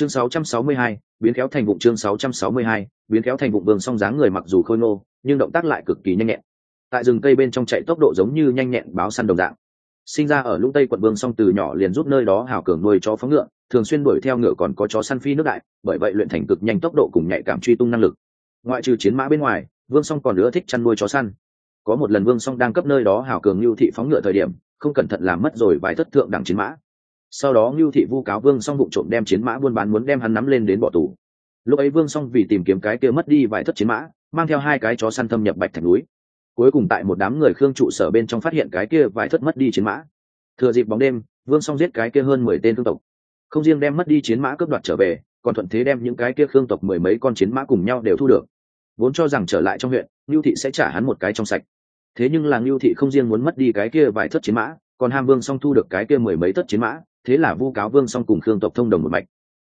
chương 662, biến kéo thành vụng chương 662, biến kéo thành vụng vương song dáng người mặc dù khôi ngô nhưng động tác lại cực kỳ nhanh nhẹn. Tại rừng cây bên trong chạy tốc độ giống như nhanh nhẹn báo săn đồng dạng. Sinh ra ở lũng tây quận vương song từ nhỏ liền giúp nơi đó hào cường nuôi chó phóng ngựa thường xuyên đuổi theo ngựa còn có chó săn phi nước đại bởi vậy luyện thành cực nhanh tốc độ cùng nhạy cảm truy tung năng lực. Ngoại trừ chiến mã bên ngoài vương song còn nữa thích chăn nuôi chó săn. Có một lần vương song đang cấp nơi đó hào cường lưu thị phóng ngựa thời điểm không cẩn thận làm mất rồi vài thất thượng đẳng chiến mã sau đó lưu thị vu cáo vương song vụ trộm đem chiến mã buôn bán muốn đem hắn nắm lên đến bỏ tù. Lúc ấy vương song vì tìm kiếm cái kia mất đi vài thất chiến mã, mang theo hai cái chó săn thâm nhập bạch thạch núi. Cuối cùng tại một đám người khương trụ sở bên trong phát hiện cái kia vài thất mất đi chiến mã. Thừa dịp bóng đêm, vương song giết cái kia hơn mười tên thương tộc. Không riêng đem mất đi chiến mã cướp đoạt trở về, còn thuận thế đem những cái kia khương tộc mười mấy con chiến mã cùng nhau đều thu được. Vốn cho rằng trở lại trong huyện, ngưu thị sẽ trả hắn một cái trong sạch. Thế nhưng là ngưu thị không riêng muốn mất đi cái kia vài thất chiến mã, còn ham vương song thu được cái kia mười mấy thất chiến mã thế là vu cáo vương song cùng khương tộc thông đồng một mạch.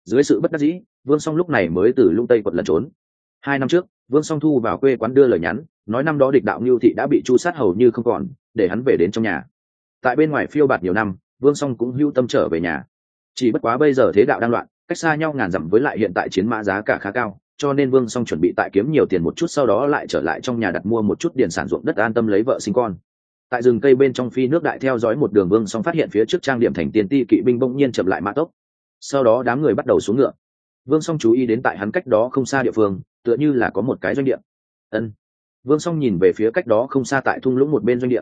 Dưới sự bất đắc dĩ, vương song lúc này mới từ lung tây quật lẩn trốn. Hai năm trước, vương song thu vào quê quán đưa lời nhắn, nói năm đó địch đạo ngưu thị đã bị chu sát hầu như không còn, để hắn về đến trong nhà. Tại bên ngoài phiêu bạt nhiều năm, vương song cũng hưu tâm trở về nhà. Chỉ bất quá bây giờ thế đạo đang loạn, cách xa nhau ngàn dặm với lại hiện tại chiến mã giá cả khá cao, cho nên vương song chuẩn bị tại kiếm nhiều tiền một chút sau đó lại trở lại trong nhà đặt mua một chút điền sản ruộng đất an tâm lấy vợ sinh con tại rừng cây bên trong phi nước đại theo dõi một đường vương song phát hiện phía trước trang điểm thành tiền ti kỵ binh bỗng nhiên chậm lại mã tốc. Sau đó đám người bắt đầu xuống ngựa. Vương song chú ý đến tại hắn cách đó không xa địa phương, tựa như là có một cái doanh địa. Ân. Vương song nhìn về phía cách đó không xa tại thung lũng một bên doanh địa.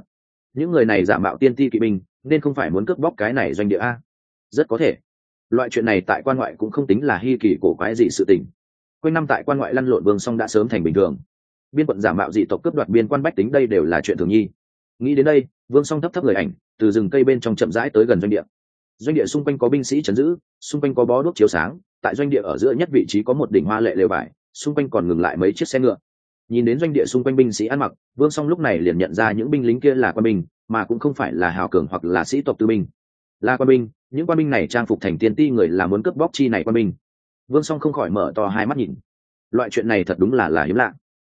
Những người này giả mạo tiên ti kỵ binh, nên không phải muốn cướp bóc cái này doanh địa a? Rất có thể. Loại chuyện này tại quan ngoại cũng không tính là hy kỳ cổ quái gì sự tình. Quanh năm tại quan ngoại lăn lộn vương song đã sớm thành bình thường. Biên quận giả mạo dị tộc cướp đoạt biên quan bách tính đây đều là chuyện thường nhi nghĩ đến đây, vương song thấp thấp người ảnh, từ rừng cây bên trong chậm rãi tới gần doanh địa. Doanh địa xung quanh có binh sĩ chấn giữ, xung quanh có bó đuốc chiếu sáng, tại doanh địa ở giữa nhất vị trí có một đỉnh hoa lệ lều vải, xung quanh còn ngừng lại mấy chiếc xe ngựa. Nhìn đến doanh địa xung quanh binh sĩ ăn mặc, vương song lúc này liền nhận ra những binh lính kia là quân binh, mà cũng không phải là hào cường hoặc là sĩ tộc tư binh. Là quân binh, những quân binh này trang phục thành tiên ti người là muốn cướp bóc chi này quân binh. Vương song không khỏi mở to hai mắt nhìn. Loại chuyện này thật đúng là là hiếm lạ.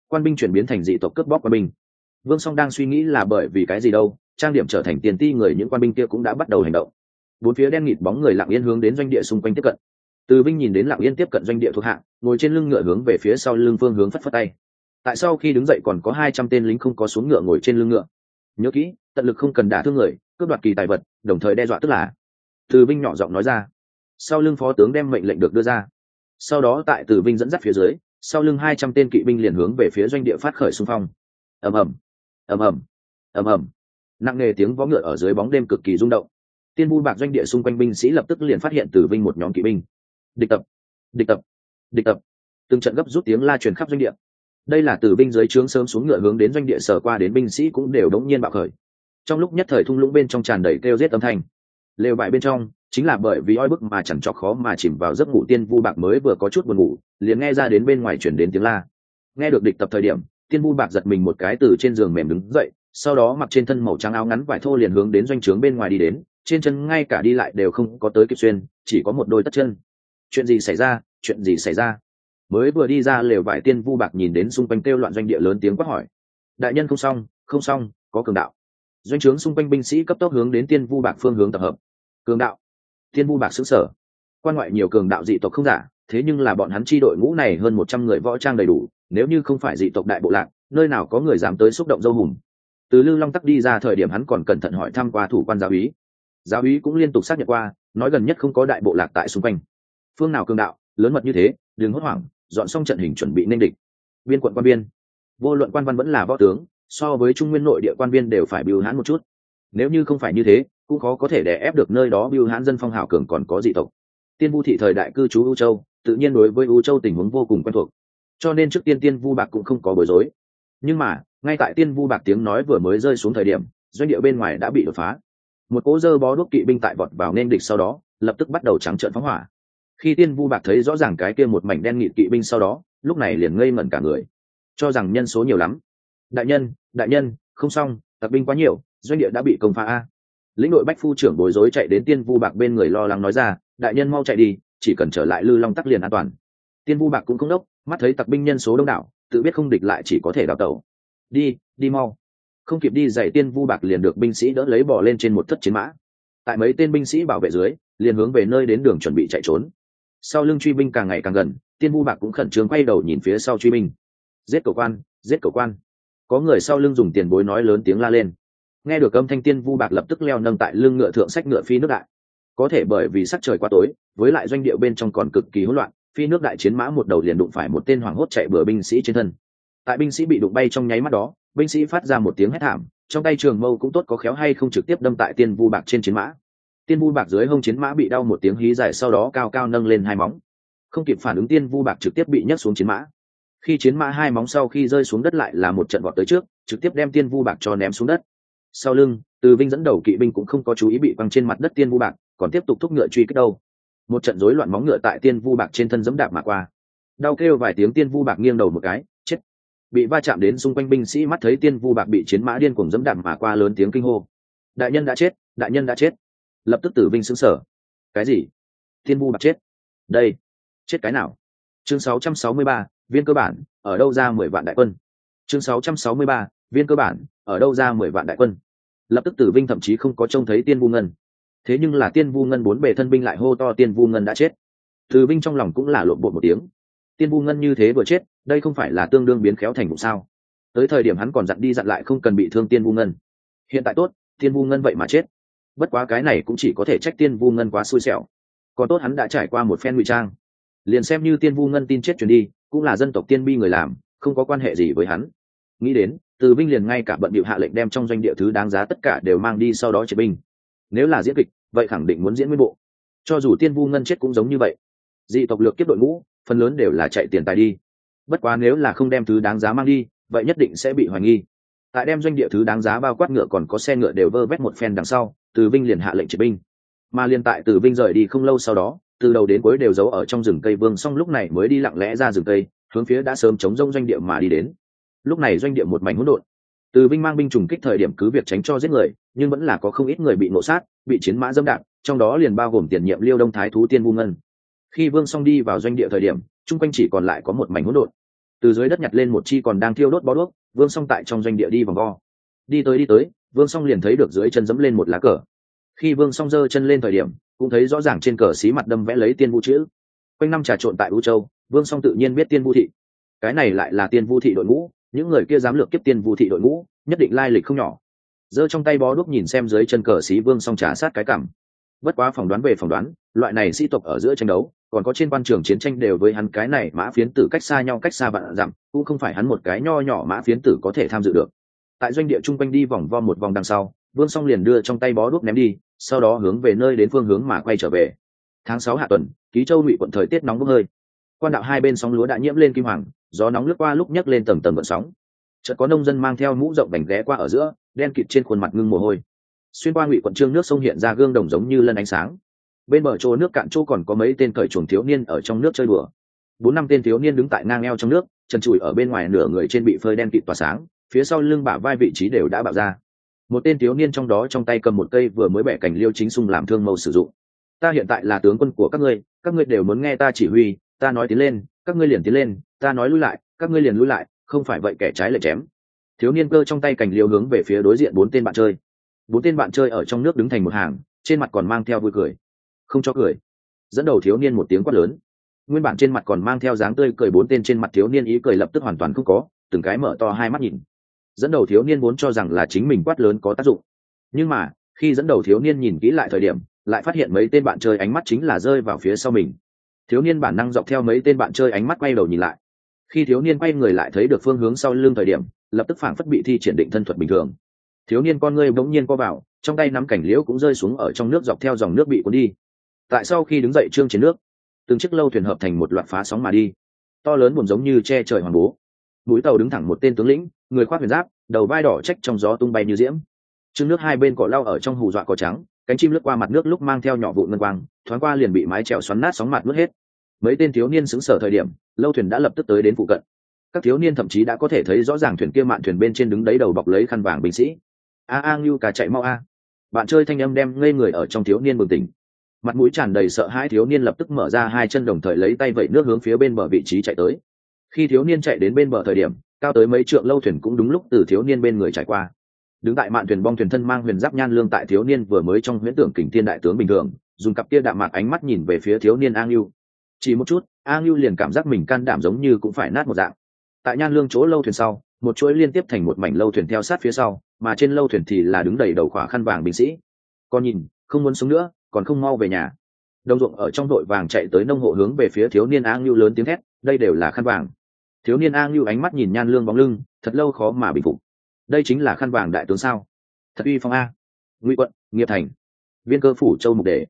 Quan binh chuyển biến thành dị tộc cướp bóc quân binh vương song đang suy nghĩ là bởi vì cái gì đâu, trang điểm trở thành tiền ti người những quan binh kia cũng đã bắt đầu hành động. Bốn phía đen nghịt bóng người lặng yên hướng đến doanh địa xung quanh tiếp cận. Từ vinh nhìn đến lặng yên tiếp cận doanh địa thuộc hạng, ngồi trên lưng ngựa hướng về phía sau lưng phương hướng phất phất tay. Tại sau khi đứng dậy còn có hai trăm tên lính không có xuống ngựa ngồi trên lưng ngựa. Nhớ kỹ, tận lực không cần đả thương người, cướp đoạt kỳ tài vật, đồng thời đe dọa tức là. Từ vinh nhỏ giọng nói ra. Sau lưng phó tướng đem mệnh lệnh được đưa ra. Sau đó tại từ vinh dẫn dắt phía dưới, sau lưng hai trăm tên kỵ binh liền hướng về phía doanh địa phát khởi xung phong. Ầm ầm ầm ầm. Ầm ầm. Nặng nề tiếng vó ngựa ở dưới bóng đêm cực kỳ rung động. Tiên vu bạc doanh địa xung quanh binh sĩ lập tức liền phát hiện từ vinh một nhóm kỵ binh. Địch tập. Địch tập. Địch tập. Từng trận gấp rút tiếng la truyền khắp doanh địa. Đây là từ binh dưới trướng sớm xuống ngựa hướng đến doanh địa sở qua đến binh sĩ cũng đều đống nhiên bạo khởi. Trong lúc nhất thời thung lũng bên trong tràn đầy kêu rết âm thanh. Lều bại bên trong, chính là bởi vì oi bức mà chẳng chọc khó mà chìm vào giấc ngủ tiên vu bạc mới vừa có chút buồn ngủ, liền nghe ra đến bên ngoài chuyển đến tiếng la. Nghe được địch tập thời điểm tiên vu bạc giật mình một cái từ trên giường mềm đứng dậy, sau đó mặc trên thân màu trắng áo ngắn vải thô liền hướng đến doanh trướng bên ngoài đi đến, trên chân ngay cả đi lại đều không có tới kịp xuyên, chỉ có một đôi tất chân. Chuyện gì xảy ra? Chuyện gì xảy ra? Mới vừa đi ra lều vải tiên vu bạc nhìn đến xung quanh kêu loạn doanh địa lớn tiếng quát hỏi. Đại nhân không xong không xong, có cường đạo. Doanh trướng xung quanh binh sĩ cấp tốc hướng đến tiên vu bạc phương hướng tập hợp. Cường đạo. Tiên vu bạc xứng sở. Quan ngoại nhiều cường đạo dị tộc không giả, thế nhưng là bọn hắn chi đội ngũ này hơn một trăm người võ trang đầy đủ nếu như không phải dị tộc đại bộ lạc, nơi nào có người dám tới xúc động dâu hùm. Từ lưu long tắc đi ra thời điểm hắn còn cẩn thận hỏi thăm qua thủ quan giáo úy. Giáo úy cũng liên tục xác nhận qua, nói gần nhất không có đại bộ lạc tại xung quanh. Phương nào cường đạo, lớn mật như thế, đừng hốt hoảng, dọn xong trận hình chuẩn bị nên địch. Biên quận quan biên. Vô luận quan văn vẫn là võ tướng, so với trung nguyên nội địa quan viên đều phải biêu hãn một chút. Nếu như không phải như thế, cũng khó có thể đè ép được nơi đó biêu hãn dân phong hào cường còn có dị tộc. Tiên vu thị thời đại cư trú u châu, tự nhiên đối với u châu tình huống vô cùng quen thuộc cho nên trước tiên tiên vu bạc cũng không có bối rối. Nhưng mà, ngay tại tiên vu bạc tiếng nói vừa mới rơi xuống thời điểm, doanh địa bên ngoài đã bị đột phá. Một cỗ dơ bó đuốc kỵ binh tại vọt vào nên địch sau đó, lập tức bắt đầu trắng trợn phóng hỏa. Khi tiên vu bạc thấy rõ ràng cái kia một mảnh đen nghịt kỵ binh sau đó, lúc này liền ngây mẩn cả người. Cho rằng nhân số nhiều lắm. Đại nhân đại nhân, không xong, tập binh quá nhiều, doanh địa đã bị công phá a. Lĩnh đội bách phu trưởng bối rối chạy đến tiên vu bạc bên người lo lắng nói ra, đại nhân mau chạy đi, chỉ cần trở lại lư long tắc liền an toàn. Tiên vu bạc cũng không đốc mắt thấy tặc binh nhân số đông đảo, tự biết không địch lại chỉ có thể đào tẩu. Đi đi mau. Không kịp đi dạy tiên vu bạc liền được binh sĩ đỡ lấy bỏ lên trên một thất chiến mã. Tại mấy tên binh sĩ bảo vệ dưới, liền hướng về nơi đến đường chuẩn bị chạy trốn. Sau lưng truy binh càng ngày càng gần, tiên vu bạc cũng khẩn trương quay đầu nhìn phía sau truy binh. Giết cầu quan, giết cầu quan. Có người sau lưng dùng tiền bối nói lớn tiếng la lên. Nghe được âm thanh tiên vu bạc lập tức leo nâng tại lưng ngựa thượng sách ngựa phi nước đại. Có thể bởi vì sắc trời quá tối, với lại doanh địa bên trong còn cực kỳ hỗn loạn phi nước đại chiến mã một đầu liền đụng phải một tên hoảng hốt chạy bừa binh sĩ trên thân. Tại binh sĩ bị đụng bay trong nháy mắt đó, binh sĩ phát ra một tiếng hét thảm, trong tay trường mâu cũng tốt có khéo hay không trực tiếp đâm tại tiên vu bạc trên chiến mã. Tiên vu bạc dưới hông chiến mã bị đau một tiếng hí dài sau đó cao cao nâng lên hai móng. Không kịp phản ứng tiên vu bạc trực tiếp bị nhấc xuống chiến mã. Khi chiến mã hai móng sau khi rơi xuống đất lại là một trận vọt tới trước, trực tiếp đem tiên vu bạc cho ném xuống đất. Sau lưng, từ vinh dẫn đầu kỵ binh cũng không có chú ý bị quăng trên mặt đất tiên vu bạc, còn tiếp tục thúc ngựa truy kích đâu một trận rối loạn móng ngựa tại tiên vu bạc trên thân giẫm đạp mà qua. Đau kêu vài tiếng tiên vu bạc nghiêng đầu một cái chết. Bị va chạm đến xung quanh binh sĩ mắt thấy tiên vu bạc bị chiến mã điên cuồng dẫm đạp mà qua lớn tiếng kinh hô. Đại nhân đã chết đại nhân đã chết. Lập tức tử vinh xứng sở cái gì? Tiên vu bạc chết. Đây. Chết cái nào? Chương 663, viên cơ bản ở đâu ra mười vạn đại quân? Chương 663, viên cơ bản ở đâu ra mười vạn đại quân? Lập tức tử vinh thậm chí không có trông thấy tiên vu ngân thế nhưng là tiên vu ngân bốn bề thân binh lại hô to tiên vu ngân đã chết. Từ binh trong lòng cũng là lộn bột một tiếng. Tiên vu ngân như thế vừa chết, đây không phải là tương đương biến khéo thành vụ sao? Tới thời điểm hắn còn dặn đi dặn lại không cần bị thương tiên vu ngân. Hiện tại tốt, tiên vu ngân vậy mà chết. Bất quá cái này cũng chỉ có thể trách tiên vu ngân quá xui xẻo. Còn tốt hắn đã trải qua một phen ngụy trang. Liền xem như tiên vu ngân tin chết truyền đi, cũng là dân tộc tiên bi người làm, không có quan hệ gì với hắn. Nghĩ đến, từ binh liền ngay cả bận điệu hạ lệnh đem trong doanh địa thứ đáng giá tất cả đều mang đi sau đó chế binh nếu là diễn kịch, vậy khẳng định muốn diễn nguyên bộ. Cho dù tiên vu ngân chết cũng giống như vậy. Dị tộc lược kiếp đội ngũ, phần lớn đều là chạy tiền tài đi. Bất quá nếu là không đem thứ đáng giá mang đi, vậy nhất định sẽ bị hoài nghi. Tại đem doanh địa thứ đáng giá bao quát ngựa còn có xe ngựa đều vơ vét một phen đằng sau, từ vinh liền hạ lệnh triệt binh. Mà liền tại từ vinh rời đi không lâu sau đó, từ đầu đến cuối đều giấu ở trong rừng cây vương xong lúc này mới đi lặng lẽ ra rừng cây, hướng phía đã sớm chống rông doanh địa mà đi đến. Lúc này doanh địa một mảnh hỗn độn từ vinh mang binh trùng kích thời điểm cứ việc tránh cho giết người, nhưng vẫn là có không ít người bị nổ sát, bị chiến mã dâm đạn trong đó liền bao gồm tiền nhiệm liêu đông thái thú tiên vu ngân. Khi vương song đi vào doanh địa thời điểm, chung quanh chỉ còn lại có một mảnh hỗn độn. Từ dưới đất nhặt lên một chi còn đang thiêu đốt bó đuốc, vương song tại trong doanh địa đi vòng vo. Đi tới đi tới, vương song liền thấy được dưới chân dẫm lên một lá cờ. Khi vương song giơ chân lên thời điểm, cũng thấy rõ ràng trên cờ xí mặt đâm vẽ lấy tiên vu chữ. Quanh năm trà trộn tại vũ châu, vương song tự nhiên biết tiên vu thị. Cái này lại là tiên vu thị đội ngũ những người kia dám lược kiếp tiên vu thị đội ngũ, nhất định lai lịch không nhỏ. Giơ trong tay bó đuốc nhìn xem dưới chân cờ sĩ vương song trả sát cái cảm. Bất quá phỏng đoán về phỏng đoán, loại này sĩ tộc ở giữa tranh đấu, còn có trên quan trường chiến tranh đều với hắn cái này mã phiến tử cách xa nhau cách xa vạn dặm, cũng không phải hắn một cái nho nhỏ mã phiến tử có thể tham dự được. Tại doanh địa chung quanh đi vòng vo một vòng đằng sau, vương song liền đưa trong tay bó đuốc ném đi, sau đó hướng về nơi đến phương hướng mà quay trở về. Tháng sáu hạ tuần, ký châu ngụy quận thời tiết nóng bốc hơi quan đạo hai bên sóng lúa đã nhiễm lên kim hoàng, gió nóng lướt qua lúc nhấc lên tầng tầng vận sóng. Chợt có nông dân mang theo mũ rộng bành ghé qua ở giữa, đen kịt trên khuôn mặt ngưng mồ hôi. Xuyên qua ngụy quận trương nước sông hiện ra gương đồng giống như lân ánh sáng. Bên bờ chỗ nước cạn chỗ còn có mấy tên cởi chuồng thiếu niên ở trong nước chơi đùa. Bốn năm tên thiếu niên đứng tại ngang eo trong nước chân trụi ở bên ngoài nửa người trên bị phơi đen kịt tỏa sáng, phía sau lưng bả vai vị trí đều đã bạo ra. Một tên thiếu niên trong đó trong tay cầm một cây vừa mới bẻ cành liêu chính sung làm thương mâu sử dụng. Ta hiện tại là tướng quân của các ngươi các ngươi đều muốn nghe ta chỉ huy ta nói tiến lên, các ngươi liền tiến lên, ta nói lui lại, các ngươi liền lui lại, không phải vậy kẻ trái lại chém. Thiếu niên cơ trong tay cành liêu hướng về phía đối diện bốn tên bạn chơi. Bốn tên bạn chơi ở trong nước đứng thành một hàng, trên mặt còn mang theo vui cười. Không cho cười. Dẫn đầu thiếu niên một tiếng quát lớn. Nguyên bản trên mặt còn mang theo dáng tươi cười bốn tên trên mặt thiếu niên ý cười lập tức hoàn toàn không có, từng cái mở to hai mắt nhìn. Dẫn đầu thiếu niên vốn cho rằng là chính mình quát lớn có tác dụng. Nhưng mà, khi dẫn đầu thiếu niên nhìn kỹ lại thời điểm, lại phát hiện mấy tên bạn chơi ánh mắt chính là rơi vào phía sau mình thiếu niên bản năng dọc theo mấy tên bạn chơi ánh mắt quay đầu nhìn lại. Khi thiếu niên quay người lại thấy được phương hướng sau lưng thời điểm, lập tức phảng phất bị thi triển định thân thuật bình thường. Thiếu niên con ngươi bỗng nhiên co vào, trong tay nắm cảnh liễu cũng rơi xuống ở trong nước dọc theo dòng nước bị cuốn đi. Tại sau khi đứng dậy trương trên nước, từng chiếc lâu thuyền hợp thành một loạt phá sóng mà đi. To lớn buồn giống như che trời hoàng bố. Mũi tàu đứng thẳng một tên tướng lĩnh, người khoác huyền giáp, đầu vai đỏ trách trong gió tung bay như diễm. Trương nước hai bên cỏ lau ở trong hù dọa cỏ trắng cánh chim lướt qua mặt nước lúc mang theo nhỏ vụ ngân quang, thoáng qua liền bị mái trèo xoắn nát sóng mặt mất hết. Mấy tên thiếu niên xứng sở thời điểm, lâu thuyền đã lập tức tới đến phụ cận. Các thiếu niên thậm chí đã có thể thấy rõ ràng thuyền kia mạn thuyền bên trên đứng đấy đầu bọc lấy khăn vàng binh sĩ. A a, ngưu cả chạy mau a. Bạn chơi thanh âm đem ngây người ở trong thiếu niên bừng tỉnh. Mặt mũi tràn đầy sợ hãi thiếu niên lập tức mở ra hai chân đồng thời lấy tay vẩy nước hướng phía bên bờ vị trí chạy tới. Khi thiếu niên chạy đến bên bờ thời điểm, cao tới mấy trượng lâu thuyền cũng đúng lúc từ thiếu niên bên người trải qua đứng tại mạn thuyền bong thuyền thân mang huyền giáp nhan lương tại thiếu niên vừa mới trong huyễn tưởng kình thiên đại tướng bình thường, dùng cặp kia đạm mạc ánh mắt nhìn về phía thiếu niên an lưu. Chỉ một chút, an lưu liền cảm giác mình can đảm giống như cũng phải nát một dạng. Tại nhan lương chỗ lâu thuyền sau, một chuỗi liên tiếp thành một mảnh lâu thuyền theo sát phía sau, mà trên lâu thuyền thì là đứng đầy đầu khỏa khăn vàng binh sĩ. Con nhìn, không muốn sống nữa, còn không mau về nhà. Đồng ruộng ở trong đội vàng chạy tới nông hộ hướng về phía thiếu niên an lưu lớn tiếng thét, đây đều là khăn vàng. Thiếu niên an lưu ánh mắt nhìn nhan lương bóng lưng, thật lâu khó mà bình phục đây chính là khăn vàng đại tướng sao? Thật uy phong a. Ngụy quận, nghiệp thành. Viên cơ phủ châu mục đề.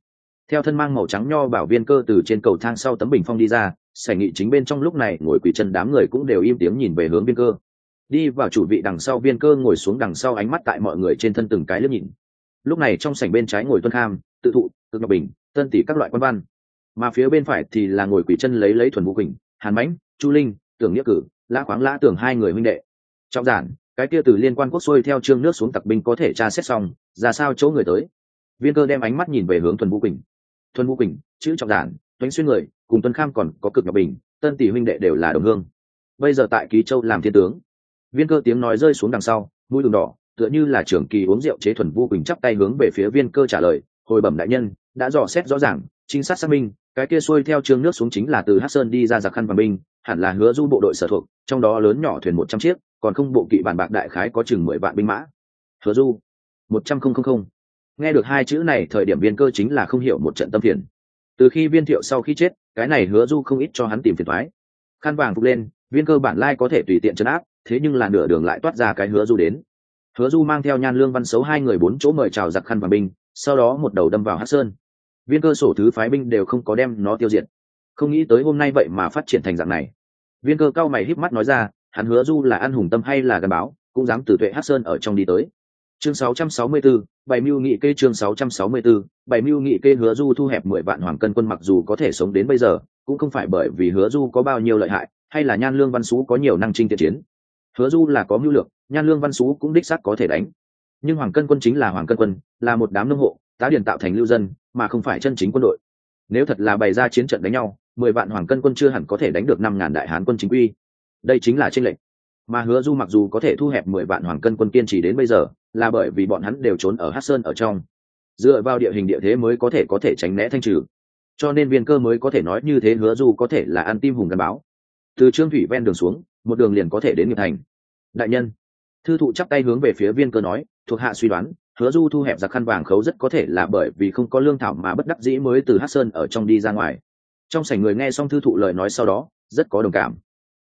Theo thân mang màu trắng nho bảo viên cơ từ trên cầu thang sau tấm bình phong đi ra, sảnh nghị chính bên trong lúc này ngồi quỳ chân đám người cũng đều im tiếng nhìn về hướng viên cơ. Đi vào chủ vị đằng sau viên cơ ngồi xuống đằng sau ánh mắt tại mọi người trên thân từng cái lướt nhìn. Lúc này trong sảnh bên trái ngồi tuân kham, tự thụ, cực ngọc bình, tân tỷ các loại quan văn. Mà phía bên phải thì là ngồi quỷ chân lấy lấy thuần vũ quỳnh, hàn mãnh, chu linh, tưởng nghĩa cử, lã khoáng lã tưởng hai người huynh đệ. Trọng giản cái kia từ liên quan quốc xuôi theo trương nước xuống tặc binh có thể tra xét xong, ra sao chỗ người tới. Viên cơ đem ánh mắt nhìn về hướng thuần vũ quỳnh. Thuần vũ quỳnh, chữ trọng giản toánh xuyên người, cùng tuân kham còn có cực ngọc bình, tân tỷ huynh đệ đều là đồng hương. Bây giờ tại ký châu làm thiên tướng. Viên cơ tiếng nói rơi xuống đằng sau, mũi đường đỏ, tựa như là trưởng kỳ uống rượu chế thuần vũ quỳnh chắp tay hướng về phía viên cơ trả lời, hồi bẩm đại nhân, đã dò xét rõ ràng chính xác xác minh cái kia xuôi theo trương nước xuống chính là từ hát sơn đi ra giặc khăn và binh, hẳn là hứa du bộ đội sở thuộc, trong đó lớn nhỏ thuyền một trăm chiếc, còn không bộ kỵ bản bạc đại khái có chừng mười vạn binh mã. Hứa du, một trăm không không không. Nghe được hai chữ này, thời điểm viên cơ chính là không hiểu một trận tâm phiền. Từ khi viên thiệu sau khi chết, cái này hứa du không ít cho hắn tìm phiền thoái khăn vàng phục lên, viên cơ bản lai có thể tùy tiện chấn áp, thế nhưng là nửa đường lại toát ra cái hứa du đến. Hứa du mang theo nhan lương văn xấu hai người bốn chỗ mời chào giặc khăn và binh, sau đó một đầu đâm vào hát sơn viên cơ sổ thứ phái binh đều không có đem nó tiêu diệt. Không nghĩ tới hôm nay vậy mà phát triển thành dạng này. Viên cơ cao mày híp mắt nói ra hắn hứa du là ăn hùng tâm hay là gắn báo cũng dám từ tuệ hát sơn ở trong đi tới. Chương 664, bảy mưu nghị kê chương 664, bảy mưu nghị kê hứa du thu hẹp mười vạn hoàng cân quân mặc dù có thể sống đến bây giờ cũng không phải bởi vì hứa du có bao nhiêu lợi hại hay là nhan lương văn xú có nhiều năng trinh tiện chiến. Hứa du là có mưu lược nhan lương văn xú cũng đích xác có thể đánh. Nhưng hoàng cân quân chính là hoàng cân quân là một đám nông hộ tá điền tạo thành lưu dân mà không phải chân chính quân đội. Nếu thật là bày ra chiến trận đánh nhau, mười vạn hoàng cân quân chưa hẳn có thể đánh được năm ngàn đại hán quân chính quy. Đây chính là tranh lệch. Mà hứa du mặc dù có thể thu hẹp mười vạn hoàng cân quân kiên trì đến bây giờ, là bởi vì bọn hắn đều trốn ở hát sơn ở trong. Dựa vào địa hình địa thế mới có thể có thể tránh né thanh trừ. Cho nên viên cơ mới có thể nói như thế hứa du có thể là ăn tim hùng gắn báo. Từ trương thủy ven đường xuống, một đường liền có thể đến nghiệp thành. Đại nhân, thư thụ chắp tay hướng về phía viên cơ nói, thuộc hạ suy đoán hứa du thu hẹp giặc khăn vàng khấu rất có thể là bởi vì không có lương thảo mà bất đắc dĩ mới từ hát sơn ở trong đi ra ngoài. Trong sảnh người nghe xong thư thụ lời nói sau đó, rất có đồng cảm.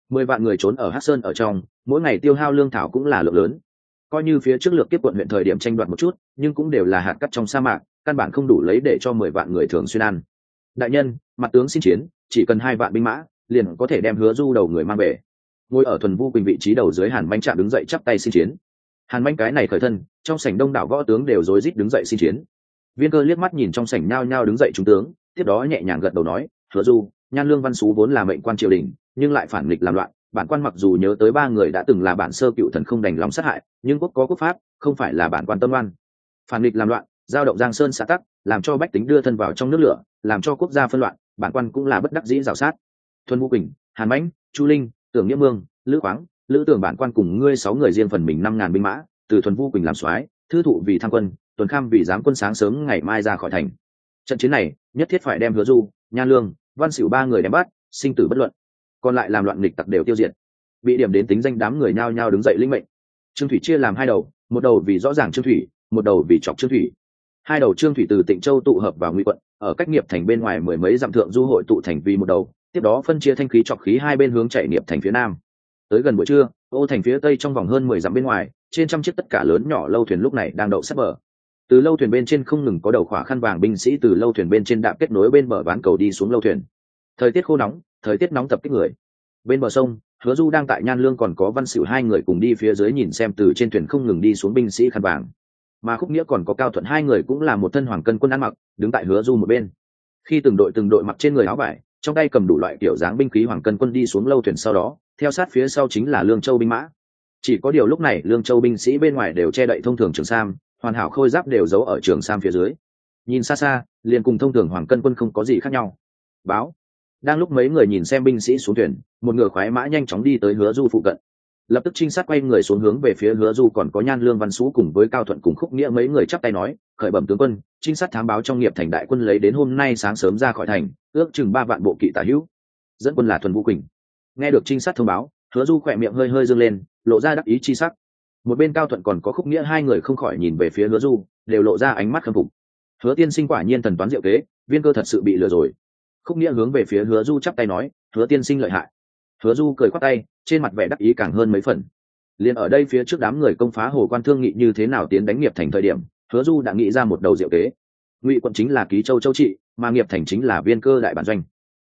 Mười vạn người trốn ở hát sơn ở trong, mỗi ngày tiêu hao lương thảo cũng là lượng lớn. Coi như phía trước lược tiếp quận huyện thời điểm tranh đoạt một chút, nhưng cũng đều là hạt cắt trong sa mạc, căn bản không đủ lấy để cho mười vạn người thường xuyên ăn. Đại nhân, mặt tướng xin chiến, chỉ cần hai vạn binh mã, liền có thể đem hứa du đầu người mang về. Ngồi ở thuần vu quỳnh vị trí đầu dưới hàn manh trạm đứng dậy chắp tay xin chiến hàn manh cái này khởi thân, trong sảnh đông đảo võ tướng đều rối rít đứng dậy xin chiến. Viên cơ liếc mắt nhìn trong sảnh nhao nhao đứng dậy trung tướng, tiếp đó nhẹ nhàng gật đầu nói, hứa du, nhan lương văn xú vốn là mệnh quan triều đình, nhưng lại phản nghịch làm loạn, bản quan mặc dù nhớ tới ba người đã từng là bản sơ cựu thần không đành lòng sát hại, nhưng quốc có quốc pháp, không phải là bản quan tâm oan. Phản nghịch làm loạn, giao động giang sơn xã tắc, làm cho bách tính đưa thân vào trong nước lửa, làm cho quốc gia phân loạn, bản quan cũng là bất đắc dĩ rào sát. Thuần vũ quỳnh, hàn mãnh, chu linh, tưởng nghĩa mương, lữ khoáng lữ tưởng bản quan cùng ngươi sáu người riêng phần mình năm ngàn binh mã, từ thuần vu quỳnh làm soái, thư thụ vì tham quân, tuần kham vì giám quân sáng sớm ngày mai ra khỏi thành. Trận chiến này, nhất thiết phải đem hứa du, nha lương, văn xỉu ba người đem bắt, sinh tử bất luận. Còn lại làm loạn nghịch tặc đều tiêu diệt. Bị điểm đến tính danh đám người nhao nhao đứng dậy linh mệnh. Trương thủy chia làm hai đầu, một đầu vì rõ ràng trương thủy, một đầu vì chọc trương thủy. Hai đầu trương thủy từ tịnh châu tụ hợp vào nguy quận, ở cách nghiệp thành bên ngoài mười mấy dặm thượng du hội tụ thành vì một đầu, tiếp đó phân chia thanh khí chọc khí hai bên hướng chạy nghiệp thành phía nam tới gần buổi trưa, ô thành phía tây trong vòng hơn mười dặm bên ngoài, trên trăm chiếc tất cả lớn nhỏ lâu thuyền lúc này đang đậu sát bờ. Từ lâu thuyền bên trên không ngừng có đầu khỏa khăn vàng binh sĩ từ lâu thuyền bên trên đạm kết nối bên bờ ván cầu đi xuống lâu thuyền. Thời tiết khô nóng, thời tiết nóng tập kích người. Bên bờ sông, hứa du đang tại nhan lương còn có văn xỉu hai người cùng đi phía dưới nhìn xem từ trên thuyền không ngừng đi xuống binh sĩ khăn vàng. Mà khúc nghĩa còn có cao thuận hai người cũng là một thân hoàng cân quân ăn mặc, đứng tại hứa du một bên. Khi từng đội từng đội mặc trên người áo vải trong tay cầm đủ loại kiểu dáng binh khí hoàng cân quân đi xuống lâu thuyền sau đó, theo sát phía sau chính là lương châu binh mã. Chỉ có điều lúc này, lương châu binh sĩ bên ngoài đều che đậy thông thường trường sam, hoàn hảo khôi giáp đều giấu ở trường sam phía dưới. Nhìn xa xa, liền cùng thông thường hoàng cân quân không có gì khác nhau. Báo. Đang lúc mấy người nhìn xem binh sĩ xuống thuyền, một ngựa khoái mã nhanh chóng đi tới hứa du phụ cận lập tức trinh sát quay người xuống hướng về phía hứa du còn có nhan lương văn xú cùng với cao thuận cùng khúc nghĩa mấy người chắp tay nói, khởi bẩm tướng quân, trinh sát thám báo trong nghiệp thành đại quân lấy đến hôm nay sáng sớm ra khỏi thành, ước chừng ba vạn bộ kỵ tả hữu, dẫn quân là thuần vũ quỳnh. Nghe được trinh sát thông báo, hứa du khỏe miệng hơi hơi dâng lên, lộ ra đắc ý chi sắc. Một bên cao thuận còn có khúc nghĩa hai người không khỏi nhìn về phía hứa du, đều lộ ra ánh mắt khâm phục. Hứa tiên sinh quả nhiên thần toán diệu kế, viên cơ thật sự bị lừa rồi. Khúc nghĩa hướng về phía hứa du chắp tay nói, hứa tiên sinh lợi hại hứa du cười khoát tay, trên mặt vẻ đắc ý càng hơn mấy phần. Liền ở đây phía trước đám người công phá hồ quan thương nghị như thế nào tiến đánh nghiệp thành thời điểm, hứa du đã nghĩ ra một đầu diệu kế. Ngụy quận chính là ký châu châu trị, mà nghiệp thành chính là viên cơ đại bản doanh.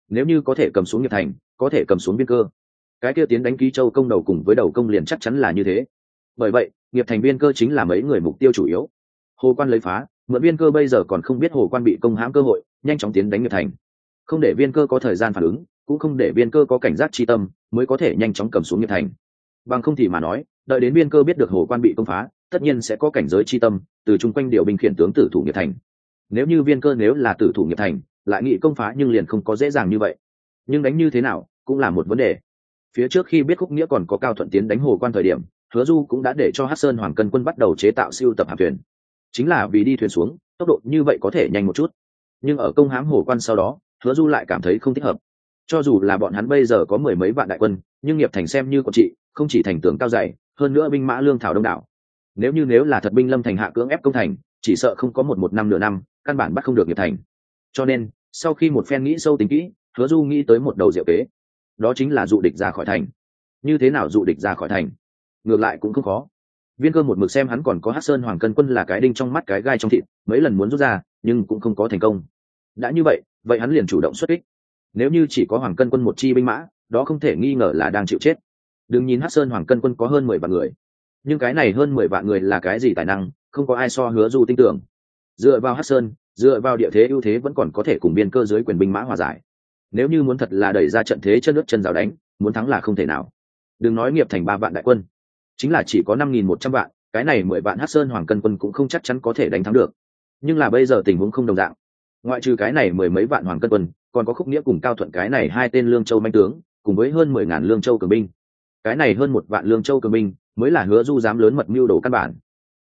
Nếu như có thể cầm xuống nghiệp thành, có thể cầm xuống viên cơ. Cái kia tiến đánh ký châu công đầu cùng với đầu công liền chắc chắn là như thế. Bởi vậy, nghiệp thành viên cơ chính là mấy người mục tiêu chủ yếu. Hồ quan lấy phá, mượn viên cơ bây giờ còn không biết hồ quan bị công hãm cơ hội, nhanh chóng tiến đánh nghiệp thành. Không để viên cơ có thời gian phản ứng cũng không để viên cơ có cảnh giác chi tâm, mới có thể nhanh chóng cầm xuống nghiệp thành. Bằng không thì mà nói, đợi đến viên cơ biết được hồ quan bị công phá, tất nhiên sẽ có cảnh giới chi tâm, từ chung quanh điều binh khiển tướng tử thủ nghiệp thành. Nếu như viên cơ nếu là tử thủ nghiệp thành, lại nghị công phá nhưng liền không có dễ dàng như vậy. Nhưng đánh như thế nào, cũng là một vấn đề. Phía trước khi biết khúc nghĩa còn có cao thuận tiến đánh hồ quan thời điểm, hứa du cũng đã để cho hát sơn hoàng cân quân bắt đầu chế tạo siêu tập hạm thuyền. Chính là vì đi thuyền xuống, tốc độ như vậy có thể nhanh một chút. Nhưng ở công hãm hồ quan sau đó, hứa du lại cảm thấy không thích hợp cho dù là bọn hắn bây giờ có mười mấy vạn đại quân, nhưng nghiệp thành xem như quận trị, không chỉ thành tướng cao dày, hơn nữa binh mã lương thảo đông đảo. Nếu như nếu là thật binh lâm thành hạ cưỡng ép công thành, chỉ sợ không có một một năm nửa năm, căn bản bắt không được nghiệp thành. Cho nên, sau khi một phen nghĩ sâu tính kỹ, hứa du nghĩ tới một đầu diệu kế. Đó chính là dụ địch ra khỏi thành. Như thế nào dụ địch ra khỏi thành? Ngược lại cũng không khó. Viên cơ một mực xem hắn còn có hát sơn hoàng cân quân là cái đinh trong mắt cái gai trong thịt, mấy lần muốn rút ra, nhưng cũng không có thành công. Đã như vậy vậy hắn liền chủ động xuất kích nếu như chỉ có hoàng cân quân một chi binh mã, đó không thể nghi ngờ là đang chịu chết. Đừng nhìn hát sơn hoàng cân quân có hơn mười vạn người. Nhưng cái này hơn mười vạn người là cái gì tài năng, không có ai so hứa du tin tưởng. Dựa vào hát sơn, dựa vào địa thế ưu thế vẫn còn có thể cùng biên cơ dưới quyền binh mã hòa giải. Nếu như muốn thật là đẩy ra trận thế chân nước chân rào đánh, muốn thắng là không thể nào. Đừng nói nghiệp thành ba vạn đại quân. Chính là chỉ có năm nghìn một trăm vạn, cái này mười vạn hát sơn hoàng cân quân cũng không chắc chắn có thể đánh thắng được. Nhưng là bây giờ tình huống không đồng dạng. Ngoại trừ cái này mười mấy vạn hoàng cân quân còn có khúc nghĩa cùng cao thuận cái này hai tên lương châu manh tướng, cùng với hơn mười ngàn lương châu cường binh. Cái này hơn một vạn lương châu cường binh mới là hứa du dám lớn mật mưu đồ căn bản.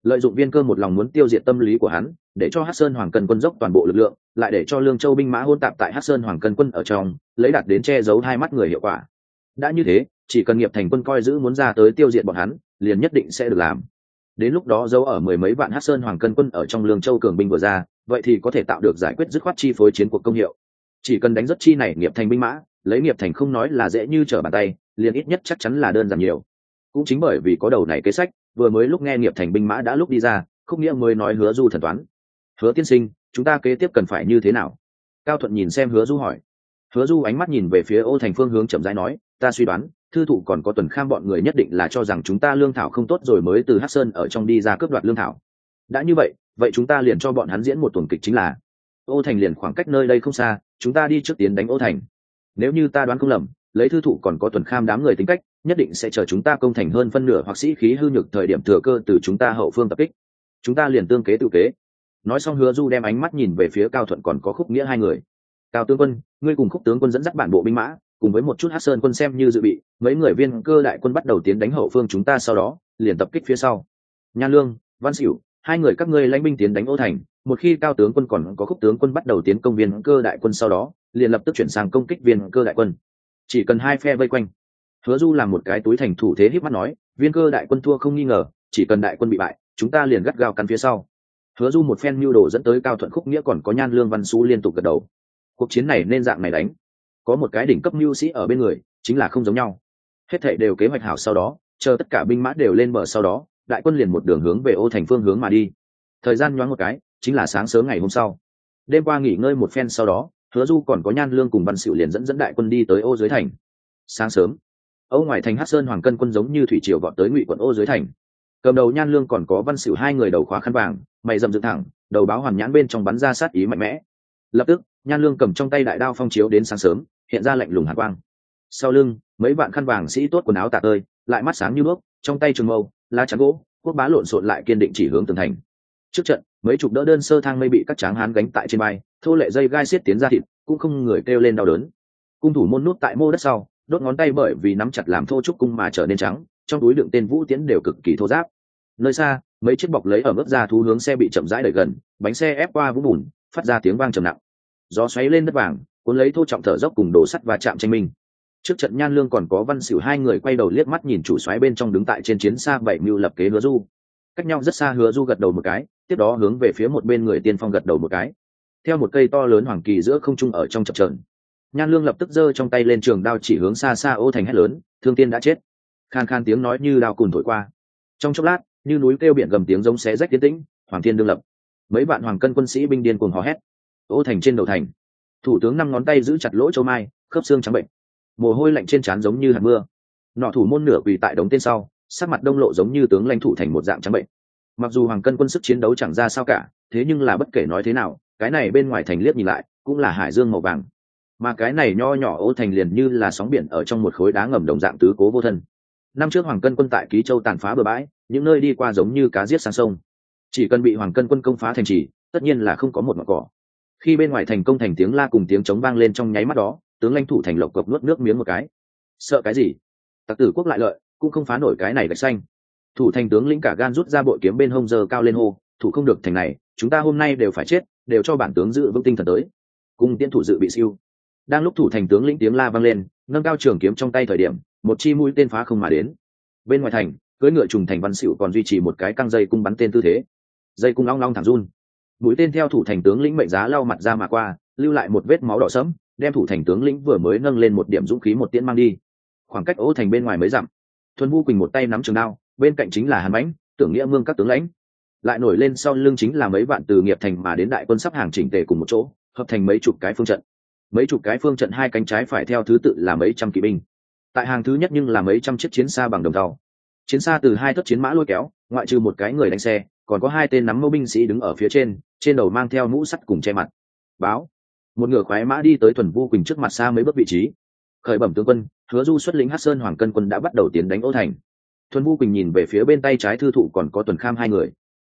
Lợi dụng viên cơ một lòng muốn tiêu diệt tâm lý của hắn, để cho hát sơn hoàng cần quân dốc toàn bộ lực lượng, lại để cho lương châu binh mã hôn tạp tại hát sơn hoàng cần quân ở trong, lấy đặt đến che giấu hai mắt người hiệu quả. Đã như thế, chỉ cần nghiệp thành quân coi giữ muốn ra tới tiêu diệt bọn hắn, liền nhất định sẽ được làm. Đến lúc đó giấu ở mười mấy vạn hát sơn hoàng cân quân ở trong lương châu cường binh vừa ra, vậy thì có thể tạo được giải quyết dứt khoát chi phối chiến cuộc công hiệu chỉ cần đánh rất chi này, nghiệp thành binh mã, lấy nghiệp thành không nói là dễ như trở bàn tay, liền ít nhất chắc chắn là đơn giản nhiều. Cũng chính bởi vì có đầu này kế sách, vừa mới lúc nghe nghiệp thành binh mã đã lúc đi ra, không nghĩa mới nói hứa du thần toán. Hứa tiên sinh, chúng ta kế tiếp cần phải như thế nào? Cao thuận nhìn xem hứa du hỏi. Hứa du ánh mắt nhìn về phía ô thành phương hướng chậm rãi nói, ta suy đoán, thư thụ còn có tuần kham bọn người nhất định là cho rằng chúng ta lương thảo không tốt rồi mới từ hát sơn ở trong đi ra cướp đoạt lương thảo. Đã như vậy vậy chúng ta liền cho bọn hắn diễn một tuần kịch chính là. Ô thành liền khoảng cách nơi đây không xa chúng ta đi trước tiến đánh ô thành. Nếu như ta đoán không lầm, lấy thư thụ còn có tuần kham đám người tính cách, nhất định sẽ chờ chúng ta công thành hơn phân nửa hoặc sĩ khí hư nhược thời điểm thừa cơ từ chúng ta hậu phương tập kích. Chúng ta liền tương kế tự kế. Nói xong hứa du đem ánh mắt nhìn về phía cao thuận còn có khúc nghĩa hai người. Cao tướng quân, ngươi cùng khúc tướng quân dẫn dắt bản bộ binh mã, cùng với một chút hát sơn quân xem như dự bị, mấy người viên cơ đại quân bắt đầu tiến đánh hậu phương chúng ta sau đó, liền tập kích phía sau. Nha lương, văn xỉu hai người các ngươi lãnh binh tiến đánh ô thành một khi cao tướng quân còn có khúc tướng quân bắt đầu tiến công viên cơ đại quân sau đó, liền lập tức chuyển sang công kích viên cơ đại quân. Chỉ cần hai phe vây quanh. Hứa du làm một cái túi thành thủ thế hiếp mắt nói, viên cơ đại quân thua không nghi ngờ, chỉ cần đại quân bị bại, chúng ta liền gắt gao cắn phía sau. Hứa du một phen mưu đồ dẫn tới cao thuận khúc nghĩa còn có nhan lương văn xú liên tục gật đầu. Cuộc chiến này nên dạng này đánh. Có một cái đỉnh cấp mưu sĩ ở bên người, chính là không giống nhau. Hết thệ đều kế hoạch hảo sau đó, chờ tất cả binh mã đều lên bờ sau đó, đại quân liền một đường hướng về ô thành phương hướng mà đi. Thời gian nhoáng một cái chính là sáng sớm ngày hôm sau. Đêm qua nghỉ ngơi một phen sau đó, hứa du còn có nhan lương cùng văn xịu liền dẫn dẫn đại quân đi tới ô dưới thành. Sáng sớm, âu ngoài thành hát sơn hoàng cân quân giống như thủy triều vọt tới ngụy quận ô dưới thành. Cầm đầu nhan lương còn có văn xịu hai người đầu khóa khăn vàng, mày dầm dựng thẳng, đầu báo hoàn nhãn bên trong bắn ra sát ý mạnh mẽ. Lập tức, nhan lương cầm trong tay đại đao phong chiếu đến sáng sớm, hiện ra lạnh lùng hạt quang. Sau lưng, mấy bạn khăn vàng sĩ tốt quần áo tạ tơi, lại mắt sáng như bước trong tay trường mâu, lá chắn gỗ, quốc bá lộn xộn lại kiên định chỉ hướng tường thành. Trước trận mấy chục đỡ đơn sơ thang mây bị các tráng hán gánh tại trên bay thô lệ dây gai xiết tiến ra thịt, cũng không người kêu lên đau đớn. Cung thủ môn nút tại mô đất sau, đốt ngón tay bởi vì nắm chặt làm thô trúc cung mà trở nên trắng, trong túi đựng tên vũ tiến đều cực kỳ thô giáp nơi xa, mấy chiếc bọc lấy ở mức ra thú hướng xe bị chậm rãi đẩy gần, bánh xe ép qua vũng bùn, phát ra tiếng vang trầm nặng. Gió xoáy lên đất vàng, cuốn lấy thô trọng thở dốc cùng đổ sắt và chạm tranh minh. Trước trận nhan lương còn có văn xỉu hai người quay đầu liếc mắt nhìn chủ xoáy bên trong đứng tại trên chiến xa bảy mưu lập kế hứa du. Cách nhau rất xa hứa du gật đầu một cái tiếp đó hướng về phía một bên người tiên phong gật đầu một cái. Theo một cây to lớn hoàng kỳ giữa không trung ở trong chập trờn nhan lương lập tức giơ trong tay lên trường đao chỉ hướng xa xa ô thành hét lớn, thương tiên đã chết. Khan khan tiếng nói như đao cùn thổi qua. Trong chốc lát, như núi kêu biển gầm tiếng giống xé rách tiến tĩnh, hoàng thiên đương lập. Mấy bạn hoàng cân quân sĩ binh điên cuồng hò hét. Ô thành trên đầu thành, thủ tướng năm ngón tay giữ chặt lỗ châu mai, khớp xương trắng bệnh. Mồ hôi lạnh trên trán giống như hạt mưa. Nọ thủ môn nửa quỳ tại đống tên sau, sắc mặt đông lộ giống như tướng lãnh thủ thành một dạng trắng bệnh mặc dù hoàng cân quân sức chiến đấu chẳng ra sao cả, thế nhưng là bất kể nói thế nào, cái này bên ngoài thành liếc nhìn lại, cũng là hải dương màu vàng. Mà cái này nho nhỏ ô thành liền như là sóng biển ở trong một khối đá ngầm đồng dạng tứ cố vô thân. Năm trước hoàng cân quân tại ký châu tàn phá bờ bãi, những nơi đi qua giống như cá giết sang sông. Chỉ cần bị hoàng cân quân công phá thành trì, tất nhiên là không có một ngọn cỏ. Khi bên ngoài thành công thành tiếng la cùng tiếng chống vang lên trong nháy mắt đó, tướng lãnh thủ thành lộc cộc nuốt nước miếng một cái. Sợ cái gì? Tặc tử quốc lại lợi, cũng không phá nổi cái này gạch xanh thủ thành tướng lĩnh cả gan rút ra bội kiếm bên hông giờ cao lên hô, thủ không được thành này, chúng ta hôm nay đều phải chết, đều cho bản tướng dự vững tinh thần tới. Cung tiễn thủ dự bị siêu. Đang lúc thủ thành tướng lĩnh tiếng la vang lên, nâng cao trường kiếm trong tay thời điểm, một chi mũi tên phá không mà đến. Bên ngoài thành, cưỡi ngựa trùng thành văn xịu còn duy trì một cái căng dây cung bắn tên tư thế. Dây cung long long thẳng run. Mũi tên theo thủ thành tướng lĩnh mệnh giá lau mặt ra mà qua, lưu lại một vết máu đỏ sẫm, đem thủ thành tướng lĩnh vừa mới nâng lên một điểm dũng khí một tiễn mang đi. Khoảng cách ố thành bên ngoài mới dặm. Thuần vu quỳnh một tay nắm trường đao bên cạnh chính là hàn mãnh, tưởng nghĩa mương các tướng lãnh. Lại nổi lên sau lưng chính là mấy vạn từ nghiệp thành mà đến đại quân sắp hàng chỉnh tề cùng một chỗ, hợp thành mấy chục cái phương trận. Mấy chục cái phương trận hai cánh trái phải theo thứ tự là mấy trăm kỵ binh. Tại hàng thứ nhất nhưng là mấy trăm chiếc chiến xa bằng đồng tàu. Chiến xa từ hai thất chiến mã lôi kéo, ngoại trừ một cái người đánh xe, còn có hai tên nắm mẫu binh sĩ đứng ở phía trên trên đầu mang theo mũ sắt cùng che mặt. Báo. Một ngựa khoái mã đi tới thuần vu quỳnh trước mặt xa mấy bước vị trí. Khởi bẩm tướng quân, hứa du xuất lĩnh hát sơn hoàng cân quân đã bắt đầu tiến đánh ô thành thuần vu quỳnh nhìn về phía bên tay trái thư thụ còn có tuần kham hai người.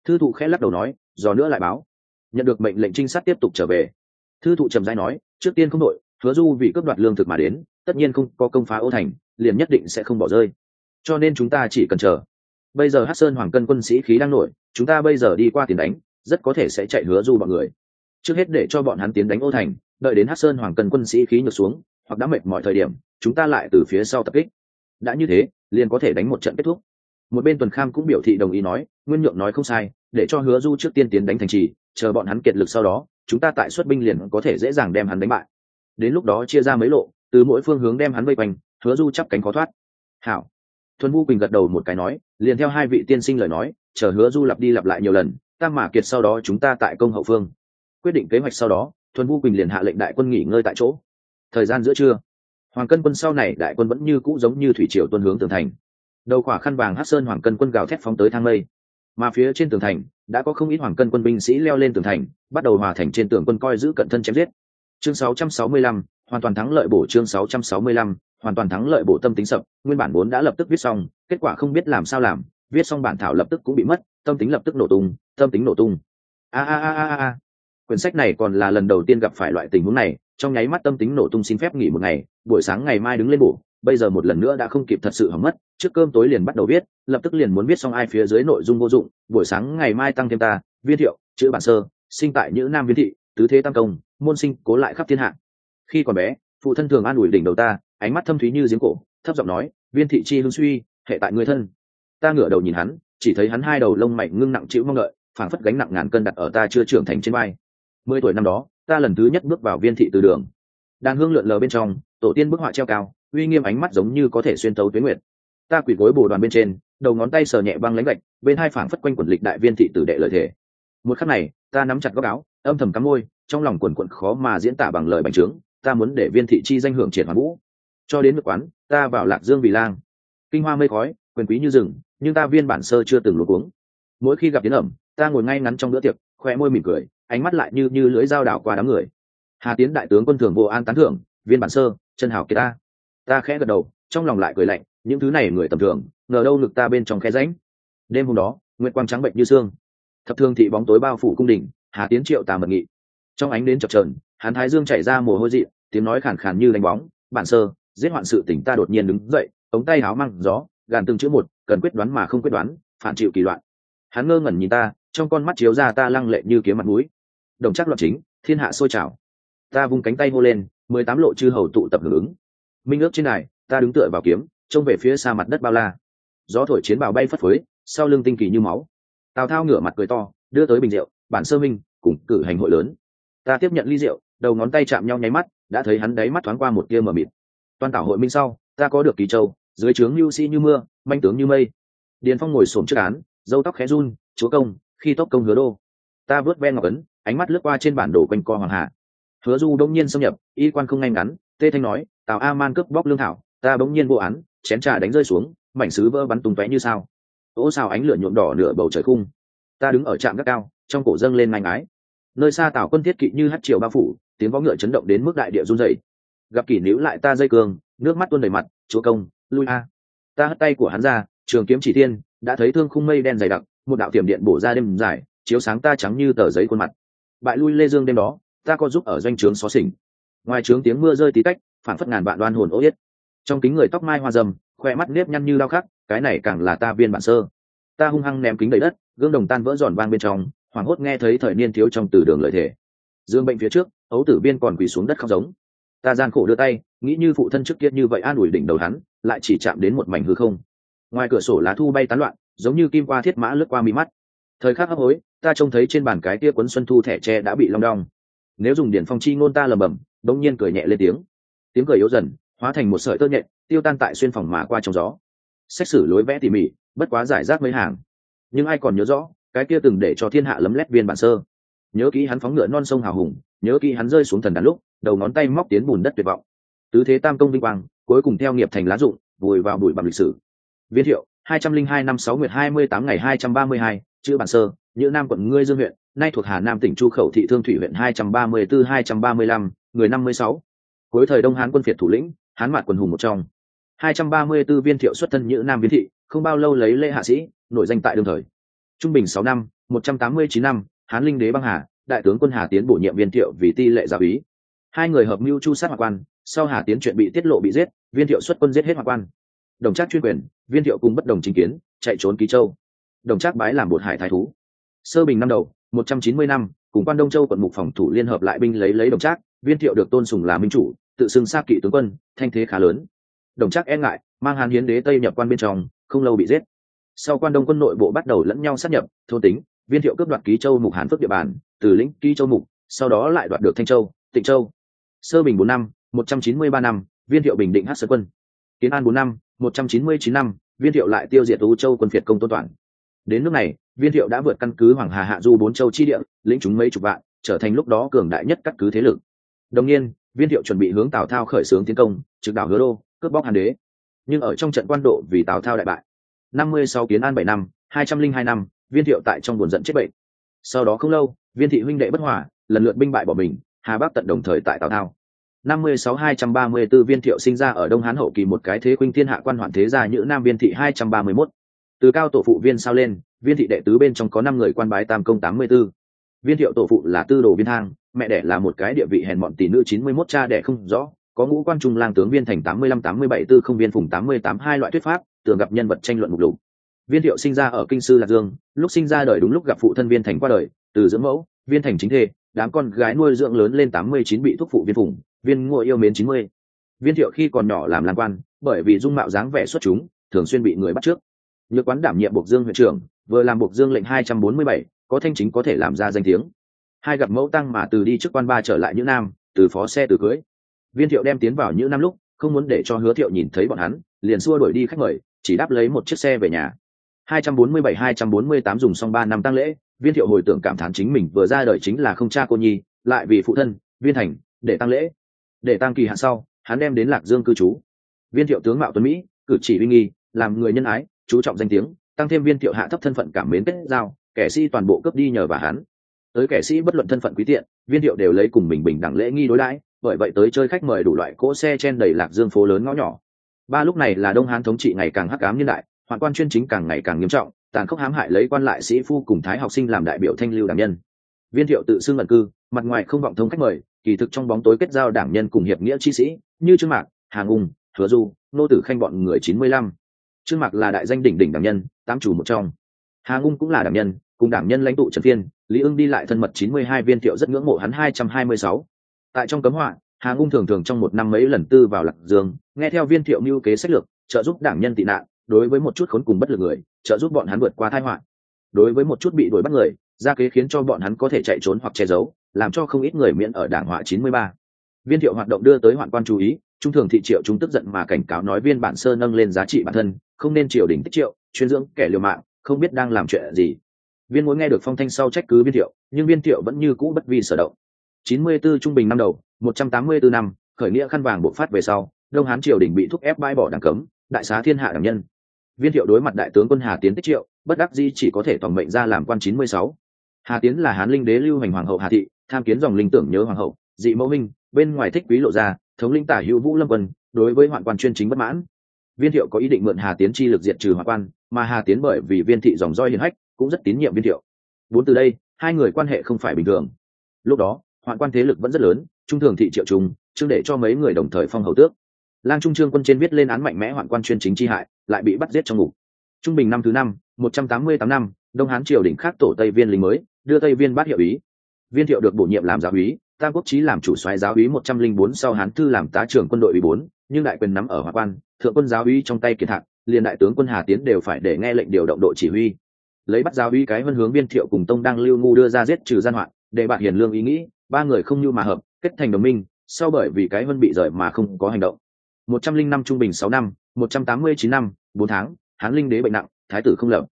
Thư thụ khẽ lắc đầu nói do nữa lại báo. Nhận được mệnh lệnh trinh sát tiếp tục trở về. Thư thụ trầm giai nói, trước tiên không đội, hứa du vì cướp đoạt lương thực mà đến, tất nhiên không có công phá ô thành, liền nhất định sẽ không bỏ rơi. Cho nên chúng ta chỉ cần chờ. Bây giờ hát sơn hoàng cân quân sĩ khí đang nổi, chúng ta bây giờ đi qua tiền đánh, rất có thể sẽ chạy hứa du bọn người. Trước hết để cho bọn hắn tiến đánh ô thành, đợi đến hát sơn hoàng cân quân sĩ khí nhược xuống, hoặc đã mệt mọi thời điểm, chúng ta lại từ phía sau tập kích đã như thế, liền có thể đánh một trận kết thúc. Một bên tuần kham cũng biểu thị đồng ý nói, nguyên nhượng nói không sai, để cho hứa du trước tiên tiến đánh thành trì, chờ bọn hắn kiệt lực sau đó, chúng ta tại xuất binh liền có thể dễ dàng đem hắn đánh bại. Đến lúc đó chia ra mấy lộ, từ mỗi phương hướng đem hắn vây quanh, hứa du chắp cánh khó thoát. Hảo. Thuần vu quỳnh gật đầu một cái nói, liền theo hai vị tiên sinh lời nói, chờ hứa du lặp đi lặp lại nhiều lần tam mà kiệt sau đó chúng ta tại công hậu phương. Quyết định kế hoạch sau đó, thuần vu quỳnh liền hạ lệnh đại quân nghỉ ngơi tại chỗ. Thời gian giữa trưa hoàng cân quân sau này đại quân vẫn như cũ giống như thủy triều tuân hướng tường thành. Đầu khỏa khăn vàng hát sơn hoàng cân quân gào thét phóng tới thang lây mà phía trên tường thành đã có không ít hoàng cân quân binh sĩ leo lên tường thành bắt đầu hòa thành trên tường quân coi giữ cận thân chém giết. Chương 665, hoàn toàn thắng lợi bổ chương 665, hoàn toàn thắng lợi bổ tâm tính sập nguyên bản vốn đã lập tức viết xong kết quả không biết làm sao làm viết xong bản thảo lập tức cũng bị mất tâm tính lập tức nổ tung tâm tính nổ tung. A a a a a. Quyển sách này còn là lần đầu tiên gặp phải loại tình huống này trong nháy mắt tâm tính nổ tung xin phép nghỉ một ngày, buổi sáng ngày mai đứng lên bổ, bây giờ một lần nữa đã không kịp thật sự hỏng mất, trước cơm tối liền bắt đầu viết, lập tức liền muốn viết xong ai phía dưới nội dung vô dụng, buổi sáng ngày mai tăng thêm ta, viên thiệu, chữ bản sơ, sinh tại những nam viên thị, tứ thế tam công, môn sinh cố lại khắp thiên hạ. Khi còn bé, phụ thân thường an ủi đỉnh đầu ta, ánh mắt thâm thúy như giếng cổ, thấp giọng nói, viên thị chi hương suy, hệ tại người thân. Ta ngửa đầu nhìn hắn, chỉ thấy hắn hai đầu lông mảnh ngưng nặng chịu mong đợi, phảng phất gánh nặng ngàn cân đặt ở ta chưa trưởng thành trên vai. Mười tuổi năm đó ta lần thứ nhất bước vào viên thị từ đường. Đàn hương lượn lờ bên trong, tổ tiên bức họa treo cao, uy nghiêm ánh mắt giống như có thể xuyên tấu tuyến nguyệt. Ta quỳ gối bồ đoàn bên trên, đầu ngón tay sờ nhẹ băng lãnh gạch, bên hai phảng phất quanh quần lịch đại viên thị tử đệ lợi thể một khắc này, ta nắm chặt góc áo, âm thầm cắm môi, trong lòng quần quận khó mà diễn tả bằng lời bành trướng, ta muốn để viên thị chi danh hưởng triển hoàn vũ. Cho đến ngược quán, ta vào lạc dương vì lang. Kinh hoa mây khói, quyền quý như rừng, nhưng ta viên bản sơ chưa từng luống cuống. Mỗi khi gặp tiếng ẩm, ta ngồi ngay ngắn trong bữa tiệc khoe môi mỉm cười, ánh mắt lại như như lưỡi dao đảo qua đám người. Hà tiến đại tướng quân thường vô an tán thưởng, viên bản sơ, chân hào kia ta. Ta khẽ gật đầu, trong lòng lại cười lạnh, những thứ này người tầm thường, ngờ đâu lực ta bên trong khe ránh đêm hôm đó, nguyệt quang trắng bệnh như xương thập thương thị bóng tối bao phủ cung đình, hà tiến triệu tà mật nghị. Trong ánh đến chập trờn hàn thái dương chảy ra mồ hôi dị, tiếng nói khàn khàn như đánh bóng, bản sơ, giết hoạn sự tỉnh ta đột nhiên đứng dậy, ống tay áo măng gió, gàn từng chữ một, cần quyết đoán mà không quyết đoán, phản chịu kỳ loạn hắn ngơ ngẩn nhìn ta, trong con mắt chiếu ra ta lăng lệ như kiếm mặt mũi. Đồng chắc loạn chính, thiên hạ sôi trào. Ta vung cánh tay hô lên, mười tám lộ chư hầu tụ tập hưởng ứng. Minh ước trên này ta đứng tựa vào kiếm, trông về phía xa mặt đất bao la. Gió thổi chiến bào bay phất phới, sau lưng tinh kỳ như máu. Tào thao ngửa mặt cười to, đưa tới bình rượu, bản sơ minh, cùng cử hành hội lớn. Ta tiếp nhận ly rượu, đầu ngón tay chạm nhau nháy mắt, đã thấy hắn đáy mắt thoáng qua một tia mờ mịt. Toàn tảo hội minh sau, ta có được kỳ châu, dưới trướng lưu sĩ như mưa, manh tướng như mây. Điền phong ngồi xổm trước án dâu tóc khẽ run, chúa công, khi tốc công hứa đô. Ta vớt ven ngọc ấn, ánh mắt lướt qua trên bản đồ quanh co hoàng hà hứa du đông nhiên xâm nhập, y quan không ngay ngắn, tê thanh nói, tào a man cướp bóc lương thảo, ta bỗng nhiên vô án, chén trà đánh rơi xuống, mảnh sứ vỡ bắn tung tóe như sao. Ố sao ánh lửa nhuộm đỏ nửa bầu trời khung. Ta đứng ở trạm gác cao, trong cổ dâng lên ngang ái nơi xa tào quân thiết kỵ như hát triều bao phủ, tiếng võ ngựa chấn động đến mức đại địa run dậy gặp kỷ níu lại ta dây cường, nước mắt tuôn đầy mặt, chúa công, lui a. Ta hất tay của hắn ra trường kiếm chỉ thiên, đã thấy thương khung mây đen dày đặc, một đạo tiềm điện bổ ra đêm dài, chiếu sáng ta trắng như tờ giấy khuôn mặt. Bại lui lê dương đêm đó, ta có giúp ở doanh trướng xó xỉnh. Ngoài trướng tiếng mưa rơi tí tách phản phất ngàn vạn đoan hồn ô yết. Trong kính người tóc mai hoa dầm khoe mắt nếp nhăn như lao khắc, cái này càng là ta viên bản sơ. Ta hung hăng ném kính đầy đất, gương đồng tan vỡ giòn vang bên trong, hoảng hốt nghe thấy thời niên thiếu trong từ đường lợi thể dương bệnh phía trước, ấu tử biên còn quỳ xuống đất khóc giống. Ta gian khổ đưa tay, nghĩ như phụ thân trước kia như vậy an ủi đỉnh đầu hắn, lại chỉ chạm đến một mảnh hư không ngoài cửa sổ lá thu bay tán loạn, giống như kim qua thiết mã lướt qua mi mắt. Thời khắc hấp hối, ta trông thấy trên bàn cái tia quấn xuân thu thẻ tre đã bị long đong. Nếu dùng điển phong chi ngôn ta lầm bầm đông nhiên cười nhẹ lên tiếng. Tiếng cười yếu dần, hóa thành một sợi tơ nhện, tiêu tan tại xuyên phòng mà qua trong gió. Xét xử lối vẽ tỉ mỉ, bất quá giải rác mấy hàng. Nhưng ai còn nhớ rõ, cái kia từng để cho thiên hạ lấm lét viên bản sơ. Nhớ kỹ hắn phóng ngựa non sông hào hùng, nhớ kỹ hắn rơi xuống thần đàn lúc, đầu ngón tay móc tiến bùn đất tuyệt vọng. Tứ thế tam công vinh quang, cuối cùng theo nghiệp thành lá dụng, vùi vào bụi bằng lịch sử viên thiệu, hai trăm linh hai năm sáu nguyệt hai mươi tám ngày hai trăm ba mươi hai, chữ bản sơ, nhữ nam quận ngươi dương huyện, nay thuộc hà nam tỉnh chu khẩu thị thương thủy huyện hai trăm ba mươi bốn hai trăm ba mươi lăm, người năm mươi sáu. Cuối thời đông hán quân phiệt thủ lĩnh, hán mạt quần hùng một trong. Hai trăm ba mươi 234 viên thiệu xuất thân nhữ nam viên thị, không bao lâu lấy lễ hạ sĩ, nổi danh tại đương thời. Trung bình sáu năm, một trăm tám mươi chín năm, hán linh đế băng hà, đại tướng quân hà tiến bổ nhiệm viên thiệu vì ti lệ giáo ý hai người hợp mưu chu sát hoạn quan, sau hà tiến chuyện bị tiết lộ bị giết viên thiệu xuất quân giết hết hoạn quan. Đồng trác chuyên quyền viên thiệu cùng bất đồng chính kiến, chạy trốn ký châu. Đồng trác bái làm bột hải thái thú. Sơ bình năm đầu, một trăm chín mươi năm, cùng quan đông châu quận mục phòng thủ liên hợp lại binh lấy lấy đồng trác, viên thiệu được tôn sùng là minh chủ, tự xưng sát kỵ tướng quân, thanh thế khá lớn. Đồng trác e ngại, mang hàn hiến đế tây nhập quan bên trong, không lâu bị giết. Sau quan đông quân nội bộ bắt đầu lẫn nhau sát nhập, thôn tính, viên thiệu cướp đoạt ký châu mục hàn phước địa bàn, từ lĩnh ký châu mục, sau đó lại đoạt được thanh châu, tịnh châu. Sơ bình bốn năm, một trăm chín mươi ba năm, viên thiệu bình định hát sơn quân. Kiến an bốn năm một trăm chín mươi chín năm, viên thiệu lại tiêu diệt U châu quân phiệt công tôn toàn. Đến nước này, viên thiệu đã vượt căn cứ hoàng hà hạ du bốn châu chi địa, lĩnh chúng mấy chục vạn, trở thành lúc đó cường đại nhất các cứ thế lực. Đồng nhiên, viên thiệu chuẩn bị hướng tào thao khởi xướng tiến công, trực đảo hứa đô, cướp bóc hàn đế. Nhưng ở trong trận quan độ vì tào thao đại bại. năm mươi sau kiến an 7 năm, hai trăm linh hai năm, viên thiệu tại trong buồn giận chết bệnh. Sau đó không lâu, viên thị huynh đệ bất hòa, lần lượt binh bại bỏ mình, hà bắc tận đồng thời tại tào thao năm mươi sáu hai trăm ba mươi b ố viên thiệu sinh ra ở đông hán hậu kỳ một cái thế khuynh thiên hạ quan hoạn thế gia nhữ nam viên thị hai trăm ba mươi mốt. Từ cao tổ phụ viên sao lên, viên thị đệ tứ bên trong có năm người quan bái tam công tám mươi b ố viên thiệu tổ phụ là tư đồ viên thang, mẹ đẻ là một cái địa vị hèn mọn tỷ nữ chín mươi mốt, cha đẻ không rõ, có ngũ quan trung lang tướng viên thành tám mươi lăm, tám mươi bảy tư không viên phùng tám mươi tám, hai loại thuyết pháp, tường gặp nhân vật tranh luận mục lục. Viên thiệu sinh ra ở kinh sư lạc dương, lúc sinh ra đời đúng lúc gặp phụ thân viên thành qua đời, từ dưỡng mẫu, viên thành chính thê, đám con gái nuôi dưỡng lớn lên tám mươi chín bị thúc phụ viên phùng viên ngụa yêu mến chín mươi. Viên thiệu khi còn nhỏ làm lan quan, bởi vì dung mạo dáng vẻ xuất chúng, thường xuyên bị người bắt trước. Nhược quán đảm nhiệm bộc dương huyện trưởng, vừa làm bộc dương lệnh hai trăm bốn mươi bảy, có thanh chính có thể làm ra danh tiếng. Hai gặp mẫu tăng mà từ đi trước quan ba trở lại những nam, từ phó xe từ cưới. Viên thiệu đem tiến vào những năm lúc, không muốn để cho hứa thiệu nhìn thấy bọn hắn, liền xua đuổi đi khách mời, chỉ đáp lấy một chiếc xe về nhà. Hai trăm bốn mươi bảy, hai trăm bốn mươi tám dùng xong ba năm tăng lễ, viên thiệu hồi tưởng cảm thán chính mình vừa ra đời chính là không cha cô nhi, lại vì phụ thân, viên thành, để tăng lễ để tăng kỳ hạn sau, hắn đem đến lạc dương cư trú. Viên thiệu tướng mạo tuấn mỹ, cử chỉ uy nghi, làm người nhân ái, chú trọng danh tiếng, tăng thêm viên thiệu hạ thấp thân phận cảm mến kết giao, kẻ sĩ toàn bộ cướp đi nhờ và hắn. Tới kẻ sĩ bất luận thân phận quý tiện, viên thiệu đều lấy cùng mình bình đẳng lễ nghi đối đãi, bởi vậy tới chơi khách mời đủ loại cỗ xe chen đầy lạc dương phố lớn ngõ nhỏ. Ba lúc này là đông hán thống trị ngày càng hắc ám niên đại, hoạn quan chuyên chính càng ngày càng nghiêm trọng, tàn khốc hãm hại lấy quan lại sĩ phu cùng thái học sinh làm đại biểu thanh lưu đảng nhân. Viên thiệu tự xưng ẩn cư, mặt ngoài không vọng thông khách mời kỳ thực trong bóng tối kết giao đảng nhân cùng hiệp nghĩa chi sĩ, như trương mạc, hà ung hứa du, nô tử khanh bọn người chín mươi lăm. Trương mạc là đại danh đỉnh đỉnh đảng nhân, tám chủ một trong. Hà ung cũng là đảng nhân, cùng đảng nhân lãnh tụ trần phiên, lý ưng đi lại thân mật chín mươi hai viên thiệu rất ngưỡng mộ hắn hai trăm hai mươi sáu. Tại trong cấm họa, hà ung thường thường trong một năm mấy lần tư vào lạc dương, nghe theo viên thiệu mưu kế sách lược, trợ giúp đảng nhân tị nạn, đối với một chút khốn cùng bất lực người, trợ giúp bọn hắn vượt qua tai họa. Đối với một chút bị đuổi bắt người, ra kế khiến cho bọn hắn có thể chạy trốn hoặc che giấu làm cho không ít người miễn ở đảng họa chín mươi ba. Viên thiệu hoạt động đưa tới hoạn quan chú ý, trung thường thị triệu chúng tức giận mà cảnh cáo nói viên bản sơ nâng lên giá trị bản thân, không nên triều đình tích triệu, chuyên dưỡng kẻ liều mạng, không biết đang làm chuyện gì. Viên mối nghe được phong thanh sau trách cứ viên thiệu, nhưng viên thiệu vẫn như cũ bất vi sở động. chín mươi 94 trung bình năm đầu, một trăm tám mươi 184 năm, khởi nghĩa khăn vàng bộ phát về sau, đông hán triều đình bị thúc ép bãi bỏ đảng cấm, đại xá thiên hạ đảng nhân. Viên thiệu đối mặt đại tướng quân hà tiến tích triệu, bất đắc di chỉ có thể toàn mệnh ra làm quan chín mươi sáu hà tiến là hán linh đế lưu hành hoàng hậu hà thị, tham kiến dòng linh tưởng nhớ hoàng hậu, dị mẫu minh bên ngoài thích quý lộ ra thống linh tả hữu vũ lâm quân, đối với hoạn quan chuyên chính bất mãn. Viên thiệu có ý định mượn hà tiến chi lực diệt trừ hoạn quan, mà hà tiến bởi vì viên thị dòng roi hiền hách, cũng rất tín nhiệm viên thiệu. Bốn từ đây, hai người quan hệ không phải bình thường. Lúc đó, hoạn quan thế lực vẫn rất lớn, trung thường thị triệu trung chương để cho mấy người đồng thời phong hầu tước. Lang trung trương quân trên viết lên án mạnh mẽ hoạn quan chuyên chính chi hại, lại bị bắt giết trong ngục. Trung bình năm thứ năm, một trăm tám mươi tám năm, đông hán triều đỉnh khác tổ tây viên lính mới đưa tây viên bát hiệu ý. Viên thiệu được bổ nhiệm làm giáo úy, tam quốc trí làm chủ soái giáo úy một trăm linh bốn sau hán thư làm tá trưởng quân đội ủy bốn, nhưng đại quyền nắm ở hòa quan, thượng quân giáo úy trong tay kiệt hạng liền đại tướng quân hà tiến đều phải để nghe lệnh điều động đội chỉ huy. Lấy bắt giáo úy cái vân hướng viên thiệu cùng tông đang lưu ngu đưa ra giết trừ gian hoạn, để bạn hiền lương ý nghĩ, ba người không như mà hợp, kết thành đồng minh, sau bởi vì cái vân bị rời mà không có hành động. Một trăm linh năm trung bình sáu năm, một trăm tám mươi chín năm, bốn tháng, hán linh đế bệnh nặng, thái tử không lập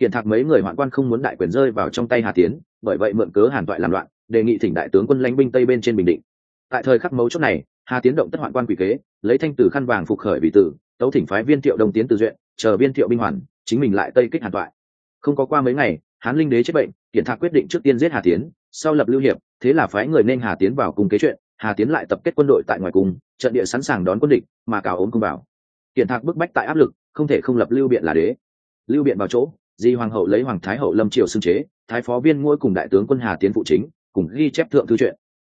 kiện thạc mấy người hoạn quan không muốn đại quyền rơi vào trong tay hà tiến, bởi vậy mượn cớ hàn toại làm loạn, đề nghị thỉnh đại tướng quân lãnh binh tây bên trên bình định. Tại thời khắc mấu chốt này, hà tiến động tất hoạn quan quỷ kế, lấy thanh tử khăn vàng phục khởi vị tử, tấu thỉnh phái viên thiệu đông tiến từ duyện, chờ viên thiệu binh hoàn, chính mình lại tây kích hàn toại. Không có qua mấy ngày, hán linh đế chết bệnh, kiện thạc quyết định trước tiên giết hà tiến, sau lập lưu hiệp, thế là phái người nên hà tiến vào cùng kế chuyện, hà tiến lại tập kết quân đội tại ngoài cung trận địa sẵn sàng đón quân địch, mà cào ốm cung vào. Kiện thạc bức bách tại áp lực, không thể không lập lưu biện là đế. Lưu biện vào chỗ di hoàng hậu lấy hoàng thái hậu lâm triều xưng chế, thái phó viên ngôi cùng đại tướng quân hà tiến phụ chính, cùng ghi chép thượng thư truyện.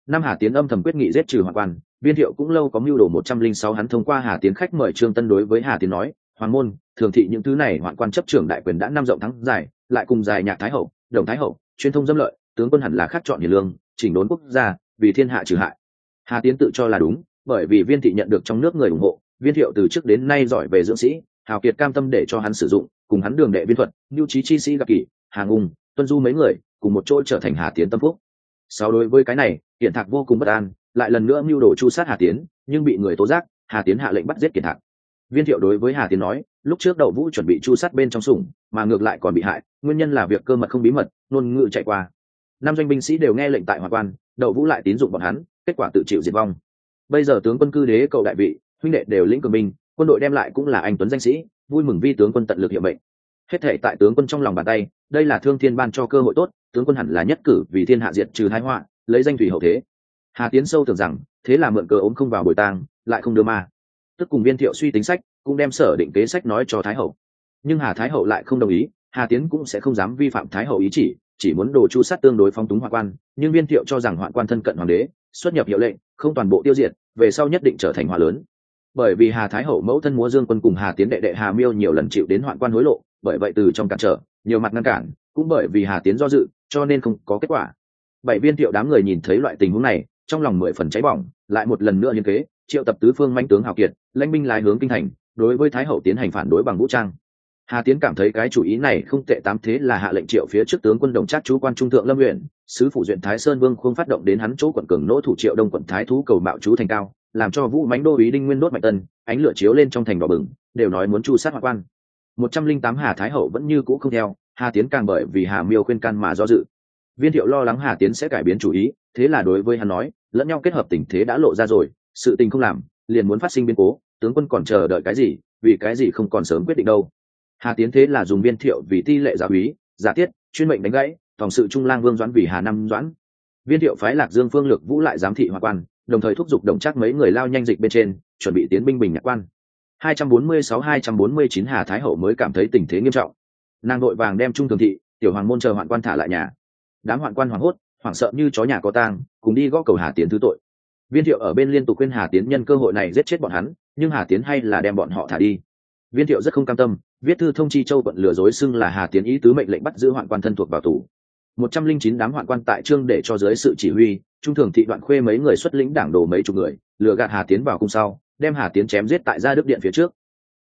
năm hà tiến âm thầm quyết nghị giết trừ hoàng quan, viên thiệu cũng lâu có mưu đồ một trăm linh sáu hắn thông qua hà tiến khách mời trương tân đối với hà tiến nói, hoàng môn, thường thị những thứ này hoạn quan chấp trưởng đại quyền đã năm rộng thắng dài, lại cùng dài nhạc thái hậu, đồng thái hậu, chuyên thông dâm lợi, tướng quân hẳn là khắc chọn hiền lương, chỉnh đốn quốc gia, vì thiên hạ trừ hại hà tiến tự cho là đúng, bởi vì viên thị nhận được trong nước người ủng hộ, viên thiệu từ trước đến nay giỏi về dưỡng sĩ, hào kiệt cam tâm để cho hắn sử dụng cùng hắn đường đệ viên thuật mưu trí chi sĩ gặp kỷ, hà ngùng, tuân du mấy người, cùng một chỗ trở thành hà tiến tâm phúc. Sau đối với cái này hiện thạc vô cùng bất an, lại lần nữa mưu đồ chu sát hà tiến, nhưng bị người tố giác, hà tiến hạ lệnh bắt giết kiệt thạc. Viên thiệu đối với hà tiến nói, lúc trước đậu vũ chuẩn bị chu sát bên trong sủng, mà ngược lại còn bị hại, nguyên nhân là việc cơ mật không bí mật, ngôn ngữ chạy qua. Năm doanh binh sĩ đều nghe lệnh tại hòa quan, đậu vũ lại tín dụng bọn hắn, kết quả tự chịu diệt vong. Bây giờ tướng quân cư đế, cậu đại vị, huynh đệ đều lĩnh cường binh quân đội đem lại cũng là anh tuấn danh sĩ, vui mừng vi tướng quân tận lực hiệu mệnh. Hết thể tại tướng quân trong lòng bàn tay, đây là thương thiên ban cho cơ hội tốt, tướng quân hẳn là nhất cử vì thiên hạ diệt trừ thái họa, lấy danh thủy hậu thế. Hà tiến sâu tưởng rằng, thế là mượn cờ ốm không vào bồi tang, lại không đưa ma. Tức cùng viên thiệu suy tính sách, cũng đem sở định kế sách nói cho thái hậu. Nhưng hà thái hậu lại không đồng ý, hà tiến cũng sẽ không dám vi phạm thái hậu ý chỉ chỉ muốn đồ chu sát tương đối phong túng hoạn quan, nhưng viên thiệu cho rằng hoạn quan thân cận hoàng đế, xuất nhập hiệu lệnh, không toàn bộ tiêu diệt, về sau nhất định trở thành hòa lớn bởi vì hà thái hậu mẫu thân múa dương quân cùng hà tiến đệ đệ hà miêu nhiều lần chịu đến hoạn quan hối lộ, bởi vậy từ trong cản trở, nhiều mặt ngăn cản, cũng bởi vì hà tiến do dự, cho nên không có kết quả. Bảy viên thiệu đám người nhìn thấy loại tình huống này, trong lòng mười phần cháy bỏng, lại một lần nữa liên kế, triệu tập tứ phương manh tướng hào kiệt, lãnh binh lái hướng kinh thành, đối với thái hậu tiến hành phản đối bằng vũ trang. Hà tiến cảm thấy cái chủ ý này không tệ tám thế là hạ lệnh triệu phía trước tướng quân đồng trác chú quan trung thượng lâm huyện sứ phủ duyện thái sơn vương không phát động đến hắn chỗ quận cường nỗ thủ triệu đông quận thái thú cầu mạo chú thành cao làm cho vũ mánh đô ý đinh nguyên đốt mạnh tân ánh lửa chiếu lên trong thành đỏ bừng, đều nói muốn chu sát hoạn quan một trăm linh tám hà thái hậu vẫn như cũ không theo, hà tiến càng bởi vì hà miêu khuyên can mà do dự. Viên thiệu lo lắng hà tiến sẽ cải biến chủ ý, thế là đối với hắn nói, lẫn nhau kết hợp tình thế đã lộ ra rồi, sự tình không làm, liền muốn phát sinh biến cố, tướng quân còn chờ đợi cái gì, vì cái gì không còn sớm quyết định đâu. Hà tiến thế là dùng viên thiệu vì ti lệ giáo úy giả tiết, chuyên mệnh đánh gãy tổng sự trung lang vương doãn vì hà năm doãn. Viên thiệu phái lạc dương phương lược vũ lại giám thị hoa quan đồng thời thúc giục đồng chắc mấy người lao nhanh dịch bên trên chuẩn bị tiến binh bình nhạc quan 246-249 Hà Thái Hậu mới cảm thấy tình thế nghiêm trọng. Nàng đội vàng đem trung thường thị, tiểu hoàng môn chờ hoạn quan thả lại nhà. Đám hoạn quan hoảng hốt, hoảng sợ như chó nhà có tang, cùng đi gõ cầu Hà Tiến thứ tội. Viên Thiệu ở bên liên tục khuyên Hà Tiến nhân cơ hội này giết chết bọn hắn, nhưng Hà Tiến hay là đem bọn họ thả đi. viên thiệu rất không cam tâm viết thư thông chi châu quận lừa dối xưng là hà tiến ý tứ mệnh lệnh bắt giữ hoạn quan thân thuộc vào tù một trăm linh chín đám hoạn quan tại trương để cho dưới sự chỉ huy, trung thường thị đoạn khuê mấy người xuất lĩnh đảng đồ mấy chục người, lừa gạt hà tiến vào cung sau, đem hà tiến chém giết tại gia đức điện phía trước.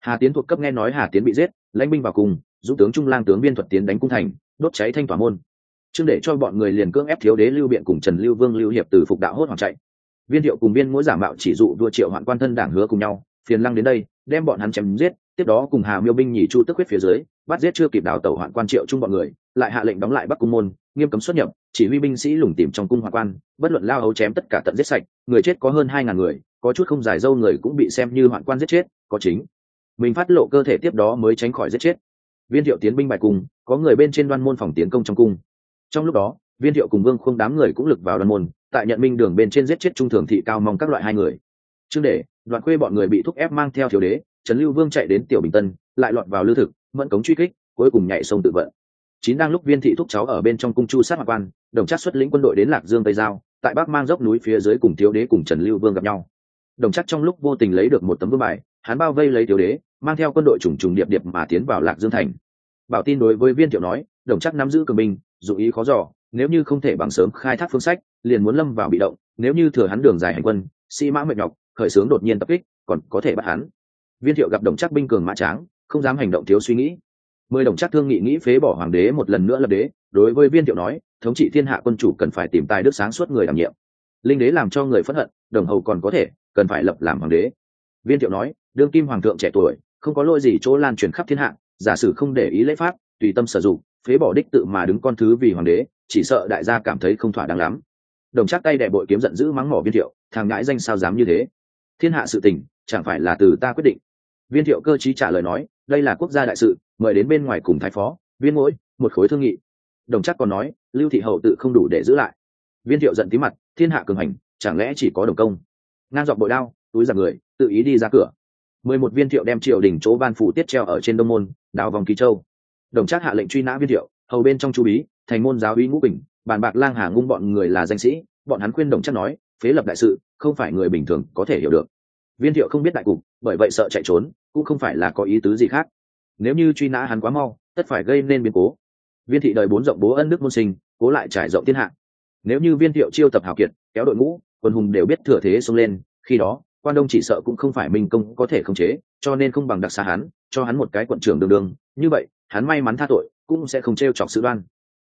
Hà tiến thuộc cấp nghe nói hà tiến bị giết, lãnh binh vào cùng dũng tướng trung lang tướng viên thuật tiến đánh cung thành, đốt cháy thanh tỏa môn. Trương để cho bọn người liền cưỡng ép thiếu đế lưu biện cùng trần lưu vương, lưu hiệp từ phục đạo hốt hoảng chạy. Viên thiệu cùng viên mỗi giả mạo chỉ dụ đua triệu hoạn quan thân đảng hứa cùng nhau, phiền lăng đến đây, đem bọn hắn chém giết, tiếp đó cùng hà miêu binh nhì chu tức huyết phía dưới, bắt giết chưa kịp đào tẩu hoạn quan triệu chung bọn người, lại hạ lệnh đóng lại bắc cung môn nghiêm cấm xuất nhập, chỉ huy binh sĩ lùng tìm trong cung hoa quan, bất luận lao hấu chém tất cả tận giết sạch, người chết có hơn hai ngàn người, có chút không dài dâu người cũng bị xem như hoạn quan giết chết, có chính. Mình phát lộ cơ thể tiếp đó mới tránh khỏi giết chết. Viên thiệu tiến binh bài cung có người bên trên đoan môn phòng tiến công trong cung. Trong lúc đó, viên thiệu cùng vương không đám người cũng lực vào đoan môn, tại nhận minh đường bên trên giết chết trung thường thị cao mong các loại hai người. Chương để đoạn quê bọn người bị thúc ép mang theo thiếu đế, trần lưu vương chạy đến tiểu bình tân, lại lọt vào lưu thực, vẫn cống truy kích, cuối cùng nhảy sông tự vận chín đang lúc viên thị thúc cháu ở bên trong cung chu sát mặt quan, đồng chắc xuất lĩnh quân đội đến lạc dương tây giao, tại bắc mang dốc núi phía dưới cùng thiếu đế cùng trần lưu vương gặp nhau. Đồng chắc trong lúc vô tình lấy được một tấm vương bài, hắn bao vây lấy thiếu đế, mang theo quân đội trùng trùng điệp điệp mà tiến vào lạc dương thành. Bảo tin đối với viên thiệu nói, đồng chắc nắm giữ cường binh dù ý khó dò, nếu như không thể bằng sớm khai thác phương sách, liền muốn lâm vào bị động, nếu như thừa hắn đường dài hành quân, sĩ mã mệt nhọc, khởi xướng đột nhiên tập kích, còn có thể bắt hắn. Viên thiệu gặp đồng chắc binh cường mã tráng, không dám hành động thiếu suy nghĩ mười đồng chắc thương nghị nghĩ phế bỏ hoàng đế một lần nữa lập đế, đối với viên thiệu nói, thống trị thiên hạ quân chủ cần phải tìm tài đức sáng suốt người đảm nhiệm. Linh đế làm cho người phẫn hận, đồng hầu còn có thể, cần phải lập làm hoàng đế. Viên thiệu nói, đương kim hoàng thượng trẻ tuổi, không có lỗi gì chỗ lan truyền khắp thiên hạ, giả sử không để ý lễ pháp, tùy tâm sử dụng, phế bỏ đích tự mà đứng con thứ vì hoàng đế, chỉ sợ đại gia cảm thấy không thỏa đáng lắm. Đồng chắc tay đệ bội kiếm giận dữ mắng mỏ viên thiệu, thằng ngãi danh sao dám như thế? Thiên hạ sự tình, chẳng phải là từ ta quyết định viên thiệu cơ chí trả lời nói, đây là quốc gia đại sự, mời đến bên ngoài cùng thái phó, viên mỗi, một khối thương nghị. Đồng chắc còn nói, lưu thị hậu tự không đủ để giữ lại. Viên thiệu giận tí mặt, thiên hạ cường hành, chẳng lẽ chỉ có đồng công? Ngang dọc bội đao, túi giặc người, tự ý đi ra cửa. Mười một viên thiệu đem triều đình chỗ ban phủ tiết treo ở trên đông môn, đào vòng kỳ châu. Đồng chắc hạ lệnh truy nã viên thiệu, hầu bên trong chu bí, thành môn giáo uy ngũ bình bàn bạc lang hà ngung bọn người là danh sĩ, bọn hắn khuyên đồng chắc nói, phế lập đại sự, không phải người bình thường có thể hiểu được. Viên thiệu không biết đại cục, bởi vậy sợ chạy trốn cũng không phải là có ý tứ gì khác. Nếu như truy nã hắn quá mau, tất phải gây nên biến cố. Viên thị đời bốn rộng bố ân đức môn sinh, cố lại trải rộng thiên hạ. Nếu như viên thiệu chiêu tập hào kiệt, kéo đội ngũ, quân hùng đều biết thừa thế xông lên, khi đó, quan đông chỉ sợ cũng không phải minh công có thể khống chế, cho nên không bằng đặc xa hắn, cho hắn một cái quận trưởng đường đường. Như vậy, hắn may mắn tha tội, cũng sẽ không t r e o chọc sự đoan.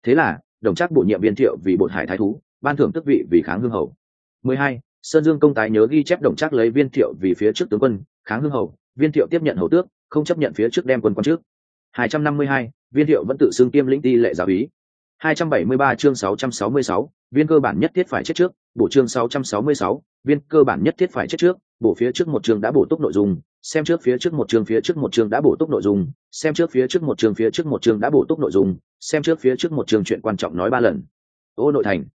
Thế là, đồng chắc bổ nhiệm viên thiệu vì bột hải thái thú, ban thưởng tức vị vì kháng hương hầu. Mười hai, sơn dương công tái nhớ ghi chép đồng chắc lấy viên thiệu vì phía trước tướng quân, kháng hương hầu viên thiệu tiếp nhận hầu tước, không chấp nhận phía trước đem quân quan trước. Hai trăm năm mươi hai, viên thiệu vẫn tự xưng kiêm lĩnh ti lệ giáo ý hai trăm bảy mươi ba chương sáu trăm sáu mươi sáu, viên cơ bản nhất thiết phải chết trước, bổ chương sáu trăm sáu mươi sáu, viên cơ bản nhất thiết phải chết trước, bổ phía trước một chương đã bổ túc nội dung, xem trước phía trước một chương, phía trước một chương đã bổ túc nội dung, xem trước phía trước một chương, phía trước một chương đã bổ túc nội dung, xem trước phía trước một chương chuyện quan trọng nói ba lần. Ô nội thành.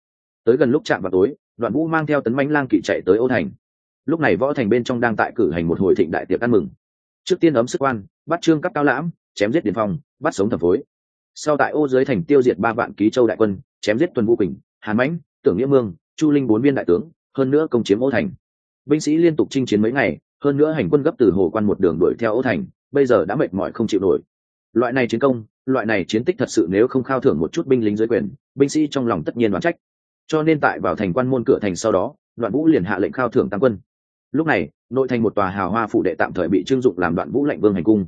Tới gần lúc chạm vào tối, đoạn vũ mang theo tấn mãnh lang kỵ chạy tới ô thành lúc này võ thành bên trong đang tại cử hành một hồi thịnh đại tiệc ăn mừng. Trước tiên ấm sức quan, bắt trương cấp cao lãm, chém giết điền phong, bắt sống thẩm phối. Sau tại ô dưới thành tiêu diệt ba vạn ký châu đại quân, chém giết tuần vũ quỳnh, hàn mãnh, tưởng nghĩa mương, chu linh bốn viên đại tướng, hơn nữa công chiếm ô thành. Binh sĩ liên tục chinh chiến mấy ngày, hơn nữa hành quân gấp từ hồ quan một đường đuổi theo ô thành, bây giờ đã mệt mỏi không chịu nổi. Loại này chiến công, loại này chiến tích thật sự nếu không khao thưởng một chút binh lính dưới quyền, binh sĩ trong lòng tất nhiên đoán trách. Cho nên tại vào thành quan môn cửa thành sau đó đoạn vũ liền hạ lệnh khao thưởng tăng quân lúc này, nội thành một tòa hào hoa phụ đệ tạm thời bị trưng dụng làm đoạn vũ lệnh vương hành cung.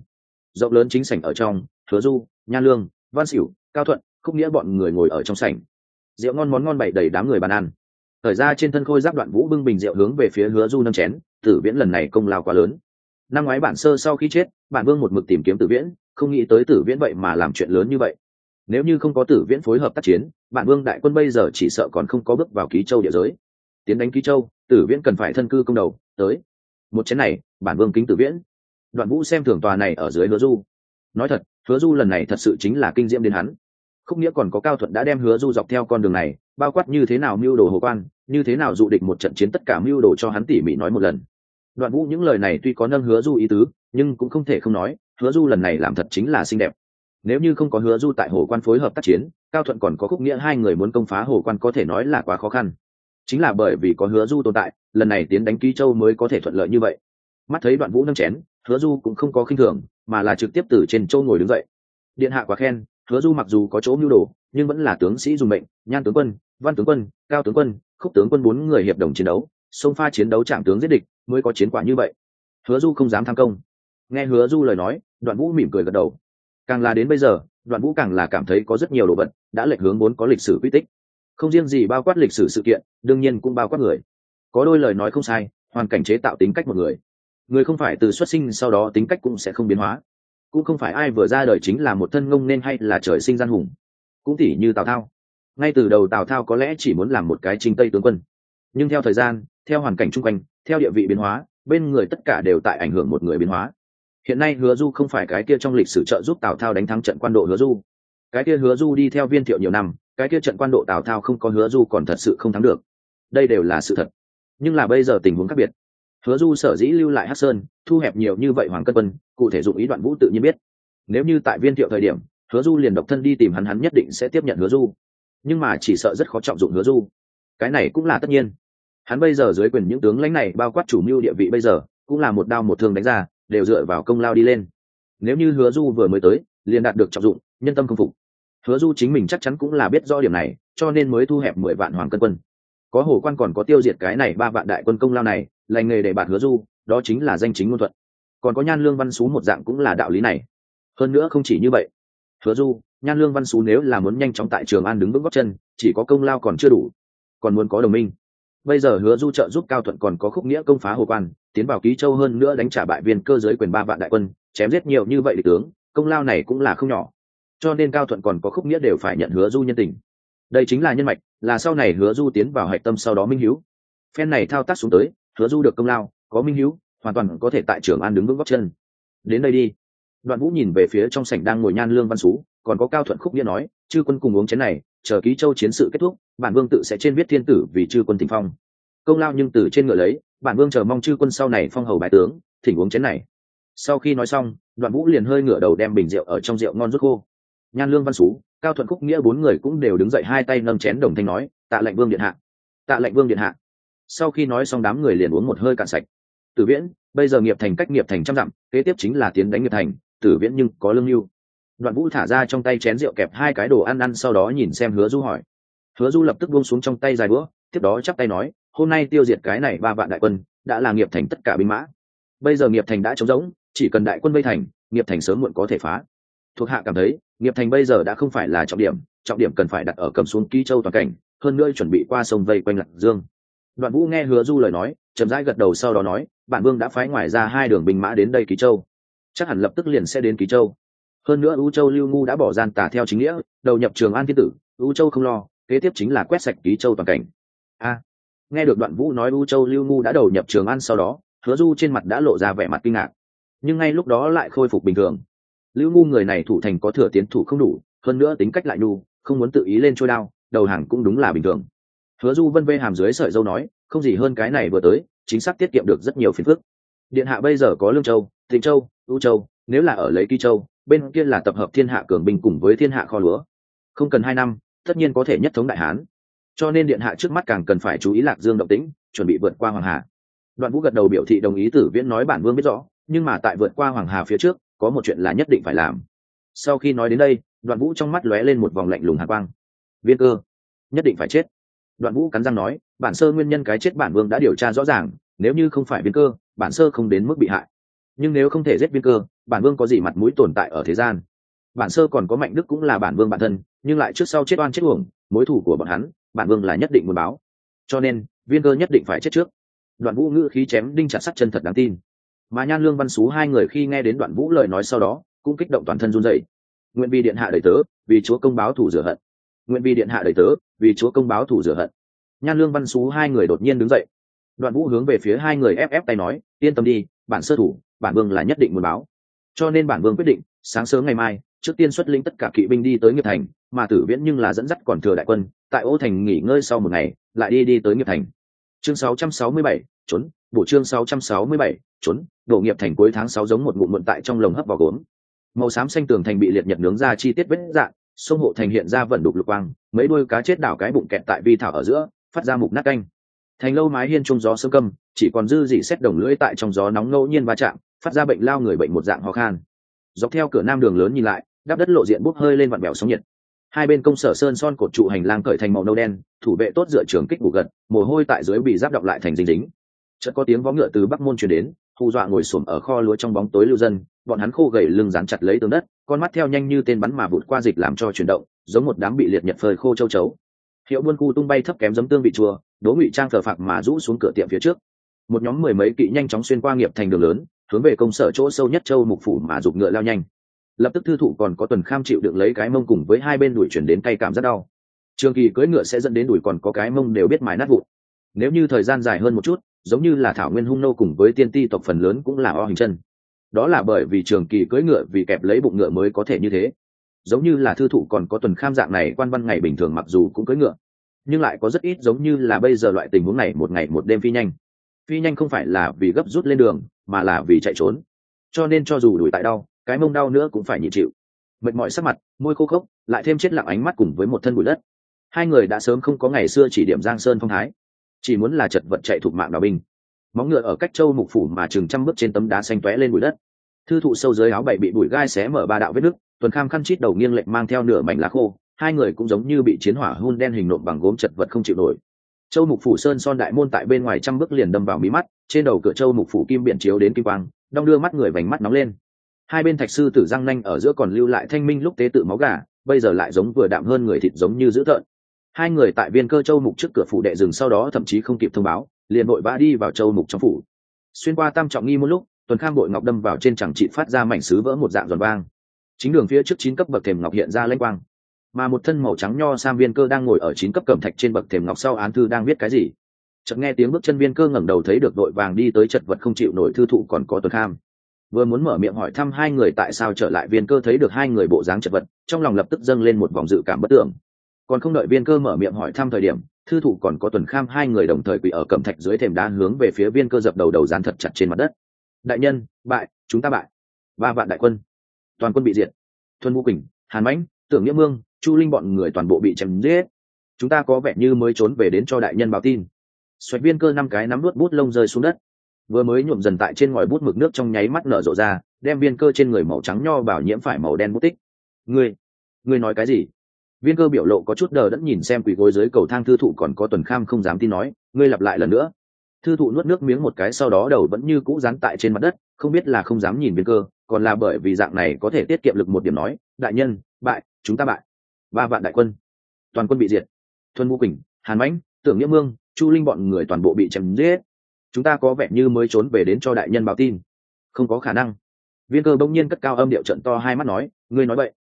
Rộng lớn chính sảnh ở trong, hứa du, nha lương, văn xỉu cao thuận không nghĩa bọn người ngồi ở trong sảnh. Rượu ngon món ngon bày đầy đám người bàn ăn. Thời ra trên thân khôi giáp đoạn vũ bưng bình rượu hướng về phía hứa du nâng chén, tử viễn lần này công lao quá lớn. Năm ngoái bản sơ sau khi chết, bản vương một mực tìm kiếm tử viễn, không nghĩ tới tử viễn vậy mà làm chuyện lớn như vậy. Nếu như không có tử viễn phối hợp tác chiến, bản vương đại quân bây giờ chỉ sợ còn không có bước vào ký châu địa giới. Tiến đánh ký châu, tử viễn cần phải thân cư công đầu tới. Một chén này, bản vương kính tử viễn. Đoạn vũ xem thường tòa này ở dưới hứa du. Nói thật, hứa du lần này thật sự chính là kinh diễm đến hắn. Không nghĩa còn có cao thuận đã đem hứa du dọc theo con đường này, bao quát như thế nào mưu đồ hồ quan, như thế nào dụ địch một trận chiến tất cả mưu đồ cho hắn tỉ mỉ nói một lần. Đoạn vũ những lời này tuy có nâng hứa du ý tứ, nhưng cũng không thể không nói, hứa du lần này làm thật chính là xinh đẹp. Nếu như không có hứa du tại hồ quan phối hợp tác chiến, cao thuận còn có khúc nghĩa hai người muốn công phá hồ quan có thể nói là quá khó khăn. Chính là bởi vì có hứa du tồn tại lần này tiến đánh ký châu mới có thể thuận lợi như vậy. Mắt thấy đoạn vũ nâng chén, hứa du cũng không có khinh thường, mà là trực tiếp từ trên châu ngồi đứng dậy. Điện hạ quá khen, hứa du mặc dù có chỗ mưu đồ, nhưng vẫn là tướng sĩ dùng mệnh, nhan tướng quân, văn tướng quân, cao tướng quân, khúc tướng quân bốn người hiệp đồng chiến đấu xông pha chiến đấu chạm tướng giết địch mới có chiến quả như vậy. Hứa du không dám tham công. Nghe hứa du lời nói, đoạn vũ mỉm cười gật đầu. Càng là đến bây giờ, đoạn vũ càng là cảm thấy có rất nhiều đồ vật đã lệch hướng vốn có lịch sử quy tích. Không riêng gì bao quát lịch sử sự kiện, đương nhiên cũng bao quát người có đôi lời nói không sai, hoàn cảnh chế tạo tính cách một người. Người không phải từ xuất sinh sau đó tính cách cũng sẽ không biến hóa. Cũng không phải ai vừa ra đời chính là một thân ngông nên hay là trời sinh gian hùng. Cũng tỉ như tào thao. Ngay từ đầu tào thao có lẽ chỉ muốn làm một cái trinh tây tướng quân. Nhưng theo thời gian, theo hoàn cảnh chung quanh, theo địa vị biến hóa, bên người tất cả đều tại ảnh hưởng một người biến hóa. Hiện nay hứa du không phải cái kia trong lịch sử trợ giúp tào thao đánh thắng trận quan độ hứa du. Cái kia hứa du đi theo viên thiệu nhiều năm, cái kia trận quan độ tào thao không có hứa du còn thật sự không thắng được. Đây đều là sự thật nhưng là bây giờ tình huống khác biệt. Hứa du sở dĩ lưu lại hát sơn, thu hẹp nhiều như vậy hoàng cân quân, cụ thể dụng ý đoạn vũ tự nhiên biết. Nếu như tại viên thiệu thời điểm, hứa du liền độc thân đi tìm hắn hắn nhất định sẽ tiếp nhận hứa du. Nhưng mà chỉ sợ rất khó trọng dụng hứa du. Cái này cũng là tất nhiên. Hắn bây giờ dưới quyền những tướng lãnh này bao quát chủ mưu địa vị bây giờ, cũng là một đao một thương đánh ra, đều dựa vào công lao đi lên. Nếu như hứa du vừa mới tới, liền đạt được trọng dụng, nhân tâm công phục. Hứa du chính mình chắc chắn cũng là biết do điểm này, cho nên mới thu hẹp mười vạn hoàng cân quân có hồ quan còn có tiêu diệt cái này ba vạn đại quân công lao này, lành nghề để bạt hứa du, đó chính là danh chính ngôn thuận. Còn có nhan lương văn xú một dạng cũng là đạo lý này. Hơn nữa không chỉ như vậy. Hứa du, nhan lương văn xú nếu là muốn nhanh chóng tại trường an đứng vững góc chân, chỉ có công lao còn chưa đủ. Còn muốn có đồng minh. Bây giờ hứa du trợ giúp cao thuận còn có khúc nghĩa công phá hồ quan, tiến vào ký châu hơn nữa đánh trả bại viên cơ giới quyền ba vạn đại quân, chém giết nhiều như vậy địch tướng, công lao này cũng là không nhỏ. Cho nên cao thuận còn có khúc nghĩa đều phải nhận hứa du nhân tình đây chính là nhân mạch, là sau này hứa du tiến vào hạch tâm sau đó minh hữu phen này thao tác xuống tới, hứa du được công lao, có minh hữu hoàn toàn có thể tại trường an đứng vững góc chân. Đến đây đi. Đoạn vũ nhìn về phía trong sảnh đang ngồi nhan lương văn xú, còn có cao thuận khúc nghĩa nói, chư quân cùng uống chén này, chờ ký châu chiến sự kết thúc, bản vương tự sẽ trên viết thiên tử vì chư quân tình phong. Công lao nhưng từ trên ngựa lấy, bản vương chờ mong chư quân sau này phong hầu bài tướng, thỉnh uống chén này. Sau khi nói xong, đoạn vũ liền hơi ngửa đầu đem bình rượu ở trong rượu ngon rút khô. Nhan lương văn xú cao thuận khúc nghĩa bốn người cũng đều đứng dậy hai tay nâng chén đồng thanh nói, tạ lệnh vương điện hạ, tạ lệnh vương điện hạ. Sau khi nói xong đám người liền uống một hơi cạn sạch. Tử viễn, bây giờ nghiệp thành cách nghiệp thành trăm dặm, kế tiếp chính là tiến đánh nghiệp thành, tử viễn nhưng có lương mưu đoạn vũ thả ra trong tay chén rượu kẹp hai cái đồ ăn ăn sau đó nhìn xem hứa du hỏi. Hứa du lập tức buông xuống trong tay dài bữa tiếp đó chắp tay nói, hôm nay tiêu diệt cái này ba vạn đại quân, đã là nghiệp thành tất cả binh mã. Bây giờ nghiệp thành đã trống rỗng, chỉ cần đại quân vây thành, nghiệp thành sớm muộn có thể phá. Thuộc hạ cảm thấy nghiệp thành bây giờ đã không phải là trọng điểm trọng điểm cần phải đặt ở cầm xuống ký châu toàn cảnh, hơn nữa chuẩn bị qua sông vây quanh lạc dương. Đoạn vũ nghe hứa du lời nói, chậm rãi gật đầu sau đó nói, bản vương đã phái ngoài ra hai đường binh mã đến đây ký châu. Chắc hẳn lập tức liền sẽ đến ký châu. Hơn nữa u châu lưu ngu đã bỏ gian tả theo chính nghĩa, đầu nhập trường an thiên tử u châu không lo, kế tiếp chính là quét sạch ký châu toàn cảnh. A, nghe được đoạn vũ nói u châu lưu ngu đã đầu nhập trường an sau đó, hứa du trên mặt đã lộ ra vẻ mặt kinh ngạc. Nhưng ngay lúc đó lại khôi phục bình thường lưu ngu người này thủ thành có thừa tiến thủ không đủ, hơn nữa tính cách lại nhu, không muốn tự ý lên trôi đao, đầu hàng cũng đúng là bình thường. Hứa du vân vê hàm dưới sợi dâu nói, không gì hơn cái này vừa tới, chính xác tiết kiệm được rất nhiều phiền phức. Điện hạ bây giờ có lương châu thịnh châu, u châu, nếu là ở lấy kỳ châu, bên kia là tập hợp thiên hạ cường binh cùng với thiên hạ kho lúa. Không cần hai năm, tất nhiên có thể nhất thống đại hán. Cho nên điện hạ trước mắt càng cần phải chú ý lạc dương động tĩnh, chuẩn bị vượt qua hoàng hà. Đoạn vũ gật đầu biểu thị đồng ý tử viễn nói bản vương biết rõ, nhưng mà tại vượt qua hoàng hà phía trước có một chuyện là nhất định phải làm. Sau khi nói đến đây, đoạn vũ trong mắt lóe lên một vòng lạnh lùng hạ quang. Viên cơ, nhất định phải chết. Đoạn vũ cắn răng nói, bản sơ nguyên nhân cái chết bản vương đã điều tra rõ ràng, nếu như không phải viên cơ, bản sơ không đến mức bị hại. Nhưng nếu không thể giết viên cơ, bản vương có gì mặt mũi tồn tại ở thế gian? Bản sơ còn có mạnh đức cũng là bản vương bản thân, nhưng lại trước sau chết oan chết uổng, mối thủ của bọn hắn, bản vương là nhất định muốn báo. Cho nên, viên cơ nhất định phải chết trước. Đoạn vũ ngữ khí chém đinh chặt sắt chân thật đáng tin mà nhan lương văn xú hai người khi nghe đến đoạn vũ lời nói sau đó cũng kích động toàn thân run dậy nguyện vì điện hạ đầy tớ vì chúa công báo thủ rửa hận. Nguyện vì điện hạ đầy tớ vì chúa công báo thủ rửa hận. Nhan lương văn xú hai người đột nhiên đứng dậy. Đoạn vũ hướng về phía hai người ép ép tay nói yên tâm đi bản sơ thủ bản vương là nhất định muốn báo. Cho nên bản vương quyết định sáng sớm ngày mai trước tiên xuất lĩnh tất cả kỵ binh đi tới nghiệp thành mà tử viễn nhưng là dẫn dắt còn thừa đại quân tại ô thành nghỉ ngơi sau một ngày lại đi đi tới nghiệp thành. Chương 667, trốn bộ chương 667, trốn đổ nghiệp thành cuối tháng 6 giống một ngụm muộn tại trong lồng hấp vào gốm. Màu xám xanh tường thành bị liệt nhật nướng ra chi tiết vết dạng sông hộ thành hiện ra vận đục lục quang mấy đuôi cá chết đảo cái bụng kẹt tại vi thảo ở giữa phát ra mục nát canh. Thành lâu mái hiên trung gió sơ câm chỉ còn dư dị xét đồng lưỡi tại trong gió nóng ngẫu nhiên va chạm phát ra bệnh lao người bệnh một dạng ho khan. Dọc theo cửa nam đường lớn nhìn lại đắp đất lộ diện bốc hơi lên vặn bèo sóng nhiệt. Hai bên công sở sơn son cột trụ hành lang cởi thành màu nâu đen thủ vệ tốt dựa trường kích bù gật mồ hôi tại dưới bị giáp đọng lại thành dính dính chợt có tiếng vó ngựa từ bắc môn truyền đến, hù dọa ngồi xổm ở kho lúa trong bóng tối lưu dân, bọn hắn khô gầy lưng dán chặt lấy tường đất, con mắt theo nhanh như tên bắn mà vụt qua dịch làm cho chuyển động, giống một đám bị liệt nhật phơi khô châu chấu. Hiệu buôn khu tung bay thấp kém giấm tương bị chua đố ngụy trang thờ phạc mà rũ xuống cửa tiệm phía trước. Một nhóm mười mấy kỵ nhanh chóng xuyên qua nghiệp thành đường lớn, hướng về công sở chỗ sâu nhất châu mục phủ mà giục ngựa lao nhanh. Lập tức thư thụ còn có tuần kham chịu được lấy cái mông cùng với hai bên đuổi chuyển đến cay cảm rất đau. Trường kỳ cưỡi ngựa sẽ dẫn đến đuổi còn có cái mông đều biết mài nát vụn. Nếu như thời gian dài hơn một chút giống như là thảo nguyên hung nô cùng với tiên ti tộc phần lớn cũng là o hình chân. Đó là bởi vì trường kỳ cưỡi ngựa vì kẹp lấy bụng ngựa mới có thể như thế. Giống như là thư thụ còn có tuần kham dạng này quan văn ngày bình thường mặc dù cũng cưỡi ngựa, nhưng lại có rất ít giống như là bây giờ loại tình huống này một ngày một đêm phi nhanh. Phi nhanh không phải là vì gấp rút lên đường, mà là vì chạy trốn. Cho nên cho dù đuổi tại đau, cái mông đau nữa cũng phải nhịn chịu. Mệt mỏi sắc mặt, môi khô khốc, lại thêm chết lặng ánh mắt cùng với một thân bụi đất. Hai người đã sớm không có ngày xưa chỉ điểm giang sơn phong thái chỉ muốn là chật vật chạy thuộc mạng đào binh. Móng ngựa ở cách châu mục phủ mà chừng trăm bước trên tấm đá xanh tóe lên bụi đất. Thư thụ sâu dưới áo bậy bị bụi gai xé mở ba đạo vết nứt, tuần kham khăn chít đầu nghiêng lệnh mang theo nửa mảnh lá khô, hai người cũng giống như bị chiến hỏa hun đen hình nộm bằng gốm chật vật không chịu nổi. Châu mục phủ sơn son đại môn tại bên ngoài trăm bước liền đâm vào mí mắt, trên đầu cửa châu mục phủ kim biển chiếu đến kim quang, đong đưa mắt người vành mắt nóng lên. Hai bên thạch sư tử răng nanh ở giữa còn lưu lại thanh minh lúc tế tự máu gà, bây giờ lại giống vừa đạm hơn người thịt giống như dữ tợn hai người tại viên cơ châu mục trước cửa phủ đệ rừng sau đó thậm chí không kịp thông báo, liền vội vã đi vào châu mục trong phủ. Xuyên qua tam trọng nghi một lúc, tuần kham bội ngọc đâm vào trên chẳng trị phát ra mảnh sứ vỡ một dạng giòn vang. Chính đường phía trước chín cấp bậc thềm ngọc hiện ra lanh quang. Mà một thân màu trắng nho sam viên cơ đang ngồi ở chín cấp cẩm thạch trên bậc thềm ngọc sau án thư đang viết cái gì? Chợt nghe tiếng bước chân viên cơ ngẩng đầu thấy được đội vàng đi tới chật vật không chịu nổi thư thụ còn có tuần kham vừa muốn mở miệng hỏi thăm hai người tại sao trở lại, viên cơ thấy được hai người bộ dáng chật vật, trong lòng lập tức dâng lên một vòng dự cảm bất tưởng còn không đợi viên cơ mở miệng hỏi thăm thời điểm, thư thụ còn có tuần kham hai người đồng thời quỳ ở cẩm thạch dưới thềm đá hướng về phía viên cơ dập đầu đầu dán thật chặt trên mặt đất. Đại nhân, bại, chúng ta bại. Ba vạn đại quân. Toàn quân bị diệt. Thuân vũ quỳnh, hàn mãnh, tưởng nghĩa mương, chu linh bọn người toàn bộ bị chém giết. Chúng ta có vẻ như mới trốn về đến cho đại nhân báo tin. Xoạch viên cơ năm cái nắm nuốt bút lông rơi xuống đất. Vừa mới nhuộm dần tại trên ngòi bút mực nước trong nháy mắt nở rộ ra, đem viên cơ trên người màu trắng nho bảo nhiễm phải màu đen bút tích. Ngươi ngươi nói cái gì? Viên cơ biểu lộ có chút đờ đẫn nhìn xem quỳ gối dưới cầu thang thư thụ còn có tuần kham không dám tin nói, ngươi lặp lại lần nữa. Thư thụ nuốt nước miếng một cái sau đó đầu vẫn như cũ dán tại trên mặt đất, không biết là không dám nhìn viên cơ, còn là bởi vì dạng này có thể tiết kiệm lực một điểm nói, đại nhân, bại, chúng ta bại. Ba vạn đại quân, toàn quân bị diệt. Thuần vũ quỳnh, hàn mãnh, tưởng nghĩa mương, chu linh bọn người toàn bộ bị chém giết. Chúng ta có vẻ như mới trốn về đến cho đại nhân báo tin. Không có khả năng. Viên cơ bỗng nhiên cất cao âm điệu trận to hai mắt nói, ngươi nói vậy.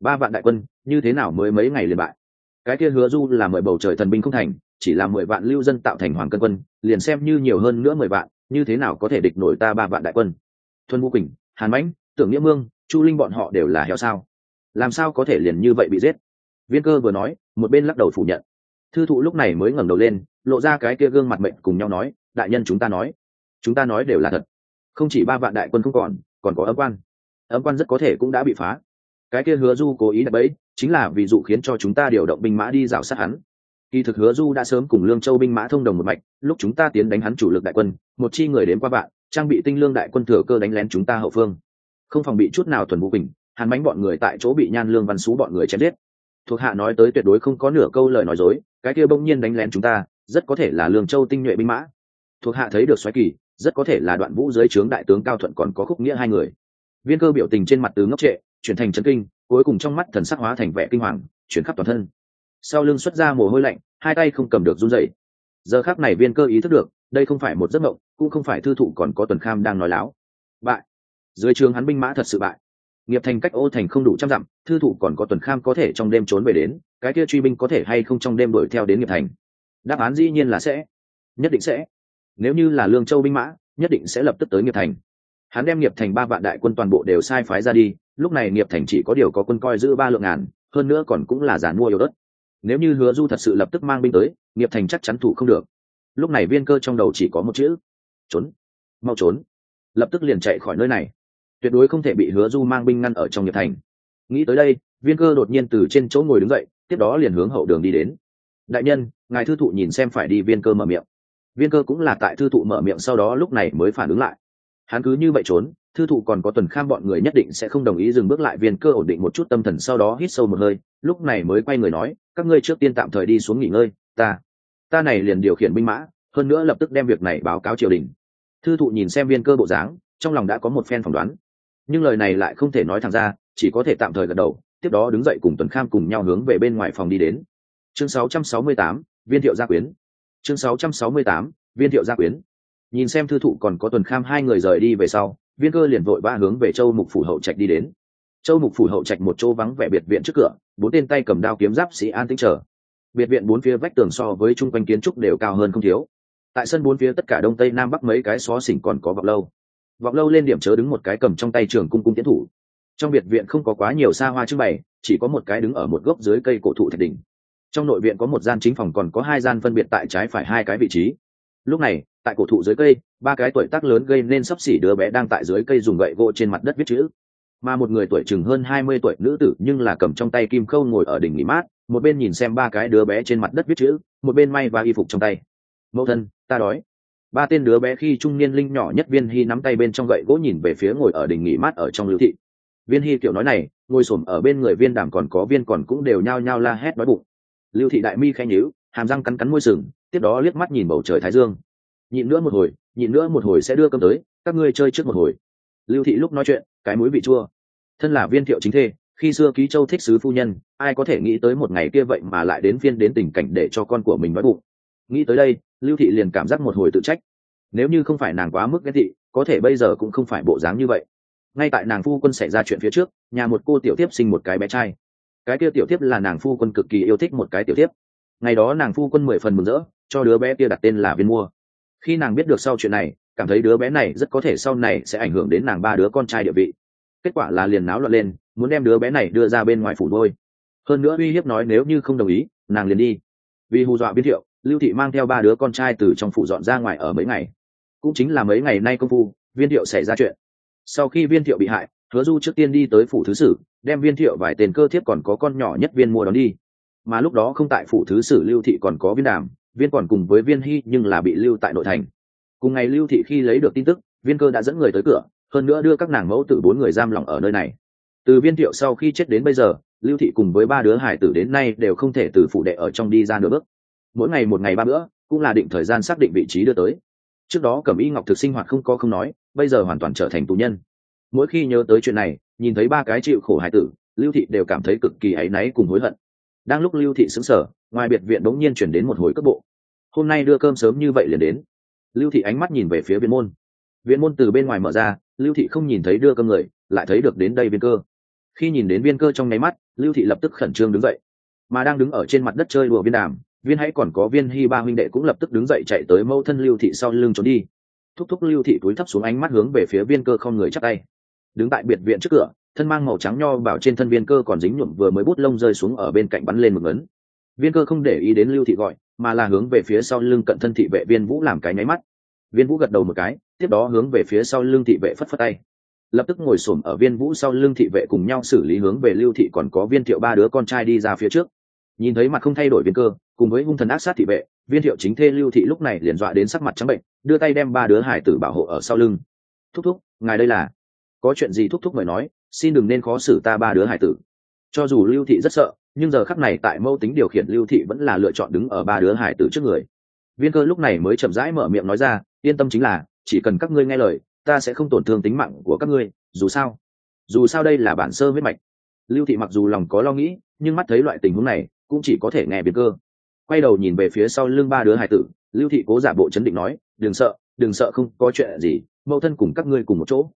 Ba vạn đại quân như thế nào mới mấy ngày liền bại? Cái kia hứa du là mười bầu trời thần binh không thành, chỉ là mười vạn lưu dân tạo thành hoàng cân quân, liền xem như nhiều hơn nữa mười vạn, như thế nào có thể địch nổi ta ba vạn đại quân? Thuần vũ quỳnh, hàn mãnh, tưởng nghĩa mương, chu linh bọn họ đều là heo sao? Làm sao có thể liền như vậy bị giết? Viên cơ vừa nói, một bên lắc đầu phủ nhận. Thư thụ lúc này mới ngẩng đầu lên, lộ ra cái kia gương mặt mệnh cùng nhau nói, đại nhân chúng ta nói, chúng ta nói đều là thật. Không chỉ ba vạn đại quân không còn còn có âm quan. Âm quan rất có thể cũng đã bị phá. Cái kia hứa du cố ý đặt bẫy chính là vì dụ khiến cho chúng ta điều động binh mã đi rào sát hắn. Kỳ thực hứa du đã sớm cùng lương châu binh mã thông đồng một mạch, lúc chúng ta tiến đánh hắn chủ lực đại quân, một chi người đến qua vạn, trang bị tinh lương đại quân thừa cơ đánh lén chúng ta hậu phương. Không phòng bị chút nào thuần vũ bình hàn bánh bọn người tại chỗ bị nhan lương văn xú bọn người chém giết. Thuộc hạ nói tới tuyệt đối không có nửa câu lời nói dối, cái kia bỗng nhiên đánh lén chúng ta, rất có thể là lương châu tinh nhuệ binh mã. Thuộc hạ thấy được xoáy kỳ, rất có thể là đoạn vũ dưới trướng đại tướng cao thuận còn có khúc nghĩa hai người. Viên cơ biểu tình trên mặt tướng ngốc trệ, chuyển thành chấn kinh cuối cùng trong mắt thần sắc hóa thành vẻ kinh hoàng, chuyển khắp toàn thân. Sau lưng xuất ra mồ hôi lạnh, hai tay không cầm được run rẩy. giờ khác này viên cơ ý thức được, đây không phải một giấc mộng, cũng không phải thư thụ còn có tuần kham đang nói láo. Bại. Dưới trường hắn binh mã thật sự bại. Nghiệp thành cách ô thành không đủ trăm dặm, thư thụ còn có tuần kham có thể trong đêm trốn về đến, cái kia truy binh có thể hay không trong đêm đuổi theo đến nghiệp thành? Đáp án dĩ nhiên là sẽ. Nhất định sẽ. Nếu như là lương châu binh mã, nhất định sẽ lập tức tới nghiệp thành hắn đem nghiệp thành ba vạn đại quân toàn bộ đều sai phái ra đi, lúc này nghiệp thành chỉ có điều có quân coi giữ ba lượng ngàn, hơn nữa còn cũng là giàn mua yếu đất. Nếu như hứa du thật sự lập tức mang binh tới, nghiệp thành chắc chắn thủ không được. Lúc này viên cơ trong đầu chỉ có một chữ, trốn, mau trốn. Lập tức liền chạy khỏi nơi này. Tuyệt đối không thể bị hứa du mang binh ngăn ở trong nghiệp thành. Nghĩ tới đây, viên cơ đột nhiên từ trên chỗ ngồi đứng dậy, tiếp đó liền hướng hậu đường đi đến. Đại nhân, ngài thư thụ nhìn xem phải đi viên cơ mở miệng. Viên cơ cũng là tại thư thụ mở miệng sau đó lúc này mới phản ứng lại hắn cứ như vậy trốn thư thụ còn có tuần kham bọn người nhất định sẽ không đồng ý dừng bước lại viên cơ ổn định một chút tâm thần sau đó hít sâu một hơi lúc này mới quay người nói các ngươi trước tiên tạm thời đi xuống nghỉ ngơi ta ta này liền điều khiển binh mã hơn nữa lập tức đem việc này báo cáo triều đình. Thư thụ nhìn xem viên cơ bộ dáng trong lòng đã có một phen phỏng đoán. Nhưng lời này lại không thể nói thẳng ra chỉ có thể tạm thời gật đầu tiếp đó đứng dậy cùng tuần kham cùng nhau hướng về bên ngoài phòng đi đến. Chương 668, viên thiệu gia quyến. Chương 668, viên thiệu gia quyến nhìn xem thư thụ còn có tuần kham hai người rời đi về sau, viên cơ liền vội ba hướng về châu mục phủ hậu trạch đi đến. Châu mục phủ hậu trạch một chỗ vắng vẻ biệt viện trước cửa, bốn tên tay cầm đao kiếm giáp sĩ an tĩnh trở biệt viện bốn phía vách tường so với chung quanh kiến trúc đều cao hơn không thiếu. Tại sân bốn phía tất cả đông tây nam bắc mấy cái xó xỉnh còn có vọng lâu. Vọng lâu lên điểm chớ đứng một cái cầm trong tay trường cung cung tiến thủ. Trong biệt viện không có quá nhiều xa hoa trưng bày, chỉ có một cái đứng ở một gốc dưới cây cổ thụ thạch đỉnh. Trong nội viện có một gian chính phòng còn có hai gian phân biệt tại trái phải hai cái vị trí. Lúc này tại cổ thụ dưới cây, ba cái tuổi tác lớn gây nên sắp xỉ đứa bé đang tại dưới cây dùng gậy gỗ trên mặt đất viết chữ. Mà một người tuổi chừng hơn hai mươi tuổi nữ tử nhưng là cầm trong tay kim khâu ngồi ở đỉnh nghỉ mát, một bên nhìn xem ba cái đứa bé trên mặt đất viết chữ, một bên may và y phục trong tay. Mẫu thân, ta đói. Ba tên đứa bé khi trung niên linh nhỏ nhất viên hy nắm tay bên trong gậy gỗ nhìn về phía ngồi ở đỉnh nghỉ mát ở trong lưu thị. Viên hy kiểu nói này, ngồi s ở bên người viên đàm còn có viên còn cũng đều nhao nhao la hét đói bụng. Lưu thị đại mi khen nhíu, hàm răng cắn cắn môi sừng, tiếp đó liếc mắt nhìn bầu trời thái dương nhịn nữa một hồi, nhịn nữa một hồi sẽ đưa cơm tới, các ngươi chơi trước một hồi. Lưu thị lúc nói chuyện, cái mũi vị chua. Thân là viên thiệu chính thê, khi xưa ký châu thích sứ phu nhân, ai có thể nghĩ tới một ngày kia vậy mà lại đến phiên đến tình cảnh để cho con của mình nói bụng. Nghĩ tới đây, lưu thị liền cảm giác một hồi tự trách. Nếu như không phải nàng quá mức ghét thị có thể bây giờ cũng không phải bộ dáng như vậy. Ngay tại nàng phu quân xảy ra chuyện phía trước, nhà một cô tiểu tiếp sinh một cái bé trai. Cái kia tiểu tiếp là nàng phu quân cực kỳ yêu thích một cái tiểu tiếp ngày đó nàng phu quân mười phần mừng rỡ, cho đứa bé kia đặt tên là viên mua khi nàng biết được sau chuyện này, cảm thấy đứa bé này rất có thể sau này sẽ ảnh hưởng đến nàng ba đứa con trai địa vị. Kết quả là liền náo loạn lên, muốn đem đứa bé này đưa ra bên ngoài phủ đôi hơn nữa uy hiếp nói nếu như không đồng ý, nàng liền đi. Vì hù dọa biên thiệu, lưu thị mang theo ba đứa con trai từ trong phủ dọn ra ngoài ở mấy ngày. Cũng chính là mấy ngày nay công phu, viên thiệu xảy ra chuyện. Sau khi viên thiệu bị hại, hứa du trước tiên đi tới phủ thứ sử, đem viên thiệu vài tên cơ thiếp còn có con nhỏ nhất viên mua đón đi. Mà lúc đó không tại phủ thứ sử lưu thị còn có viên đàm viên còn cùng với viên hy nhưng là bị lưu tại nội thành. Cùng ngày lưu thị khi lấy được tin tức, viên cơ đã dẫn người tới cửa, hơn nữa đưa các nàng mẫu tử bốn người giam lỏng ở nơi này. Từ viên thiệu sau khi chết đến bây giờ, lưu thị cùng với ba đứa hải tử đến nay đều không thể từ phụ đệ ở trong đi ra nửa bước. Mỗi ngày một ngày ba bữa, cũng là định thời gian xác định vị trí đưa tới. Trước đó cẩm y ngọc thực sinh hoạt không có không nói, bây giờ hoàn toàn trở thành tù nhân. Mỗi khi nhớ tới chuyện này, nhìn thấy ba cái chịu khổ hải tử, lưu thị đều cảm thấy cực kỳ áy náy cùng hối hận đang lúc lưu thị xứng sở ngoài biệt viện đống nhiên chuyển đến một hồi cấp bộ. Hôm nay đưa cơm sớm như vậy liền đến. Lưu thị ánh mắt nhìn về phía Viên môn. Viên môn từ bên ngoài mở ra, lưu thị không nhìn thấy đưa cơm người, lại thấy được đến đây viên cơ. Khi nhìn đến viên cơ trong nháy mắt, lưu thị lập tức khẩn trương đứng dậy. Mà đang đứng ở trên mặt đất chơi đùa viên đàm, viên hãy còn có viên hy ba huynh đệ cũng lập tức đứng dậy chạy tới mâu thân lưu thị sau lưng trốn đi. Thúc thúc lưu thị túi thấp xuống ánh mắt hướng về phía viên cơ không người chắc tay. Đứng tại biệt viện trước cửa thân mang màu trắng nho bảo trên thân viên cơ còn dính nhuộm vừa mới bút lông rơi xuống ở bên cạnh bắn lên một ngấn. Viên cơ không để ý đến lưu thị gọi, mà là hướng về phía sau lưng cận thân thị vệ viên vũ làm cái nháy mắt. Viên vũ gật đầu một cái, tiếp đó hướng về phía sau lưng thị vệ phất phất tay. Lập tức ngồi xổm ở viên vũ sau lưng thị vệ cùng nhau xử lý hướng về lưu thị còn có viên thiệu ba đứa con trai đi ra phía trước. Nhìn thấy mặt không thay đổi viên cơ, cùng với hung thần ác sát thị vệ, viên thiệu chính thê lưu thị lúc này liền dọa đến sắc mặt trắng bệnh, đưa tay đem ba đứa hải tử bảo hộ ở sau lưng. Thúc thúc, ngài đây là? Có chuyện gì thúc thúc mời nói? Xin đừng nên khó xử ta ba đứa hải tử. Cho dù lưu thị rất sợ, nhưng giờ khắc này tại mâu tính điều khiển lưu thị vẫn là lựa chọn đứng ở ba đứa hải tử trước người. Viên cơ lúc này mới chậm rãi mở miệng nói ra, yên tâm chính là, chỉ cần các ngươi nghe lời, ta sẽ không tổn thương tính mạng của các ngươi, dù sao. Dù sao đây là bản sơ huyết mạch. Lưu thị mặc dù lòng có lo nghĩ, nhưng mắt thấy loại tình huống này, cũng chỉ có thể nghe viên cơ. Quay đầu nhìn về phía sau lưng ba đứa hải tử, lưu thị cố giả bộ chấn định nói, đừng sợ đừng sợ, không có chuyện gì, mẫu thân cùng các ngươi cùng một chỗ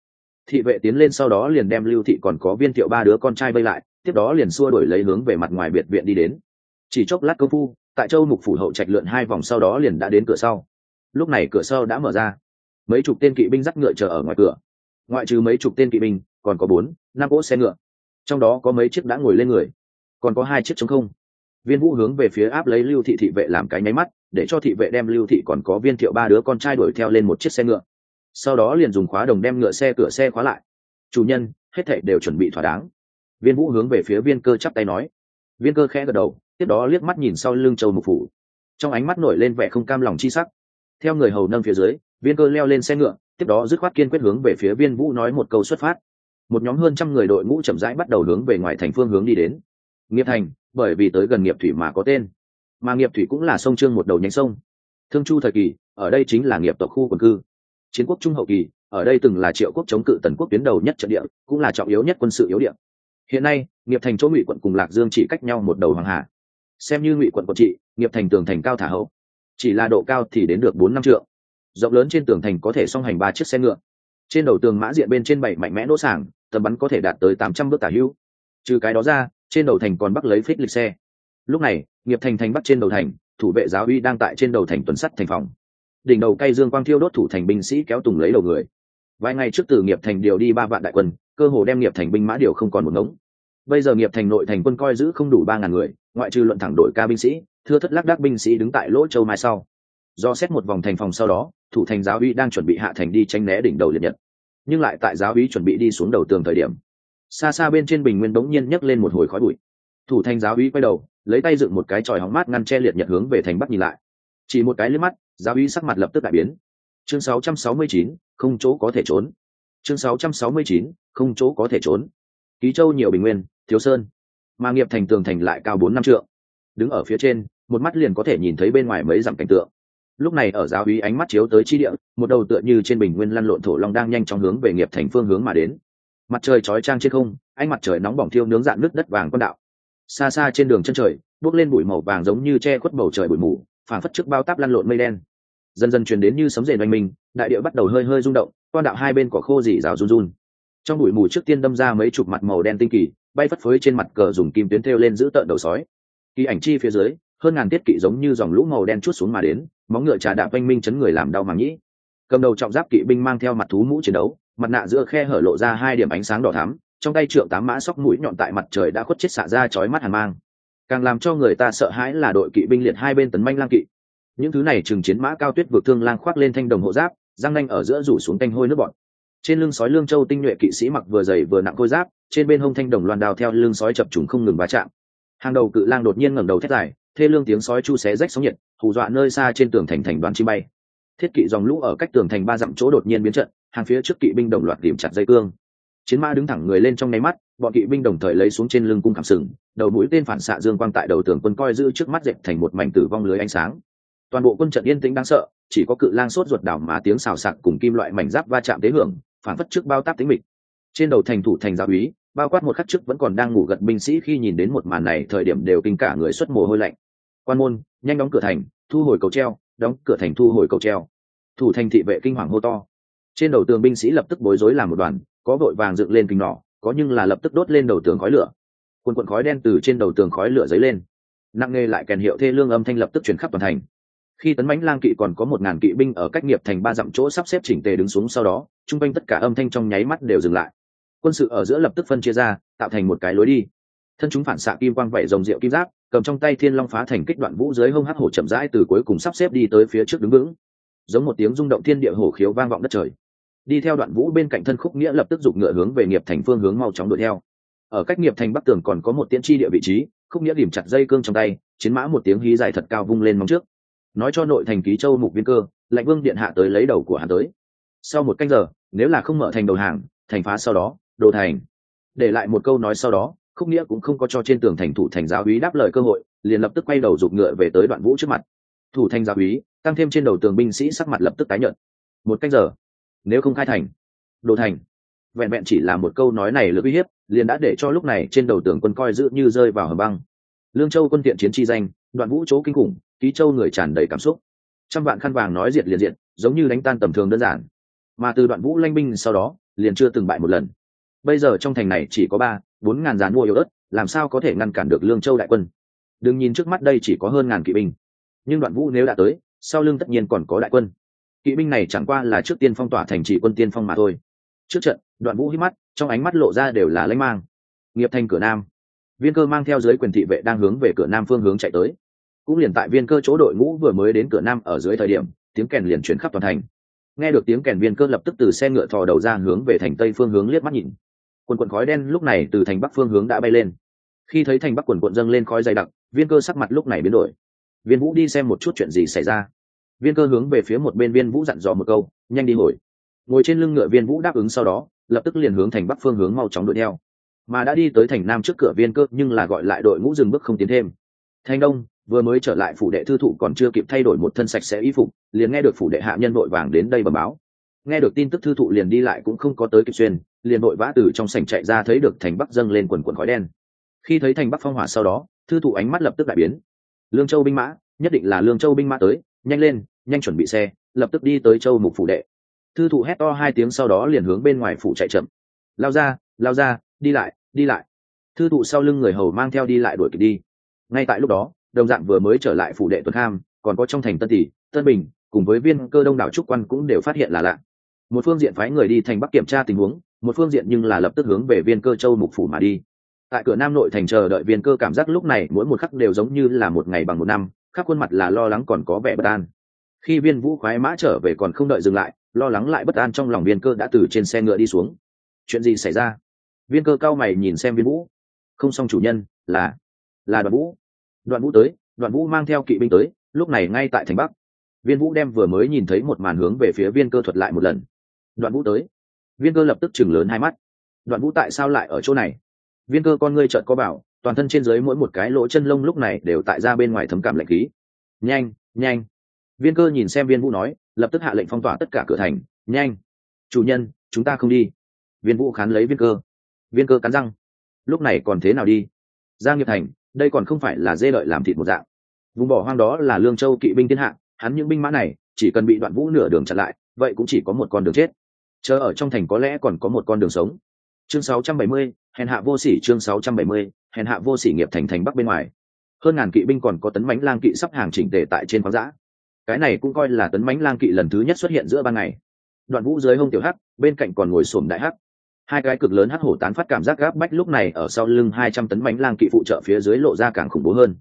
thị vệ tiến lên sau đó liền đem lưu thị còn có viên thiệu ba đứa con trai vây lại, tiếp đó liền xua đổi lấy hướng về mặt ngoài biệt viện đi đến. Chỉ chốc lát công phu, tại châu mục phủ hậu trạch lượn hai vòng sau đó liền đã đến cửa sau. Lúc này cửa sau đã mở ra. Mấy chục tên kỵ binh dắt ngựa chờ ở ngoài cửa. Ngoại trừ mấy chục tên kỵ binh, còn có bốn, năm cỗ xe ngựa. Trong đó có mấy chiếc đã ngồi lên người, còn có hai chiếc chống không. Viên vũ hướng về phía áp lấy lưu thị thị vệ làm cái nháy mắt, để cho thị vệ đem lưu thị còn có viên thiệu ba đứa con trai đuổi theo lên một chiếc xe ngựa sau đó liền dùng khóa đồng đem ngựa xe, cửa xe khóa lại. Chủ nhân, hết thảy đều chuẩn bị thỏa đáng. Viên vũ hướng về phía viên cơ chắp tay nói. Viên cơ khẽ gật đầu, tiếp đó liếc mắt nhìn sau lưng châu mục phủ. Trong ánh mắt nổi lên vẻ không cam lòng chi sắc. Theo người hầu nâng phía dưới, viên cơ leo lên xe ngựa, tiếp đó dứt khoát kiên quyết hướng về phía viên vũ nói một câu xuất phát. Một nhóm hơn trăm người đội ngũ chậm rãi bắt đầu hướng về ngoài thành phương hướng đi đến. Nghiệp thành, bởi vì tới gần nghiệp thủy mà có tên. Mà nghiệp thủy cũng là sông trương một đầu nhánh sông. Thương chu thời kỳ, ở đây chính là nghiệp tộc khu quần cư chiến quốc trung hậu kỳ, ở đây từng là triệu quốc chống cự tần quốc tuyến đầu nhất trận địa, cũng là trọng yếu nhất quân sự yếu địa. Hiện nay, nghiệp thành chỗ ngụy quận cùng lạc dương chỉ cách nhau một đầu hoàng hà. Xem như ngụy quận quận trị, nghiệp thành tường thành cao thả hậu. Chỉ là độ cao thì đến được bốn năm trượng. Rộng lớn trên tường thành có thể song hành ba chiếc xe ngựa. Trên đầu tường mã diện bên trên bảy mạnh mẽ nỗ sảng tầm bắn có thể đạt tới tám trăm bước tả hữu. Trừ cái đó ra, trên đầu thành còn bắt lấy phích lịch xe. Lúc này, nghiệp thành thành bắt trên đầu thành, thủ vệ giáo uy đang tại trên đầu thành tuần sắt thành phòng đỉnh đầu cây dương quang thiêu đốt thủ thành binh sĩ kéo tùng lấy đầu người. Vài ngày trước từ nghiệp thành điều đi ba vạn đại quân, cơ hồ đem nghiệp thành binh mã điều không còn một ngống. Bây giờ nghiệp thành nội thành quân coi giữ không đủ ba ngàn người, ngoại trừ luận thẳng đội ca binh sĩ, thưa thất lác đác binh sĩ đứng tại lỗ châu mai sau. Do xét một vòng thành phòng sau đó, thủ thành giáo uy đang chuẩn bị hạ thành đi tranh né đỉnh đầu liệt nhật. Nhưng lại tại giáo uy chuẩn bị đi xuống đầu tường thời điểm, xa xa bên trên bình nguyên bỗng nhiên nhấc lên một hồi khói bụi. Thủ thành giáo uy quay đầu, lấy tay dựng một cái tròi hóng mát ngăn che liệt nhật hướng về thành bắc nhìn lại. Chỉ một cái liếc mắt giáo uy sắc mặt lập tức đại biến. Chương 669, không chỗ có thể trốn. Chương 669, không chỗ có thể trốn. Ký châu nhiều bình nguyên thiếu sơn. Mà nghiệp thành tường thành lại cao bốn năm trượng. Đứng ở phía trên một mắt liền có thể nhìn thấy bên ngoài mấy dặm cảnh tượng. Lúc này ở giáo uy ánh mắt chiếu tới chi địa một đầu tựa như trên bình nguyên lăn lộn thổ long đang nhanh chóng hướng về nghiệp thành phương hướng mà đến. Mặt trời chói trang trên không ánh mặt trời nóng bỏng thiêu nướng dạn nước đất vàng con đạo. Xa xa trên đường chân trời bước lên bụi màu vàng giống như che khuất bầu trời bụi mù phảng phất trước bao táp lăn lộn mây đen. Dần dần truyền đến như sấm rền oanh minh, đại địa bắt đầu hơi hơi rung động quan đạo hai bên cỏ khô dỉ rào run run. Trong bụi mù trước tiên đâm ra mấy chục mặt màu đen tinh kỳ, bay phất phới trên mặt cờ dùng kim tuyến thêu lên giữ tợn đầu sói. Kỳ ảnh chi phía dưới, hơn ngàn tiết kỵ giống như dòng lũ màu đen chút xuống mà đến, móng ngựa trà đạp oanh minh chấn người làm đau mà nhĩ cầm đầu trọng giáp kỵ binh mang theo mặt thú mũ chiến đấu, mặt nạ giữa khe hở lộ ra hai điểm ánh sáng đỏ thắm, trong tay trượng tám mã sóc mũi nhọn tại mặt trời đã khuất chết xạ ra chói mắt hàn mang càng làm cho người ta sợ hãi là đội kỵ binh liệt hai bên tấn manh lang kỵ. Những thứ này chừng chiến mã cao tuyết vượt thương lang khoác lên thanh đồng hộ giáp, răng nanh ở giữa rủ xuống canh hôi nước bọn trên lưng sói lương châu tinh nhuệ kỵ sĩ mặc vừa dày vừa nặng khôi giáp, trên bên hông thanh đồng loan đào theo lưng sói chập trùng không ngừng va chạm. Hàng đầu cự lang đột nhiên ngẩng đầu thét dài, thê lương tiếng sói chu xé rách sóng nhiệt, hù dọa nơi xa trên tường thành thành đoán chim bay. Thiết kỵ dòng lũ ở cách tường thành ba dặm chỗ đột nhiên biến trận, hàng phía trước kỵ binh đồng loạt tìm chặt dây cương. Chiến mã đứng thẳng người lên trong nháy mắt bọn kỵ binh đồng thời lấy xuống trên lưng cung cảm sừng, đầu mũi tên phản xạ dương quang tại đầu tường quân coi giữ trước mắt dệt thành một mảnh tử vong lưới ánh sáng. Toàn bộ quân trận yên tĩnh đáng sợ, chỉ có cự lang sốt ruột đảo má tiếng xào sạc cùng kim loại mảnh giáp va chạm tế hưởng, phản phất trước bao táp tính mịch. Trên đầu thành thủ thành giáo úy, bao quát một khắc trước vẫn còn đang ngủ gật binh sĩ khi nhìn đến một màn này, thời điểm đều kinh cả người xuất mồ hôi lạnh. Quan môn, nhanh đóng cửa thành, thu hồi cầu treo, đóng cửa thành thu hồi cầu treo. Thủ thành thị vệ kinh hoàng hô to. Trên đầu tường binh sĩ lập tức bối rối làm một đoàn, có vội vàng dựng lên kinh nỏ có nhưng là lập tức đốt lên đầu tường khói lửa. Quần quần khói đen từ trên đầu tường khói lửa dấy lên. Nặng nề lại kèn hiệu thê lương âm thanh lập tức chuyển khắp toàn thành. Khi tấn mãnh lang kỵ còn có một ngàn kỵ binh ở cách nghiệp thành ba dặm chỗ sắp xếp chỉnh tề đứng xuống sau đó, chung quanh tất cả âm thanh trong nháy mắt đều dừng lại. Quân sự ở giữa lập tức phân chia ra, tạo thành một cái lối đi. Thân chúng phản xạ kim quang vẩy rồng rượu kim giáp, cầm trong tay thiên long phá thành kích đoạn vũ dưới hông hắc hổ chậm rãi từ cuối cùng sắp xếp đi tới phía trước đứng vững. Giống một tiếng rung động thiên địa hổ khiếu vang vọng đất trời đi theo đoạn vũ bên cạnh thân khúc nghĩa lập tức giục ngựa hướng về nghiệp thành phương hướng mau chóng đuổi theo. Ở cách nghiệp thành bắc tường còn có một tiễn tri địa vị trí, khúc nghĩa điểm chặt dây cương trong tay, chiến mã một tiếng hí dài thật cao vung lên móng trước. Nói cho nội thành ký châu mục viên cơ lệnh vương điện hạ tới lấy đầu của hắn tới. Sau một canh giờ, nếu là không mở thành đầu hàng, thành phá sau đó, đồ thành. Để lại một câu nói sau đó, khúc nghĩa cũng không có cho trên tường thành thủ thành giáo úy đáp lời cơ hội, liền lập tức quay đầu giục ngựa về tới đoạn vũ trước mặt. Thủ thành giáo úy, tăng thêm trên đầu tường binh sĩ sắc mặt lập tức tái nhợt. Một canh giờ nếu không khai thành đồ thành. Vẹn vẹn chỉ là một câu nói này lực uy hiếp, liền đã để cho lúc này trên đầu tường quân coi giữ như rơi vào hầm băng. Lương châu quân tiện chiến chi danh, đoạn vũ chỗ kinh khủng, ký châu người tràn đầy cảm xúc. Trăm vạn khăn vàng nói diệt liền diện giống như đánh tan tầm thường đơn giản. Mà từ đoạn vũ lanh binh sau đó, liền chưa từng bại một lần. Bây giờ trong thành này chỉ có ba, bốn ngàn dàn mua yếu ớt, làm sao có thể ngăn cản được lương châu đại quân? Đừng nhìn trước mắt đây chỉ có hơn ngàn kỵ binh. Nhưng đoạn vũ nếu đã tới, sau lưng tất nhiên còn có đại quân kỵ binh này chẳng qua là trước tiên phong tỏa thành trì quân tiên phong mà thôi. Trước trận, đoạn vũ hít mắt, trong ánh mắt lộ ra đều là lãnh mang. Nghiệp thành cửa nam. Viên cơ mang theo dưới quyền thị vệ đang hướng về cửa nam phương hướng chạy tới. Cũng liền tại viên cơ chỗ đội ngũ vừa mới đến cửa nam ở dưới thời điểm, tiếng kèn liền chuyển khắp toàn thành. Nghe được tiếng kèn viên cơ lập tức từ xe ngựa thò đầu ra hướng về thành tây phương hướng liếc mắt nhìn. Quần quần khói đen lúc này từ thành bắc phương hướng đã bay lên. Khi thấy thành bắc quần quận dâng lên khói dày đặc, viên cơ sắc mặt lúc này biến đổi. Viên vũ đi xem một chút chuyện gì xảy ra viên cơ hướng về phía một bên viên vũ dặn dò một câu, nhanh đi hồi. Ngồi trên lưng ngựa viên vũ đáp ứng sau đó, lập tức liền hướng thành bắc phương hướng mau chóng đuổi theo. Mà đã đi tới thành nam trước cửa viên cơ, nhưng là gọi lại đội ngũ dừng bước không tiến thêm. Thành đông, vừa mới trở lại phủ đệ thư thụ còn chưa kịp thay đổi một thân sạch sẽ y phục, liền nghe được phủ đệ hạ nhân vội vàng đến đây bẩm báo. Nghe được tin tức thư thụ liền đi lại cũng không có tới kịp xuyên, liền vội vã từ trong sảnh chạy ra thấy được thành bắc dâng lên quần quần khói đen. Khi thấy thành bắc phong hỏa sau đó, thư thụ ánh mắt lập tức đại biến. Lương châu binh mã, nhất định là lương châu binh mã tới, nhanh lên nhanh chuẩn bị xe, lập tức đi tới châu mục phủ đệ. Thư thụ hét to hai tiếng sau đó liền hướng bên ngoài phủ chạy chậm. Lao ra lao ra, đi lại đi lại. Thư thụ sau lưng người hầu mang theo đi lại đuổi kịp đi. Ngay tại lúc đó, đồng dạng vừa mới trở lại phủ đệ tuần ham còn có trong thành tân tỷ, tân bình, cùng với viên cơ đông đảo trúc quan cũng đều phát hiện là lạ. Một phương diện phái người đi thành bắc kiểm tra tình huống, một phương diện nhưng là lập tức hướng về viên cơ châu mục phủ mà đi. Tại cửa nam nội thành chờ đợi viên cơ cảm giác lúc này mỗi một khắc đều giống như là một ngày bằng một năm, khắp khuôn mặt là lo lắng còn có vẻ bất an khi viên vũ khoái mã trở về còn không đợi dừng lại, lo lắng lại bất an trong lòng viên cơ đã từ trên xe ngựa đi xuống. Chuyện gì xảy ra? Viên cơ cao mày nhìn xem viên vũ. Không xong chủ nhân, là là đoạn vũ. Đoạn vũ tới, đoạn vũ mang theo kỵ binh tới, lúc này ngay tại thành bắc. Viên vũ đem vừa mới nhìn thấy một màn hướng về phía viên cơ thuật lại một lần. Đoạn vũ tới. Viên cơ lập tức chừng lớn hai mắt. Đoạn vũ tại sao lại ở chỗ này? Viên cơ con ngươi trợn có bảo, toàn thân trên dưới mỗi một cái lỗ chân lông lúc này đều tại ra bên ngoài thấm cảm lạnh khí. Nhanh nhanh viên cơ nhìn xem viên vũ nói lập tức hạ lệnh phong tỏa tất cả cửa thành. Nhanh! Chủ nhân chúng ta không đi. Viên vũ khán lấy viên cơ. Viên cơ cắn răng. Lúc này còn thế nào đi? Giang nghiệp thành đây còn không phải là dê lợi làm thịt một dạng. Vùng bỏ hoang đó là lương châu kỵ binh thiên hạ hắn những binh mã này chỉ cần bị đoạn vũ nửa đường chặn lại vậy cũng chỉ có một con đường chết. Chờ ở trong thành có lẽ còn có một con đường sống. Chương 670, hèn hạ vô sỉ chương 670, hèn hạ vô sỉ nghiệp thành thành bắc bên ngoài. Hơn ngàn kỵ binh còn có tấn mãnh lang kỵ sắp hàng chỉnh tề tại trên khoáng giã cái này cũng coi là tấn mãnh lang kỵ lần thứ nhất xuất hiện giữa ban ngày. Đoạn vũ dưới hông tiểu hắc, bên cạnh còn ngồi xổm đại hắc. Hai cái cực lớn hắc hổ tán phát cảm giác gáp bách lúc này ở sau lưng hai trăm tấn mãnh lang kỵ phụ trợ phía dưới lộ ra càng khủng bố hơn.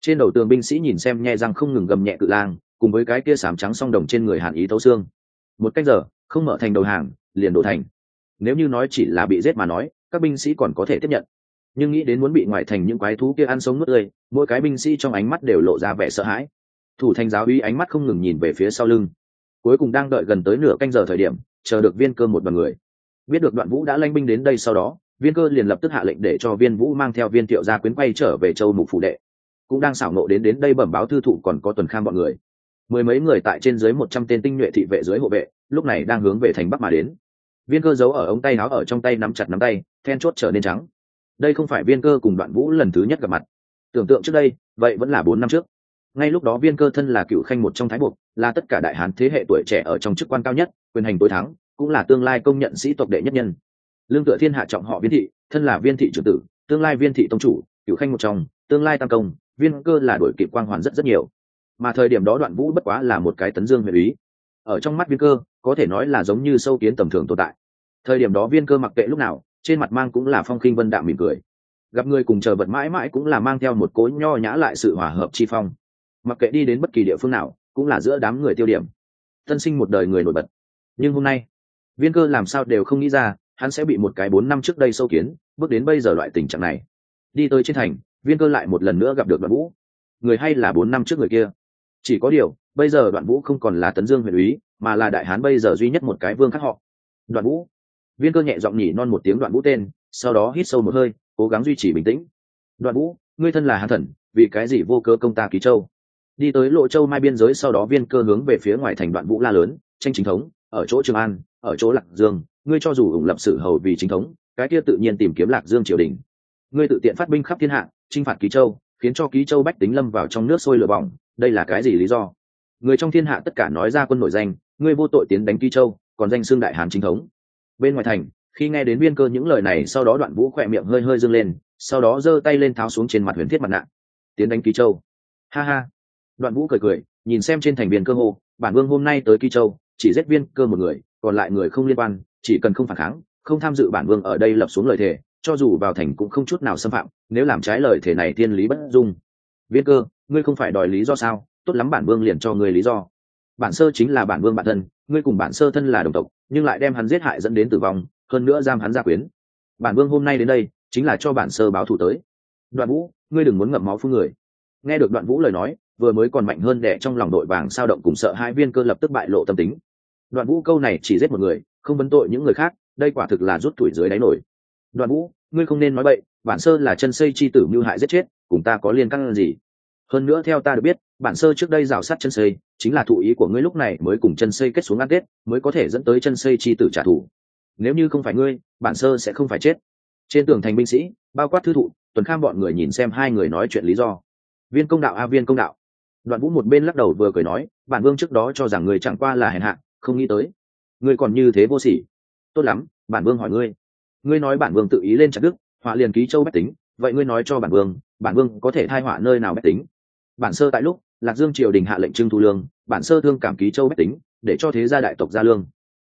Trên đầu tường binh sĩ nhìn xem nhẹ răng không ngừng gầm nhẹ cự lang, cùng với cái kia sám trắng song đồng trên người hàn ý thấu xương. Một cách giờ, không mở thành đầu hàng, liền đổ thành. Nếu như nói chỉ là bị giết mà nói, các binh sĩ còn có thể tiếp nhận. Nhưng nghĩ đến muốn bị ngoại thành những quái thú kia ăn sống nuốt tươi, mỗi cái binh sĩ trong ánh mắt đều lộ ra vẻ sợ hãi thủ thành giáo uy ánh mắt không ngừng nhìn về phía sau lưng. Cuối cùng đang đợi gần tới nửa canh giờ thời điểm, chờ được viên cơ một bằng người. Biết được đoạn vũ đã lanh binh đến đây sau đó, viên cơ liền lập tức hạ lệnh để cho viên vũ mang theo viên thiệu gia quyến quay trở về châu mục phủ đệ. Cũng đang xảo nộ đến đến đây bẩm báo thư thụ còn có tuần kham bọn người. Mười mấy người tại trên dưới một trăm tên tinh nhuệ thị vệ dưới hộ vệ, lúc này đang hướng về thành bắc mà đến. Viên cơ giấu ở ống tay áo ở trong tay nắm chặt nắm tay, then chốt trở nên trắng. Đây không phải viên cơ cùng đoạn vũ lần thứ nhất gặp mặt. Tưởng tượng trước đây, vậy vẫn là bốn năm trước ngay lúc đó viên cơ thân là cựu khanh một trong thái buộc, là tất cả đại hán thế hệ tuổi trẻ ở trong chức quan cao nhất, quyền hành tối thắng, cũng là tương lai công nhận sĩ tộc đệ nhất nhân. Lương tựa thiên hạ trọng họ viên thị, thân là viên thị trưởng tử, tương lai viên thị tông chủ, cựu khanh một trong, tương lai tam công, viên cơ là đổi kịp quang hoàn rất rất nhiều. Mà thời điểm đó đoạn vũ bất quá là một cái tấn dương huyện ý. Ở trong mắt viên cơ, có thể nói là giống như sâu kiến tầm thường tồn tại. Thời điểm đó viên cơ mặc kệ lúc nào, trên mặt mang cũng là phong khinh vân đạm mỉm cười. Gặp người cùng chờ vật mãi mãi cũng là mang theo một cối nho nhã lại sự hòa hợp chi phong mặc kệ đi đến bất kỳ địa phương nào, cũng là giữa đám người tiêu điểm. Tân sinh một đời người nổi bật. Nhưng hôm nay, viên cơ làm sao đều không nghĩ ra, hắn sẽ bị một cái bốn năm trước đây sâu kiến, bước đến bây giờ loại tình trạng này. Đi tới trên thành, viên cơ lại một lần nữa gặp được đoạn vũ. Người hay là bốn năm trước người kia? Chỉ có điều, bây giờ đoạn vũ không còn là tấn dương huyện úy, mà là đại hán bây giờ duy nhất một cái vương khác họ. Đoạn vũ. Viên cơ nhẹ giọng nhỉ non một tiếng đoạn vũ tên, sau đó hít sâu một hơi, cố gắng duy trì bình tĩnh. Đoạn vũ, ngươi thân là hán thần, vì cái gì vô cơ công ta ký châu? Đi tới lộ châu mai biên giới sau đó viên cơ hướng về phía ngoài thành đoạn vũ la lớn, tranh chính thống, ở chỗ trường an, ở chỗ lạc dương, ngươi cho dù ủng lập sự hầu vì chính thống, cái kia tự nhiên tìm kiếm lạc dương triều đình. Ngươi tự tiện phát binh khắp thiên hạ, chinh phạt ký châu, khiến cho ký châu bách tính lâm vào trong nước sôi lửa bỏng, đây là cái gì lý do? Người trong thiên hạ tất cả nói ra quân nổi danh, ngươi vô tội tiến đánh ký châu, còn danh xương đại hán chính thống. Bên ngoài thành, khi nghe đến viên cơ những lời này, sau đó đoạn vũ khỏe miệng hơi hơi dâng lên, sau đó giơ tay lên tháo xuống trên mặt huyền thiết mặt nạ. Tiến đánh ký châu. Ha ha đoạn vũ cười cười, nhìn xem trên thành viên cơ hô, bản vương hôm nay tới kỳ châu, chỉ giết viên cơ một người, còn lại người không liên quan, chỉ cần không phản kháng, không tham dự bản vương ở đây lập xuống lời thề, cho dù vào thành cũng không chút nào xâm phạm, nếu làm trái lời thề này thiên lý bất dung. Viên cơ, ngươi không phải đòi lý do sao? Tốt lắm bản vương liền cho ngươi lý do. Bản sơ chính là bản vương bản thân, ngươi cùng bản sơ thân là đồng tộc, nhưng lại đem hắn giết hại dẫn đến tử vong, hơn nữa giam hắn ra quyến. Bản vương hôm nay đến đây, chính là cho bản sơ báo thù tới. Đoạn vũ, ngươi đừng muốn ngậm máu phương người. Nghe được đoạn vũ lời nói vừa mới còn mạnh hơn đẻ trong lòng đội vàng sao động cùng sợ hai viên cơ lập tức bại lộ tâm tính. Đoạn vũ câu này chỉ giết một người, không vấn tội những người khác, đây quả thực là rút tuổi dưới đáy nổi. Đoạn vũ, ngươi không nên nói bậy, bản sơ là chân xây chi tử mưu hại giết chết, cùng ta có liên căn gì? Hơn nữa theo ta được biết, bản sơ trước đây rào sát chân xây, chính là thụ ý của ngươi lúc này mới cùng chân xây kết xuống ăn tết, mới có thể dẫn tới chân xây chi tử trả thù. Nếu như không phải ngươi, bản sơ sẽ không phải chết. Trên tường thành binh sĩ, bao quát thư thụ, tuần kham bọn người nhìn xem hai người nói chuyện lý do. Viên công đạo a, viên công đạo đoạn vũ một bên lắc đầu vừa cười nói, bản vương trước đó cho rằng người chẳng qua là hèn hạ, không nghĩ tới. Ngươi còn như thế vô sỉ. Tốt lắm, bản vương hỏi ngươi. Ngươi nói bản vương tự ý lên chặt đức, họa liền ký châu bách tính, vậy ngươi nói cho bản vương bản vương có thể thai họa nơi nào bách tính? Bản sơ tại lúc, lạc dương triều đình hạ lệnh trưng thu lương, bản sơ thương cảm ký châu bách tính, để cho thế gia đại tộc gia lương.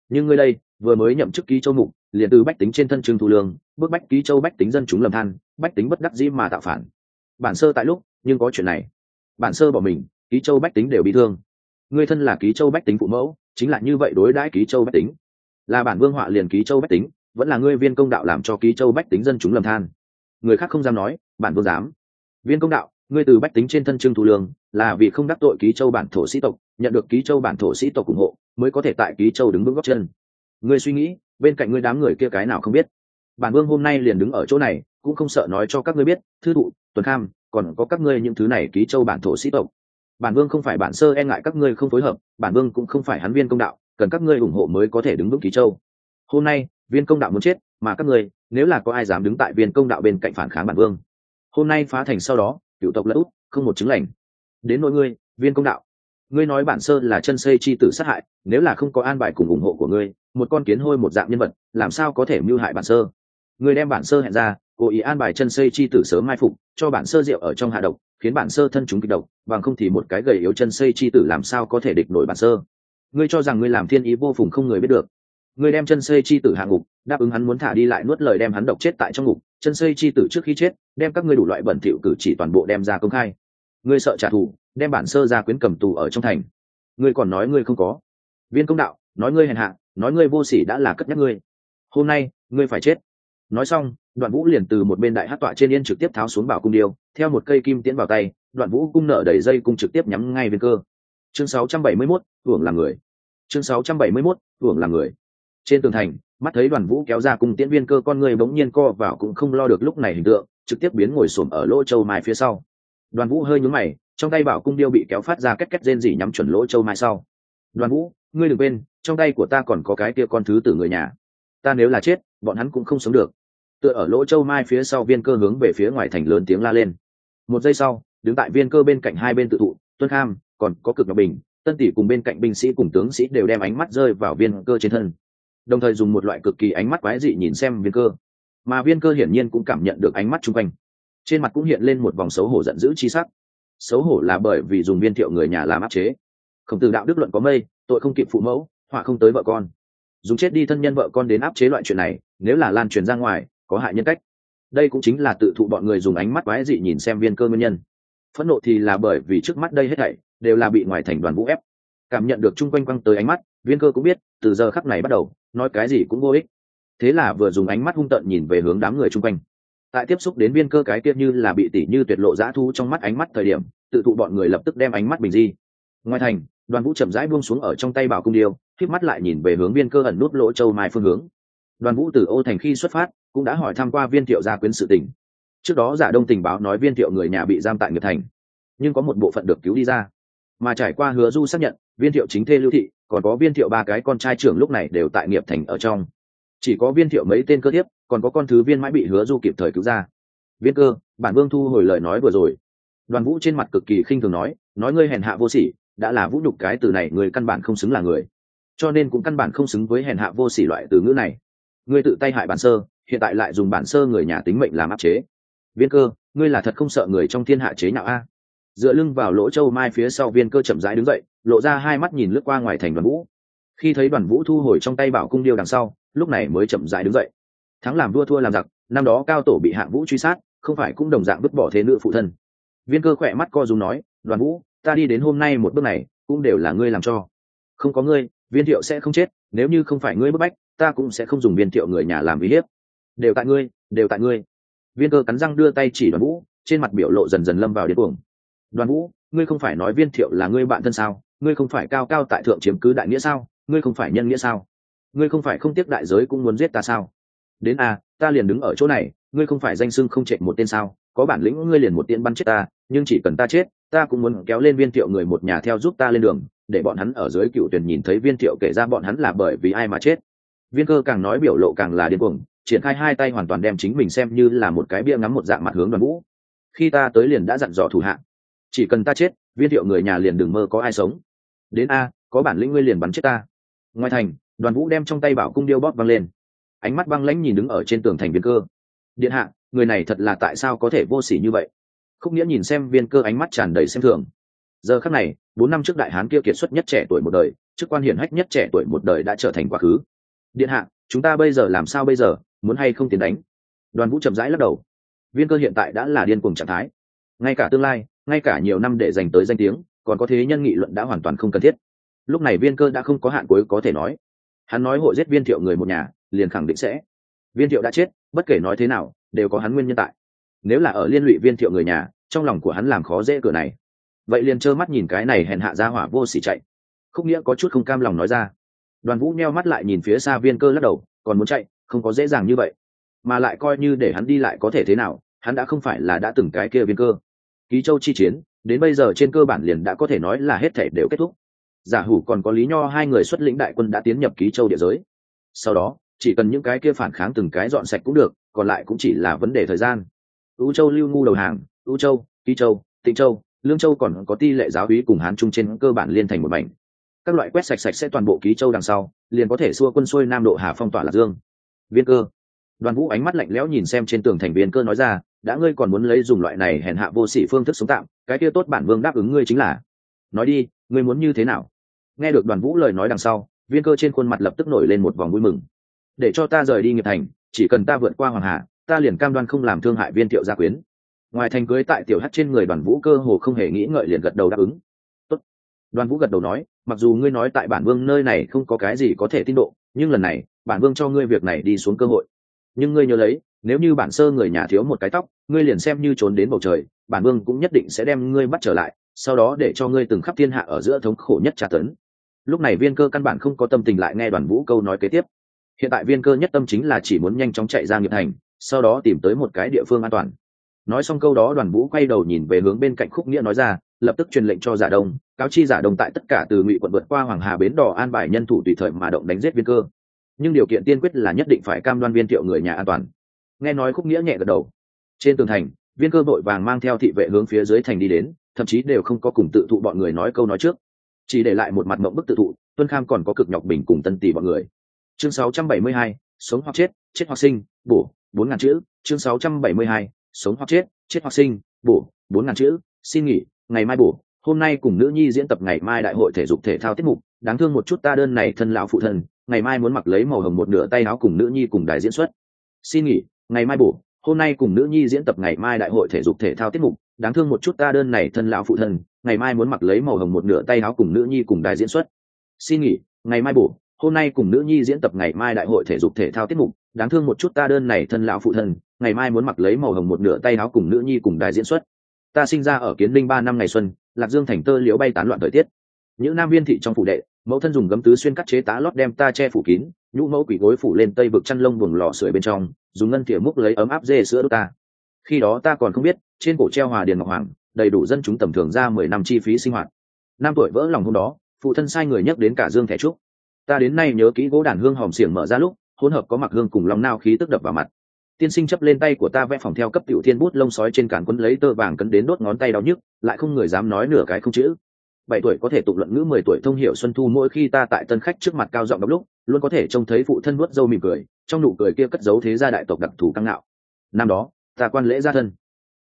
Nhưng ngươi đây, vừa mới nhậm chức ký châu mục, liền từ bách tính trên thân trưng thu lương, bước bách ký châu bách tính dân chúng lầm than, bách tính bất đắc dĩ mà tạo phản. Bản sơ tại lúc, nhưng có chuyện này bản sơ bỏ mình, ký châu bách tính đều bị thương. Người thân là ký châu bách tính phụ mẫu, chính là như vậy đối đãi ký châu bách tính. Là bản vương họa liền ký châu bách tính, vẫn là ngươi viên công đạo làm cho ký châu bách tính dân chúng lầm than. Người khác không dám nói, bản vương dám. Viên công đạo, ngươi từ bách tính trên thân trương thủ lương, là vì không đắc tội ký châu bản thổ sĩ tộc, nhận được ký châu bản thổ sĩ tộc ủng hộ, mới có thể tại ký châu đứng vững góc chân. Ngươi suy nghĩ, bên cạnh ngươi đám người kia cái nào không biết? Bản vương hôm nay liền đứng ở chỗ này, cũng không sợ nói cho các ngươi biết, thư thụ, tuần kham còn có các ngươi những thứ này ký châu bản thổ sĩ tộc. Bản vương không phải bản sơ e ngại các ngươi không phối hợp, bản vương cũng không phải hắn viên công đạo, cần các ngươi ủng hộ mới có thể đứng vững ký châu. Hôm nay, viên công đạo muốn chết, mà các ngươi, nếu là có ai dám đứng tại viên công đạo bên cạnh phản kháng bản vương, hôm nay phá thành sau đó, cựu tộc lẫn út, không một chứng lành. Đến nỗi ngươi, viên công đạo, ngươi nói bản sơ là chân xây chi tử sát hại, nếu là không có an bài cùng ủng hộ của ngươi, một con kiến hôi một dạng nhân vật, làm sao có thể mưu hại bản sơ? Ngươi đem bản sơ hẹn ra cố ý an bài chân xây chi tử sớm mai phục, cho bản sơ rượu ở trong hạ độc, khiến bản sơ thân chúng kịch độc, bằng không thì một cái gầy yếu chân xây chi tử làm sao có thể địch nổi bản sơ. Ngươi cho rằng ngươi làm thiên ý vô phùng không người biết được. Ngươi đem chân xây chi tử hạ ngục, đáp ứng hắn muốn thả đi lại nuốt lời đem hắn độc chết tại trong ngục, chân xây chi tử trước khi chết, đem các ngươi đủ loại bẩn thỉu cử chỉ toàn bộ đem ra công khai. Ngươi sợ trả thù, đem bản sơ ra quyến cầm tù ở trong thành. Ngươi còn nói ngươi không có. Viên công đạo, nói ngươi hèn hạ, nói ngươi vô sỉ đã là cất nhắc ngươi. Hôm nay, ngươi phải chết. Nói xong đoạn vũ liền từ một bên đại hát tọa trên yên trực tiếp tháo xuống bảo cung điêu theo một cây kim tiễn vào tay đoạn vũ cung nở đầy dây cung trực tiếp nhắm ngay viên cơ. Chương 671, hưởng là người. Chương 671, hưởng là người. Trên tường thành mắt thấy đoàn vũ kéo ra cùng tiễn viên cơ con người bỗng nhiên co vào cũng không lo được lúc này hình tượng trực tiếp biến ngồi xổm ở lỗ châu mai phía sau. Đoàn vũ hơi nhúng mày trong tay bảo cung điêu bị kéo phát ra két két rên rỉ nhắm chuẩn lỗ châu mai sau. Đoàn vũ ngươi đừng quên trong tay của ta còn có cái kia con thứ từ người nhà. Ta nếu là chết bọn hắn cũng không sống được tựa ở lỗ châu mai phía sau viên cơ hướng về phía ngoài thành lớn tiếng la lên. Một giây sau, đứng tại viên cơ bên cạnh hai bên tự thụ, tuân kham, còn có cực ngọc bình, tân tỷ cùng bên cạnh binh sĩ cùng tướng sĩ đều đem ánh mắt rơi vào viên cơ trên thân. Đồng thời dùng một loại cực kỳ ánh mắt quái dị nhìn xem viên cơ. Mà viên cơ hiển nhiên cũng cảm nhận được ánh mắt chung quanh. Trên mặt cũng hiện lên một vòng xấu hổ giận dữ chi sắc. Xấu hổ là bởi vì dùng viên thiệu người nhà làm áp chế. Khổng tử đạo đức luận có mây, tội không kịp phụ mẫu, họa không tới vợ con. Dùng chết đi thân nhân vợ con đến áp chế loại chuyện này, nếu là lan truyền ra ngoài có hại nhân cách. Đây cũng chính là tự thụ bọn người dùng ánh mắt quái dị nhìn xem viên cơ nguyên nhân. Phẫn nộ thì là bởi vì trước mắt đây hết thảy đều là bị ngoài thành đoàn vũ ép. Cảm nhận được chung quanh quăng tới ánh mắt, viên cơ cũng biết, từ giờ khắc này bắt đầu, nói cái gì cũng vô ích. Thế là vừa dùng ánh mắt hung tợn nhìn về hướng đám người chung quanh. Tại tiếp xúc đến viên cơ cái kia như là bị tỉ như tuyệt lộ dã thu trong mắt ánh mắt thời điểm, tự thụ bọn người lập tức đem ánh mắt bình di. Ngoài thành, đoàn vũ chậm rãi buông xuống ở trong tay bảo cung điêu k mắt lại nhìn về hướng viên cơ ẩn nút lỗ châu mai phương hướng. Đoàn vũ từ ô thành khi xuất phát cũng đã hỏi tham q u a viên thiệu gia quyến sự tình. Trước đó giả đông tình báo nói viên thiệu người nhà bị giam tại nghiệp thành, nhưng có một bộ phận được cứu đi ra. Mà trải qua hứa du xác nhận, viên thiệu chính thê lưu thị, còn có viên thiệu ba cái con trai trưởng lúc này đều tại nghiệp thành ở trong. Chỉ có viên thiệu mấy tên cơ thiếp, còn có con thứ viên mãi bị hứa du kịp thời cứu ra. Viên cơ, bản vương thu hồi lời nói vừa rồi. Đoàn vũ trên mặt cực kỳ khinh thường nói nói ngươi hèn hạ vô sỉ, đã là vũ nhục cái từ này, người căn bản không xứng là người. Cho nên cũng căn bản không xứng với hèn hạ vô sỉ loại từ ngữ này. Ngươi tự tay hại bản sơ hiện tại lại dùng bản sơ người nhà tính mệnh làm áp chế. Viên cơ, ngươi là thật không sợ người trong thiên hạ chế nhạo a? Dựa lưng vào lỗ châu mai phía sau viên cơ chậm rãi đứng dậy, lộ ra hai mắt nhìn lướt qua ngoài thành đoàn vũ. Khi thấy đoàn vũ thu hồi trong tay bảo cung điêu đằng sau, lúc này mới chậm rãi đứng dậy. Thắng làm đua thua làm giặc, năm đó cao tổ bị hạng vũ truy sát, không phải cũng đồng dạng vứt bỏ thế nữ phụ thân. Viên cơ khỏe mắt co dùng nói, đoàn vũ, ta đi đến hôm nay một bước này, cũng đều là ngươi làm cho. Không có ngươi, viên thiệu sẽ không chết, nếu như không phải ngươi bức bách, ta cũng sẽ không dùng viên thiệu người nhà làm uy hiếp đều tại ngươi, đều tại ngươi. Viên cơ cắn răng đưa tay chỉ đoàn vũ, trên mặt biểu lộ dần dần lâm vào điên cuồng. Đoàn vũ, ngươi không phải nói viên thiệu là ngươi bạn thân sao? Ngươi không phải cao cao tại thượng chiếm cứ đại nghĩa sao? Ngươi không phải nhân nghĩa sao? Ngươi không phải không tiếc đại giới cũng muốn giết ta sao? Đến a ta liền đứng ở chỗ này, ngươi không phải danh sưng không chạy một tên sao? Có bản lĩnh ngươi liền một tiện bắn chết ta, nhưng chỉ cần ta chết, ta cũng muốn kéo lên viên thiệu người một nhà theo giúp ta lên đường, để bọn hắn ở dưới cựu tuyển nhìn thấy viên thiệu kể ra bọn hắn là bởi vì ai mà chết. Viên cơ càng nói biểu lộ càng là điên cuồng triển khai hai tay hoàn toàn đem chính mình xem như là một cái bia ngắm một dạng mặt hướng đoàn vũ. Khi ta tới liền đã dặn dò thủ hạ, chỉ cần ta chết, viên thiệu người nhà liền đừng mơ có ai sống. Đến a, có bản lĩnh ngươi liền bắn chết ta. Ngoài thành, đoàn vũ đem trong tay bảo cung điêu bóp văng lên. Ánh mắt băng lãnh nhìn đứng ở trên tường thành viên cơ. Điện hạ, người này thật là tại sao có thể vô s ỉ như vậy? Không nghĩa nhìn xem viên cơ ánh mắt tràn đầy xem thường. Giờ khắc này, bốn năm trước đại hán kia kiệt xuất nhất trẻ tuổi một đời, chức quan hiển hách nhất trẻ tuổi một đời đã trở thành quá khứ. Điện hạ, chúng ta bây giờ làm sao bây giờ? Muốn hay không tiến đánh. Đoàn vũ chậm rãi lắc đầu. Viên cơ hiện tại đã là điên cuồng trạng thái. Ngay cả tương lai, ngay cả nhiều năm để dành tới danh tiếng, còn có thế nhân nghị luận đã hoàn toàn không cần thiết. Lúc này viên cơ đã không có hạn cuối có thể nói. Hắn nói hội giết viên thiệu người một nhà, liền khẳng định sẽ. Viên thiệu đã chết, bất kể nói thế nào, đều có hắn nguyên nhân tại. Nếu là ở liên lụy viên thiệu người nhà, trong lòng của hắn làm khó dễ cửa này. Vậy liền trơ mắt nhìn cái này hèn hạ ra hỏa vô xỉ chạy. Không nghĩa có chút không cam lòng nói ra. Đoàn vũ neo mắt lại nhìn phía xa viên cơ lắc đầu, còn muốn chạy không có dễ dàng như vậy. Mà lại coi như để hắn đi lại có thể thế nào, hắn đã không phải là đã từng cái kia viên cơ. Ký châu chi chiến, đến bây giờ trên cơ bản liền đã có thể nói là hết thể đều kết thúc. Giả hủ còn có lý nho hai người xuất lĩnh đại quân đã tiến nhập ký châu địa giới. Sau đó, chỉ cần những cái kia phản kháng từng cái dọn sạch cũng được, còn lại cũng chỉ là vấn đề thời gian. Ưu châu lưu ngu đầu hàng ưu châu, ký châu, tịnh châu, lương châu còn có ti lệ giáo hí cùng hán trung trên cơ bản liên thành một mảnh. Các loại quét sạch sạch sẽ toàn bộ ký châu đằng sau, liền có thể xua quân xuôi nam độ hà phong tỏa lạc dương viên cơ. Đoàn vũ ánh mắt lạnh lẽo nhìn xem trên tường thành viên cơ nói ra, đã ngươi còn muốn lấy dùng loại này hèn hạ vô sỉ phương thức sống tạm, cái kia tốt bản vương đáp ứng ngươi chính là. Nói đi, ngươi muốn như thế nào? Nghe được đoàn vũ lời nói đằng sau, viên cơ trên khuôn mặt lập tức nổi lên một vòng vui mừng. Để cho ta rời đi nghiệp thành, chỉ cần ta vượt qua hoàng hà ta liền cam đoan không làm thương hại viên thiệu gia quyến. Ngoài thành cưới tại tiểu hát trên người đoàn vũ cơ hồ không hề nghĩ ngợi liền gật đầu đáp ứng. Tốt. đoàn vũ gật đầu nói, mặc dù ngươi nói tại bản vương nơi này không có cái gì có thể tin độ, nhưng lần này bản vương cho ngươi việc này đi xuống cơ hội. Nhưng ngươi nhớ lấy, nếu như bản sơ người nhà thiếu một cái tóc, ngươi liền xem như trốn đến bầu trời, bản vương cũng nhất định sẽ đem ngươi bắt trở lại, sau đó để cho ngươi từng khắp thiên hạ ở giữa thống khổ nhất tra tấn. Lúc này viên cơ căn bản không có tâm tình lại nghe đoàn vũ câu nói kế tiếp. Hiện tại viên cơ nhất tâm chính là chỉ muốn nhanh chóng chạy ra nghiệp thành, sau đó tìm tới một cái địa phương an toàn. Nói xong câu đó đoàn vũ quay đầu nhìn về hướng bên cạnh khúc nghĩa nói ra, lập tức truyền lệnh cho giả đông, cáo chi giả đông tại tất cả từ ngụy quận vượt qua hoàng hà bến đỏ an bài nhân thủ tùy thời mà động đánh giết viên cơ nhưng điều kiện tiên quyết là nhất định phải cam đoan viên thiệu người nhà an toàn. Nghe nói khúc nghĩa nhẹ gật đầu. Trên tường thành viên cơ vội vàng mang theo thị vệ hướng phía dưới thành đi đến thậm chí đều không có cùng tự thụ bọn người nói câu nói trước. Chỉ để lại một mặt mộng bức tự thụ tuân kham còn có cực nhọc bình cùng tân tỷ bọn người. Chương 672, sống hoặc chết chết hoặc sinh bổ bốn ngàn chữ. Chương 672, sống hoặc chết chết hoặc sinh bổ bốn ngàn chữ. Xin nghỉ ngày mai bổ. Hôm nay cùng nữ nhi diễn tập ngày mai đại hội thể dục thể thao tiết mục. Đáng thương một chút ta đơn này thân lão phụ thân ngày mai muốn mặc lấy màu hồng một nửa tay áo cùng nữ nhi cùng đài diễn xuất. Xin nghỉ, ngày mai bổ, hôm nay cùng nữ nhi diễn tập ngày mai đại hội thể dục thể thao tiết mục, đáng thương một chút ta đơn này thân lão phụ thân, ngày mai muốn mặc lấy màu hồng một nửa tay áo cùng nữ nhi cùng đài diễn xuất. Xin nghỉ, ngày mai bổ, hôm nay cùng nữ nhi diễn tập ngày mai đại hội thể dục thể thao tiết mục, đáng thương một chút ta đơn này thân lão phụ thân, ngày mai muốn mặc lấy màu hồng một nửa tay áo cùng nữ nhi cùng đài diễn xuất. Ta sinh ra ở kiến linh ba năm ngày xuân, lạc dương thành tơ liễu bay tán loạn thời tiết. Những nam viên thị trong phủ đệ mẫu thân dùng gấm tứ xuyên cắt chế tá lót đem ta che phủ kín, nhũ mẫu quỷ gối phủ lên tây vực chăn lông buồng lò sưởi bên trong, dùng ngân thìa múc lấy ấm áp dê sữa đốt ta. Khi đó ta còn không biết, trên cổ treo hòa điền ngọc hoàng, đầy đủ dân chúng tầm thường ra mười năm chi phí sinh hoạt. Năm tuổi vỡ lòng hôm đó, phụ thân sai người nhắc đến cả dương thẻ trúc. Ta đến nay nhớ kỹ gỗ đàn hương hòm xiềng mở ra lúc, hỗn hợp có mặc hương cùng lòng nao khí tức đập vào mặt. Tiên sinh chấp lên tay của ta vẽ phòng theo cấp tiểu thiên bút lông sói trên cản quấn lấy tơ vàng cấn đến đốt ngón tay đau nhức, lại không người dám nói nửa cái không chữ bảy tuổi có thể tụng luận ngữ, mười tuổi thông hiểu xuân thu mỗi khi ta tại tân khách trước mặt cao giọng đọc lúc, luôn có thể trông thấy phụ thân nuốt dâu mỉm cười, trong nụ cười kia cất giấu thế gia đại tộc đặc thù căng ngạo. Năm đó, ta quan lễ gia thân.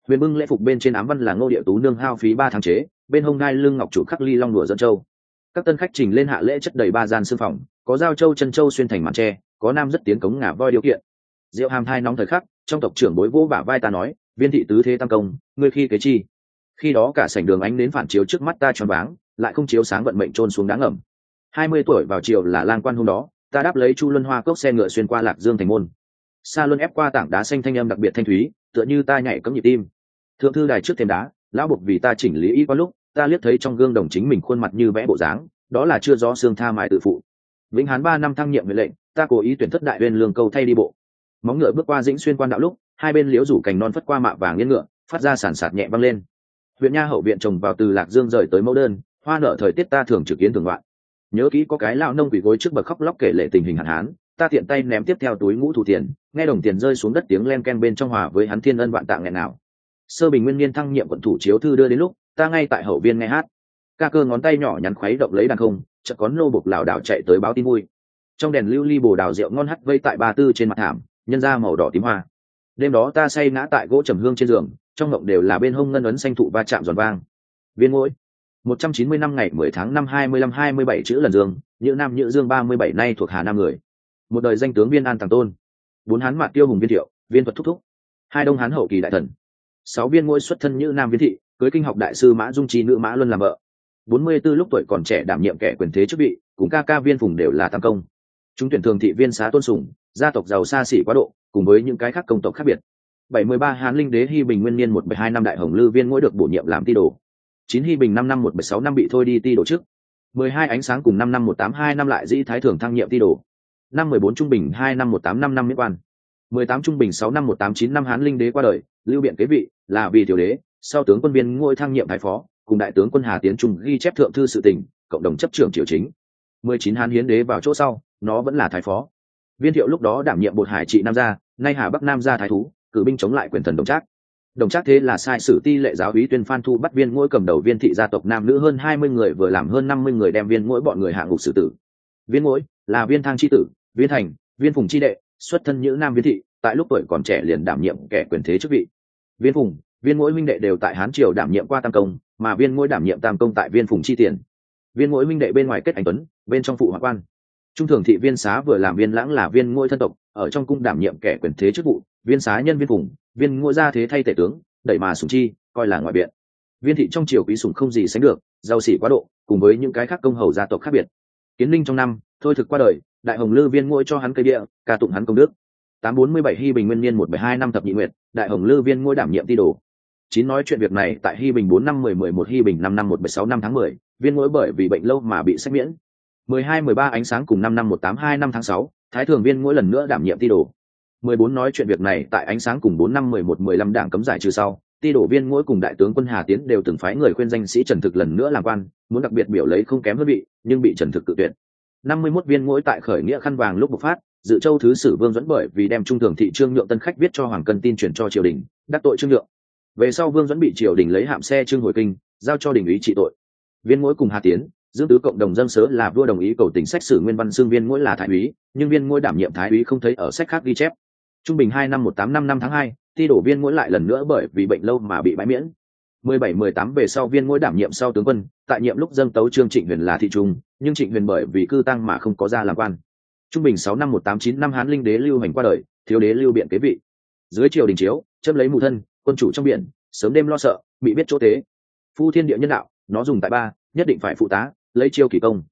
Huyền bưng lễ phục bên trên ám văn là ngô địa tú nương hao phí ba tháng chế, bên hông ngai lưng ngọc chủ khắc ly long đùa dân châu. Các tân khách trình lên hạ lễ chất đầy ba gian sư phòng, có dao châu chân châu xuyên thành màn tre, có nam rất tiến cống ngả voi điều kiện. Rượu hàm thai nóng thời khắc, trong tộc trưởng bối vỗ bả vai ta nói, viên thị tứ thế tam công, ngươi khi kế chi? Khi đó cả sảnh đường ánh đến phản chiếu trước mắt ta tròn váng, lại không chiếu sáng vận mệnh trôn xuống đáng ẩm hai mươi tuổi vào chiều là lang quan hôm đó, ta đáp lấy chu luân hoa cốc xe ngựa xuyên qua lạc dương thành môn. Xa luân ép qua tảng đá xanh thanh âm đặc biệt thanh thúy, tựa như ta nhảy cấm nhịp tim. Thượng thư đài trước thêm đá, lão bục vì ta chỉnh lý y có lúc, ta liếc thấy trong gương đồng chính mình khuôn mặt như vẽ bộ dáng, đó là chưa gió xương tha mại tự phụ. Vĩnh hán ba năm thăng nhiệm huệ lệnh, ta cố ý tuyển thất đại uyên lương câu thay đi bộ. Móng ngựa bước qua dĩnh xuyên quan đạo lúc, hai bên liễu rủ cành non phất qua mạ vàng yên ngựa, phát ra sản sạt nhẹ văng lên huyện nha hậu viện trồng vào từ lạc dương rời tới mẫu đơn, hoa nở thời tiết ta thường trực kiến thường loạn. Nhớ kỹ có cái lão nông quỳ gối trước bậc khóc lóc kể lệ tình hình hạn hán, ta tiện tay ném tiếp theo túi ngũ thủ tiền, nghe đồng tiền rơi xuống đất tiếng len ken bên trong hòa với hắn thiên ân vạn tạng nghẹn nào. Sơ bình nguyên niên thăng nhiệm quận thủ chiếu thư đưa đến lúc, ta ngay tại hậu viên nghe hát. Ca cơ ngón tay nhỏ nhắn khuấy động lấy đàn không, chợt có nô bục lảo đảo chạy tới báo tin vui. Trong đèn lưu ly bồ đào rượu ngon hắt vây tại ba tư trên mặt thảm, nhân ra màu đỏ tím hoa. Đêm đó ta say ngã tại gỗ trầm hương trên giường trong ngộng đều là bên hông ngân ấn xanh thụ va chạm giòn vang. Viên mỗi một trăm chín mươi năm ngày mười tháng năm hai mươi lăm hai mươi bảy chữ lần dương, nhữ nam nhữ dương ba mươi bảy nay thuộc hà nam người. Một đời danh tướng viên an tàng tôn. Bốn hán mạt tiêu hùng viên thiệu, viên thuật thúc thúc. Hai đông hán hậu kỳ đại thần. Sáu viên ngôi xuất thân như nam viên thị, cưới kinh học đại sư mã dung trí nữ mã luân làm vợ. Bốn mươi 44 lúc tuổi còn trẻ đảm nhiệm kẻ quyền thế chức vị, cùng ca ca viên phùng đều là tam công. Chúng tuyển thường thị viên xá tôn sùng, gia tộc giàu xa xỉ quá độ, cùng với những cái khác công tộc khác biệt. 73 Hán Linh Đế Hi Bình nguyên niên 172 năm đại hồng lư viên ngôi được bổ nhiệm làm ti đồ. 9 Hi Bình 5 năm 176 năm bị thôi đi ti đồ trước. 12 ánh sáng cùng 5 năm 182 năm lại dĩ thái thưởng thăng nhiệm ti đồ. Năm 14 trung bình 2 năm 185 năm miễn quan. 18 trung bình 6 năm 189 năm Hán Linh Đế qua đời, lưu biện kế vị là vì tiểu đế, sau tướng quân viên ngôi thăng nhiệm thái phó, cùng đại tướng quân Hà Tiến Trung ghi chép thượng thư sự tình, cộng đồng chấp trưởng triều chính. 19 Hán Hiến Đế vào chỗ sau, nó vẫn là thái phó. Viên Thiệu lúc đó đảm nhiệm bột hải trị Nam gia, nay Hà Bắc Nam gia thái thú, cử binh chống lại quyền thần đồng trác. Đồng trác thế là sai sử ti lệ giáo úy tuyên phan thu bắt viên ngôi cầm đầu viên thị gia tộc nam nữ hơn hai mươi người vừa làm hơn năm mươi người đem viên mỗi bọn người hạ ngục xử tử. Viên mỗi là viên thang c tử, viên thành, viên phùng c đệ, xuất thân nhữ nam viên thị, tại lúc tuổi còn trẻ liền đảm nhiệm kẻ quyền thế chức vị. Viên phùng, viên mỗi minh đệ đều tại hán triều đảm nhiệm qua tam công, mà viên mỗi đảm nhiệm tam công tại viên phùng chi tiền. Viên mỗi minh đệ bên ngoài kết anh tuấn, bên trong phụ hoạn quan. Trung thường thị viên xá vừa làm viên lãng là viên ngôi thân tộc, ở trong cung đảm nhiệm kẻ quyền thế chức vụ viên xá nhân viên vùng, viên ngôi gia thế thay tể tướng đẩy mà sùng chi coi là ngoại biện. Viên thị trong triều quý sùng không gì sánh được giàu xỉ quá độ cùng với những cái khác công hầu gia tộc khác biệt. Kiến linh trong năm thôi thực qua đời đại hồng lư viên ngôi cho hắn cây địa ca tụng hắn công đức. Tám bốn mươi bảy hy bình nguyên niên một bảy hai năm thập nhị nguyệt đại hồng lư viên ngôi đảm nhiệm ti đồ. Chín nói chuyện việc này tại hy bình bốn năm mười mười một hy bình năm năm một bảy sáu năm tháng mười viên ngôi bởi vì bệnh lâu mà bị xét miễn. Mười hai mười ba ánh sáng cùng năm năm một tám hai năm tháng sáu thái thường viên mỗi lần nữa đảm nhiệm ti đồ mười bốn nói chuyện việc này tại ánh sáng cùng bốn năm mười một mười lăm đảng cấm giải trừ sau ti đổ viên mỗi cùng đại tướng quân hà tiến đều từng phái người khuyên danh sĩ trần thực lần nữa làm quan muốn đặc biệt biểu lấy không kém hơn bị, nhưng bị trần thực cự tuyệt. Năm mươi 51 viên mỗi tại khởi nghĩa khăn vàng lúc bộc phát dự châu thứ sử vương dẫn bởi vì đem trung thường thị trương nhượng tân khách viết cho hoàng cân tin chuyển cho triều đình đắc tội trương nhượng. Về sau vương dẫn bị triều đình lấy hạm xe trương hồi kinh giao cho đình ý trị tội. Viên mỗi cùng hà tiến dương tứ cộng đồng dân sớ là vua đồng ý cầu tình sách sử nguyên văn xương viên mỗi là thái úy nhưng viên mỗi đảm nhiệm thái úy không thấy ở sách khác ghi chép trung bình hai năm một tám năm năm tháng hai, thi đổ viên mỗi lại lần nữa bởi vì bệnh lâu mà bị bãi miễn. Mười bảy, mười tám về sau viên ngôi đảm nhiệm sau tướng quân, tại nhiệm lúc dâng tấu trương trịnh huyền là thị trung, nhưng trịnh huyền bởi vì cư tăng mà không có ra làm quan. Trung bình sáu năm một tám chín năm hán linh đế lưu hành qua đời, thiếu đế lưu biện kế vị. Dưới triều đình chiếu, châm lấy mù thân, quân chủ trong biển, sớm đêm lo sợ, bị biết chỗ tế. Phu thiên địa nhân đạo, nó dùng tại ba, nhất định phải phụ tá, lấy chiêu kỳ công.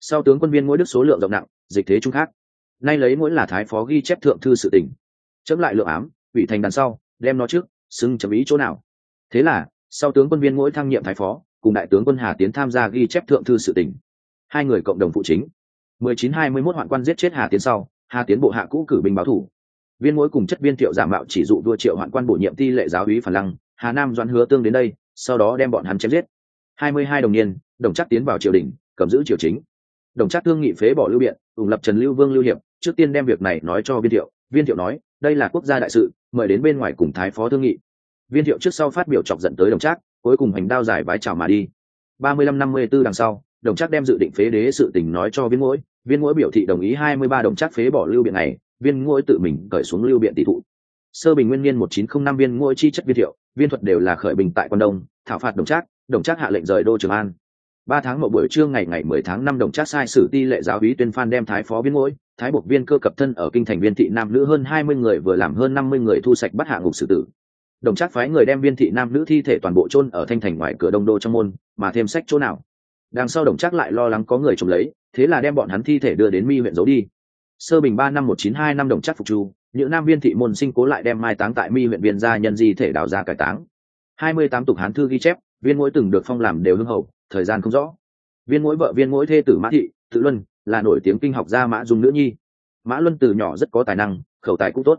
Sau tướng quân viên mỗi đức số lượng rộng nặng, dịch thế trung khác. Nay lấy mỗi là thái phó ghi chép thượng thư sự tình chấm lại lượng ám, ủy thành đằng sau, đem nó trước, xưng chấm ý chỗ nào. Thế là, sau tướng quân viên mỗi thăng nhiệm thái phó, cùng đại tướng quân hà tiến tham gia ghi chép thượng thư sự tỉnh hai người cộng đồng phụ chính. mười chín hai mươi mốt hoạn quan giết chết hà tiến sau, hà tiến bộ hạ cũ cử binh báo thủ. Viên mỗi cùng chất viên thiệu giả mạo chỉ dụ đua triệu hoạn quan bổ nhiệm ti lệ giáo úy phản lăng, hà nam doãn hứa tương đến đây, sau đó đem bọn hắn chém giết. hai mươi hai đồng niên, đồng chắc tiến vào triều đình, cầm giữ triều chính. Đồng chắc thương nghị phế bỏ lưu biện, ủng lập trần lưu vương lưu hiệp, trước tiên đem việc này nói cho viên thiệu. Viên thiệu nói đây là quốc gia đại sự, mời đến bên ngoài cùng thái phó thương nghị. Viên thiệu trước sau phát biểu chọc dẫn tới đồng trác, cuối cùng hành đao giải vái chào mà đi. Ba mươi lăm năm mươi b ố đằng sau, đồng trác đem dự định phế đế sự tình nói cho viên mũi viên mũi biểu thị đồng ý hai mươi ba đồng trác phế bỏ lưu biện này, viên mũi tự mình cởi xuống lưu biện tỷ thụ. Sơ bình nguyên niên một chín không năm viên mũi chi chất viên thiệu, viên thuật đều là khởi bình tại quan đông, thảo phạt đồng trác đồng trác hạ lệnh rời đô trường an. Ba tháng một buổi trưa ngày ngày mười tháng năm, đồng trác sai sử ti lệ giáo úy tuyên phan đem thái phó viên mũi thái buộc viên cơ cập thân ở kinh thành viên thị nam nữ hơn hai mươi người vừa làm hơn năm mươi người thu sạch bắt hạ ngục xử tử. Đồng trác phái người đem viên thị nam nữ thi thể toàn bộ chôn ở thanh thành ngoài cửa đông đô trong môn, mà thêm sách chỗ nào. Đằng sau đồng trác lại lo lắng có người trộm lấy, thế là đem bọn hắn thi thể đưa đến mi huyện giấu đi. Sơ bình ba năm một chín hai năm đồng trác phục chu những nam viên thị môn sinh cố lại đem mai táng tại mi huyện viên gia nhân di thể đào ra cải táng. Hai mươi tám tục hán thư ghi chép, viên mỗi từng được phong làm đều hưng hậu, thời gian không rõ. Viên mỗi vợ, viên mỗi thê tử mã thị, tự luân là nổi tiếng kinh học gia mã dung nữ nhi. Mã luân từ nhỏ rất có tài năng, khẩu tài cũng tốt.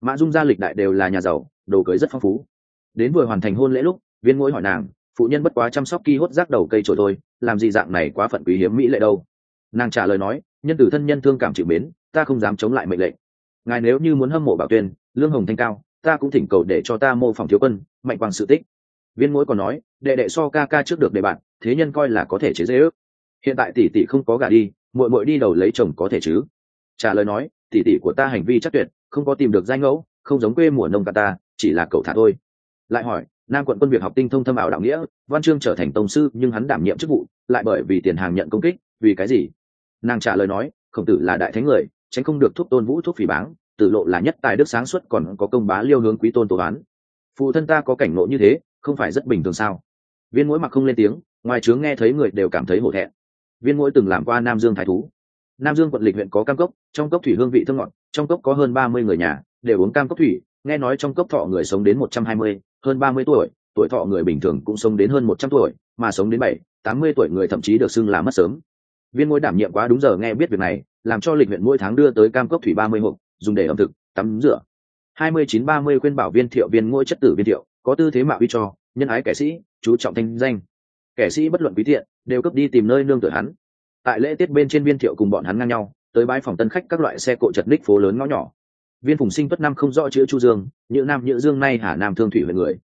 Mã dung gia lịch đại đều là nhà giàu, đồ cưới rất phong phú. Đến vừa hoàn thành hôn lễ lúc, viên mỗi hỏi nàng, phụ nhân bất quá chăm sóc ki hốt rác đầu cây trồi thôi, làm gì dạng này quá phận quý hiếm mỹ lệ đâu? Nàng trả lời nói, nhân tử thân nhân thương cảm chịu mến, ta không dám chống lại mệnh lệnh. Ngài nếu như muốn hâm mộ bảo tuyên, lương hồng thanh cao, ta cũng thỉnh cầu để cho ta mô phỏng thiếu quân, mạnh quang sự tích. Viên mỗi còn nói, đệ đệ so ca ca trước được đề bạn, thế nhân coi là có thể chế dễ ước. Hiện tại tỷ tỷ không có gà đi muội muội đi đầu lấy chồng có thể chứ? Trả lời nói, tỷ tỷ của ta hành vi chắc tuyệt, không có tìm được danh ngẫu, không giống quê mùa nông ca ta, chỉ là cậu thả thôi. Lại hỏi, nam quận quân việc học tinh thông thâm ảo đạo nghĩa, văn chương trở thành tông sư, nhưng hắn đảm nhiệm chức vụ, lại bởi vì tiền hàng nhận công kích, vì cái gì? Nàng trả lời nói, khổng tử là đại thánh người, tránh không được thuốc tôn vũ thuốc phỉ báng, tử lộ là nhất tài đức sáng suốt, còn có công bá liêu hướng quý tôn tổ án phụ thân ta có cảnh ngộ như thế, không phải rất bình thường sao? Viên mũi mặc không lên tiếng, ngoài trướng nghe thấy người đều cảm thấy hổ thẹn viên mũi từng làm qua nam dương thái thú. Nam dương quận lịch huyện có cam cốc, trong cốc thủy hương vị thơm ngọt, trong cốc có hơn ba mươi người nhà để uống cam cốc thủy, nghe nói trong cốc thọ người sống đến một trăm hai mươi, hơn ba mươi tuổi tuổi thọ người bình thường cũng sống đến hơn một trăm tuổi, mà sống đến bảy, tám mươi tuổi người thậm chí được xưng là mất sớm. Viên mũi đảm nhiệm quá đúng giờ nghe biết việc này, làm cho lịch huyện mỗi tháng đưa tới cam cốc thủy ba mươi hộp, dùng để ẩm thực, tắm rửa. Hai mươi chín ba mươi khuyên bảo viên thiệu viên ngôi chất tử viên thiệu, có tư thế mạo uy cho, nhân ái kẻ sĩ, chú trọng thanh danh. Kẻ sĩ bất luận quý thiện đều cấp đi tìm nơi nương tựa hắn. Tại lễ tiết bên trên viên thiệu cùng bọn hắn ngang nhau, tới bãi phòng tân khách các loại xe cộ chật ních phố lớn ngõ nhỏ. Viên phùng sinh tuất năm không rõ chữ chu dương như nam như dương nay hà nam thương thủy huyện người.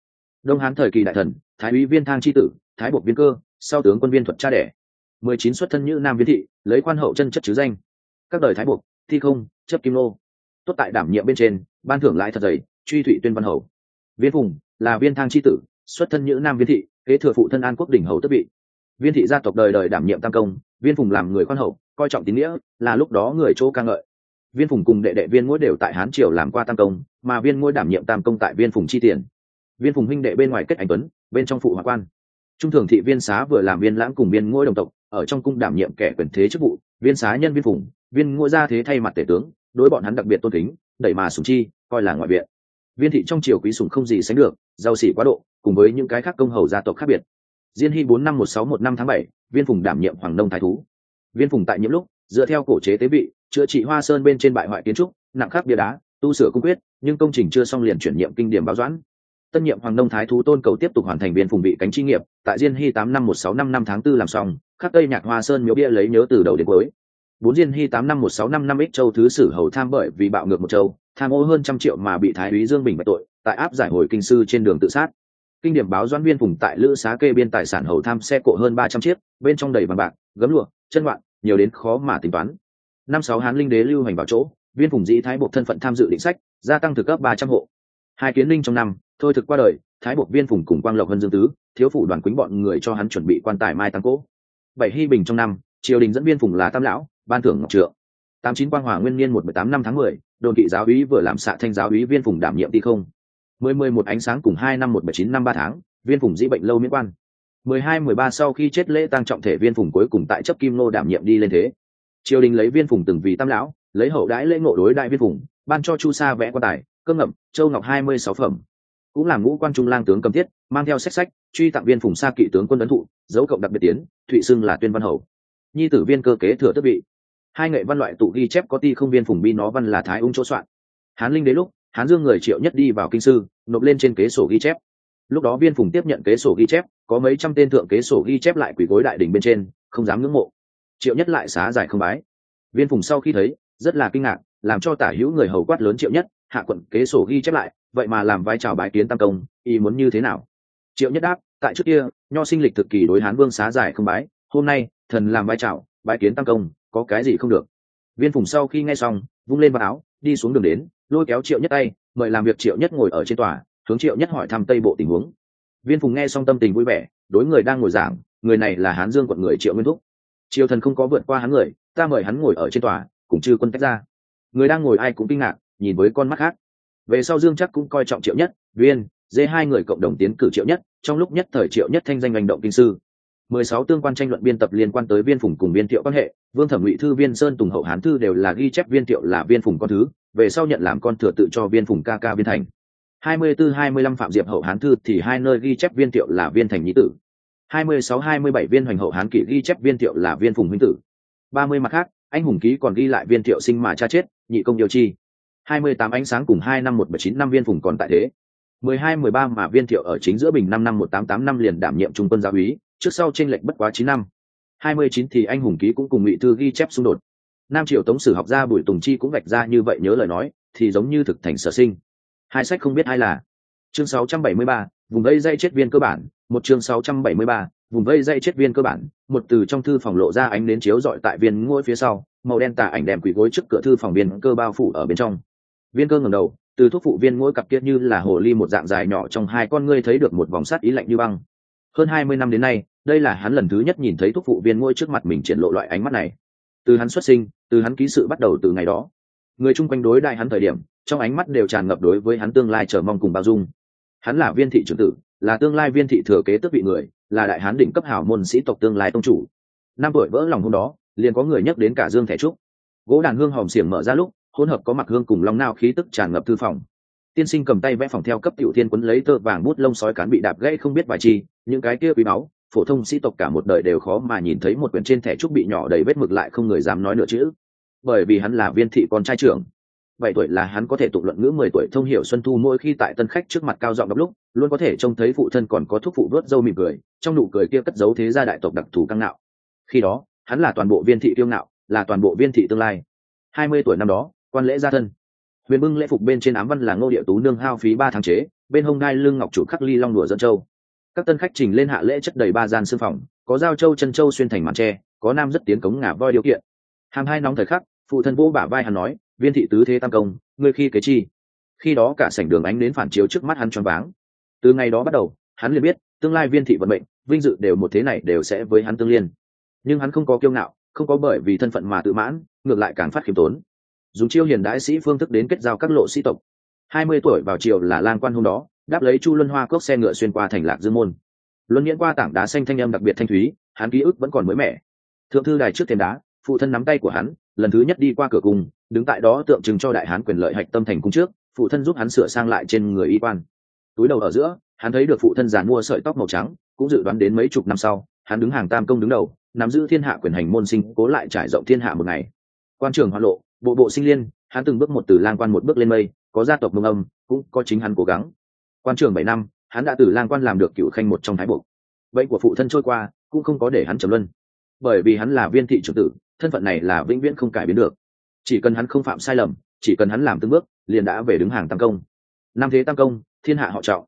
Đông hán thời kỳ đại thần, thái úy viên thang chi tử, thái bộc viên cơ, sau tướng quân viên thuật cha đẻ. Mười chín xuất thân như nam viên thị, lấy quan hậu chân chất chứ danh. Các đời thái bộc thi không, chấp kim lô. Tốt tại đảm nhiệm bên trên, ban thưởng lại thật dày, truy thụy tuyên văn hầu. Viên phùng là viên thang chi tử, xuất thân như nam viên thị, kế thừa phụ thân an quốc đỉnh hầu tất vị viên thị gia tộc đời đời đảm nhiệm tam công, viên phùng làm người khoan hậu, coi trọng tín nghĩa, là lúc đó người chỗ ca ngợi. Viên phùng cùng đệ đệ viên mỗi đều tại hán triều làm qua tam công, mà viên mỗi đảm nhiệm tam công tại viên phùng chi tiền. Viên phùng huynh đệ bên ngoài kết anh tuấn, bên trong phụ hòa quan. Trung thường thị viên xá vừa làm viên lãng cùng viên ngôi đồng tộc, ở trong cung đảm nhiệm kẻ quyền thế chức vụ, viên xá nhân viên phùng, viên ngôi ra thế thay mặt tể tướng, đối bọn hắn đặc biệt tôn kính, đẩy mà sùng chi, coi là ngoại viện. Viên thị trong triều quý sùng không gì sánh được giàu xỉ quá độ, cùng với những cái khác công hầu gia tộc khác biệt diên hy bốn năm một sáu một năm tháng bảy, viên phùng đảm nhiệm hoàng nông thái thú. Viên phùng tại nhiễm lúc, dựa theo cổ chế tế vị, chữa trị hoa sơn bên trên bại hoại kiến trúc, nặng khắc bia đá, tu sửa cung quyết, nhưng công trình chưa xong liền chuyển nhiệm kinh điểm báo doãn. Tân nhiệm hoàng nông thái thú tôn cầu tiếp tục hoàn thành viên phùng bị cánh chi nghiệp, tại diên hy tám năm một sáu năm năm tháng Tư làm xong, khắc tây nhạc hoa sơn miếu bia lấy nhớ từ đầu đến cuối. Bốn diên hy tám năm một sáu năm năm ích châu thứ sử hầu tham bởi vì bạo ngược một châu, tham ô hơn trăm triệu mà bị thái úy dương bình bạch tội, tại áp giải hồi kinh sư trên đường tự sát kinh điểm báo doãn viên vùng tại lữ xá kê biên tài sản hầu tham xe cộ hơn ba trăm chiếc, bên trong đầy vàng bạc, gấm lụa, chân loạn, nhiều đến khó mà tính toán. Năm sáu hán linh đế lưu hành vào chỗ, viên vùng dĩ thái bộ thân phận tham dự định sách, gia tăng thực cấp ba trăm hộ. Hai kiến linh trong năm, thôi thực qua đời, thái bộ viên vùng cùng quang lộc hân dương tứ, thiếu phủ đoàn quýnh bọn người cho hắn chuẩn bị quan tài mai tăng cỗ. Bảy hy bình trong năm, triều đình dẫn viên vùng là tam lão, ban thưởng ngọc trượng. Tám chín quang hòa nguyên niên một mười tám năm tháng mười, đồn kỵ giáo úy vừa làm xạ thanh giáo úy viên vùng đảm nhiệm ti không mười mười một ánh sáng cùng hai năm một bảy chín năm ba tháng, viên phùng dĩ bệnh lâu miễn quan. Mười hai, mười ba sau khi chết lễ tăng trọng thể viên phùng cuối cùng tại chấp kim nô đảm nhiệm đi lên thế. Triều đình lấy viên phùng từng vì tam lão, lấy hậu đãi lễ ngộ đối đại viên phùng, ban cho chu sa vẽ quan tài cơ ngậm, châu ngọc hai mươi sáu phẩm. Cũng làm ngũ quan trung lang tướng cầm thiết, mang theo sách sách, truy tặng viên phùng sa kỵ tướng quân ấn thụ, dấu cộng đặc biệt tiến, thụy xưng là tuyên văn hầu. Nhi tử viên cơ kế thừa thất bị hai nghệ văn loại tụ ghi chép có ti không viên phùng bi nó văn là thái ung chỗ soạn. Hán linh đến lúc hán dương người triệu nhất đi vào kinh sư, nộp lên trên kế sổ ghi chép. Lúc đó viên phùng tiếp nhận kế sổ ghi chép, có mấy trăm tên thượng kế sổ ghi chép lại quỷ gối đại đình bên trên, không dám ngưỡng mộ. Triệu nhất lại xá giải không bái. Viên phùng sau khi thấy, rất là kinh ngạc, làm cho tả hữu người hầu quát lớn triệu nhất, hạ quận, kế sổ ghi chép lại, vậy mà làm vai trò bái kiến tam công, ý muốn như thế nào? Triệu nhất đáp, tại trước kia, nho sinh lịch thực kỳ đối hán vương xá giải không bái, hôm nay, thần làm vai trò bái kiến tam công, có cái gì không được. Viên phùng sau khi nghe xong, vung lên vào áo đi xuống đường đến, lôi kéo triệu nhất tay, mời làm việc triệu nhất ngồi ở trên tòa, hướng triệu nhất hỏi thăm tây bộ tình huống. Viên phùng nghe xong tâm tình vui vẻ, đối người đang ngồi giảng, người này là hán dương quận người triệu nguyên thúc. Triều thần không có vượt qua hắn người, ta mời hắn ngồi ở trên tòa, cùng chư quân tách ra. Người đang ngồi ai cũng kinh ngạc, nhìn với con mắt khác. Về sau dương chắc cũng coi trọng triệu nhất, viên, dê hai người cộng đồng tiến cử triệu nhất, trong lúc nhất thời triệu nhất thanh danh hành động kinh sư mười sáu tương quan tranh luận biên tập liên quan tới viên phùng cùng viên thiệu quan hệ. Vương thẩm ngụy thư, viên sơn tùng hậu hán thư đều là ghi chép viên thiệu là viên phùng con thứ, về sau nhận làm con thừa tự cho viên phùng ca ca viên thành. Hai mươi bốn hai mươi lăm phạm diệp hậu hán thư thì hai nơi ghi chép viên thiệu là viên thành nhi tử. Hai mươi sáu, hai mươi bảy viên hoành hậu hán kỷ ghi chép viên thiệu là viên phùng huynh tử. Ba mươi mặt khác, anh hùng ký còn ghi lại viên thiệu sinh mà cha chết, nhị công điều chi. Hai mươi tám ánh sáng cùng hai năm một bảy chín năm viên phùng còn tại thế. Mười hai, mười ba mà viên thiệu ở chính giữa bình năm năm một tám tám năm liền đảm nhiệm trung quân giáo úy trước sau tranh lệch bất quá chín năm. Hai mươi chín thì anh hùng ký cũng cùng ngụy thư ghi chép xung đột. Nam triều tống sử học gia bùi tùng chi cũng vạch ra như vậy nhớ lời nói thì giống như thực thành sở sinh. Hai sách không biết ai là. Chương 673, vùng vây dây chết viên cơ bản. Một chương 673, vùng vây dây chết viên cơ bản. Một từ trong thư phòng lộ ra ánh đến chiếu dọi tại viên ngôi phía sau màu đen tà ảnh đèm quỷ gối trước cửa thư phòng viên cơ bao phủ ở bên trong. Viên cơ ngẩng đầu từ thuốc phụ viên ngôi cặp kia như là hồ ly một dạng dài nhỏ trong hai con ngươi thấy được một vòng sắt ý lạnh như băng hơn hai mươi năm đến nay, đây là hắn lần thứ nhất nhìn thấy thuốc phụ viên ngôi trước mặt mình triển lộ loại ánh mắt này. Từ hắn xuất sinh, từ hắn ký sự bắt đầu từ ngày đó, người chung quanh đối đại hắn thời điểm, trong ánh mắt đều tràn ngập đối với hắn tương lai chờ mong cùng bao dung. Hắn là viên thị trưởng tử, là tương lai viên thị thừa kế tước vị người, là đại hán đỉnh cấp hảo môn sĩ tộc tương lai tông chủ. Năm tuổi vỡ lòng hôm đó, liền có người nhắc đến cả dương thẻ trúc. Gỗ đàn hương hòm xiềng mở ra lúc, hỗn hợp có mặc hương cùng long nao khí tức tràn ngập thư phòng tiên sinh cầm tay vẽ phòng theo cấp tiểu thiên quấn lấy tơ vàng bút lông sói cán bị đạp gãy không biết vài chi, những cái kia quý báu, phổ thông sĩ tộc cả một đời đều khó mà nhìn thấy một quyển trên thẻ trúc bị nhỏ đầy vết mực lại không người dám nói nữa chữ bởi vì hắn là viên thị con trai trưởng. Bảy tuổi là hắn có thể tụng luận ngữ, mười tuổi thông hiểu xuân thu mỗi khi tại tân khách trước mặt cao giọng đọc lúc, luôn có thể trông thấy phụ thân còn có thuốc phụ vớt dâu mỉm cười, trong nụ cười kia cất giấu thế gia đại tộc đặc thù căng nạo khi đó, hắn là toàn bộ viên thị tiêu ngạo, là toàn bộ viên thị tương lai. Hai mươi tuổi năm đó, quan lễ gia thân huyền bưng lễ phục bên trên ám văn là ngô địa tú nương hao phí ba tháng chế, bên hông đai lưng ngọc chủ khắc ly long đùa dân châu. Các tân khách trình lên hạ lễ chất đầy ba gian sư phòng, có dao châu chân châu xuyên thành màn tre, có nam rất tiến cống ngả voi điều kiện. Hàm hai nóng thời khắc, phụ thân vũ bả vai hắn nói, viên thị tứ thế tam công, ngươi khi kế chi? Khi đó cả sảnh đường ánh đến phản chiếu trước mắt hắn choáng váng. Từ ngày đó bắt đầu, hắn liền biết, tương lai viên thị vận mệnh, vinh dự đều một thế này đều sẽ với hắn tương liên. Nhưng hắn không có kiêu ngạo, không có bởi vì thân phận mà tự mãn, ngược lại càng phát khiêm tốn dùng chiêu hiền đãi sĩ phương thức đến kết giao các lộ sĩ tộc. Hai mươi tuổi vào chiều là lang quan hôm đó, đáp lấy chu luân hoa cốc xe ngựa xuyên qua thành lạc dương môn. Luân nghiễn qua tảng đá xanh thanh âm đặc biệt thanh thúy, hắn ký ức vẫn còn mới mẻ. Thượng thư đài trước thềm đá, phụ thân nắm tay của hắn, lần thứ nhất đi qua cửa cung, đứng tại đó tượng trưng cho đại hán quyền lợi hạch tâm thành cung trước, phụ thân giúp hắn sửa sang lại trên người y quan. Túi đầu ở giữa, hắn thấy được phụ thân giàn mua sợi tóc màu trắng, cũng dự đoán đến mấy chục năm sau, hắn đứng hàng tam công đứng đầu, nắm giữ thiên hạ quyền hành môn sinh, cố lại trải rộng thiên hạ một ngày. Quan trường hoa lộ bộ bộ sinh liên, hắn từng bước một từ lang quan một bước lên mây, có gia tộc mông âm, cũng có chính hắn cố gắng. Quan trường bảy năm, hắn đã từ lang quan làm được cựu khanh một trong thái bộ. Vậy của phụ thân trôi qua, cũng không có để hắn trầm luân. Bởi vì hắn là viên thị trưởng tử, thân phận này là vĩnh viễn không cải biến được. Chỉ cần hắn không phạm sai lầm, chỉ cần hắn làm từng bước, liền đã về đứng hàng tam công. Năm thế tam công, thiên hạ họ trọng.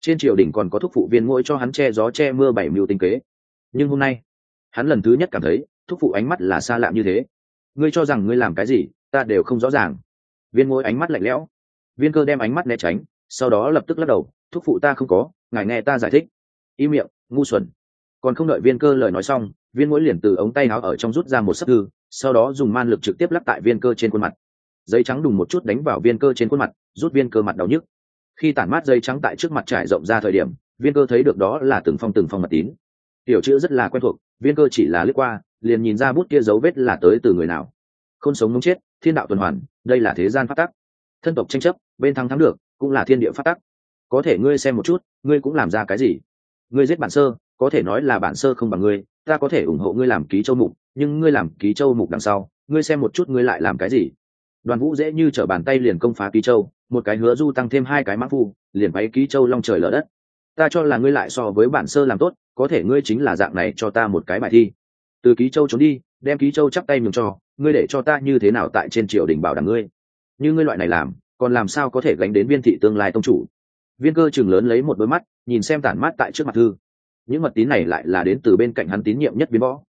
Trên triều đình còn có thúc phụ viên ngôi cho hắn che gió che mưa bảy mưu tinh kế. Nhưng hôm nay, hắn lần thứ nhất cảm thấy, thúc phụ ánh mắt là xa lạ như thế ngươi cho rằng ngươi làm cái gì, ta đều không rõ ràng. Viên ngôi ánh mắt lạnh lẽo. Viên cơ đem ánh mắt né tránh, sau đó lập tức lắc đầu, thúc phụ ta không có, ngài nghe ta giải thích. Y miệng, ngu xuẩn. Còn không đợi viên cơ lời nói xong, viên mũi liền từ ống tay áo ở trong rút ra một sấp thư, sau đó dùng man lực trực tiếp lắp tại viên cơ trên khuôn mặt. Giấy trắng đùng một chút đánh vào viên cơ trên khuôn mặt, rút viên cơ mặt đau nhức. Khi tản mát giấy trắng tại trước mặt trải rộng ra thời điểm, viên cơ thấy được đó là từng phong từng phong mật tín. Tiểu chữ rất là quen thuộc, viên cơ chỉ là lướt qua liền nhìn ra bút kia dấu vết là tới từ người nào. Không sống muốn chết, thiên đạo tuần hoàn, đây là thế gian phát tắc. Thân tộc tranh chấp, bên thắng thắng được, cũng là thiên địa phát tắc. Có thể ngươi xem một chút, ngươi cũng làm ra cái gì? Ngươi giết bản sơ, có thể nói là bản sơ không bằng ngươi, ta có thể ủng hộ ngươi làm ký châu mục, nhưng ngươi làm ký châu mục đằng sau, ngươi xem một chút ngươi lại làm cái gì? Đoàn vũ dễ như t r ở bàn tay liền công phá ký châu, một cái hứa du tăng thêm hai cái mã phu, liền váy ký châu long trời lở đất. Ta cho là ngươi lại so với bản sơ làm tốt, có thể ngươi chính là dạng này cho ta một cái bài thi từ ký châu trốn đi, đem ký châu chắp tay nhường cho, ngươi để cho ta như thế nào tại trên triều đình bảo đảm ngươi? Như ngươi loại này làm, còn làm sao có thể gánh đến viên thị tương lai tông chủ? Viên cơ chừng lớn lấy một đôi mắt, nhìn xem tản mát tại trước mặt thư. Những mật tín này lại là đến từ bên cạnh hắn tín nhiệm nhất biến võ.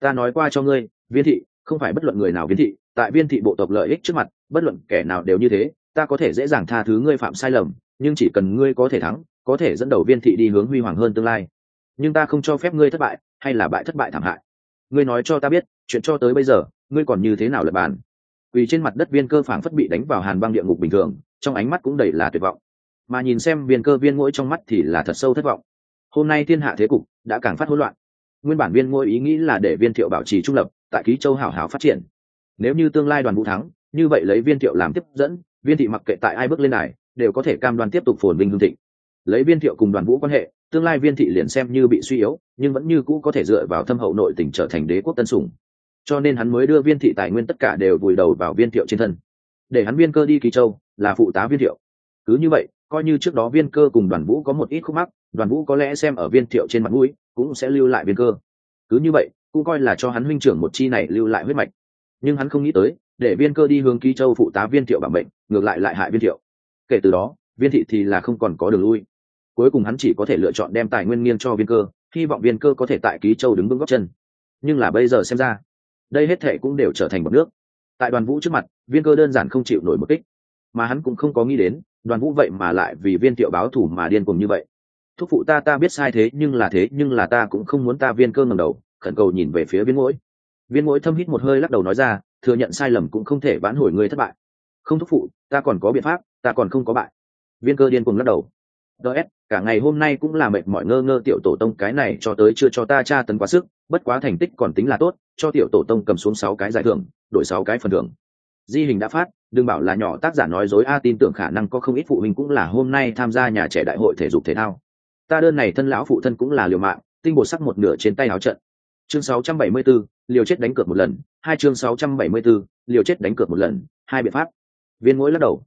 Ta nói qua cho ngươi, viên thị, không phải bất luận người nào viên thị, tại viên thị bộ tộc lợi ích trước mặt, bất luận kẻ nào đều như thế, ta có thể dễ dàng tha thứ ngươi phạm sai lầm, nhưng chỉ cần ngươi có thể thắng, có thể dẫn đầu viên thị đi hướng huy hoàng hơn tương lai. Nhưng ta không cho phép ngươi thất bại, hay là bại thất bại thảm hại ngươi nói cho ta biết, chuyện cho tới bây giờ, ngươi còn như thế nào lập bàn? Quỳ trên mặt đất viên cơ phảng phất bị đánh vào hàn băng địa ngục bình thường, trong ánh mắt cũng đầy là tuyệt vọng. Mà nhìn xem viên cơ viên mỗi trong mắt thì là thật sâu thất vọng. Hôm nay thiên hạ thế cục đã càng phát hỗn loạn. Nguyên bản viên ngôi ý nghĩ là để viên thiệu bảo trì trung lập, tại ký châu hảo hảo phát triển. Nếu như tương lai đoàn vũ thắng, như vậy lấy viên thiệu làm tiếp dẫn, viên thị mặc kệ tại ai bước lên này đều có thể cam đoan tiếp tục phồn vinh hương thịnh. Lấy viên thiệu cùng đoàn vũ quan hệ tương lai viên thị liền xem như bị suy yếu, nhưng vẫn như cũ có thể dựa vào thâm hậu nội tỉnh trở thành đế quốc tân sủng. Cho nên hắn mới đưa viên thị tài nguyên tất cả đều vùi đầu vào viên thiệu trên thân. Để hắn viên cơ đi kỳ châu, là phụ tá viên thiệu. Cứ như vậy, coi như trước đó viên cơ cùng đoàn vũ có một ít khúc mắc, đoàn vũ có lẽ xem ở viên thiệu trên mặt mũi, cũng sẽ lưu lại viên cơ. Cứ như vậy, cũng coi là cho hắn huynh trưởng một chi này lưu lại huyết mạch. Nhưng hắn không nghĩ tới, để viên cơ đi hướng ký châu phụ tá viên thiệu bằng bệnh, ngược lại lại hại viên thiệu. Kể từ đó, viên thị thì là không còn có đường lui cuối cùng hắn chỉ có thể lựa chọn đem tài nguyên nghiêng cho viên cơ, hy vọng viên cơ có thể tại ký châu đứng vững góc chân. Nhưng là bây giờ xem ra, đây hết thệ cũng đều trở thành một nước. Tại đoàn vũ trước mặt, viên cơ đơn giản không chịu nổi một kích. Mà hắn cũng không có nghĩ đến, đoàn vũ vậy mà lại vì viên thiệu báo thủ mà điên cùng như vậy. Thúc phụ ta ta biết sai thế, nhưng là thế, nhưng là ta cũng không muốn ta viên cơ ngầm đầu, khẩn cầu nhìn về phía viên mũi viên mũi thâm hít một hơi lắc đầu nói ra, thừa nhận sai lầm cũng không thể vãn hồi người thất bại. Không thúc phụ, ta còn có biện pháp, ta còn không có bại. Viên cơ điên cùng lắc đầu. Ts cả ngày hôm nay cũng là mệt mỏi ngơ ngơ tiểu tổ tông cái này cho tới chưa cho ta tra tấn quá sức bất quá thành tích còn tính là tốt cho tiểu tổ tông cầm xuống sáu cái giải thưởng đổi sáu cái phần thưởng. Di hình đã phát đừng bảo là nhỏ tác giả nói dối a tin tưởng khả năng có không ít phụ huynh cũng là hôm nay tham gia nhà trẻ đại hội thể dục thể thao. Ta đơn này thân lão phụ thân cũng là liều mạng tinh bột sắc một nửa trên tay áo trận. Chương 674, liều chết đánh cược một lần hai chương 674, liều chết đánh cược một lần hai biện pháp. Viên mỗi lắc đầu.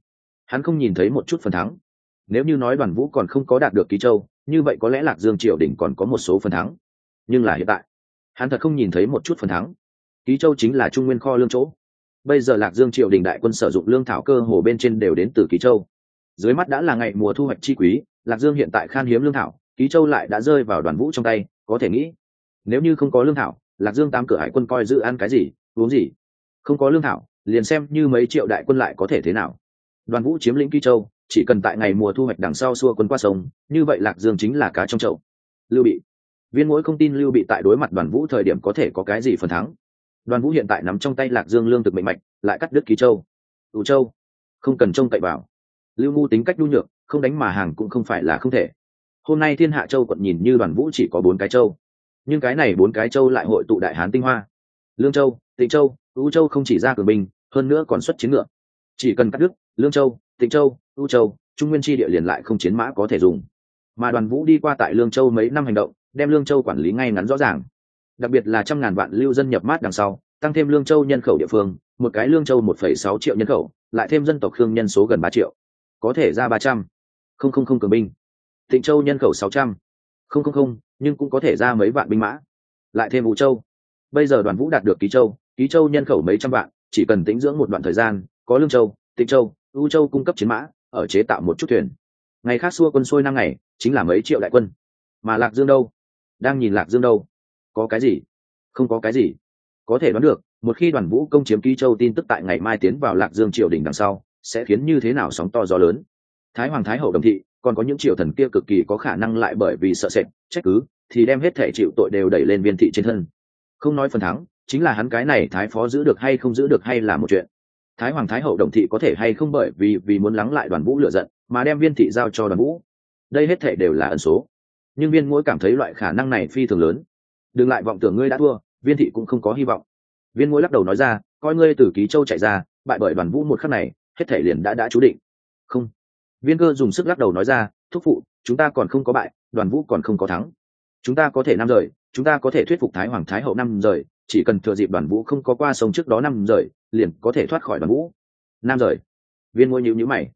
Hắn không nhìn thấy một chút phần thắng nếu như nói đoàn vũ còn không có đạt được ký châu, như vậy có lẽ lạc dương triều đình còn có một số phần thắng. Nhưng là hiện tại, hắn thật không nhìn thấy một chút phần thắng. Ký châu chính là trung nguyên kho lương chỗ. Bây giờ lạc dương triều đình đại quân sử dụng lương thảo cơ hồ bên trên đều đến từ ký châu. Dưới mắt đã là ngày mùa thu hoạch chi quý, lạc dương hiện tại khan hiếm lương thảo, ký châu lại đã rơi vào đoàn vũ trong tay, có thể nghĩ, nếu như không có lương thảo, lạc dương tám cửa hải quân coi giữ ăn cái gì, uống gì? Không có lương thảo, liền xem như mấy triệu đại quân lại có thể thế nào. Đoàn vũ chiếm lĩnh ký châu chỉ cần tại ngày mùa thu hoạch đằng sau xua quân qua sông, như vậy lạc dương chính là cá trong chậu. Lưu bị. Viên mỗi không tin lưu bị tại đối mặt đoàn vũ thời điểm có thể có cái gì phần thắng. Đoàn vũ hiện tại nắm trong tay lạc dương lương thực mệnh mạnh lại cắt đứt ký châu. Tù châu. Không cần trông cậy vào. Lưu ngu tính cách nhu nhược, không đánh mà hàng cũng không phải là không thể. Hôm nay thiên hạ châu quận nhìn như đoàn vũ chỉ có bốn cái châu. Nhưng cái này bốn cái châu lại hội tụ đại hán tinh hoa. Lương châu, tịnh châu u châu không chỉ ra cường binh, hơn nữa còn xuất chiến ngựa. Chỉ cần cắt đứt, lương châu, tịnh châu U châu, trung nguyên tri địa liền lại không chiến mã có thể dùng. Mà đoàn vũ đi qua tại lương châu mấy năm hành động, đem lương châu quản lý ngay ngắn rõ ràng. Đặc biệt là trăm ngàn vạn lưu dân nhập mát đằng sau, tăng thêm lương châu nhân khẩu địa phương, một cái lương châu một phẩy sáu triệu nhân khẩu, lại thêm dân tộc khương nhân số gần ba triệu. Có thể ra ba trăm. Không không không cường binh. Thịnh châu nhân khẩu sáu trăm. Không không không, nhưng cũng có thể ra mấy vạn binh mã. Lại thêm vũ châu. Bây giờ đoàn vũ đạt được ký châu ký châu nhân khẩu mấy trăm vạn, chỉ cần tính dưỡng một đoạn thời gian, có lương châu tịnh châu, u châu cung cấp chiến mã ở chế tạo một chút thuyền. Ngày khác xua quân xuôi năm ngày, chính là mấy triệu đại quân. Mà lạc dương đâu? Đang nhìn lạc dương đâu? Có cái gì? Không có cái gì. Có thể đoán được, một khi đoàn vũ công chiếm ký châu tin tức tại ngày mai tiến vào lạc dương triều đình đằng sau, sẽ khiến như thế nào sóng to gió lớn? Thái hoàng thái hậu đồng thị, còn có những triều thần kia cực kỳ có khả năng lại bởi vì sợ sệt, trách cứ, thì đem hết thể chịu tội đều đẩy lên viên thị trên thân. Không nói phần thắng, chính là hắn cái này thái phó giữ được hay không giữ được hay là một chuyện thái hoàng, thái hậu đồng thị có thể hay không bởi vì vì muốn lắng lại đoàn vũ lựa giận mà đem viên thị giao cho đoàn vũ. Đây hết thể đều là ẩn số. Nhưng viên mỗi cảm thấy loại khả năng này phi thường lớn. Đừng lại vọng tưởng ngươi đã thua, viên thị cũng không có hy vọng. Viên mỗi lắc đầu nói ra, coi ngươi từ ký châu chạy ra, bại bởi đoàn vũ một khắc này, hết thể liền đã đã chú định. Không. Viên cơ dùng sức lắc đầu nói ra, thúc phụ, chúng ta còn không có bại, đoàn vũ còn không có thắng. Chúng ta có thể năm rời, chúng ta có thể thuyết phục thái hoàng, thái hậu năm rời, chỉ cần thừa dịp đoàn vũ không có qua sông trước đó năm rời liền có thể thoát khỏi đoàn vũ nam rời. Viên ngôi nhữ nhữ mày.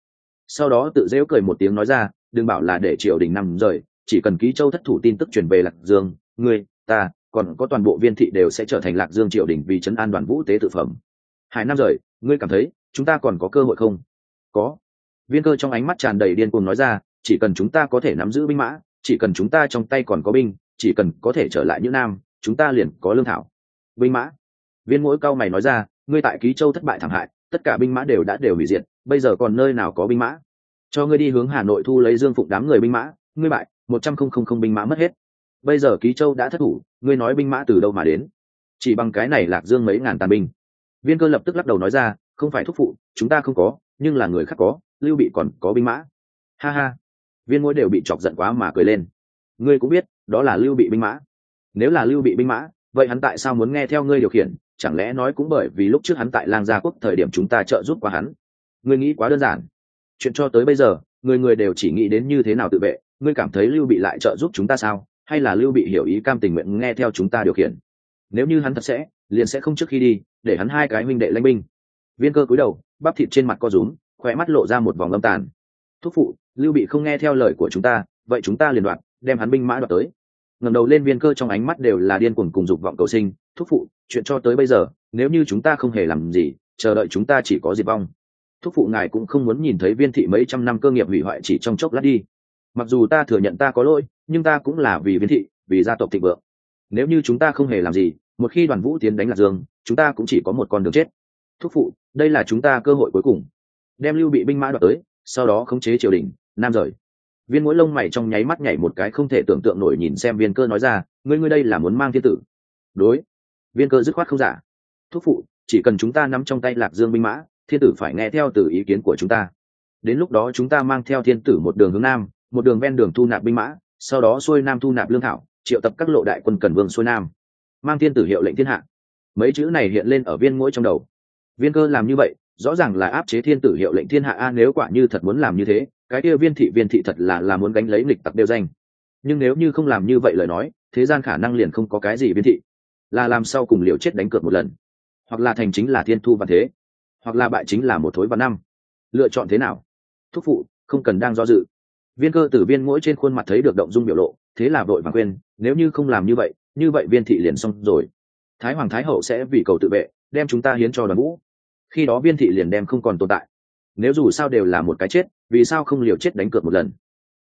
Sau đó tự dễu cười một tiếng nói ra, đừng bảo là để triều đình nằm rời, chỉ cần ký châu thất thủ tin tức truyền về lạc dương, ngươi, ta, còn có toàn bộ viên thị đều sẽ trở thành lạc dương triều đình vì chấn an đoàn vũ tế tự phẩm. Hai năm rời, ngươi cảm thấy chúng ta còn có cơ hội không? Có. Viên cơ trong ánh mắt tràn đầy điên cuồng nói ra, chỉ cần chúng ta có thể nắm giữ binh mã, chỉ cần chúng ta trong tay còn có binh, chỉ cần có thể trở lại như nam, chúng ta liền có lương thảo. Binh mã? Viên mỗi cao mày nói ra ngươi tại ký châu thất bại thảm hại, tất cả binh mã đều đã đều hủy diệt, bây giờ còn nơi nào có binh mã? Cho ngươi đi hướng hà nội thu lấy dương phụng đám người binh mã, ngươi bại, một trăm không không không binh mã mất hết. Bây giờ ký châu đã thất thủ, ngươi nói binh mã từ đâu mà đến? Chỉ bằng cái này lạc dương mấy ngàn tàn binh. Viên cơ lập tức lắc đầu nói ra, không phải thúc phụ, chúng ta không có, nhưng là người khác có, lưu bị còn có binh mã. Ha ha. Viên mỗi đều bị chọc giận quá mà cười lên. Ngươi cũng biết, đó là lưu bị binh mã. Nếu là lưu bị binh mã vậy hắn tại sao muốn nghe theo ngươi điều khiển? Chẳng lẽ nói cũng bởi vì lúc trước hắn tại lang gia quốc thời điểm chúng ta trợ giúp qua hắn? Ngươi nghĩ quá đơn giản. Chuyện cho tới bây giờ, người người đều chỉ nghĩ đến như thế nào tự vệ. Ngươi cảm thấy lưu bị lại trợ giúp chúng ta sao? Hay là lưu bị hiểu ý cam tình nguyện nghe theo chúng ta điều khiển? Nếu như hắn thật sẽ, liền sẽ không trước khi đi, để hắn hai cái huynh đệ lãnh binh. Viên cơ cúi đầu, bắp thịt trên mặt co rúm khỏe mắt lộ ra một vòng âm tàn. Thúc phụ, lưu bị không nghe theo lời của chúng ta, vậy chúng ta liền đoạt, đem hắn binh mã đoạt tới ngẩng đầu lên viên cơ trong ánh mắt đều là điên cuồng cùng dục vọng cầu sinh, thúc phụ, chuyện cho tới bây giờ, nếu như chúng ta không hề làm gì, chờ đợi chúng ta chỉ có diệt vong. Thúc phụ ngài cũng không muốn nhìn thấy viên thị mấy trăm năm cơ nghiệp hủy hoại chỉ trong chốc lát đi. Mặc dù ta thừa nhận ta có lỗi, nhưng ta cũng là vì viên thị, vì gia tộc thịnh vượng. Nếu như chúng ta không hề làm gì, một khi đoàn vũ tiến đánh lạc dương, chúng ta cũng chỉ có một con đường chết. Thúc phụ, đây là chúng ta cơ hội cuối cùng. Đem lưu bị binh mã đoạt tới, sau đó khống chế triều đình, nam rời viên mũi lông mày trong nháy mắt nhảy một cái không thể tưởng tượng nổi nhìn xem viên cơ nói ra, ngươi ngươi đây là muốn mang thiên tử? Đối. Viên cơ dứt khoát không giả. Thúc phụ, chỉ cần chúng ta nắm trong tay lạc dương binh mã, thiên tử phải nghe theo từ ý kiến của chúng ta. Đến lúc đó chúng ta mang theo thiên tử một đường hướng nam, một đường ven đường thu nạp binh mã, sau đó xuôi nam thu nạp lương thảo, triệu tập các lộ đại quân cần vương xuôi nam, mang thiên tử hiệu lệnh thiên hạ. Mấy chữ này hiện lên ở viên mũi trong đầu. Viên cơ làm như vậy rõ ràng là áp chế thiên tử hiệu lệnh thiên hạ a, nếu quả như thật muốn làm như thế, cái kia viên thị viên thị thật là là muốn gánh lấy lịch tặc đeo danh. Nhưng nếu như không làm như vậy lời nói, thế gian khả năng liền không có cái gì viên thị. Là làm sao cùng liều chết đánh cược một lần? Hoặc là thành chính là thiên thu và thế? Hoặc là bại chính là một thối và năm? Lựa chọn thế nào? Thúc phụ, không cần đang do dự. Viên cơ tử viên mỗi trên khuôn mặt thấy được động dung biểu lộ, thế là vội vàng quên nếu như không làm như vậy như vậy viên thị liền xong rồi. Thái hoàng thái hậu sẽ vì cầu tự vệ, đem chúng ta hiến cho đoàn vũ khi đó viên thị liền đem không còn tồn tại. Nếu dù sao đều là một cái chết vì sao không liều chết đánh cược một lần?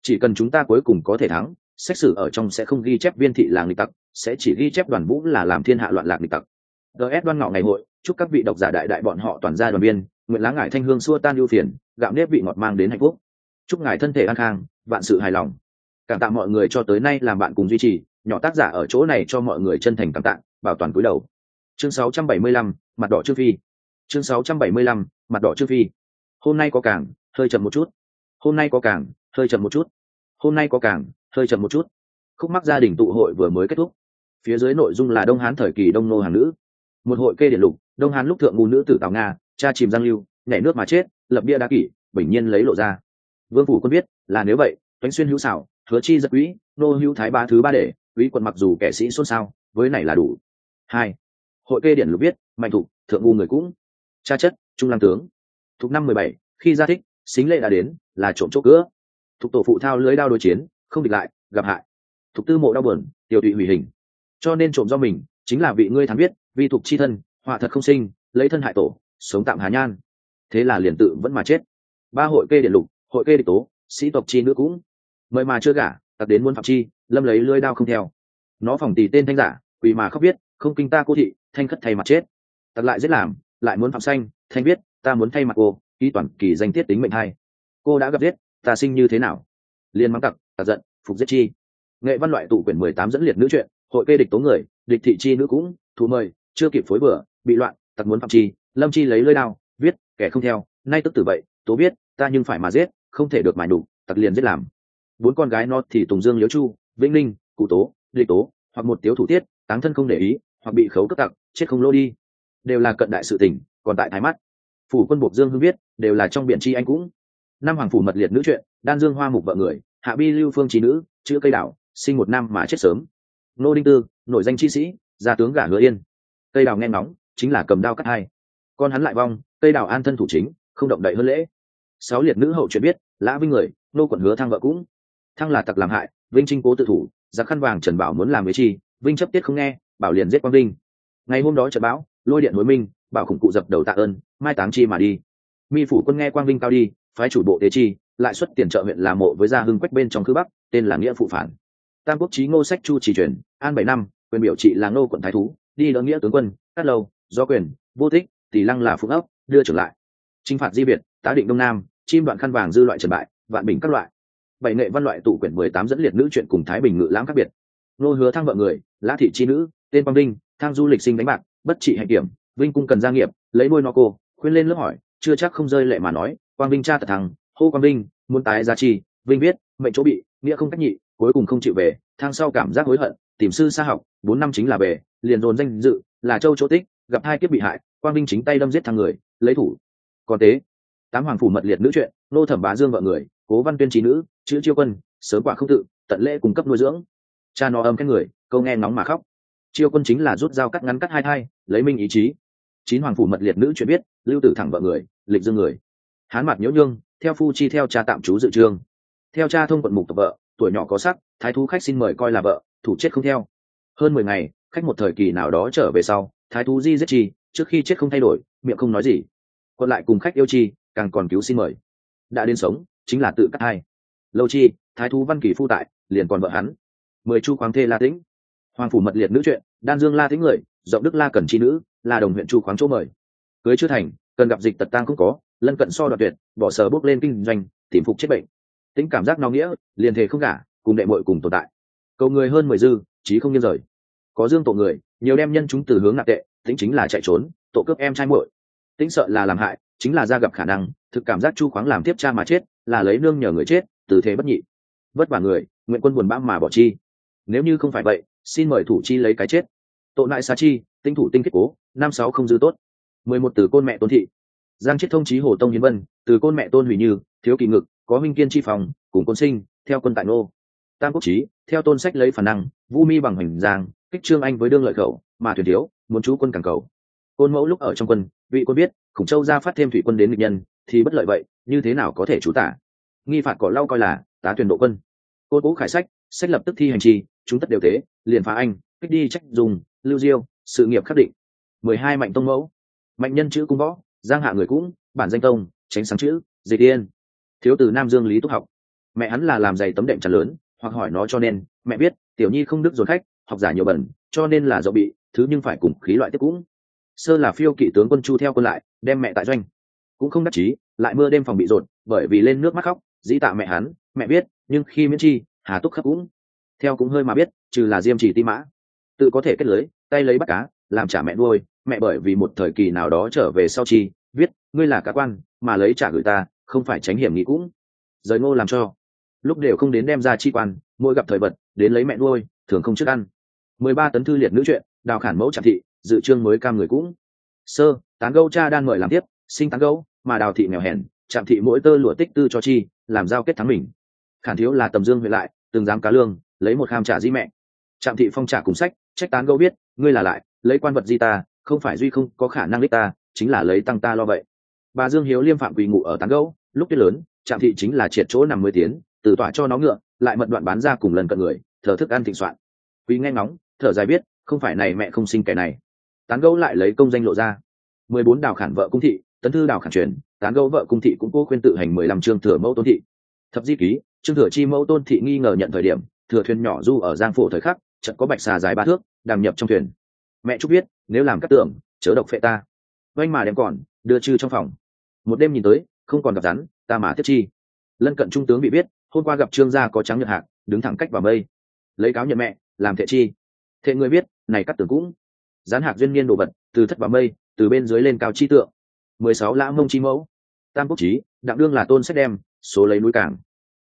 Chỉ cần chúng ta cuối cùng có thể thắng xét xử ở trong sẽ không ghi chép viên thị là nghịch tặc sẽ chỉ ghi chép đoàn vũ là làm thiên hạ loạn lạc nghịch tặc. Gs đoan ngọ ngày hội chúc các vị độc giả đại đại bọn họ toàn gia đoàn viên nguyện lá ngải thanh hương xua tan ưu phiền gạo nếp vị ngọt mang đến hạnh phúc. Chúc ngài thân thể an khang vạn sự hài lòng. Cảm tạ mọi người cho tới nay làm bạn cùng duy trì nhỏ tác giả ở chỗ này cho mọi người chân thành cảm tạ bảo toàn cúi đầu. Chương 675, mặt đỏ trương phi chương 675, mặt đỏ trương phi. Hôm nay có cảng hơi chậm một chút. Hôm nay có cảng hơi chậm một chút. Hôm nay có cảng hơi chậm một chút. Khúc mắc gia đình tụ hội vừa mới kết thúc. Phía dưới nội dung là đông hán thời kỳ đông nô hàng nữ. Một hội kê điện lục đông hán lúc thượng ngu nữ tử tào nga cha chìm giang lưu nhảy nước mà chết lập bia đá kỷ bình nhiên lấy lộ ra. Vương phủ quân biết là nếu vậy toánh xuyên hữu xảo hứa chi giật quỹ nô hữu thái ba thứ ba để quý quận mặc dù kẻ sĩ xôn xao với này là đủ. Hai hội kê điện lục biết, mạnh thục thượng ngu người cũng cha chất, trung lăng tướng. Thuộc năm mười bảy, khi gia thích, xính lệ đã đến, là trộm chỗ cửa. Thuộc tổ phụ thao lưới đao đối chiến, không địch lại, gặp hại. Thuộc tư mộ đau buồn, tiểu tụy hủy hình. Cho nên trộm do mình, chính là vị ngươi thắng biết, vì thuộc chi thân, họa thật không sinh, lấy thân hại tổ, sống tạm hà nhan. Thế là liền tự vẫn mà chết. Ba hội kê điện lục, hội kê địch tố, sĩ tộc chi nữ cũng. Mời mà chưa gả tặc đến muốn phạm chi, lâm lấy lưới đao không theo. Nó phòng tì tên thanh giả, quỳ mà khóc biết không kinh ta cô thị, thanh khất thay mặt chết. Tặc lại giết làm lại muốn phạm xanh thanh biết ta muốn thay mặt cô, ký toàn kỳ danh tiết tính mệnh hai. Cô đã gặp giết, ta sinh như thế nào? Liên mắng tặc tặc giận, phục giết chi. Nghệ văn loại tụ quyển mười tám dẫn liệt nữ truyện, hội kê địch tố người, địch thị chi nữ cũng thù mời, chưa kịp phối bừa, bị loạn, tặc muốn phạm chi, lâm chi lấy lơi đao, viết, kẻ không theo, nay tức tử vậy tố biết ta nhưng phải mà giết, không thể được mài đủ tặc liền giết làm. Bốn con gái nó thì tùng dương liễu chu, vĩnh linh cụ tố, địch tố, hoặc một tiếu thủ tiết, táng thân không để ý, hoặc bị khấu cấp tặc, chết không lô đi đều là cận đại sự tình, còn tại thái mắt. Phủ quân buộc dương hưng viết, đều là trong biện chi anh cũng. Năm hoàng phủ mật liệt nữ chuyện, đan dương hoa mục vợ người, hạ bi lưu phương trí nữ, chữ cây đảo, sinh một năm mà chết sớm. Nô đinh tư nội danh chi sĩ, gia tướng gả hứa yên. Cây đào nghe nóng chính là cầm đao cắt hai. Con hắn lại vong, cây đào an thân thủ chính, không động đậy hơn lễ. Sáu liệt nữ hậu chuyện biết, lã vinh người, nô quận hứa thăng vợ cũng. Thăng là tặc làm hại, vinh trinh cố tự thủ, giặc khăn vàng trần bảo muốn làm với chi, vinh chấp tiết không nghe, bảo liền giết quang vinh. Ngày hôm đó trận bão lôi điện hối minh, bảo khủng cụ dập đầu tạ ơn, mai táng chi mà đi. Mi phủ quân nghe quang vinh cao đi, phái chủ bộ tế chi, lại xuất tiền trợ huyện làm mộ với gia hưng quách bên trong khứ bắc, tên là nghĩa phụ phản. Tam quốc trí ngô sách chu trì truyền, an bảy năm, quyền biểu trị là ngô quận thái thú, đi đỡ nghĩa tướng quân cát lâu, do quyền, vô tích, tỷ lăng là phụng ốc, đưa trở lại. Chinh phạt di biệt, tá định đông nam, chim đoạn khăn vàng dư loại trần bại, vạn bình các loại. Bảy nghệ văn loại tụ quyển mười tám dẫn liệt nữ chuyện cùng thái bình ngự lãm khác biệt. Nô hứa thăng vợ người, lã thị chi nữ, tên quang đinh thang du lịch sinh đánh bạc bất trị hạnh kiểm, vinh cung cần gia nghiệp, lấy nuôi nó cô, khuyên lên lớp hỏi, chưa chắc không rơi lệ mà nói, quang vinh cha tật thằng, hô quang vinh, muốn tái gia chi vinh viết, mệnh chỗ bị, nghĩa không cách nhị, cuối cùng không chịu về, thang sau cảm giác hối hận, tìm sư xa học, bốn năm chính là về, liền dồn danh dự, là châu chỗ tích, gặp hai kiếp bị hại, quang vinh chính tay đâm giết thằng người, lấy thủ. Còn tế tám hoàng phủ mật liệt nữ chuyện, nô thẩm bá dương vợ người, cố văn tuyên trí nữ, chữ chiêu quân, sớm quả không tự, tận lễ cung cấp nuôi dưỡng. Cha nó âm cái người, câu nghe nóng mà khóc chiêu quân chính là rút dao cắt ngắn cắt hai thai, lấy minh ý chí. Chín hoàng phủ mật liệt nữ chuyện biết, lưu tử thẳng vợ người, lịch dương người. Hán mặt nhiễu nhương, theo phu chi theo cha tạm trú dự trương. Theo cha thông quận mục tập vợ, tuổi nhỏ có sắc, thái thú khách xin mời coi là vợ, thủ chết không theo. Hơn mười ngày, khách một thời kỳ nào đó trở về sau, thái thú di giết chi, trước khi chết không thay đổi, miệng không nói gì. Còn lại cùng khách yêu chi, càng còn cứu xin mời. Đã đến sống, chính là tự cắt hai. Lâu chi, thái thú văn kỳ phu tại, liền còn vợ hắn. Mười chu khoáng thê la tĩnh hoàng phủ mật liệt nữ chuyện, đan dương la thính người, rộng đức la cần chi nữ là đồng huyện chu khoáng chỗ mời. Cưới chưa thành, cần gặp dịch tật tang không có, lân cận so đoạt tuyệt, bỏ sở bước lên kinh doanh, tìm phục chết bệnh. Tính cảm giác no nghĩa, liền thể không cả cùng đệ mội cùng tồn tại. Cầu người hơn mười dư, chí không nhân rời. Có dương tổ người, nhiều đem nhân chúng từ hướng nạp tệ tính chính là chạy trốn, tổ cướp em trai muội. Tính sợ là làm hại, chính là ra gặp khả năng, thực cảm giác chu khoáng làm tiếp cha mà chết, là lấy nương nhờ người chết, từ thế bất nhị. Vất vả người, nguyện quân buồn bã mà bỏ chi nếu như không phải vậy, xin mời thủ chi lấy cái chết. Tội lại xa chi, tinh thủ tinh kết cố, năm sáu không dư tốt. Mười một từ côn mẹ tôn thị. Giang chết thông chí hồ tông hiến vân, từ côn mẹ tôn hủy như, thiếu kỳ ngực, có minh kiên chi phòng, cùng côn sinh, theo quân tại nô. Tam quốc trí theo tôn sách lấy phản năng, vũ mi bằng hoành giang, kích trương anh với đương lợi khẩu, mà thuyền thiếu, muốn chú quân càng cầu. Côn mẫu lúc ở trong quân, vị quân biết khủng châu ra phát thêm thủy quân đến nghịch nhân, thì bất lợi vậy, như thế nào có thể chú tả? Nghi phạt cỏ lau coi là, tá tuyển độ quân. Côn vũ khải sách sách lập tức thi hành trì chúng tất đều thế, liền phá anh, kích đi trách dùng, lưu diêu, sự nghiệp khắc định. mười hai mạnh tông mẫu. Mạnh nhân chữ cung võ, giang hạ người cũng, bản danh tông, tránh sáng chữ, dịch yên. Thiếu từ nam dương lý túc học. Mẹ hắn là làm giày tấm đệm tràn lớn, hoặc hỏi nó cho nên, mẹ biết, tiểu nhi không đức dồn khách, học giả nhiều bẩn, cho nên là dậu bị, thứ nhưng phải cùng khí loại tiếp cũng. Sơ là phiêu kỵ tướng quân chu theo quân lại, đem mẹ tại doanh. Cũng không đắc chí, lại mưa đêm phòng bị rột bởi vì lên nước mắt khóc, dĩ tạ mẹ hắn, mẹ biết, nhưng khi miễn chi, hà túc khắc cũng theo cũng hơi mà biết, trừ là diêm chỉ ti mã. Tự có thể kết lưới, tay lấy bắt cá, làm trả mẹ nuôi, mẹ bởi vì một thời kỳ nào đó trở về sau chi, viết, ngươi là cá quan, mà lấy trả gửi ta, không phải tránh hiểm nghĩ cũng. Rời ngô làm cho. Lúc đều không đến đem ra chi quan, mỗi gặp thời vật, đến lấy mẹ nuôi, thường không trước ăn. Mười ba tấn thư liệt nữ chuyện, đào khản mẫu trạm thị, dự trương mới cam người cũng. Sơ, tán gâu cha đang mời làm tiếp, sinh tán gâu mà đào thị nghèo hèn, trạm thị mỗi tơ lụa tích tư cho chi, làm giao kết thắng mình. Khản thiếu là tầm dương huyện lại, từng dám cá lương lấy một kham trả di mẹ. Trạm thị phong trả cùng sách, trách tán gâu biết, ngươi là lại, lấy quan vật di ta, không phải duy không có khả năng đích ta, chính là lấy tăng ta lo vậy. Bà dương hiếu liêm phạm quỳ ngụ ở tán gâu lúc tuyết lớn, trạm thị chính là triệt chỗ nằm mươi tiến, từ tỏa cho nó ngựa, lại mật đoạn bán ra cùng lần cận người thở thức ăn thịnh soạn. Quý nghe ngóng, thở dài biết, không phải này mẹ không sinh kẻ này. Tán gấu lại lấy công danh lộ ra. Mười bốn đào khản vợ cung thị, tấn thư đào khản truyền, tán gấu vợ cung thị cũng cố khuyên tự hành mười lăm chương thừa mẫu tôn thị. Thập di ký, chương thừa chi mẫu tôn thị nghi ngờ nhận thời điểm thừa thuyền nhỏ du ở giang phổ thời khắc, chợt có bạch xà dài ba thước đàm nhập trong thuyền. Mẹ chúc biết, nếu làm cắt tưởng, chớ độc phệ ta. Oanh mà đem còn, đưa chư trong phòng. Một đêm nhìn tới, không còn gặp rắn, ta mà thiết chi. Lân cận trung tướng bị biết, hôm qua gặp trương gia có trắng nhật hạc, đứng thẳng cách vào mây. Lấy cáo nhận mẹ, làm thệ chi. Thệ người biết, này cắt tưởng cũng. Gián hạc duyên niên đồ vật, từ thất vào mây, từ bên dưới lên cao chi tượng. Mười sáu lã mông chi mẫu. Tam quốc trí đặng đương là tôn sách đem, số lấy núi cảng.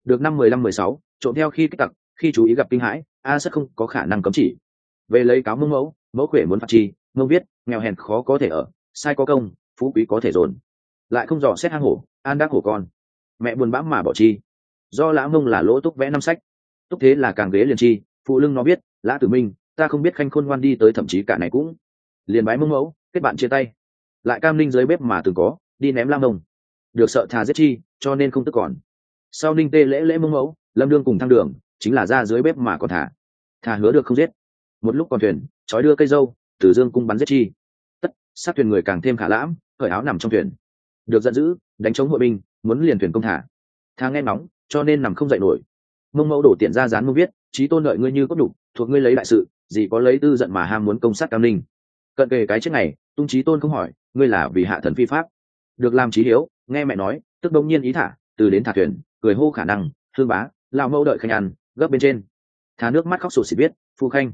Được năm mười lăm mười sáu, trộm theo khi kích tặc khi chú ý gặp kinh hãi, a sẽ không có khả năng cấm chỉ. Về lấy cáo mông mẫu mẫu khỏe muốn phạt chi, mông viết, nghèo hèn khó có thể ở, sai có công, phú quý có thể dồn. Lại không dò xét hang hổ, an đắc hổ con. Mẹ buồn bã mà bỏ chi. Do lã mông là lỗ túc vẽ năm sách. Túc thế là càng ghế liền chi, phụ lưng nó biết lã tử minh, ta không biết khanh khôn ngoan đi tới thậm chí cả này cũng. Liền bái mông mẫu, kết bạn chia tay. Lại cam ninh dưới bếp mà từng có, đi ném lam mông. Được sợ thà giết chi, cho nên không tức còn. Sau ninh tê lễ lễ mông mẫu, lâm đương cùng thăng đường chính là ra dưới bếp mà còn thả. Thả hứa được không giết. Một lúc còn thuyền, trói đưa cây dâu, từ dương cung bắn giết chi. Tất, sát thuyền người càng thêm khả lãm khởi áo nằm trong thuyền. Được giận dữ, đánh chống hội binh, muốn liền thuyền công thả. Thang nghe nóng cho nên nằm không dậy nổi. Mông mẫu đổ tiện ra dán mông viết trí tôn đợi ngươi như có đủ thuộc ngươi lấy đại sự, gì có lấy tư giận mà ham muốn công sát cam ninh. Cận kề cái chết này, tung trí tôn không hỏi, ngươi là vì hạ thần phi pháp. Được làm trí hiếu, nghe mẹ nói, tức đông nhiên ý thả, từ đến thả thuyền, cười hô khả năng, thương bá lao mẫu đợi khanh ăn gấp bên trên. Thà nước mắt khóc sổ xịt biết phu khanh.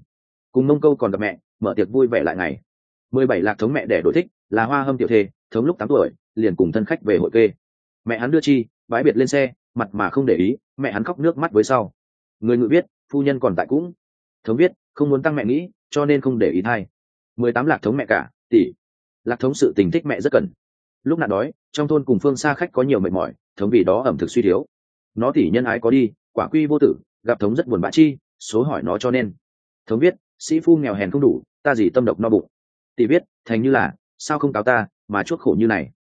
Cùng mông câu còn gặp mẹ mở tiệc vui vẻ lại ngày. Mười bảy lạc thống mẹ đẻ đổi thích là hoa hâm tiểu thê thống lúc tám tuổi liền cùng thân khách về hội kê. Mẹ hắn đưa chi bãi biệt lên xe mặt mà không để ý mẹ hắn khóc nước mắt với sau. Người ngự biết phu nhân còn tại cũng. Thống biết, không muốn tăng mẹ nghĩ cho nên không để ý thai. Mười tám lạc thống mẹ cả tỷ. Lạc thống sự tình thích mẹ rất cần. Lúc nạn đói trong thôn cùng phương xa khách có nhiều mệt mỏi thống vì đó ẩm thực suy thiếu. Nó tỷ nhân ái có đi quả quy vô tử gặp thống rất buồn bã chi số hỏi nó cho nên. Thống biết, sĩ phu nghèo hèn không đủ ta gì tâm độc no bụng. Tỷ biết thành như là sao không cáo ta mà chuốc khổ như này?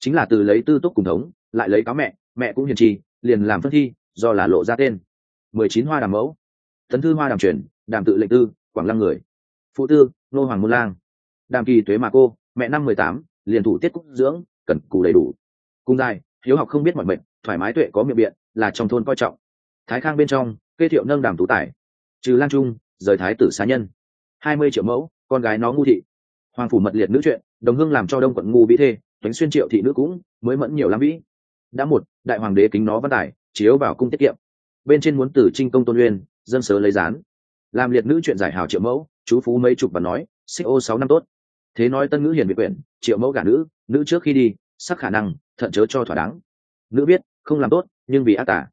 Chính là từ lấy tư túc cùng thống lại lấy cáo mẹ mẹ cũng hiền trì liền làm phân thi do là lộ ra tên. Mười chín hoa đàm mẫu. Tấn thư hoa đàm truyền đàm tự lệnh tư quảng lăng người. Phụ tư nô hoàng môn lang. Đàm kỳ tuế mà cô mẹ năm mười tám liền thủ tiết cúc dưỡng cần cù đầy đủ. Cung dài hiếu học không biết mọi mệnh thoải mái tuệ có miệng biện là trong thôn coi trọng. Thái khang bên trong kê thiệu nâng đàm tú tài. Trừ lang trung rời thái tử xá nhân. Hai mươi triệu mẫu con gái nó ngu thị. Hoàng phủ mật liệt nữ chuyện đồng hương làm cho đông quận ngu vĩ thê thánh xuyên triệu thị nữ cũng mới mẫn nhiều lắm vĩ. Đã một đại hoàng đế kính nó văn tài chiếu vào cung tiết kiệm. Bên trên muốn tử trinh công tôn uyên dân sớ lấy dán, làm liệt nữ chuyện giải hào triệu mẫu chú phú mấy chục và nói xích ô sáu năm tốt. Thế nói tân ngữ hiền bị quyển triệu mẫu gả nữ nữ trước khi đi sắc khả năng thận chớ cho thỏa đáng. Nữ biết không làm tốt nhưng vì ác tả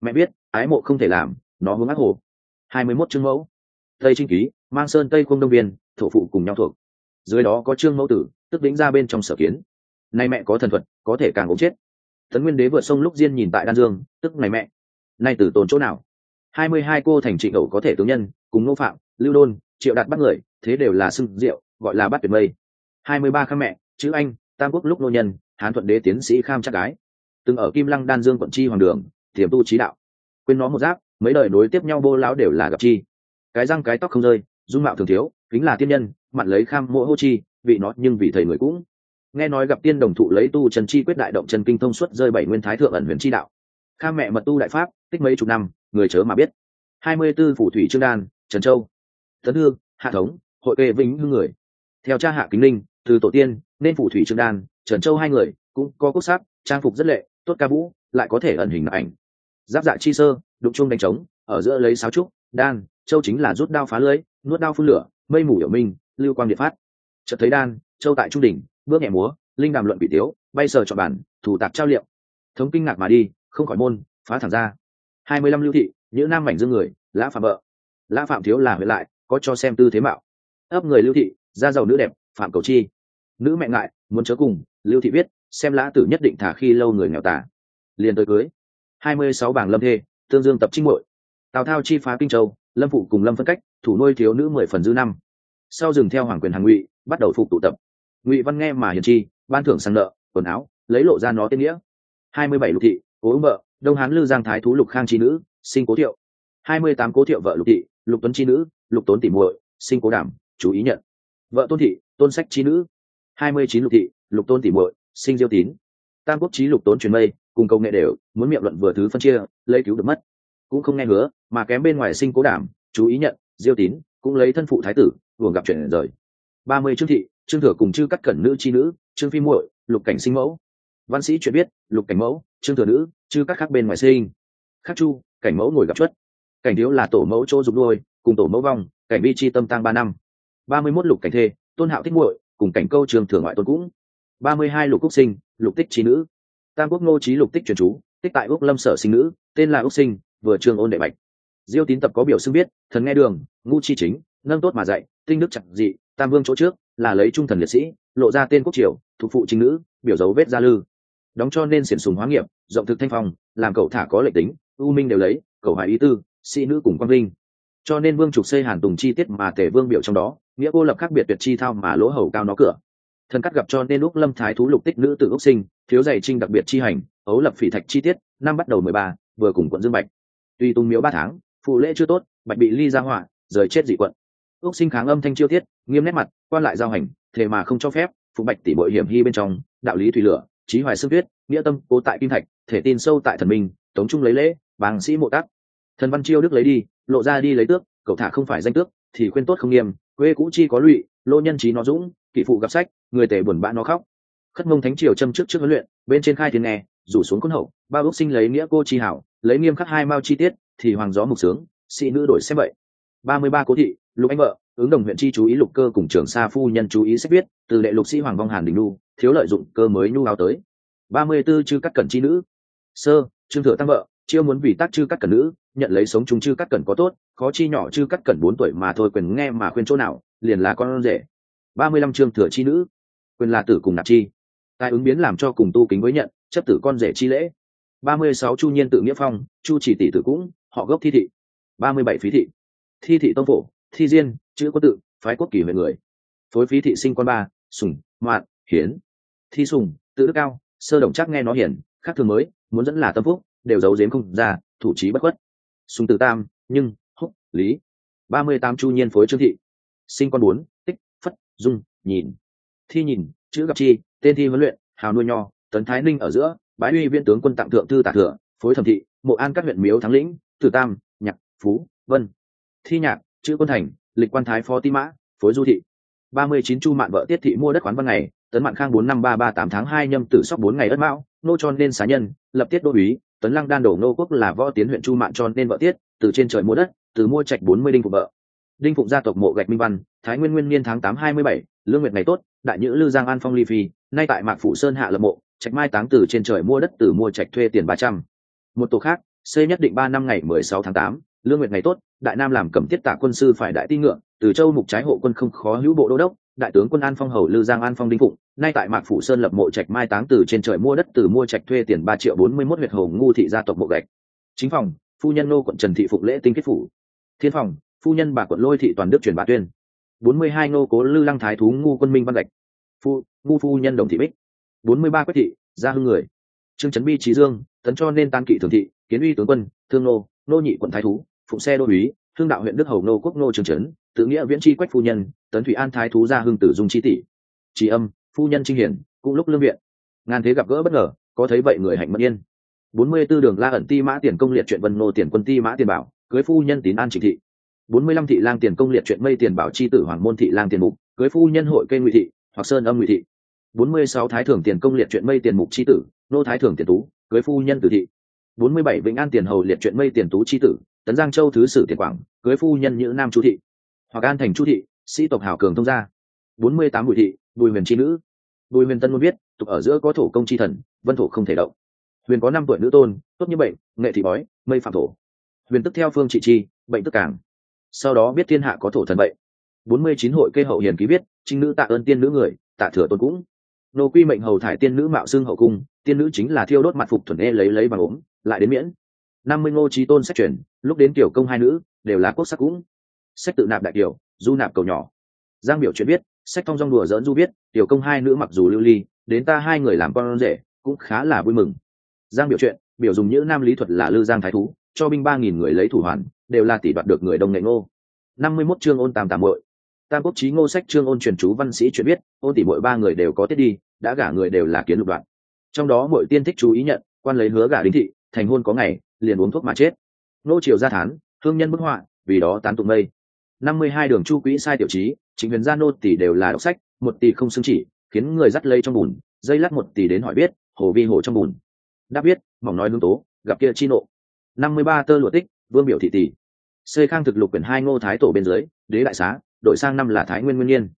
mẹ biết ái mộ không thể làm nó hướng ác hồ. Hai mươi mốt chương mẫu. Tây trinh ký, mang sơn tây quân đông biên, thổ phụ cùng nhau thuộc. Dưới đó có trương mẫu tử, tức đính ra bên trong sở kiến. Nay mẹ có thần thuật, có thể càng ống chết. Tấn nguyên đế vượt sông lúc diên nhìn tại đan dương, tức này mẹ. Nay tử tồn chỗ nào? Hai mươi hai cô thành trịnh ẩu có thể tướng nhân, cùng ngô phạm, lưu đôn, triệu đạt bắt người, thế đều là sưng rượu, gọi là bắt tuyệt mây. Hai mươi ba khăm mẹ, chữ anh, tam quốc lúc nô nhân, hán thuận đế tiến sĩ kham chắc gái. Từng ở kim lăng đan dương quận chi hoàng đường tiềm tu trí đạo. Quên nó một giáp mấy đời nối tiếp nhau bô lão đều là gặp chi. Cái răng cái tóc không rơi, dung mạo thường thiếu, kính là tiên nhân, mặn lấy kham mỗ hô chi, vị nó nhưng vì thầy người cũng. Nghe nói gặp tiên đồng thụ lấy tu trần chi quyết đại động chân kinh thông suốt rơi bảy nguyên thái thượng ẩn huyền chi đạo. Kham mẹ mật tu đại pháp, tích mấy chục năm, người chớ mà biết. Hai mươi b ố phủ thủy trương đan, trần châu. Tấn hương, hạ thống, hội kê vĩnh hương người. Theo cha hạ kính linh, từ tổ tiên, nên phủ thủy trương đan, trần châu hai người cũng có quốc sắc, trang phục rất lệ, tốt ca vũ, lại có thể ẩn hình ảnh. Giáp dạ chi sơ đụng chung đánh trống, ở giữa lấy sáo trúc, đan, châu chính là rút đao phá lưới, nuốt đao phun lửa, mây mù hiểu minh, lưu quang điện phát. Chợt thấy đan, châu tại trung đỉnh, bước nhẹ múa, linh đàm luận bị tiếu, bay sờ chọn bản, thủ tạc trao liệu. Thống kinh ngạc mà đi, không khỏi môn, phá thẳng ra. Hai mươi lăm lưu thị những nam mảnh dương người, lã phạm vợ. Lã phạm thiếu là huệ lại, có cho xem tư thế mạo. Ấp người lưu thị ra giàu nữ đẹp, phạm cầu chi. Nữ mẹ ngại, muốn chớ cùng, lưu thị biết xem lã tử nhất định thả khi lâu người nghèo tả liền tới cưới. Hai mươi sáu bảng lâm thê tương dương tập trinh muội. Tào thao chi phá kinh châu, lâm phụ cùng lâm phân cách, thủ nuôi thiếu nữ mười phần dư năm. Sau dừng theo hoàng quyền hàng ngụy, bắt đầu phục tụ tập. Ngụy văn nghe mà hiền chi, ban thưởng sang nợ, quần áo, lấy lộ ra nó tên nghĩa. Hai mươi bảy lục thị, cố ứng vợ, đông hán lư giang thái thú lục khang chi nữ, sinh cố thiệu. Hai mươi tám cố thiệu vợ lục thị, lục tuấn chi nữ, lục tốn tỉ muội, sinh cố đảm, chú ý nhận. Vợ tôn thị, tôn sách chi nữ. Hai mươi chín lục thị, lục tôn tỉ muội, sinh diêu tín. Tam quốc trí lục tốn truyền mây cùng công nghệ đều, muốn miệng luận vừa thứ phân chia, lấy cứu được mất. Cũng không nghe hứa, mà kém bên ngoài sinh cố đảm, chú ý nhận, diêu tín, cũng lấy thân phụ thái tử vừa gặp chuyện rời. Ba mươi trương thị, trương thừa cùng chư cắt cẩn nữ chi nữ, trương phi muội, lục cảnh sinh mẫu. Văn sĩ chuyện biết lục cảnh mẫu, trương thừa nữ, chư các khác bên ngoài sinh. Khắc chu, cảnh mẫu ngồi gặp chuất. Cảnh thiếu là tổ mẫu chỗ dục đôi cùng tổ mẫu vong, cảnh vi chi tâm tăng ba năm. Ba mươi mốt lục cảnh thê, tôn hạo thích muội, cùng cảnh câu trường thừa ngoại tôn cũng. Ba mươi hai lục cúc sinh, lục tích trí nữ tam quốc ngô trí lục tích truyền chú, tích tại úc lâm sở sinh nữ tên là úc sinh, vừa trương ôn đệ bạch. Diêu tín tập có biểu xưng biết thần nghe đường, ngu chi chính, nâng tốt mà dạy, tinh đức chẳng dị, tam vương chỗ trước, là lấy trung thần liệt sĩ, lộ ra tên quốc triều, thuộc phụ chính nữ, biểu dấu vết gia lư. Đóng cho nên xiển sùng hóa nghiệp, rộng thực thanh phong, làm cậu thả có lệ tính, u minh đều lấy cầu hoài ý tư, sĩ nữ cùng quang linh cho nên vương trục xây hàn tùng chi tiết mà tể vương biểu trong đó, nghĩa cô lập khác biệt tuyệt chi thao mà lỗ hầu cao nó cửa thần cắt gặp cho nên lúc lâm thái thú lục tích nữ tự úc sinh thiếu dày trinh đặc biệt chi hành, ấu lập phỉ thạch chi tiết, năm bắt đầu mười ba, vừa cùng quận dương bạch. Tuy tung miếu ba tháng, phụ lễ chưa tốt, bạch bị ly ra họa, rời chết dị quận. Úc sinh kháng âm thanh chiêu tiết, nghiêm nét mặt, quan lại giao hành, thế mà không cho phép, phụ bạch tỷ bội hiểm hy bên trong, đạo lý thủy lửa, trí hoài sương tuyết, nghĩa tâm, cố tại kim thạch, thể tin sâu tại thần minh, tống trung lấy lễ, bàng sĩ mộ tác thần văn chiêu đức lấy đi, lộ ra đi lấy tước, cậu thả không phải danh tước, thì khuyên tốt không nghiêm, quê cũ chi có lụy, lô nhân trí nó dũng kỵ phụ gặp sách, người tể buồn bã nó khóc. Khất mông thánh triều châm trước trước huấn luyện, bên trên khai thiên nghe, rủ xuống quân hậu ba ước sinh lấy nghĩa cô chi hảo, lấy nghiêm khắc hai mao chi tiết, thì hoàng gió mục sướng, sĩ nữ đổi xem vậy. Ba mươi ba cố thị, lục anh vợ, ứng đồng huyện chi chú ý lục cơ cùng trưởng sa phu nhân chú ý sách viết, từ đệ lục sĩ hoàng vong hàn đình nu thiếu lợi dụng cơ mới nhu áo tới. Ba mươi tư chư cắt cẩn chi nữ. Sơ, trương thừa tăng vợ, chiêu muốn vì tác chư cắt cẩn nữ, nhận lấy sống chúng chư cắt cẩn có tốt, khó chi nhỏ chư cắt cẩn bốn tuổi mà thôi quyền nghe mà khuyên chỗ nào, liền là con rể ba mươi lăm trương thừa chi nữ. Quyền là tử cùng nạp chi. Tài ứng biến làm cho cùng tu kính với nhận, chấp tử con rể chi lễ. ba mươi sáu chu nhiên tự nghĩa phong, chu chỉ tỷ tử cũng, họ gốc thi thị. ba mươi bảy phí thị. Thi thị tông phổ, thi diên, chữ có tự, phái quốc kỳ huyện người. Phối phí thị sinh quan ba, sùng, mạn, hiến. Thi sùng, tự đức cao, sơ đồng chắc nghe nó hiển, khác thường mới, muốn dẫn là tâm phúc, đều giấu giếm không ra, thủ trí bất khuất. Sùng tử tam, nhưng, húc, lý. ba mươi tám chu nhiên phối trương thị. Sinh con bốn dung, nhìn. Thi nhìn, chữ gặp chi, tên thi huấn luyện, hào nuôi nho, tấn thái ninh ở giữa, bái uy viên tướng quân tặng thượng thư tả thừa, phối thẩm thị, mộ an các huyện miếu thắng lĩnh, tử tam, nhạc, phú, vân. Thi nhạc, chữ quân thành, lịch quan thái phó ti mã, phối du thị. Ba mươi chín chu mạn vợ tiết thị mua đất khoán văn ngày, tấn mạn khang bốn năm ba ba tám tháng hai nhâm tử sóc bốn ngày ất mão, nô cho nên xá nhân, lập tiết đô úy, tấn lăng đan đổ nô quốc là võ tiến huyện chu mạn cho nên vợ tiết, từ trên trời mua đất, từ mua trạch bốn mươi đinh của vợ đinh phụng gia tộc mộ gạch minh văn, thái nguyên nguyên niên tháng tám hai mươi bảy, lương nguyệt ngày tốt, đại nhữ lư giang an phong ly phi, nay tại mạc phủ sơn hạ lập mộ, trạch mai táng từ trên trời mua đất từ mua trạch thuê tiền ba trăm. Một tổ khác, xây nhất định ba năm ngày mười sáu tháng tám, lương nguyệt ngày tốt, đại nam làm cầm tiết tạ quân sư phải đại ti ngựa, từ châu mục trái hộ quân không khó hữu bộ đô đốc, đại tướng quân an phong hầu lư giang an phong đinh phụng, nay tại mạc phủ sơn lập mộ trạch mai táng từ trên trời mua đất từ mua trạch thuê tiền ba triệu bốn mươi mốt huyệt hồ ngu thị gia tộc mộ gạch. Chính phòng, phu nhân nô quận trần thị phụng lễ tinh kết phủ. Thiên phòng phu nhân bà quận lôi thị toàn đức truyền bà tuyên. Bốn mươi hai nô cố lư lăng thái thú ngu quân minh văn gạch phu, ngu phu nhân đồng thị bích. Bốn mươi ba quách thị, gia hưng người. Trương trấn bi trí dương, tấn cho nên tan kỵ thường thị, kiến uy tướng quân, thương nô nô nhị quận thái thú, phụng xe đô úy, thương đạo huyện đức hầu nô quốc nô trường trấn tự nghĩa viễn tri quách phu nhân, tấn thủy an thái thú gia hưng tử dung chi tỷ. Trí âm, phu nhân trinh hiển, cũng lúc lương viện. Ngàn thế gặp gỡ bất ngờ, có thấy vậy người hạnh mẫn yên. Bốn mươi 44 đường la ẩn ti mã tiền công liệt chuyện vân nô tiền quân ti mã tiền bảo, cưới phu nhân tín an chỉ thị bốn mươi lăm thị lang tiền công liệt chuyện mây tiền bảo chi tử hoàng môn thị lang tiền mục, cưới phu nhân hội cây ngụy thị, hoặc sơn âm ngụy thị. bốn mươi sáu thái thưởng tiền công liệt chuyện mây tiền mục chi tử, nô thái thưởng tiền tú, cưới phu nhân tử thị. bốn mươi bảy vĩnh an tiền hầu liệt chuyện mây tiền tú chi tử, tấn giang châu thứ sử tiền quảng, cưới phu nhân nhữ nam chu thị. hoặc an thành chu thị, sĩ tộc hảo cường thông gia. bốn mươi tám bùi thị, bùi huyền chi nữ. bùi huyền tân muốn biết, tục ở giữa có thổ công chi thần, vân thổ không thể động. huyền có năm tuổi nữ tôn, tốt như bệnh, nghệ thị bói, mây phạm thổ. huyền tức theo phương trị chi, bệnh tức càng sau đó biết thiên hạ có thổ thần vậy. Bốn mươi chín hội kê hậu hiền ký biết trinh nữ tạ ơn tiên nữ người, tạ thừa tôn cũng. Nô quy mệnh hầu thải tiên nữ mạo xương hậu cung, tiên nữ chính là thiêu đốt mặt phục thuần ê lấy lấy bằng ốm, lại đến miễn. Năm mươi ngô trí tôn sách truyền, lúc đến tiểu công hai nữ, đều là quốc sắc cũng. Sách tự nạp đại kiểu, du nạp cầu nhỏ. Giang biểu chuyện biết sách thông dong đùa dỡn du biết tiểu công hai nữ mặc dù lưu ly, đến ta hai người làm con rể, cũng khá là vui mừng. Giang biểu chuyện, biểu dùng những nam lý thuật là lư giang thái thú, cho binh ba nghìn người lấy thủ hoàn đều là tỷ đoạt được người đông nghệ ngô. Năm mươi mốt chương ôn tam tàm muội. tam quốc trí ngô sách chương ôn truyền chú văn sĩ chuyện biết ôn tỷ muội ba người đều có tiết đi, đã gả người đều là kiến lục đoạn. Trong đó mỗi tiên thích chú ý nhận, quan lấy hứa gả đính thị, thành hôn có ngày, liền uống thuốc mà chết. Nô triều gia thán, thương nhân bức họa, vì đó tán tụng mây. Năm mươi hai đường chu quỹ sai tiểu trí chính huyền gia nô tỷ đều là đọc sách, một tỷ không xứng chỉ, khiến người dắt lây trong bùn, dây lắc một tỷ đến hỏi biết, hồ vi hồ trong bùn. Đáp biết, mỏng nói lương tố, gặp kia chi nộ. Năm mươi ba tơ lụa tích vương biểu thị tỷ xây khang thực lục quyển hai ngô thái tổ bên dưới đế đại xá đổi sang năm là thái nguyên nguyên nhiên.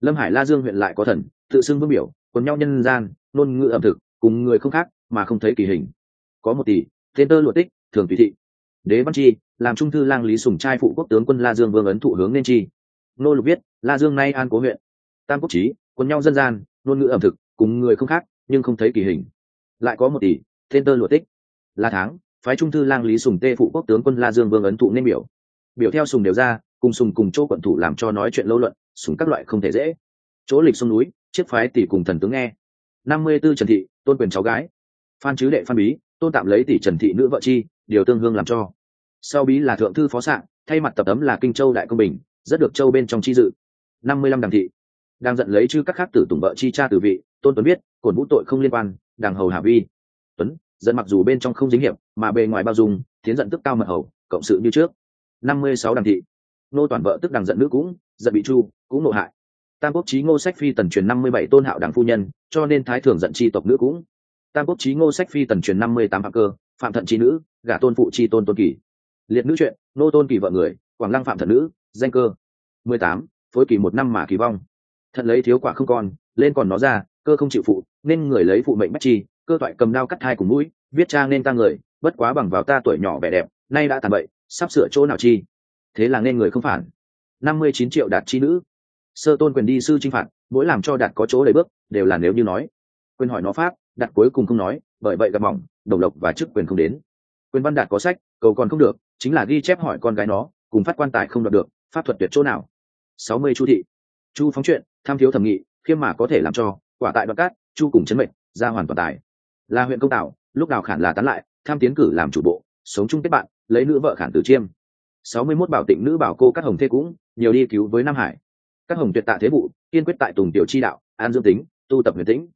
Lâm hải la dương huyện lại có thần tự xưng vương biểu quần nhau nhân gian ngôn ngữ ẩm thực cùng người không khác mà không thấy kỳ hình. Có một tỷ tên tơ lụa tích thường tùy thị. Đế văn chi làm trung thư lang lý sùng trai phụ quốc tướng quân la dương vương ấn thụ hướng nên chi. Nô lục viết, la dương nay an cố huyện. Tam quốc trí quần nhau dân gian ngôn ngữ ẩm thực cùng người không khác nhưng không thấy kỳ hình. Lại có một tỷ tên tơ lụa tích. Là tháng phái trung thư lang lý sùng tê phụ quốc tướng quân la dương vương ấn thụ nên biểu. Biểu theo sùng đều ra, cùng sùng cùng chỗ quận thủ làm cho nói chuyện lâu luận, sùng các loại không thể dễ. Chỗ lịch sông núi, chiếc phái tỷ cùng thần tướng nghe. Năm mươi b ố trần thị, tôn quyền cháu gái. Phan chứ đệ phan bí, tôn tạm lấy tỷ trần thị nữ vợ chi, điều tương hương làm cho. Sau bí là thượng thư phó sạn thay mặt tập ấm là kinh châu đại công bình, rất được châu bên trong chi dự. Năm mươi lăm đằng thị. Đang giận lấy chư các khác tử tùng vợ chi cha tử vị, tôn tuấn biết, cổn vũ tội không liên quan đàng hầu hà vi. Tuấn dẫn mặc dù bên trong không dính hiệp mà bề ngoài bao dung tiến giận tức cao mật hầu, cộng sự như trước. Năm mươi sáu đằng thị. Nô toàn vợ tức đằng giận nữ cũng, giận bị chu cũng nộ hại. Tam quốc chí ngô sách phi tần truyền năm mươi bảy tôn hạo đảng phu nhân, cho nên thái thường giận chi tộc nữ cũng. Tam quốc chí ngô sách phi tần truyền năm mươi tám phạm cơ, phạm thận chi nữ, gả tôn phụ chi tôn tôn kỳ liệt nữ chuyện, nô tôn kỳ vợ người, quảng lăng phạm thận nữ, danh cơ. mười tám, phối kỳ một năm mà kỳ vong. Thận lấy thiếu quả không còn, lên còn nó ra, cơ không chịu phụ, nên người lấy phụ mệnh bắt chi cơ toại cầm đao cắt hai cùng mũi, viết trang nên ta người bất quá bằng vào ta tuổi nhỏ vẻ đẹp, nay đã tàn bậy, sắp sửa chỗ nào chi? Thế là nên người không phản. Năm mươi chín triệu đạt chi nữ. Sơ tôn quyền đi sư chinh phạt, mỗi làm cho đạt có chỗ đầy bước, đều là nếu như nói. Quyền hỏi nó pháp, đạt cuối cùng không nói, bởi vậy gặp mỏng, đồng lộc và chức quyền không đến. Quyền văn đạt có sách, cầu còn không được, chính là ghi chép hỏi con gái nó, cùng phát quan tài không đọc được, pháp thuật tuyệt chỗ nào? Sáu mươi chu thị. Chu phóng chuyện, tham thiếu thẩm nghị, khiêm mà có thể làm cho, quả tại đoạn cát, chu cùng chấn mệnh, ra hoàn toàn tài. Là huyện công tạo lúc nào khản là tán lại tham tiến cử làm chủ bộ, sống chung kết bạn, lấy nữ vợ khản tử chiêm. Sáu mươi 61 bảo tịnh nữ bảo cô các hồng thê cũng, nhiều đi cứu với nam hải. Các hồng tuyệt tạ thế vụ, kiên quyết tại tùng tiểu chi đạo, an dương tính, tu tập huyền tĩnh.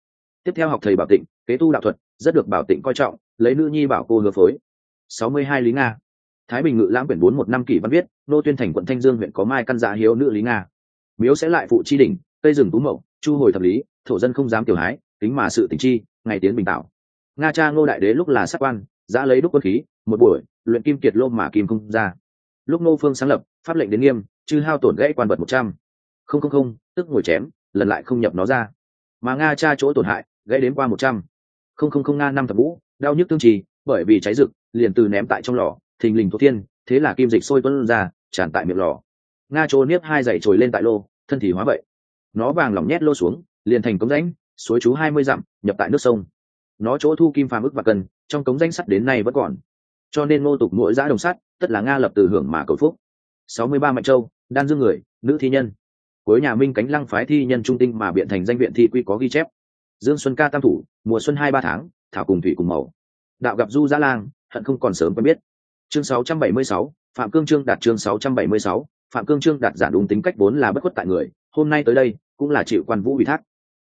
Tiếp theo học thầy bảo tịnh, kế tu đạo thuật, rất được bảo tịnh coi trọng, lấy nữ nhi bảo cô hứa phối. Sáu mươi hai lý nga. Thái bình ngự lãng quyển bốn một năm kỷ văn viết, nô tuyên thành quận thanh dương huyện có mai căn dạ hiếu nữ lý nga. Miếu sẽ lại phụ chi đỉnh, cây rừng tú mậu, chu hồi thập lý, thổ dân không dám tiểu hái tính mà sự tình chi, ngày tiến bình tạo. Nga cha ngô đại đế lúc là sắc quan giã lấy đúc quân khí, một buổi, luyện kim kiệt lô mà kim không ra. Lúc ngô phương sáng lập, pháp lệnh đến nghiêm, chư hao tổn gãy quan vật một trăm. Không không không, tức ngồi chém, lần lại không nhập nó ra. Mà nga tra chỗ tổn hại, gãy đến qua một trăm. Không không không, nga năm thập vũ đau nhức tương trì, bởi vì cháy rực, liền từ ném tại trong lò, thình lình thổ thiên, thế là kim dịch sôi tuân ra, tràn tại miệng lò. Nga chỗ niếp hai dày trồi lên tại lô, thân thì hóa vậy. Nó vàng lỏng nhét lô xuống, liền thành cống rãnh, suối chú hai mươi dặm, nhập tại nước sông nó chỗ thu kim phàm ức và cần trong cống danh sắt đến nay vẫn còn. Cho nên ngô tục mỗi giã đồng sắt tất là nga lập từ hưởng mà cầu phúc. Sáu mươi ba mạnh châu đan dương người nữ thi nhân. Cuối nhà minh cánh lăng phái thi nhân trung tinh mà biện thành danh viện thi quy có ghi chép. Dương xuân ca tam thủ mùa xuân hai ba tháng thảo cùng thủy cùng màu. Đạo gặp du giã lang hận không còn sớm quen biết. Chương 676, phạm cương trương đạt chương 676, phạm cương trương đạt giản đúng tính cách vốn là bất khuất tại người hôm nay tới đây cũng là chịu quan vũ ủy thác.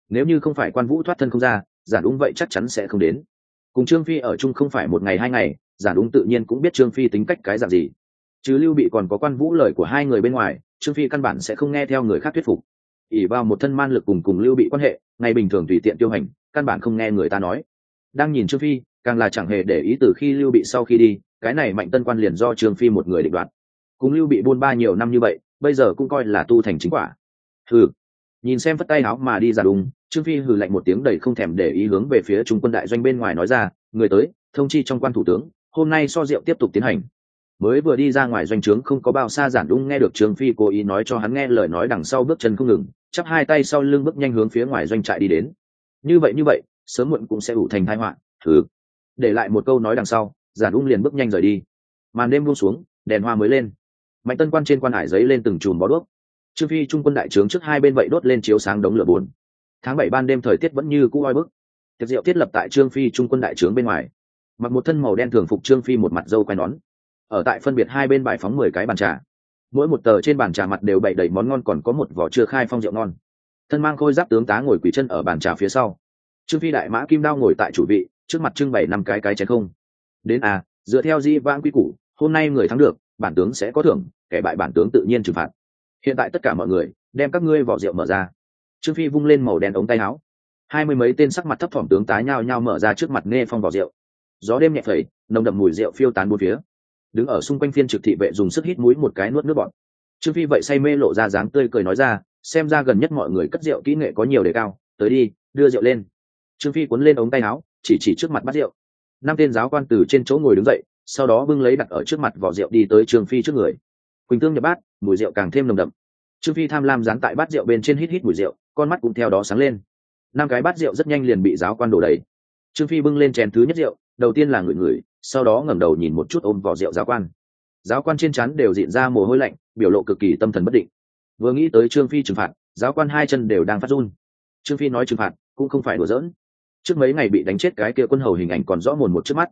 Nếu như không phải quan vũ thoát thân không ra giản đúng vậy chắc chắn sẽ không đến. Cùng trương phi ở chung không phải một ngày hai ngày, giản đúng tự nhiên cũng biết trương phi tính cách cái dạng gì. Chứ lưu bị còn có quan vũ lời của hai người bên ngoài, trương phi căn bản sẽ không nghe theo người khác thuyết phục. Ỉ vào một thân man lực cùng cùng lưu bị quan hệ, ngày bình thường tùy tiện tiêu hành, căn bản không nghe người ta nói. Đang nhìn trương phi, càng là chẳng hề để ý từ khi lưu bị sau khi đi, cái này mạnh tân quan liền do trương phi một người định đoạt. Cùng lưu bị buôn ba nhiều năm như vậy, bây giờ cũng coi là tu thành chính quả. Hừ. Nhìn xem phất tay áo mà đi giả đúng trương phi hừ lạnh một tiếng đầy không thèm để ý hướng về phía trung quân đại doanh bên ngoài nói ra, người tới, thông chi trong quan thủ tướng, hôm nay so rượu tiếp tục tiến hành. Mới vừa đi ra ngoài doanh trướng không có bao xa giản đúng nghe được trương phi cố ý nói cho hắn nghe lời nói đằng sau bước chân không ngừng, chắp hai tay sau lưng bước nhanh hướng phía ngoài doanh trại đi đến. Như vậy như vậy, sớm muộn cũng sẽ ủ thành tai họa thứ để lại một câu nói đằng sau, giản ung liền bước nhanh rời đi. Màn đêm buông xuống, đèn hoa mới lên. Mạnh tân quan trên quan hải giấy lên từng chùm bó đuốc. Trương phi trung quân đại trướng trước hai bên vậy đốt lên chiếu sáng đống lửa bốn tháng bảy ban đêm thời tiết vẫn như cũ oi bức. Tiệc rượu thiết lập tại trương phi trung quân đại trướng bên ngoài. Mặc một thân màu đen thường phục trương phi một mặt dâu quai nón. Ở tại phân biệt hai bên bài phóng mười cái bàn trà. Mỗi một tờ trên bàn trà mặt đều bày đầy món ngon còn có một vỏ chưa khai phong rượu ngon. Thân mang khôi giáp tướng tá ngồi quỳ chân ở bàn trà phía sau. Trương phi đại mã kim đao ngồi tại chủ vị, trước mặt trưng bày năm cái cái chén không. Đến à dựa theo di vãng quy củ, hôm nay người thắng được, bản tướng sẽ có thưởng, kẻ bại bản tướng tự nhiên trừng phạt. Hiện tại tất cả mọi người, đem các ngươi vỏ rượu mở ra trương phi vung lên màu đen ống tay áo. Hai mươi mấy tên sắc mặt thấp thỏm tướng tái nhao nhao mở ra trước mặt nghe phong vỏ rượu. Gió đêm nhẹ phẩy, nồng đậm mùi rượu phiêu tán bốn phía. Đứng ở xung quanh phiên trực thị vệ dùng sức hít mũi một cái nuốt nước bọn trương phi vậy say mê lộ ra dáng tươi cười nói ra, xem ra gần nhất mọi người cất rượu kỹ nghệ có nhiều đề cao, tới đi, đưa rượu lên. Trương phi cuốn lên ống tay áo, chỉ chỉ trước mặt bắt rượu. Năm tên giáo quan từ trên chỗ ngồi đứng dậy, sau đó bưng lấy đặt ở trước mặt vỏ rượu đi tới trương phi trước người. Quỳnh tương nhập bát, mùi rượu càng thêm nồng đậm trương phi tham lam dán tại bát rượu bên trên hít hít mùi rượu, con mắt cũng theo đó sáng lên. Năm cái bát rượu rất nhanh liền bị giáo quan đổ đầy. Trương phi bưng lên chén thứ nhất rượu, đầu tiên là ngửi ngửi, sau đó ngẩng đầu nhìn một chút ôm vỏ rượu giáo quan. Giáo quan trên chắn đều diện ra mồ hôi lạnh, biểu lộ cực kỳ tâm thần bất định. Vừa nghĩ tới trương phi trừng phạt, giáo quan hai chân đều đang phát run. Trương phi nói trừng phạt, cũng không phải đùa giỡn. Trước mấy ngày bị đánh chết cái kia quân hầu hình ảnh còn rõ mồn một trước mắt.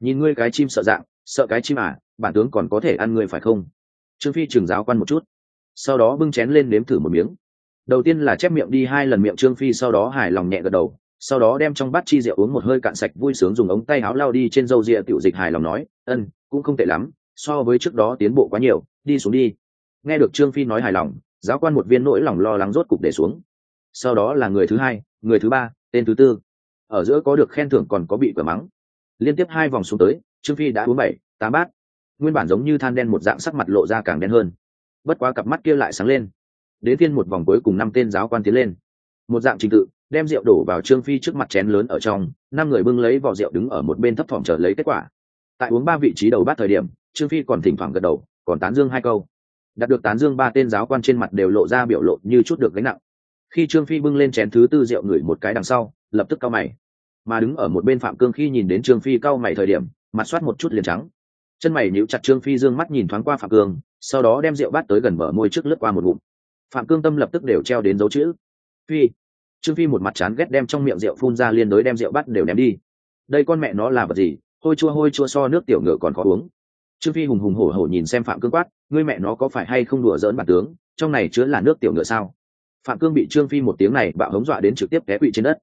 Nhìn ngươi cái chim sợ dạng, sợ cái chim à bản tướng còn có thể ăn ngươi phải không? Trương phi trừng giáo quan một chút sau đó bưng chén lên nếm thử một miếng. Đầu tiên là chép miệng đi hai lần miệng trương phi, sau đó hài lòng nhẹ gật đầu, sau đó đem trong bát chi rượu uống một hơi cạn sạch, vui sướng dùng ống tay áo lao đi trên râu rịa tiểu dịch hài lòng nói, ân, cũng không tệ lắm, so với trước đó tiến bộ quá nhiều, đi xuống đi. Nghe được trương phi nói hài lòng, giáo quan một viên nỗi lòng lo lắng rốt cục để xuống. Sau đó là người thứ hai, người thứ ba, tên thứ tư. Ở giữa có được khen thưởng còn có bị cửa mắng. Liên tiếp hai vòng xuống tới, trương phi đã uống bảy, tám bát. Nguyên bản giống như than đen một dạng, sắc mặt lộ ra càng đen hơn bất quá cặp mắt kia lại sáng lên. Đến tiên một vòng cuối cùng năm tên giáo quan tiến lên. Một dạng trình tự, đem rượu đổ vào trương phi trước mặt chén lớn ở trong, năm người bưng lấy vỏ rượu đứng ở một bên thấp thỏm chờ lấy kết quả. Tại uống ba vị trí đầu bát thời điểm, trương phi còn thỉnh thoảng gật đầu, còn tán dương hai câu. Đạt được tán dương ba tên giáo quan trên mặt đều lộ ra biểu lộ như chút được gánh nặng. Khi trương phi bưng lên chén thứ tư rượu ngửi một cái đằng sau, lập tức cao mày. Mà đứng ở một bên phạm cương khi nhìn đến trương phi cao mày thời điểm, mặt soát một chút liền trắng chân mày níu chặt trương phi dương mắt nhìn thoáng qua phạm cương, sau đó đem rượu bát tới gần mở môi trước lướt qua một bụng phạm cương tâm lập tức đều treo đến dấu chữ. Phi. Trương phi một mặt chán ghét đem trong miệng rượu phun ra liên đối đem rượu bát đều ném đi. Đây con mẹ nó là vật gì? Hôi chua hôi chua so nước tiểu ngựa còn khó uống. Trương phi hùng hùng hổ hổ nhìn xem phạm cương quát, ngươi mẹ nó có phải hay không đùa dỡn bản tướng? Trong này chứa là nước tiểu ngựa sao? Phạm cương bị trương phi một tiếng này bạo hống dọa đến trực tiếp té quỵ trên đất.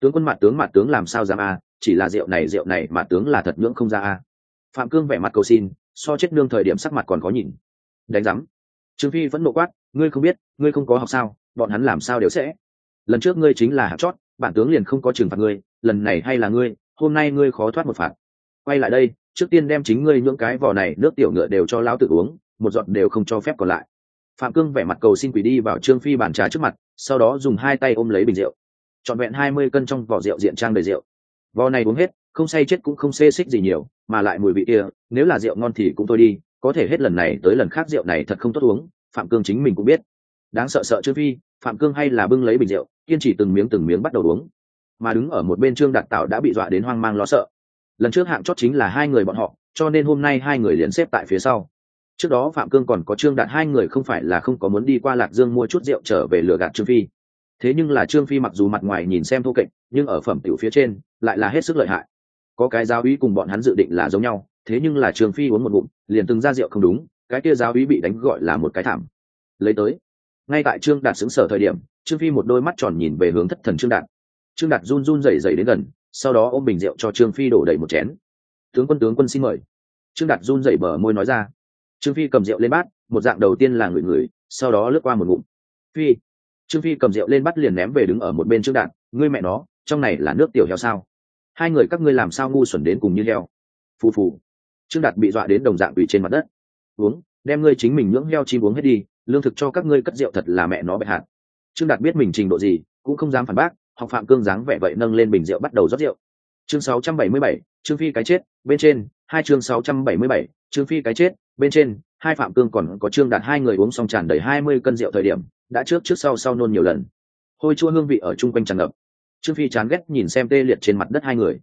Tướng quân mặt tướng mặt tướng làm sao dám a? Chỉ là rượu này rượu này mà tướng là thật nhưỡng không ra a phạm cương vẻ mặt cầu xin, so chết nương thời điểm sắc mặt còn có nhìn. Đánh giám. Trương phi vẫn nộ quát, ngươi không biết, ngươi không có học sao, bọn hắn làm sao đều sẽ. Lần trước ngươi chính là hạt chót, bản tướng liền không có trừng phạt ngươi, lần này hay là ngươi, hôm nay ngươi khó thoát một phạt. Quay lại đây, trước tiên đem chính ngươi những cái vỏ này nước tiểu ngựa đều cho lão tự uống, một giọt đều không cho phép còn lại. Phạm cương vẻ mặt cầu xin quỷ đi vào trương phi bàn trà trước mặt, sau đó dùng hai tay ôm lấy bình rượu. Trọn vẹn hai mươi cân trong vỏ rượu diện trang đầy rượu. Vò này uống hết không say chết cũng không xê xích gì nhiều, mà lại mùi vị kia, nếu là rượu ngon thì cũng thôi đi, có thể hết lần này tới lần khác rượu này thật không tốt uống, phạm cương chính mình cũng biết. Đáng sợ sợ trương phi, phạm cương hay là bưng lấy bình rượu, kiên trì từng miếng từng miếng bắt đầu uống. Mà đứng ở một bên trương đạt tạo đã bị dọa đến hoang mang lo sợ. Lần trước hạng chót chính là hai người bọn họ, cho nên hôm nay hai người liền xếp tại phía sau. Trước đó phạm cương còn có trương đạt hai người không phải là không có muốn đi qua lạc dương mua chút rượu trở về lừa gạt trương phi. Thế nhưng là trương phi mặc dù mặt ngoài nhìn xem thô kệch, nhưng ở phẩm tiểu phía trên, lại là hết sức lợi hại có cái giáo úy cùng bọn hắn dự định là giống nhau, thế nhưng là trương phi uống một ngụm, liền từng ra rượu không đúng, cái kia giáo úy bị đánh gọi là một cái thảm. Lấy tới. Ngay tại trương đạt xứng sở thời điểm, trương phi một đôi mắt tròn nhìn về hướng thất thần trương đạt. Trương đạt run run rẩy rẩy đến gần, sau đó ôm bình rượu cho trương phi đổ đầy một chén. Tướng quân tướng quân xin mời. Trương đạt run rẩy bờ môi nói ra. Trương phi cầm rượu lên bát, một dạng đầu tiên là ngửi ngửi, sau đó lướt qua một ngụm. Phi. Trương phi cầm rượu lên bắt liền ném về đứng ở một bên trương đạt. Ngươi mẹ nó, trong này là nước tiểu heo sao? Hai người các ngươi làm sao ngu xuẩn đến cùng như heo? Phù phù. Trương đạt bị dọa đến đồng dạng ủy trên mặt đất. Uống đem ngươi chính mình nhưỡng heo chim uống hết đi lương thực cho các ngươi cất rượu thật là mẹ nó bệ hạn trương đạt biết mình trình độ gì cũng không dám phản bác học phạm cương dáng vẻ vậy nâng lên bình rượu bắt đầu rót rượu. Chương 677, trương phi cái chết bên trên hai chương 677, trương phi cái chết bên trên hai phạm cương còn có trương đạt hai người uống xong tràn đầy hai mươi cân rượu thời điểm đã trước trước sau sau nôn nhiều lần. Hôi chua hương vị ở chung quanh tràn ngập trương phi chán ghét nhìn xem tê liệt trên mặt đất hai người.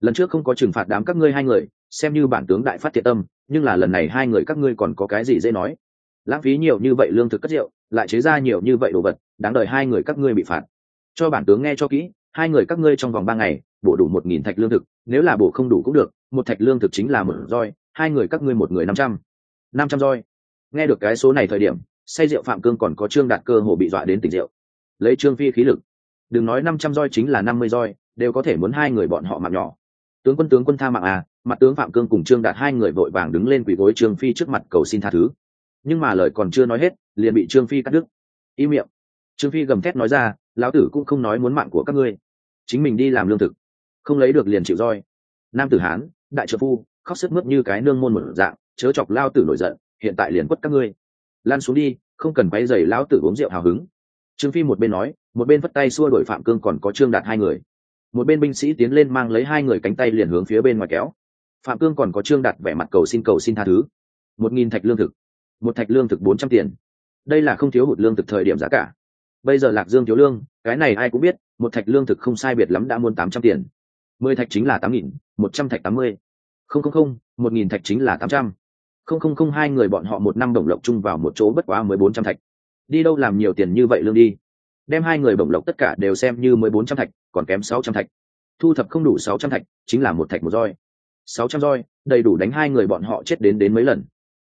Lần trước không có trừng phạt đám các ngươi hai người, xem như bản tướng đại phát thiệt tâm, nhưng là lần này hai người các ngươi còn có cái gì dễ nói? Lãng phí nhiều như vậy lương thực cất rượu, lại chế ra nhiều như vậy đồ vật, đáng đời hai người các ngươi bị phạt. Cho bản tướng nghe cho kỹ, hai người các ngươi trong vòng ba ngày, bổ đủ một nghìn thạch lương thực, nếu là bổ không đủ cũng được, một thạch lương thực chính là một roi, hai người các ngươi một người năm trăm. Năm trăm roi. Nghe được cái số này thời điểm, say rượu phạm cương còn có trương đạt cơ hồ bị dọa đến tỉnh rượu. Lấy trương phi khí lực đừng nói năm trăm roi chính là năm mươi roi, đều có thể muốn hai người bọn họ mạng nhỏ. Tướng quân tướng quân tha mạng à mặt tướng phạm cương cùng trương đạt hai người vội vàng đứng lên quỳ gối trương phi trước mặt cầu xin tha thứ. Nhưng mà lời còn chưa nói hết, liền bị trương phi cắt đứt. Im miệng. Trương phi gầm thét nói ra, lão tử cũng không nói muốn mạng của các ngươi. Chính mình đi làm lương thực. Không lấy được liền chịu roi. Nam tử hán, đại trợ phu, khóc sức mướt như cái nương môn một dạng, chớ chọc lao tử nổi giận, hiện tại liền quất các ngươi. Lan xuống đi, không cần quay dày lão tử uống rượu hào hứng trương phi một bên nói, một bên vất tay xua đổi phạm cương còn có trương đạt hai người. Một bên binh sĩ tiến lên mang lấy hai người cánh tay liền hướng phía bên ngoài kéo. Phạm cương còn có trương đạt vẻ mặt cầu xin cầu xin tha thứ. Một nghìn thạch lương thực. Một thạch lương thực bốn trăm tiền. Đây là không thiếu hụt lương thực thời điểm giá cả. Bây giờ lạc dương thiếu lương, cái này ai cũng biết, một thạch lương thực không sai biệt lắm đã muốn tám trăm tiền. Mười thạch chính là tám nghìn, một trăm thạch tám mươi. Không không không, một nghìn thạch chính là tám trăm. Không không không hai người bọn họ một năm đồng lộc chung vào một chỗ bất quá mới bốn trăm thạch đi đâu làm nhiều tiền như vậy lương đi. Đem hai người bổng lộc tất cả đều xem như mới bốn trăm thạch, còn kém sáu trăm thạch. Thu thập không đủ sáu trăm thạch, chính là một thạch một roi. Sáu trăm roi, đầy đủ đánh hai người bọn họ chết đến đến mấy lần.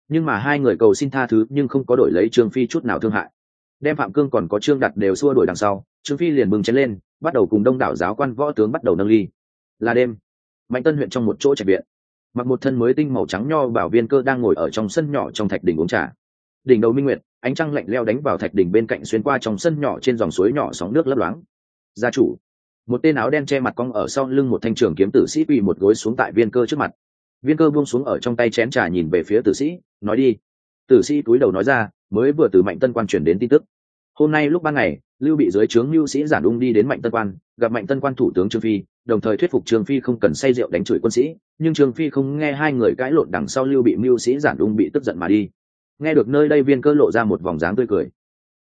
Nhưng mà hai người cầu xin tha thứ, nhưng không có đổi lấy trương phi chút nào thương hại. Đem phạm cương còn có trương đặt đều xua đổi đằng sau, trương phi liền bừng chén lên, bắt đầu cùng đông đảo giáo quan võ tướng bắt đầu nâng ly. Là đêm, mạnh tân huyện trong một chỗ trạch viện. Mặc một thân mới tinh màu trắng nho bảo viên cơ đang ngồi ở trong sân nhỏ trong thạch đỉnh uống trà đỉnh đầu minh nguyệt, ánh trăng lạnh leo đánh vào thạch đỉnh bên cạnh xuyên qua trong sân nhỏ trên dòng suối nhỏ sóng nước lấp loáng. Gia chủ, một tên áo đen che mặt cong ở sau lưng một thanh trường kiếm tử sĩ quỳ một gối xuống tại viên cơ trước mặt. Viên cơ buông xuống ở trong tay chén trà nhìn về phía tử sĩ, nói đi. Tử sĩ cúi đầu nói ra, mới vừa từ mạnh tân quan chuyển đến tin tức. Hôm nay lúc ban ngày, lưu bị dưới trướng lưu sĩ giản ung đi đến mạnh tân quan, gặp mạnh tân quan thủ tướng trương phi, đồng thời thuyết phục trương phi không cần say rượu đánh chửi quân sĩ, nhưng trương phi không nghe hai người cãi lộn đằng sau lưu bị mưu sĩ giản ung bị tức giận mà đi nghe được nơi đây viên cơ lộ ra một vòng dáng tươi cười.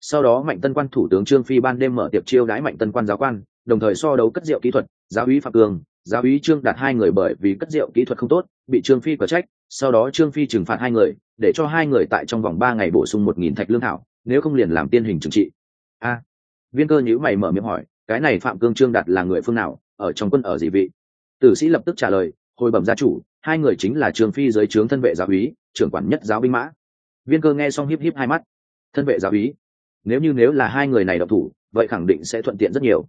Sau đó mạnh tân quan thủ tướng trương phi ban đêm mở tiệc chiêu đãi mạnh tân quan giáo quan, đồng thời so đấu cất rượu kỹ thuật, giáo úy phạm cường, giáo úy trương đạt hai người bởi vì cất rượu kỹ thuật không tốt, bị trương phi có trách, sau đó trương phi trừng phạt hai người, để cho hai người tại trong vòng ba ngày bổ sung một nghìn thạch lương thảo, nếu không liền làm tiên hình trừng trị. A. Viên cơ nhữ mày mở miệng hỏi, cái này phạm cương trương đạt là người phương nào, ở trong quân ở dị vị? Tử sĩ lập tức trả lời, hồi bẩm gia chủ, hai người chính là trương phi dưới trướng thân vệ giáo úy, trưởng quản nhất giáo binh mã viên cơ nghe xong híp híp hai mắt. Thân vệ giáo ý nếu như nếu là hai người này độc thủ, vậy khẳng định sẽ thuận tiện rất nhiều.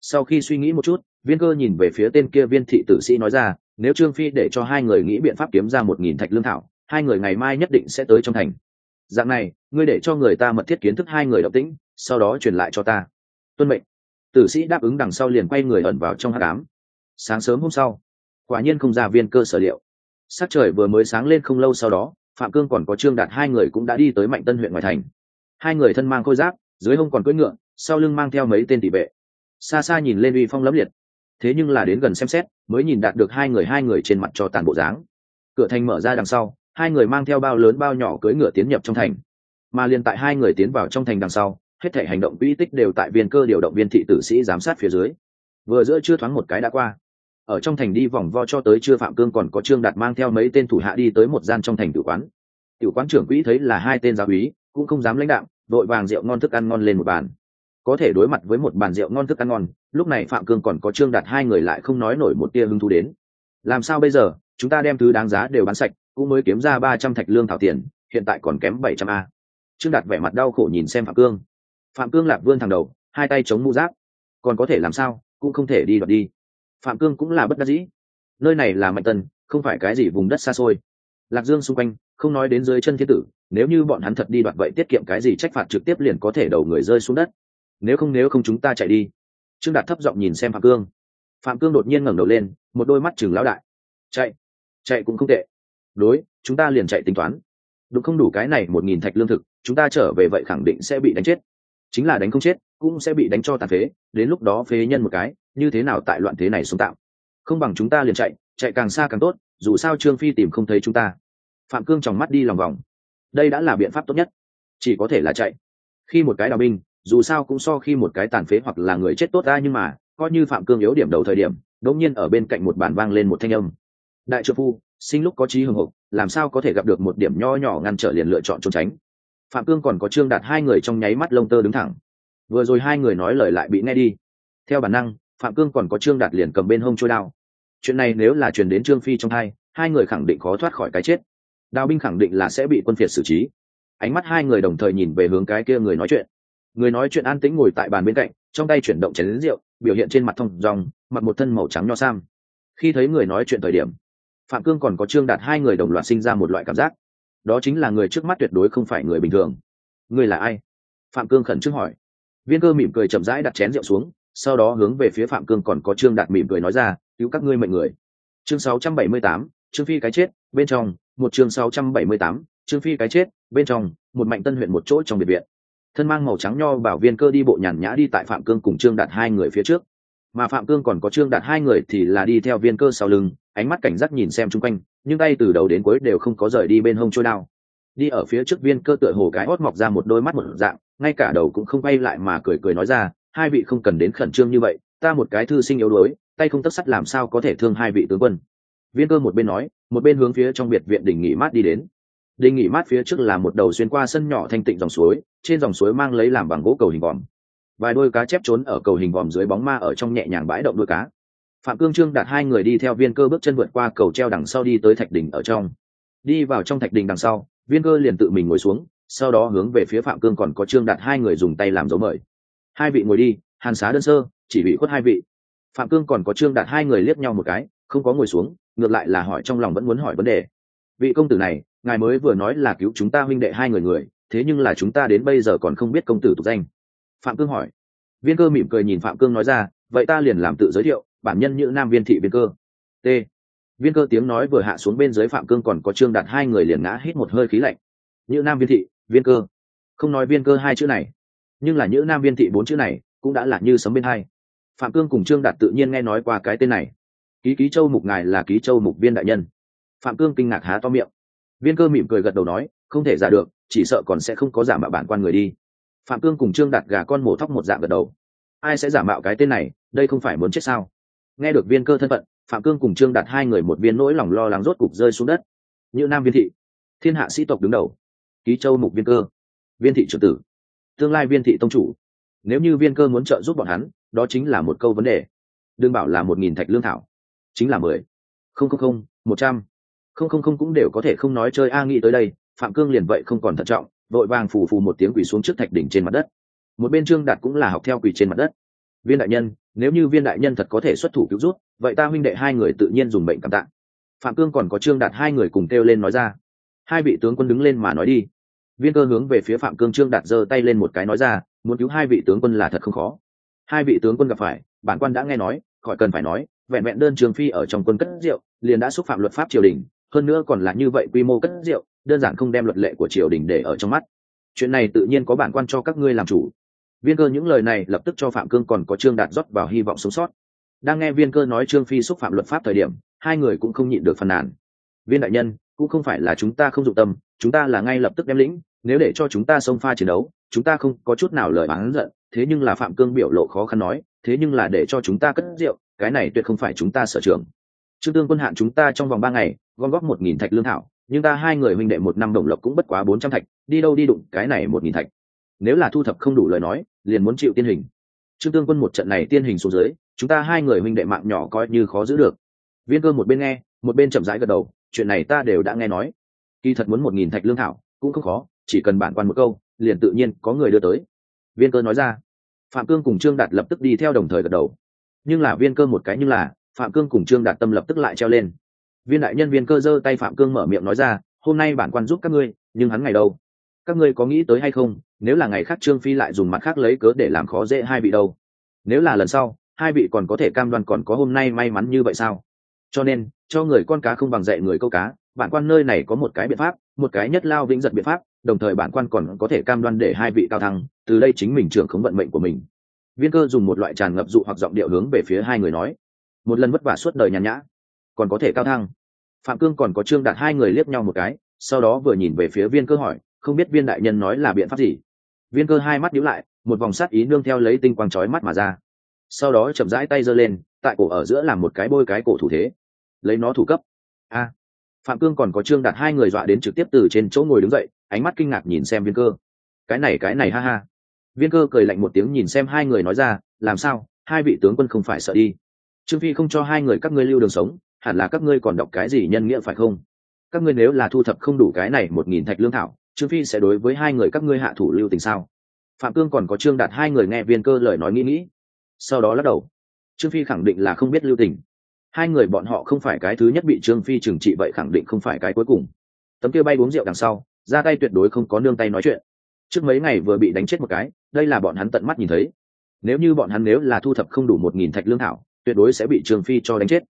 Sau khi suy nghĩ một chút, viên cơ nhìn về phía tên kia viên thị tử sĩ nói ra, nếu trương phi để cho hai người nghĩ biện pháp kiếm ra một nghìn thạch lương thảo, hai người ngày mai nhất định sẽ tới trong thành. Dạng này, ngươi để cho người ta mật thiết kiến thức hai người động tĩnh, sau đó truyền lại cho ta. Tuân mệnh. Tử sĩ đáp ứng đằng sau liền quay người ẩn vào trong hát cám sáng sớm hôm sau, quả nhiên không ra viên cơ sở liệu. Sắc trời vừa mới sáng lên không lâu sau đó phạm cương còn có trương đạt hai người cũng đã đi tới mạnh tân huyện ngoại thành. Hai người thân mang khôi giáp, dưới hông còn cưỡi ngựa, sau lưng mang theo mấy tên tỷ vệ. Xa xa nhìn lên uy phong lẫm liệt. Thế nhưng là đến gần xem xét, mới nhìn đạt được hai người hai người trên mặt cho tàn bộ dáng. Cửa thành mở ra đằng sau, hai người mang theo bao lớn bao nhỏ cưỡi ngựa tiến nhập trong thành. Mà liền tại hai người tiến vào trong thành đằng sau, hết thể hành động quỹ tích đều tại viên cơ điều động viên thị tử sĩ giám sát phía dưới. Vừa giữa chưa thoáng một cái đã qua ở trong thành đi vòng vo cho tới chưa phạm cương còn có trương đạt mang theo mấy tên thủ hạ đi tới một gian trong thành tử quán. Tử quán trưởng quỹ thấy là hai tên giáo úy, cũng không dám lãnh đạo đội vàng rượu ngon thức ăn ngon lên một bàn. Có thể đối mặt với một bàn rượu ngon thức ăn ngon, lúc này phạm cương còn có trương đạt hai người lại không nói nổi một tia hứng thú đến. Làm sao bây giờ? Chúng ta đem thứ đáng giá đều bán sạch, cũng mới kiếm ra ba trăm thạch lương thảo tiền, hiện tại còn kém bảy trăm a. Trương đạt vẻ mặt đau khổ nhìn xem phạm cương. Phạm cương lạc vươn thằng đầu, hai tay chống mũ giáp. Còn có thể làm sao? Cũng không thể đi đoạt đi phạm cương cũng là bất đắc dĩ. Nơi này là mạnh tân không phải cái gì vùng đất xa xôi. Lạc dương xung quanh, không nói đến dưới chân thiên tử, nếu như bọn hắn thật đi đoạt vậy tiết kiệm cái gì trách phạt trực tiếp liền có thể đầu người rơi xuống đất. Nếu không nếu không chúng ta chạy đi. Trương đạt thấp giọng nhìn xem phạm cương. Phạm cương đột nhiên ngẩng đầu lên, một đôi mắt chừng lão đại. Chạy chạy cũng không tệ. Đối, chúng ta liền chạy tính toán. Đúng không đủ cái này một nghìn thạch lương thực, chúng ta trở về vậy khẳng định sẽ bị đánh chết chính là đánh không chết, cũng sẽ bị đánh cho tàn phế, đến lúc đó phế nhân một cái, như thế nào tại loạn thế này sống tạm? Không bằng chúng ta liền chạy chạy càng xa càng tốt, dù sao trương phi tìm không thấy chúng ta. Phạm cương tròng mắt đi lòng vòng. Đây đã là biện pháp tốt nhất. Chỉ có thể là chạy. Khi một cái đào binh, dù sao cũng so khi một cái tàn phế hoặc là người chết tốt ra nhưng mà, coi như phạm cương yếu điểm đầu thời điểm đống nhiên ở bên cạnh một bàn vang lên một thanh âm. Đại trợ phu sinh lúc có trí hưng hục, làm sao có thể gặp được một điểm nho nhỏ ngăn trở liền lựa chọn trốn tránh? Phạm cương còn có trương đạt hai người trong nháy mắt lông tơ đứng thẳng. Vừa rồi hai người nói lời lại bị nghe đi. Theo bản năng, phạm cương còn có trương đạt liền cầm bên hông trôi đao. Chuyện này nếu là truyền đến trương phi trong hai hai người khẳng định khó thoát khỏi cái chết. Đào binh khẳng định là sẽ bị quân phiệt xử trí. Ánh mắt hai người đồng thời nhìn về hướng cái kia người nói chuyện. Người nói chuyện an tĩnh ngồi tại bàn bên cạnh, trong tay chuyển động chén lính rượu, biểu hiện trên mặt thông dòng mặc một thân màu trắng nho sam. Khi thấy người nói chuyện thời điểm, phạm cương còn có trương đạt hai người đồng loạt sinh ra một loại cảm giác đó chính là người trước mắt tuyệt đối không phải người bình thường. Người là ai? Phạm cương khẩn trương hỏi. Viên cơ mỉm cười chậm rãi đặt chén rượu xuống sau đó hướng về phía phạm cương còn có trương đạt mỉm cười nói ra cứu các ngươi mệnh người. Chương 678, trương phi cái chết bên trong một chương 678, trương phi cái chết bên trong một mạnh tân huyện một chỗ trong biệt viện. Thân mang màu trắng nho bảo viên cơ đi bộ nhàn nhã đi tại phạm cương cùng trương đạt hai người phía trước mà phạm cương còn có trương đạt hai người thì là đi theo viên cơ sau lưng, ánh mắt cảnh giác nhìn xem chung quanh, nhưng tay từ đầu đến cuối đều không có rời đi bên hông trôi đao. Đi ở phía trước viên cơ tựa hồ cái hót mọc ra một đôi mắt một dạng, ngay cả đầu cũng không quay lại mà cười cười nói ra, hai vị không cần đến khẩn trương như vậy, ta một cái thư sinh yếu đuối, tay không tất sắt làm sao có thể thương hai vị tướng quân. Viên cơ một bên nói, một bên hướng phía trong biệt viện đình nghỉ mát đi đến. Đình nghỉ mát phía trước là một đầu xuyên qua sân nhỏ thanh tịnh dòng suối, trên dòng suối mang lấy làm bằng gỗ cầu hình vòm vài đôi cá chép trốn ở cầu hình vòm dưới bóng ma ở trong nhẹ nhàng bãi động đuôi cá. Phạm cương trương đặt hai người đi theo viên cơ bước chân vượt qua cầu treo đằng sau đi tới thạch đỉnh ở trong. Đi vào trong thạch đỉnh đằng sau, viên cơ liền tự mình ngồi xuống, sau đó hướng về phía phạm cương còn có trương đạt hai người dùng tay làm dấu mời. Hai vị ngồi đi, hàn xá đơn sơ, chỉ bị khuất hai vị. Phạm cương còn có trương đạt hai người liếc nhau một cái, không có ngồi xuống, ngược lại là hỏi trong lòng vẫn muốn hỏi vấn đề. Vị công tử này, ngài mới vừa nói là cứu chúng ta huynh đệ hai người người, thế nhưng là chúng ta đến bây giờ còn không biết công tử tục danh phạm cương hỏi. Viên cơ mỉm cười nhìn phạm cương nói ra, vậy ta liền làm tự giới thiệu, bản nhân như nam viên thị viên cơ. T. Viên cơ tiếng nói vừa hạ xuống bên dưới phạm cương còn có trương đạt hai người liền ngã hít một hơi khí lạnh. Như nam viên thị, viên cơ. Không nói viên cơ hai chữ này, nhưng là những nam viên thị bốn chữ này cũng đã là như sấm bên hai. Phạm cương cùng trương đạt tự nhiên nghe nói qua cái tên này. Ký ký châu mục ngài là ký châu mục viên đại nhân. Phạm cương kinh ngạc há to miệng. Viên cơ mỉm cười gật đầu nói, không thể giả được, chỉ sợ còn sẽ không có giả mạo bản quan người đi phạm cương cùng trương đạt gà con mổ thóc một dạng gật đầu. Ai sẽ giả mạo cái tên này, đây không phải muốn chết sao? Nghe được viên cơ thân phận, phạm cương cùng trương đạt hai người một viên nỗi lòng lo lắng rốt cục rơi xuống đất. Như nam viên thị. Thiên hạ sĩ tộc đứng đầu. Ký châu mục viên cơ. Viên thị trưởng tử. Tương lai viên thị tông chủ. Nếu như viên cơ muốn trợ giúp bọn hắn, đó chính là một câu vấn đề. Đương bảo là một nghìn thạch lương thảo. Chính là mười. Không không không, một trăm. Không không không cũng đều có thể không nói chơi a nghĩ tới đây, phạm cương liền vậy không còn thận trọng vội vàng phù phù một tiếng quỳ xuống trước thạch đỉnh trên mặt đất. Một bên trương đạt cũng là học theo quỳ trên mặt đất. Viên đại nhân, nếu như viên đại nhân thật có thể xuất thủ cứu rút vậy ta huynh đệ hai người tự nhiên dùng bệnh cảm tạng phạm cương còn có trương đạt hai người cùng kêu lên nói ra. Hai vị tướng quân đứng lên mà nói đi. Viên cơ hướng về phía phạm cương trương đạt giơ tay lên một cái nói ra, muốn cứu hai vị tướng quân là thật không khó. Hai vị tướng quân gặp phải, bản quan đã nghe nói, khỏi cần phải nói, vẹn vẹn đơn trường phi ở trong quân cất rượu, liền đã xúc phạm luật pháp triều đình, hơn nữa còn là như vậy quy mô cất rượu đơn giản không đem luật lệ của triều đình để ở trong mắt. Chuyện này tự nhiên có bản quan cho các ngươi làm chủ. Viên cơ những lời này lập tức cho phạm cương còn có trương đạt rót vào hy vọng sống sót. Đang nghe viên cơ nói trương phi xúc phạm luật pháp thời điểm, hai người cũng không nhịn được phàn nàn. Viên đại nhân, cũng không phải là chúng ta không dụng tâm, chúng ta là ngay lập tức đem lĩnh, nếu để cho chúng ta xông pha chiến đấu, chúng ta không có chút nào lời bán giận, thế nhưng là phạm cương biểu lộ khó khăn nói, thế nhưng là để cho chúng ta cất rượu, cái này tuyệt không phải chúng ta sở trường. Trương tương quân hạn chúng ta trong vòng ba ngày, gom góp một nghìn thạch lương thảo nhưng ta hai người huynh đệ một năm đồng lộc cũng bất quá bốn trăm thạch, đi đâu đi đụng cái này một nghìn thạch. Nếu là thu thập không đủ lời nói, liền muốn chịu tiên hình. Trương tương quân một trận này tiên hình xuống dưới, chúng ta hai người huynh đệ mạng nhỏ coi như khó giữ được. Viên cơ một bên nghe, một bên chậm rãi gật đầu, chuyện này ta đều đã nghe nói. Kỳ thật muốn một nghìn thạch lương thảo, cũng không khó, chỉ cần bản quan một câu, liền tự nhiên có người đưa tới. Viên cơ nói ra. Phạm cương cùng trương đạt lập tức đi theo đồng thời gật đầu. Nhưng là viên cơ một cái nhưng là, phạm cương cùng trương đạt tâm lập tức lại treo lên viên đại nhân viên cơ giơ tay phạm cương mở miệng nói ra, hôm nay bản quan giúp các ngươi, nhưng hắn ngày đâu? Các ngươi có nghĩ tới hay không, nếu là ngày khác trương phi lại dùng mặt khác lấy cớ để làm khó dễ hai vị đâu? Nếu là lần sau, hai vị còn có thể cam đoan còn có hôm nay may mắn như vậy sao? Cho nên, cho người con cá không bằng dạy người câu cá, bản quan nơi này có một cái biện pháp, một cái nhất lao vĩnh giật biện pháp, đồng thời bản quan còn có thể cam đoan để hai vị cao thăng, từ đây chính mình trưởng khống vận mệnh của mình. Viên cơ dùng một loại tràn ngập dụ hoặc giọng điệu hướng về phía hai người nói. Một lần vất vả suốt đời nhàn nhã, còn có thể cao thăng phạm cương còn có trương đạt hai người liếc nhau một cái, sau đó vừa nhìn về phía viên cơ hỏi, không biết viên đại nhân nói là biện pháp gì? Viên cơ hai mắt nhíu lại, một vòng sát ý nương theo lấy tinh quang chói mắt mà ra. Sau đó chậm rãi tay giơ lên, tại cổ ở giữa làm một cái bôi cái cổ thủ thế. Lấy nó thủ cấp. A. Phạm cương còn có trương đạt hai người dọa đến trực tiếp từ trên chỗ ngồi đứng dậy, ánh mắt kinh ngạc nhìn xem viên cơ. Cái này cái này, ha ha. Viên cơ cười lạnh một tiếng nhìn xem hai người nói ra, làm sao? Hai vị tướng quân không phải sợ đi. Trương phi không cho hai người các ngươi lưu đường sống hẳn là các ngươi còn đọc cái gì nhân nghĩa phải không? Các ngươi nếu là thu thập không đủ cái này một nghìn thạch lương thảo, trương phi sẽ đối với hai người các ngươi hạ thủ lưu tình sao? Phạm cương còn có trương đạt hai người nghe viên cơ lời nói nghĩ nghĩ. Sau đó lắc đầu. Trương phi khẳng định là không biết lưu tình. Hai người bọn họ không phải cái thứ nhất bị trương phi trừng trị vậy khẳng định không phải cái cuối cùng. Tấm kia bay uống rượu đằng sau, ra tay tuyệt đối không có nương tay nói chuyện. Trước mấy ngày vừa bị đánh chết một cái, đây là bọn hắn tận mắt nhìn thấy. Nếu như bọn hắn nếu là thu thập không đủ một nghìn thạch lương thảo, tuyệt đối sẽ bị trương phi cho đánh chết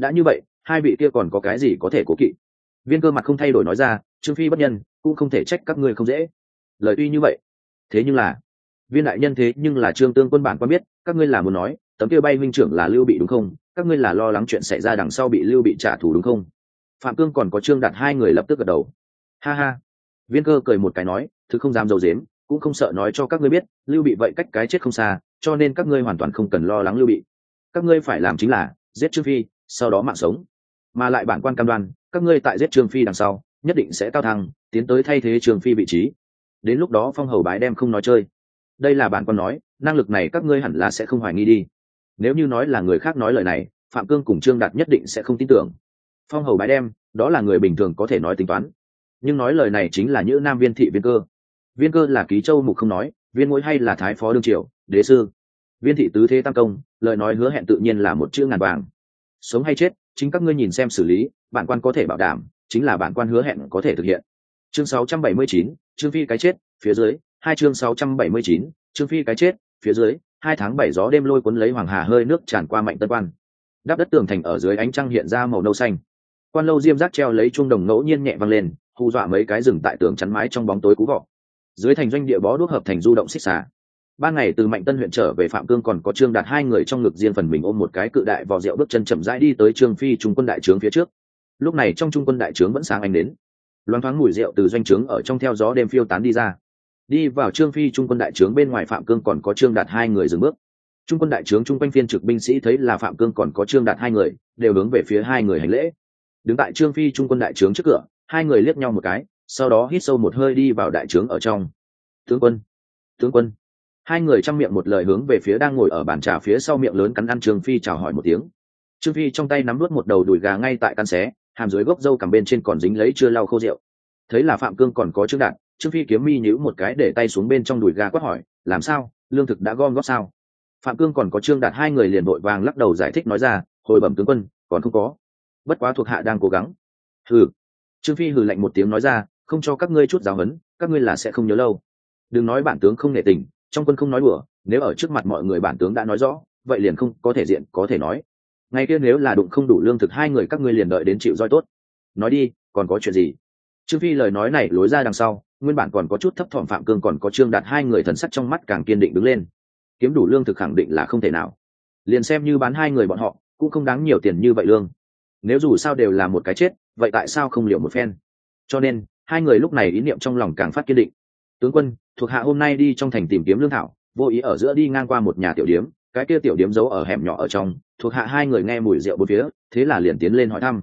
đã như vậy, hai vị kia còn có cái gì có thể cố kỵ? Viên cơ mặt không thay đổi nói ra, trương phi bất nhân, cũng không thể trách các ngươi không dễ. Lời tuy như vậy, thế nhưng là, viên đại nhân thế nhưng là trương tương quân bản quan biết, các ngươi là muốn nói, tấm kia bay huynh trưởng là lưu bị đúng không? Các ngươi là lo lắng chuyện xảy ra đằng sau bị lưu bị trả thù đúng không? Phạm cương còn có trương đạt hai người lập tức gật đầu. Ha ha. Viên cơ cười một cái nói, thứ không dám dầu dếm, cũng không sợ nói cho các ngươi biết, lưu bị vậy cách cái chết không xa, cho nên các ngươi hoàn toàn không cần lo lắng lưu bị. Các ngươi phải làm chính là, giết trương phi sau đó mạng sống. Mà lại bản quan cam đoan, các ngươi tại giết trương phi đằng sau, nhất định sẽ cao thăng, tiến tới thay thế trương phi vị trí. Đến lúc đó phong hầu bái đem không nói chơi. Đây là bản quan nói, năng lực này các ngươi hẳn là sẽ không hoài nghi đi. Nếu như nói là người khác nói lời này, phạm cương cùng trương đạt nhất định sẽ không tin tưởng. Phong hầu bái đem, đó là người bình thường có thể nói tính toán. Nhưng nói lời này chính là những nam viên thị viên cơ. Viên cơ là ký châu mục không nói, viên mũi hay là thái phó đương triều, đế sư. Viên thị tứ thế tam công, lời nói hứa hẹn tự nhiên là một chữ ngàn vàng sống hay chết chính các ngươi nhìn xem xử lý bản quan có thể bảo đảm chính là bản quan hứa hẹn có thể thực hiện. Chương 679, trương phi cái chết phía dưới hai chương 679, trương phi cái chết phía dưới hai tháng bảy gió đêm lôi cuốn lấy hoàng hà hơi nước tràn qua mạnh tân quan. Đắp đất tường thành ở dưới ánh trăng hiện ra màu nâu xanh. Quan lâu diêm rác treo lấy chuông đồng ngẫu nhiên nhẹ văng lên hù dọa mấy cái rừng tại tường chắn mái trong bóng tối cú vọ dưới thành doanh địa bó đuốc hợp thành du động xích xà ba ngày từ mạnh tân huyện trở về phạm cương còn có trương đạt hai người trong ngực riêng phần mình ôm một cái cự đại vò rượu bước chân chậm rãi đi tới trương phi trung quân đại trướng phía trước. Lúc này trong trung quân đại trướng vẫn sáng anh đến. Loáng thoáng mùi rượu từ doanh trướng ở trong theo gió đêm phiêu tán đi ra. Đi vào trương phi trung quân đại trướng bên ngoài phạm cương còn có trương đạt hai người dừng bước. Trung quân đại trướng trung quanh phiên trực binh sĩ thấy là phạm cương còn có trương đạt hai người, đều hướng về phía hai người hành lễ. Đứng tại trương phi trung quân đại trướng trước cửa, hai người liếc nhau một cái, sau đó hít sâu một hơi đi vào đại trướng ở trong. Tướng quân tướng quân hai người chăm miệng một lời hướng về phía đang ngồi ở bàn trà phía sau miệng lớn cắn ăn trương phi chào hỏi một tiếng. Trương phi trong tay nắm nuốt một đầu đùi gà ngay tại căn xé, hàm dưới gốc dâu cằm bên trên còn dính lấy chưa lau khô rượu. Thấy là phạm cương còn có trương đạn, trương phi kiếm mi nhữ một cái để tay xuống bên trong đùi gà quát hỏi, làm sao? Lương thực đã gom góp sao? Phạm cương còn có trương đạt hai người liền vội vàng lắc đầu giải thích nói ra, hồi bẩm tướng quân, còn không có. Bất quá thuộc hạ đang cố gắng. Hừ. Trương phi hừ lạnh một tiếng nói ra, không cho các ngươi chút giáo huấn, các ngươi là sẽ không nhớ lâu. Đừng nói bản tướng không nể tình trong quân không nói đùa, nếu ở trước mặt mọi người bản tướng đã nói rõ, vậy liền không có thể diện, có thể nói. Ngày kia nếu là đụng không đủ lương thực hai người các ngươi liền đợi đến chịu roi tốt. Nói đi, còn có chuyện gì? Trương phi lời nói này lối ra đằng sau, nguyên bản còn có chút thấp thỏm phạm cương còn có trương đạt hai người thần sắc trong mắt càng kiên định đứng lên. Kiếm đủ lương thực khẳng định là không thể nào. Liền xem như bán hai người bọn họ, cũng không đáng nhiều tiền như vậy lương. Nếu dù sao đều là một cái chết, vậy tại sao không liệu một phen? Cho nên, hai người lúc này ý niệm trong lòng càng phát kiên định tướng quân, thuộc hạ hôm nay đi trong thành tìm kiếm lương thảo, vô ý ở giữa đi ngang qua một nhà tiểu điếm, cái kia tiểu điếm giấu ở hẻm nhỏ ở trong, thuộc hạ hai người nghe mùi rượu bốn phía, thế là liền tiến lên hỏi thăm.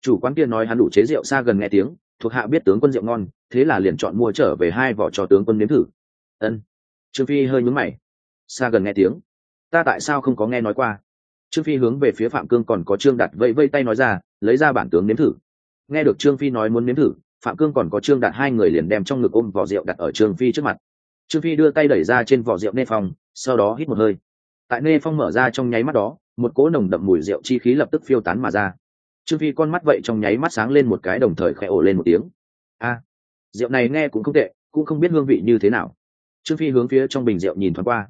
Chủ quán kia nói hắn đủ chế rượu xa gần nghe tiếng, thuộc hạ biết tướng quân rượu ngon, thế là liền chọn mua trở về hai vỏ cho tướng quân nếm thử. Ân. Trương phi hơi nhúng mày. Xa gần nghe tiếng. Ta tại sao không có nghe nói qua? Trương phi hướng về phía phạm cương còn có trương đặt vẫy vây tay nói ra, lấy ra bản tướng nếm thử. Nghe được trương phi nói muốn nếm thử phạm cương còn có trương đạt hai người liền đem trong ngực ôm vỏ rượu đặt ở trương phi trước mặt. Trương phi đưa tay đẩy ra trên vỏ rượu nê phong, sau đó hít một hơi. Tại nê phong mở ra trong nháy mắt đó, một cỗ nồng đậm mùi rượu chi khí lập tức phiêu tán mà ra. Trương phi con mắt vậy trong nháy mắt sáng lên một cái đồng thời khẽ ổ lên một tiếng. A, rượu này nghe cũng không tệ, cũng không biết hương vị như thế nào. Trương phi hướng phía trong bình rượu nhìn thoáng qua.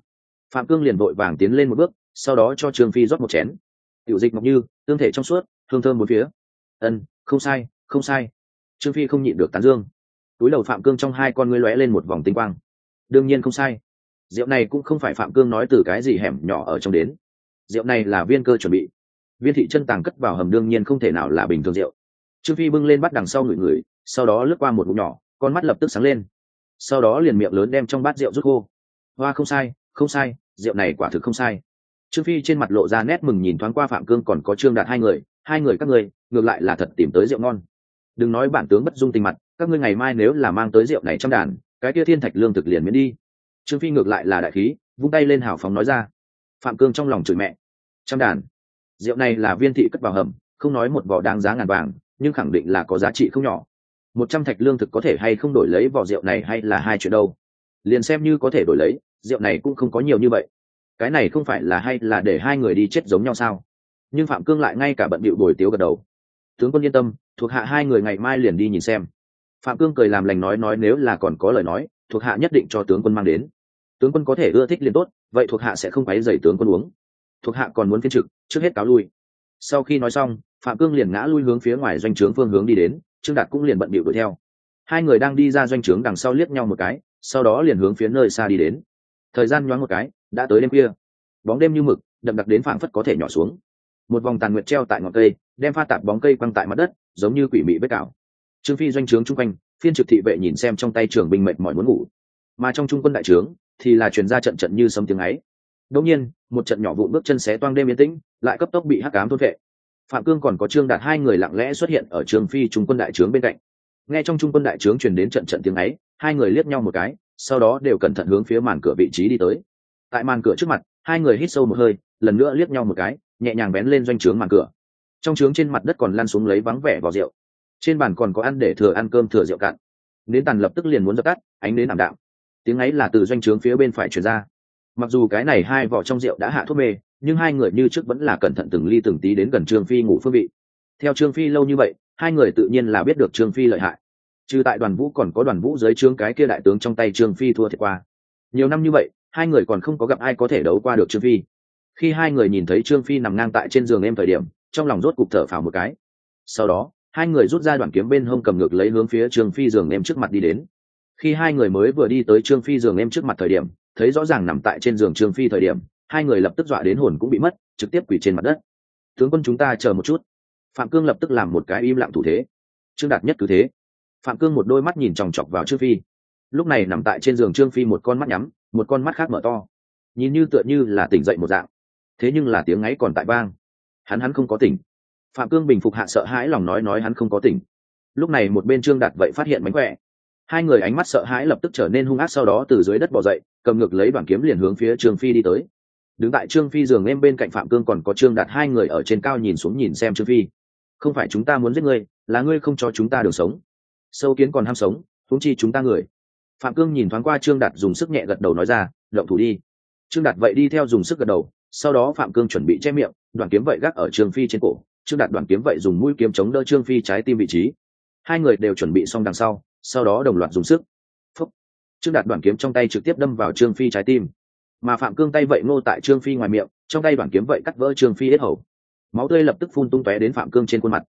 Phạm cương liền vội vàng tiến lên một bước, sau đó cho trương phi rót một chén. Tiểu dịch ngọc như, tương thể trong suốt, hương thơm bốn phía. Ân, không sai không sai trương phi không nhịn được tán dương. Túi đầu phạm cương trong hai con ngươi lóe lên một vòng tinh quang. Đương nhiên không sai. Rượu này cũng không phải phạm cương nói từ cái gì hẻm nhỏ ở trong đến. Rượu này là viên cơ chuẩn bị. Viên thị chân tàng cất vào hầm đương nhiên không thể nào là bình thường rượu. Trương phi bưng lên bắt đằng sau người người sau đó lướt qua một bụng nhỏ, con mắt lập tức sáng lên. Sau đó liền miệng lớn đem trong bát rượu rút khô. Hoa không sai không sai, rượu này quả thực không sai. Trương phi trên mặt lộ ra nét mừng nhìn thoáng qua phạm cương còn có trương đạt hai người hai người các người ngược lại là thật tìm tới rượu ngon đừng nói bản tướng bất dung tình mặt, các ngươi ngày mai nếu là mang tới rượu này trong đàn, cái kia thiên thạch lương thực liền miễn đi. Trương phi ngược lại là đại khí, vung tay lên hào phóng nói ra. Phạm cương trong lòng chửi mẹ. Trong đàn, rượu này là viên thị cất vào hầm, không nói một vỏ đáng giá ngàn vàng, nhưng khẳng định là có giá trị không nhỏ. Một trăm thạch lương thực có thể hay không đổi lấy vỏ rượu này hay là hai chuyện đâu? Liền xem như có thể đổi lấy, rượu này cũng không có nhiều như vậy. Cái này không phải là hay là để hai người đi chết giống nhau sao? Nhưng phạm cương lại ngay cả bận bịu đổi tiếu gật đầu. Tướng quân yên tâm thuộc hạ hai người ngày mai liền đi nhìn xem. Phạm cương cười làm lành nói nói nếu là còn có lời nói, thuộc hạ nhất định cho tướng quân mang đến. Tướng quân có thể ưa thích liền tốt, vậy thuộc hạ sẽ không quấy dày tướng quân uống. Thuộc hạ còn muốn phiên trực, trước hết cáo lui. Sau khi nói xong, phạm cương liền ngã lui hướng phía ngoài doanh trướng phương hướng đi đến, trương đạt cũng liền bận bịu đuổi theo. Hai người đang đi ra doanh trướng đằng sau liếc nhau một cái, sau đó liền hướng phía nơi xa đi đến. Thời gian nhoáng một cái, đã tới đêm kia bóng đêm như mực, đậm đặc đến phảng phất có thể nhỏ xuống. Một vòng tàn nguyệt treo tại ngọn cây đem pha tạp bóng cây quăng tại mặt đất, giống như quỷ mị vết cào. Trương phi doanh trướng chung quanh, phiên trực thị vệ nhìn xem trong tay trường binh mệnh mỏi muốn ngủ. Mà trong trung quân đại trướng, thì là truyền ra trận trận như sấm tiếng ấy. Đột nhiên, một trận nhỏ vụ bước chân xé toang đêm yên tĩnh, lại cấp tốc bị hắc ám thôn vệ. Phạm cương còn có trương đạt hai người lặng lẽ xuất hiện ở trường phi trung quân đại trướng bên cạnh. Nghe trong trung quân đại trướng truyền đến trận trận tiếng ấy, hai người liếc nhau một cái, sau đó đều cẩn thận hướng phía màn cửa vị trí đi tới. Tại màn cửa trước mặt, hai người hít sâu một hơi, lần nữa liếc nhau một cái, nhẹ nhàng bén lên doanh trướng màn cửa trong trướng trên mặt đất còn lăn xuống lấy vắng vẻ vào rượu. Trên bàn còn có ăn để thừa ăn cơm thừa rượu cạn. Nến tàn lập tức liền muốn dập tắt, ánh nến ảm đạm. Tiếng ấy là từ doanh trướng phía bên phải chuyển ra. Mặc dù cái này hai vỏ trong rượu đã hạ thuốc mê, nhưng hai người như trước vẫn là cẩn thận từng ly từng tí đến gần trương phi ngủ phương vị. Theo trương phi lâu như vậy, hai người tự nhiên là biết được trương phi lợi hại. Trừ tại đoàn vũ còn có đoàn vũ dưới trướng cái kia đại tướng trong tay trương phi thua thiệt qua. Nhiều năm như vậy, hai người còn không có gặp ai có thể đấu qua được trương phi. Khi hai người nhìn thấy trương phi nằm ngang tại trên giường em thời điểm trong lòng rốt cục thở phào một cái. Sau đó, hai người rút ra đoạn kiếm bên hông cầm ngược lấy hướng phía trương phi giường em trước mặt đi đến. Khi hai người mới vừa đi tới trương phi giường em trước mặt thời điểm, thấy rõ ràng nằm tại trên giường trương phi thời điểm, hai người lập tức dọa đến hồn cũng bị mất, trực tiếp quỳ trên mặt đất. Tướng quân chúng ta chờ một chút. Phạm cương lập tức làm một cái im lặng thủ thế. Trương đạt nhất cứ thế. Phạm cương một đôi mắt nhìn chòng chọc vào trương phi. Lúc này nằm tại trên giường trương phi một con mắt nhắm, một con mắt khác mở to. Nhìn như tựa như là tỉnh dậy một dạng. Thế nhưng là tiếng ấy còn tại vang hắn hắn không có tỉnh. Phạm cương bình phục hạ sợ hãi lòng nói nói hắn không có tỉnh. Lúc này một bên trương đạt vậy phát hiện mánh khỏe. Hai người ánh mắt sợ hãi lập tức trở nên hung ác sau đó từ dưới đất bỏ dậy, cầm ngược lấy đoàn kiếm liền hướng phía trương phi đi tới. Đứng tại trương phi giường em bên cạnh phạm cương còn có trương đạt hai người ở trên cao nhìn xuống nhìn xem trương phi. Không phải chúng ta muốn giết ngươi, là ngươi không cho chúng ta đường sống. Sâu kiến còn ham sống thúng chi chúng ta người. Phạm cương nhìn thoáng qua trương đạt dùng sức nhẹ gật đầu nói ra động thủ đi. Trương đạt vậy đi theo dùng sức gật đầu, sau đó phạm cương chuẩn bị che miệng đoàn kiếm vậy gác ở trương phi trên cổ trương đạt đoàn kiếm vậy dùng mũi kiếm chống đỡ trương phi trái tim vị trí. Hai người đều chuẩn bị xong đằng sau sau đó đồng loạt dùng sức. Phúc. trương đạt đoàn kiếm trong tay trực tiếp đâm vào trương phi trái tim. Mà phạm cương tay vậy ngô tại trương phi ngoài miệng trong tay đoàn kiếm vậy cắt vỡ trương phi hết hầu. Máu tươi lập tức phun tung tóe đến phạm cương trên khuôn mặt.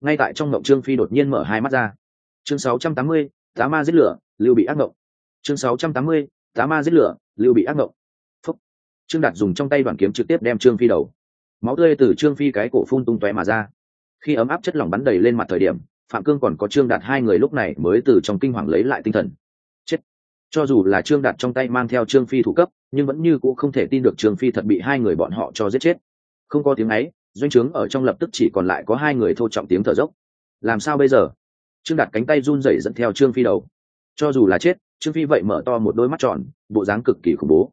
Ngay tại trong mộng trương phi đột nhiên mở hai mắt ra. Chương 680, tá ma giết lửa lưu bị ác mộng chương 680, tá ma giết lửa lưu bị ác mộng phúc. Trương đạt dùng trong tay đoàn kiếm trực tiếp đem trương phi đầu máu tươi từ trương phi cái cổ phun tung tóe mà ra. Khi ấm áp chất lỏng bắn đầy lên mặt thời điểm, phạm cương còn có trương đạt hai người lúc này mới từ trong kinh hoàng lấy lại tinh thần. Chết! Cho dù là trương đạt trong tay mang theo trương phi thủ cấp, nhưng vẫn như c ũ không thể tin được trương phi thật bị hai người bọn họ cho giết chết. Không có tiếng ấy, doanh trướng ở trong lập tức chỉ còn lại có hai người thô trọng tiếng thở dốc. Làm sao bây giờ? Trương đạt cánh tay run rẩy dẫn theo trương phi đầu. Cho dù là chết, trương phi vậy mở to một đôi mắt tròn, bộ dáng cực kỳ khủng bố.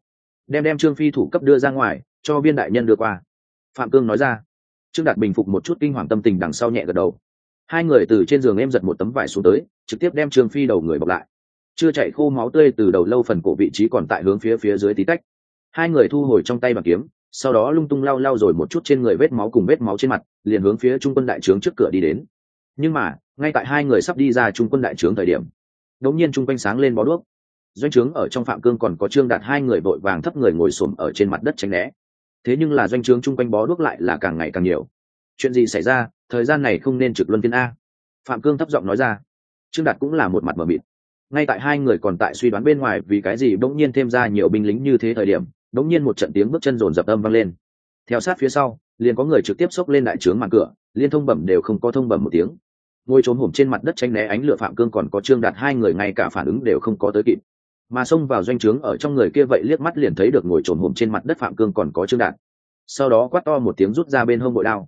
Đem đem trương phi thủ cấp đưa ra ngoài, cho viên đại nhân đưa qua phạm cương nói ra. Trương đạt bình phục một chút kinh hoàng tâm tình đằng sau nhẹ gật đầu. Hai người từ trên giường em giật một tấm vải xuống tới, trực tiếp đem trương phi đầu người bọc lại. Chưa chạy khô máu tươi từ đầu lâu phần cổ vị trí còn tại hướng phía phía dưới tí tách. Hai người thu hồi trong tay bằng kiếm, sau đó lung tung lau lau rồi một chút trên người vết máu cùng vết máu trên mặt, liền hướng phía trung quân đại trướng trước cửa đi đến. Nhưng mà, ngay tại hai người sắp đi ra trung quân đại trướng thời điểm đống nhiên trung quanh sáng lên bó đuốc. Doanh trướng ở trong phạm cương còn có trương đạt hai người vội vàng thấp người ngồi xổm ở trên mặt đất tránh né thế nhưng là doanh trướng chung quanh bó đuốc lại là càng ngày càng nhiều. Chuyện gì xảy ra, thời gian này không nên trực luân phiên a. Phạm cương thấp giọng nói ra. Trương đạt cũng là một mặt mờ mịt. Ngay tại hai người còn tại suy đoán bên ngoài vì cái gì bỗng nhiên thêm ra nhiều binh lính như thế thời điểm, bỗng nhiên một trận tiếng bước chân rồn dập âm vang lên. Theo sát phía sau, liền có người trực tiếp xốc lên đại trướng màn cửa, liên thông bẩm đều không có thông bẩm một tiếng. Ngồi trốn hổm trên mặt đất tranh né ánh lửa phạm cương còn có trương đạt hai người ngay cả phản ứng đều không có tới kịp mà xông vào doanh trướng ở trong người kia vậy liếc mắt liền thấy được ngồi trồn hổm trên mặt đất phạm cương còn có trương đạt. Sau đó quát to một tiếng rút ra bên hông bội đao.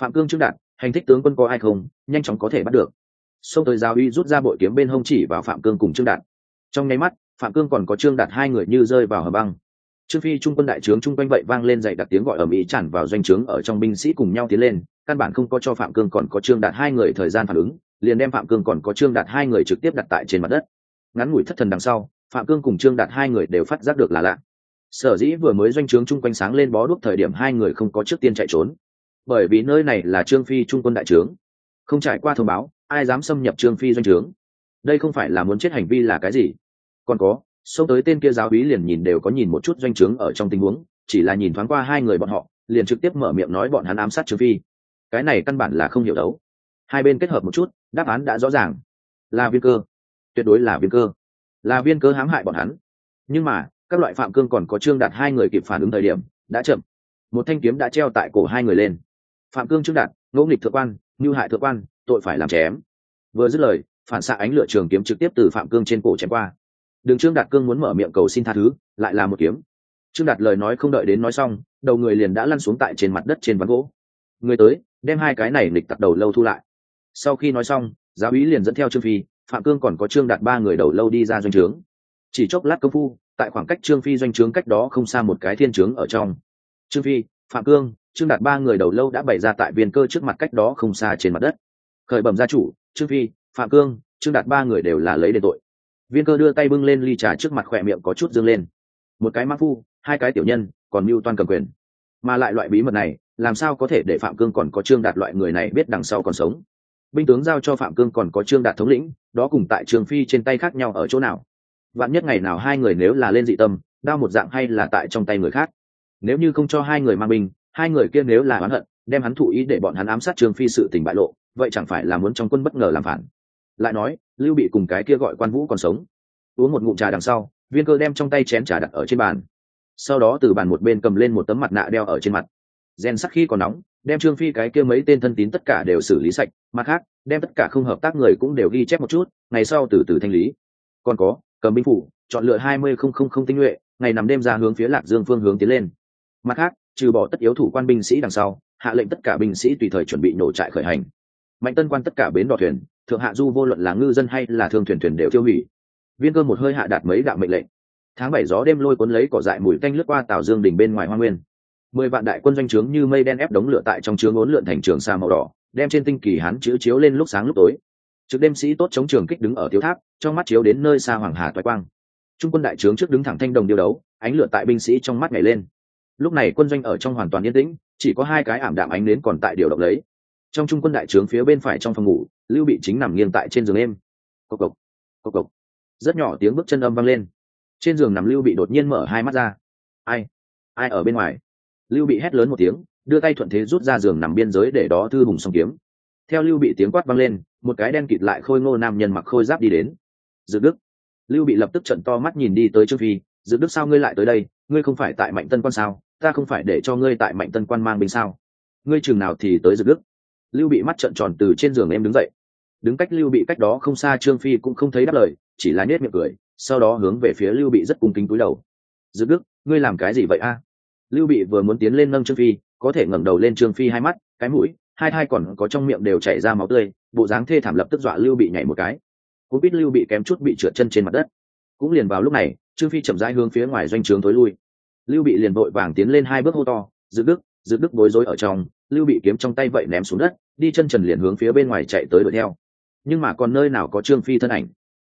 Phạm cương, trương đạt, hành thích tướng quân có ai không? Nhanh chóng có thể bắt được. Xông tới giao uy rút ra bội kiếm bên hông chỉ vào phạm cương cùng trương đạt. Trong nháy mắt, phạm cương còn có trương đạt hai người như rơi vào hầm băng. Trương phi trung quân đại trướng chung quanh vậy vang lên dậy đặt tiếng gọi ở mỹ tràn vào doanh trướng ở trong binh sĩ cùng nhau tiến lên, căn bản không có cho phạm cương còn có trương đạt hai người thời gian phản ứng, liền đem phạm cương còn có trương đạt hai người trực tiếp đặt tại trên mặt đất. Ngắn ngủi thất thần đằng sau phạm cương cùng trương đạt hai người đều phát giác được là lạ. Sở dĩ vừa mới doanh trướng chung quanh sáng lên bó đuốc thời điểm hai người không có trước tiên chạy trốn. Bởi vì nơi này là trương phi trung quân đại trướng. Không trải qua thông báo, ai dám xâm nhập trương phi doanh trướng? Đây không phải là muốn chết hành vi là cái gì? Còn có, xông tới tên kia giáo úy liền nhìn đều có nhìn một chút doanh trướng ở trong tình huống, chỉ là nhìn thoáng qua hai người bọn họ, liền trực tiếp mở miệng nói bọn hắn ám sát trương phi. Cái này căn bản là không hiểu đấu. Hai bên kết hợp một chút, đáp án đã rõ ràng. Là viên cơ. Tuyệt đối là viên cơ là viên cơ hãm hại bọn hắn. Nhưng mà, các loại phạm cương còn có trương đạt hai người kịp phản ứng thời điểm, đã chậm. Một thanh kiếm đã treo tại cổ hai người lên. Phạm cương trương đạt ngẫu nghịch thượng quan ngưu hại thượng quan, tội phải làm chém. Vừa dứt lời, phản xạ ánh lửa trường kiếm trực tiếp từ phạm cương trên cổ chém qua. Đường trương đạt cương muốn mở miệng cầu xin tha thứ, lại là một kiếm. Trương đạt lời nói không đợi đến nói xong, đầu người liền đã lăn xuống tại trên mặt đất trên ván gỗ. Người tới, đem hai cái này lịch tặc đầu lâu thu lại. Sau khi nói xong, giáo ý liền dẫn theo trương phi phạm cương còn có trương đạt ba người đầu lâu đi ra doanh trướng. Chỉ chốc lát công phu, tại khoảng cách trương phi doanh trướng cách đó không xa một cái thiên trướng ở trong. Trương phi, phạm cương, trương đạt ba người đầu lâu đã bày ra tại viên cơ trước mặt cách đó không xa trên mặt đất. Khởi bẩm gia chủ, trương phi, phạm cương, trương đạt ba người đều là lấy đền tội. Viên cơ đưa tay bưng lên ly trà trước mặt khỏe miệng có chút dương lên. Một cái mã phu, hai cái tiểu nhân, còn mưu toan cầm quyền. Mà lại loại bí mật này, làm sao có thể để phạm cương còn có trương đạt loại người này biết đằng sau còn sống? Binh tướng giao cho phạm cương còn có trương đạt thống lĩnh, đó cùng tại trường phi trên tay khác nhau ở chỗ nào? Vạn nhất ngày nào hai người nếu là lên dị tâm, đao một dạng hay là tại trong tay người khác? Nếu như không cho hai người mang binh, hai người kia nếu là oán hận, đem hắn thụ ý để bọn hắn ám sát trương phi sự tình bại lộ, vậy chẳng phải là muốn trong quân bất ngờ làm phản? Lại nói, lưu bị cùng cái kia gọi quan vũ còn sống. Uống một ngụm trà đằng sau, viên cơ đem trong tay chén trà đặt ở trên bàn. Sau đó từ bàn một bên cầm lên một tấm mặt nạ đeo ở trên mặt. Rèn sắc khi còn nóng đem trương phi cái kia mấy tên thân tín tất cả đều xử lý sạch, mặt khác, đem tất cả không hợp tác người cũng đều ghi chép một chút, ngày sau từ từ thanh lý. Còn có, cầm binh phủ, chọn lựa hai mươi không không không tinh nhuệ, ngày nằm đêm ra hướng phía lạc dương phương hướng tiến lên. Mặt khác, trừ bỏ tất yếu thủ quan binh sĩ đằng sau, hạ lệnh tất cả binh sĩ tùy thời chuẩn bị nổ trại khởi hành. Mạnh tân quan tất cả bến đò thuyền, thượng hạ du vô luận là ngư dân hay là thương thuyền thuyền đều tiêu hủy. Viên cơ một hơi hạ đạt mấy đạo mệnh lệnh. Tháng bảy gió đêm lôi cuốn lấy cỏ dại mùi canh lướt qua tào dương đỉnh bên ngoài hoa nguyên mười vạn đại quân doanh trướng như mây đen ép đống lửa tại trong trướng ốn lượn thành trường xa màu đỏ, đem trên tinh kỳ hán chữ chiếu lên lúc sáng lúc tối. Trực đêm sĩ tốt chống trường kích đứng ở thiếu tháp, trong mắt chiếu đến nơi xa hoàng hà toái quang. Trung quân đại trướng trước đứng thẳng thanh đồng điêu đấu, ánh lửa tại binh sĩ trong mắt nhảy lên. Lúc này quân doanh ở trong hoàn toàn yên tĩnh, chỉ có hai cái ảm đạm ánh đến còn tại điều động lấy. Trong trung quân đại trướng phía bên phải trong phòng ngủ, lưu bị chính nằm nghiêng tại trên giường êm. Cộc cộc cộc cộc. Rất nhỏ tiếng bước chân âm vang lên. Trên giường nằm lưu bị đột nhiên mở hai mắt ra. Ai? Ai ở bên ngoài? Lưu bị hét lớn một tiếng, đưa tay thuận thế rút ra giường nằm biên giới để đó thư hùng song kiếm. Theo lưu bị tiếng quát vang lên, một cái đen kịt lại khôi ngô nam nhân mặc khôi giáp đi đến. Dự đức. Lưu bị lập tức trận to mắt nhìn đi tới trương phi, dự đức sao ngươi lại tới đây? Ngươi không phải tại mạnh tân quan sao? Ta không phải để cho ngươi tại mạnh tân quan mang binh sao? Ngươi chừng nào thì tới dự đức? Lưu bị mắt trận tròn từ trên giường em đứng dậy. Đứng cách lưu bị cách đó không xa trương phi cũng không thấy đáp lời, chỉ là nết miệng cười, sau đó hướng về phía lưu bị rất cung kính cúi đầu. Dự đức, ngươi làm cái gì vậy a? Lưu bị vừa muốn tiến lên nâng trương phi, có thể ngẩng đầu lên trương phi hai mắt, cái mũi, hai thai còn có trong miệng đều chảy ra máu tươi, bộ dáng thê thảm lập tức dọa lưu bị nhảy một cái. Cũng biết lưu bị kém chút bị trượt chân trên mặt đất. Cũng liền vào lúc này, trương phi chậm rãi hướng phía ngoài doanh trướng tối lui. Lưu bị liền vội vàng tiến lên hai bước hô to, dự đức dự đức bối rối ở trong. Lưu bị kiếm trong tay vậy ném xuống đất, đi chân trần liền hướng phía bên ngoài chạy tới đuổi theo. Nhưng mà còn nơi nào có trương phi thân ảnh?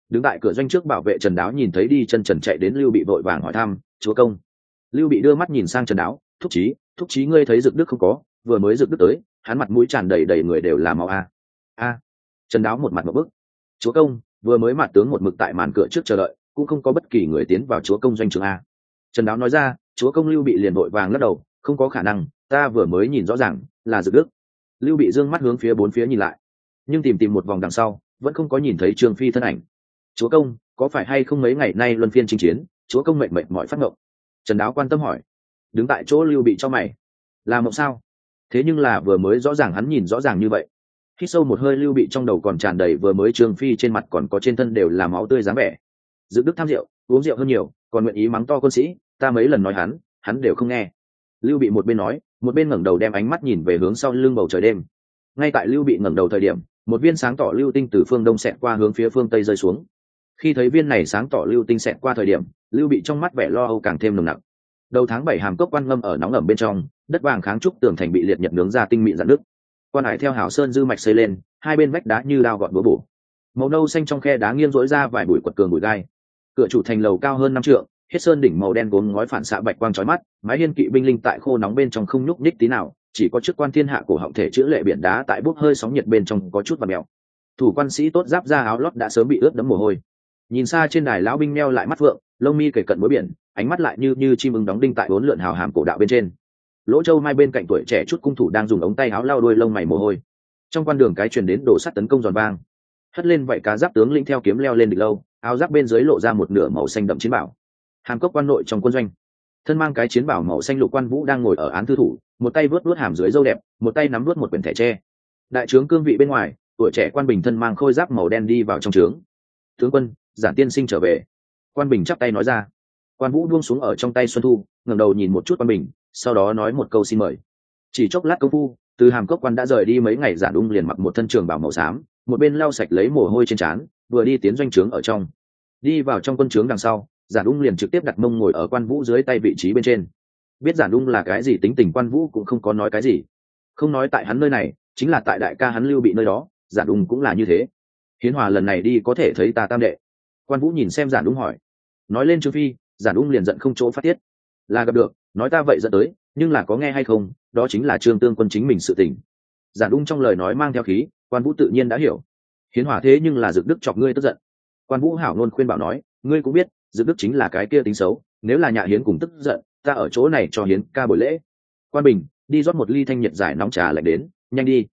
Đứng tại cửa doanh trước bảo vệ trần đáo nhìn thấy đi chân trần chạy đến lưu bị vội vàng hỏi thăm, chúa công lưu bị đưa mắt nhìn sang trần đáo, thúc chí thúc chí ngươi thấy dực đức không có, vừa mới dực đức tới, hắn mặt mũi tràn đầy đầy người đều là máu a. A. Trần đáo một mặt một bức. Chúa công, vừa mới mặt tướng một mực tại màn cửa trước chờ đợi, cũng không có bất kỳ người tiến vào chúa công doanh trường a. Trần đáo nói ra, chúa công lưu bị liền vội vàng lắc đầu, không có khả năng, ta vừa mới nhìn rõ ràng là dực đức. Lưu bị d ư ơ n g mắt hướng phía bốn phía nhìn lại, nhưng tìm tìm một vòng đằng sau, vẫn không có nhìn thấy trương phi thân ảnh. Chúa công, có phải hay không mấy ngày nay luân phiên chinh chiến, chúa công mệnh mệnh mọi phát ngộng trần đáo quan tâm hỏi. Đứng tại chỗ lưu bị cho mày. Là mộng sao? Thế nhưng là vừa mới rõ ràng hắn nhìn rõ ràng như vậy. Khi sâu một hơi lưu bị trong đầu còn tràn đầy vừa mới trường phi trên mặt còn có trên thân đều là máu tươi dáng vẻ. Dự đức tham rượu, uống rượu hơn nhiều, còn nguyện ý mắng to quân sĩ, ta mấy lần nói hắn hắn đều không nghe. Lưu bị một bên nói, một bên ngẩng đầu đem ánh mắt nhìn về hướng sau lưng bầu trời đêm. Ngay tại lưu bị ngẩng đầu thời điểm, một viên sáng tỏ lưu tinh từ phương đông xẹt qua hướng phía phương tây rơi xuống. Khi thấy viên này sáng tỏ lưu tinh xẹt qua thời điểm lưu bị trong mắt vẻ lo âu càng thêm nồng nặc. Đầu tháng bảy hàm cốc quan ngâm ở nóng ẩm bên trong, đất vàng kháng trúc tường thành bị liệt nhật nướng ra tinh mịn dạn nước quan hải theo hảo sơn dư mạch xây lên, hai bên vách đá như đao gọn búa bổ. Màu nâu xanh trong khe đá nghiêng rỗi ra vài bụi quật cường bụi gai. Cửa chủ thành lầu cao hơn năm trượng, hết sơn đỉnh màu đen gốm ngói phản xạ bạch quang trói mắt, mái hiên kỵ binh linh tại khô nóng bên trong không nhúc nhích tí nào, chỉ có chức quan thiên hạ cổ họng thể chữ lệ biển đá tại bút hơi sóng nhiệt bên trong có chút và mèo. Thủ quan sĩ tốt giáp ra áo lót đã sớm bị ướt đẫm mồ hôi nhìn xa trên đài lão binh meo lại mắt vượng, lông mi kể cận mối biển, ánh mắt lại như như chim ưng đóng đinh tại bốn lượn hào hàm cổ đạo bên trên. Lỗ châu mai bên cạnh tuổi trẻ chút cung thủ đang dùng ống tay áo lao đuôi lông mày mồ hôi. Trong quan đường cái truyền đến đổ sắt tấn công giòn vang. Hất lên vậy cá giáp tướng lĩnh theo kiếm leo lên địch lâu, áo giáp bên dưới lộ ra một nửa màu xanh đậm chiến bảo. Hàm cốc quan nội trong quân doanh. Thân mang cái chiến bảo màu xanh lục quan vũ đang ngồi ở án thư thủ, một tay vớt vớt hàm dưới dâu đẹp, một tay nắm vớt một quyển thẻ tre. Đại trướng cương vị bên ngoài, tuổi trẻ quan bình thân mang khôi giáp màu đen đi vào trong trướng. Tướng quân giản tiên sinh trở về. Quan bình chắp tay nói ra. Quan vũ buông xuống ở trong tay xuân thu, ngẩng đầu nhìn một chút quan bình, sau đó nói một câu xin mời. Chỉ chốc lát công phu, từ hàm cốc quan đã rời đi mấy ngày giản ung liền mặc một thân trường bảo màu xám, một bên lau sạch lấy mồ hôi trên trán, vừa đi tiến doanh trướng ở trong. Đi vào trong quân trướng đằng sau, giản ung liền trực tiếp đặt mông ngồi ở quan vũ dưới tay vị trí bên trên. Biết giản ung là cái gì tính tình quan vũ cũng không có nói cái gì. Không nói tại hắn nơi này, chính là tại đại ca hắn lưu bị nơi đó, giản ung cũng là như thế. Hiến hòa lần này đi có thể thấy ta tam đệ quan vũ nhìn xem giản ung hỏi. Nói lên trương phi, giản ung liền giận không chỗ phát tiết. Là gặp được, nói ta vậy dẫn tới, nhưng là có nghe hay không, đó chính là trương tương quân chính mình sự tình. Giản ung trong lời nói mang theo khí, quan vũ tự nhiên đã hiểu. Hiến hòa thế nhưng là dực đức chọc ngươi tức giận. Quan vũ hảo nôn khuyên bảo nói, ngươi cũng biết, dực đức chính là cái kia tính xấu, nếu là nhà hiến cùng tức giận, ta ở chỗ này cho hiến ca buổi lễ. Quan bình, đi rót một ly thanh nhiệt giải nóng trà lạnh đến, nhanh đi.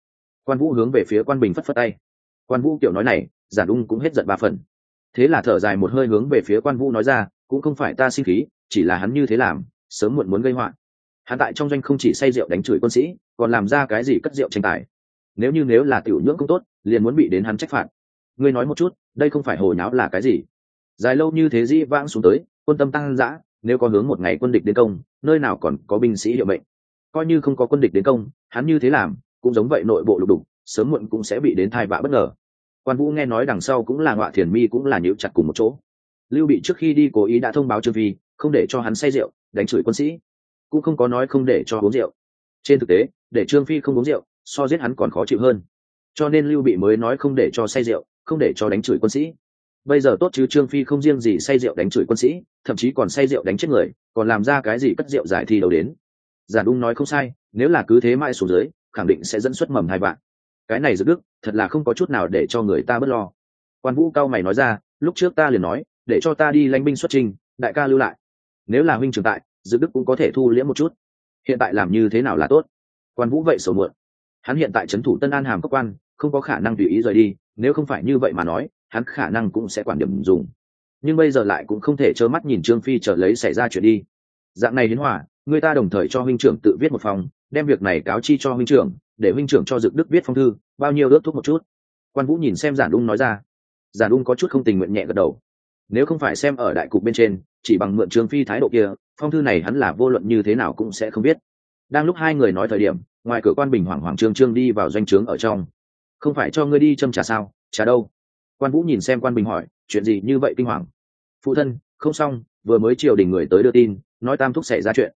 Quan vũ hướng về phía quan bình phất phất tay. Quan vũ kiểu nói này, giản ung cũng hết giận ba phần thế là thở dài một hơi hướng về phía quan vũ nói ra, cũng không phải ta sinh khí, chỉ là hắn như thế làm, sớm muộn muốn gây họa. Hắn tại trong doanh không chỉ say rượu đánh chửi quân sĩ, còn làm ra cái gì cất rượu tranh tài. Nếu như nếu là tiểu nhưỡng không tốt, liền muốn bị đến hắn trách phạt. Ngươi nói một chút, đây không phải hồi nháo là cái gì? Dài lâu như thế dĩ vãng xuống tới, quân tâm tăng dã, nếu có hướng một ngày quân địch đến công, nơi nào còn có binh sĩ hiệu mệnh? Coi như không có quân địch đến công, hắn như thế làm, cũng giống vậy nội bộ lục đục, sớm muộn cũng sẽ bị đến thai vạ bất ngờ quan vũ nghe nói đằng sau cũng là ngọa thiền mi cũng là nhíu chặt cùng một chỗ. Lưu bị trước khi đi cố ý đã thông báo trương phi, không để cho hắn say rượu, đánh chửi quân sĩ. Cũng không có nói không để cho uống rượu. Trên thực tế, để trương phi không uống rượu, so giết hắn còn khó chịu hơn. Cho nên lưu bị mới nói không để cho say rượu, không để cho đánh chửi quân sĩ. Bây giờ tốt chứ trương phi không riêng gì say rượu đánh chửi quân sĩ, thậm chí còn say rượu đánh chết người, còn làm ra cái gì cất rượu giải thi đầu đến. Giản ung nói không sai, nếu là cứ thế mãi xuống dưới, khẳng định sẽ dẫn xuất mầm hai bạn cái này dự đức, thật là không có chút nào để cho người ta bớt lo. Quan vũ cao mày nói ra, lúc trước ta liền nói, để cho ta đi lãnh binh xuất trình đại ca lưu lại. Nếu là huynh trưởng tại, dự đức cũng có thể thu liễm một chút. Hiện tại làm như thế nào là tốt? Quan vũ vậy sầu muộn. Hắn hiện tại trấn thủ tân an hàm cấp quan, không có khả năng tùy ý rời đi, nếu không phải như vậy mà nói, hắn khả năng cũng sẽ quản điểm dùng. Nhưng bây giờ lại cũng không thể trơ mắt nhìn trương phi trở lấy xảy ra chuyện đi. Dạng này đến hòa, người ta đồng thời cho huynh trưởng tự viết một phòng, đem việc này cáo chi cho huynh trưởng để huynh trưởng cho dực đức viết phong thư, bao nhiêu ước thuốc một chút. Quan vũ nhìn xem giản đung nói ra. Giản đung có chút không tình nguyện nhẹ gật đầu. Nếu không phải xem ở đại cục bên trên, chỉ bằng mượn trương phi thái độ kia, phong thư này hắn là vô luận như thế nào cũng sẽ không biết. Đang lúc hai người nói thời điểm, ngoài cửa quan bình hoảng hoảng trương trương đi vào doanh trướng ở trong. Không phải cho ngươi đi châm trà sao? Trà đâu? Quan vũ nhìn xem quan bình hỏi, chuyện gì như vậy kinh hoàng? Phụ thân, không xong, vừa mới triều đình người tới đưa tin, nói tam thúc xảy ra chuyện.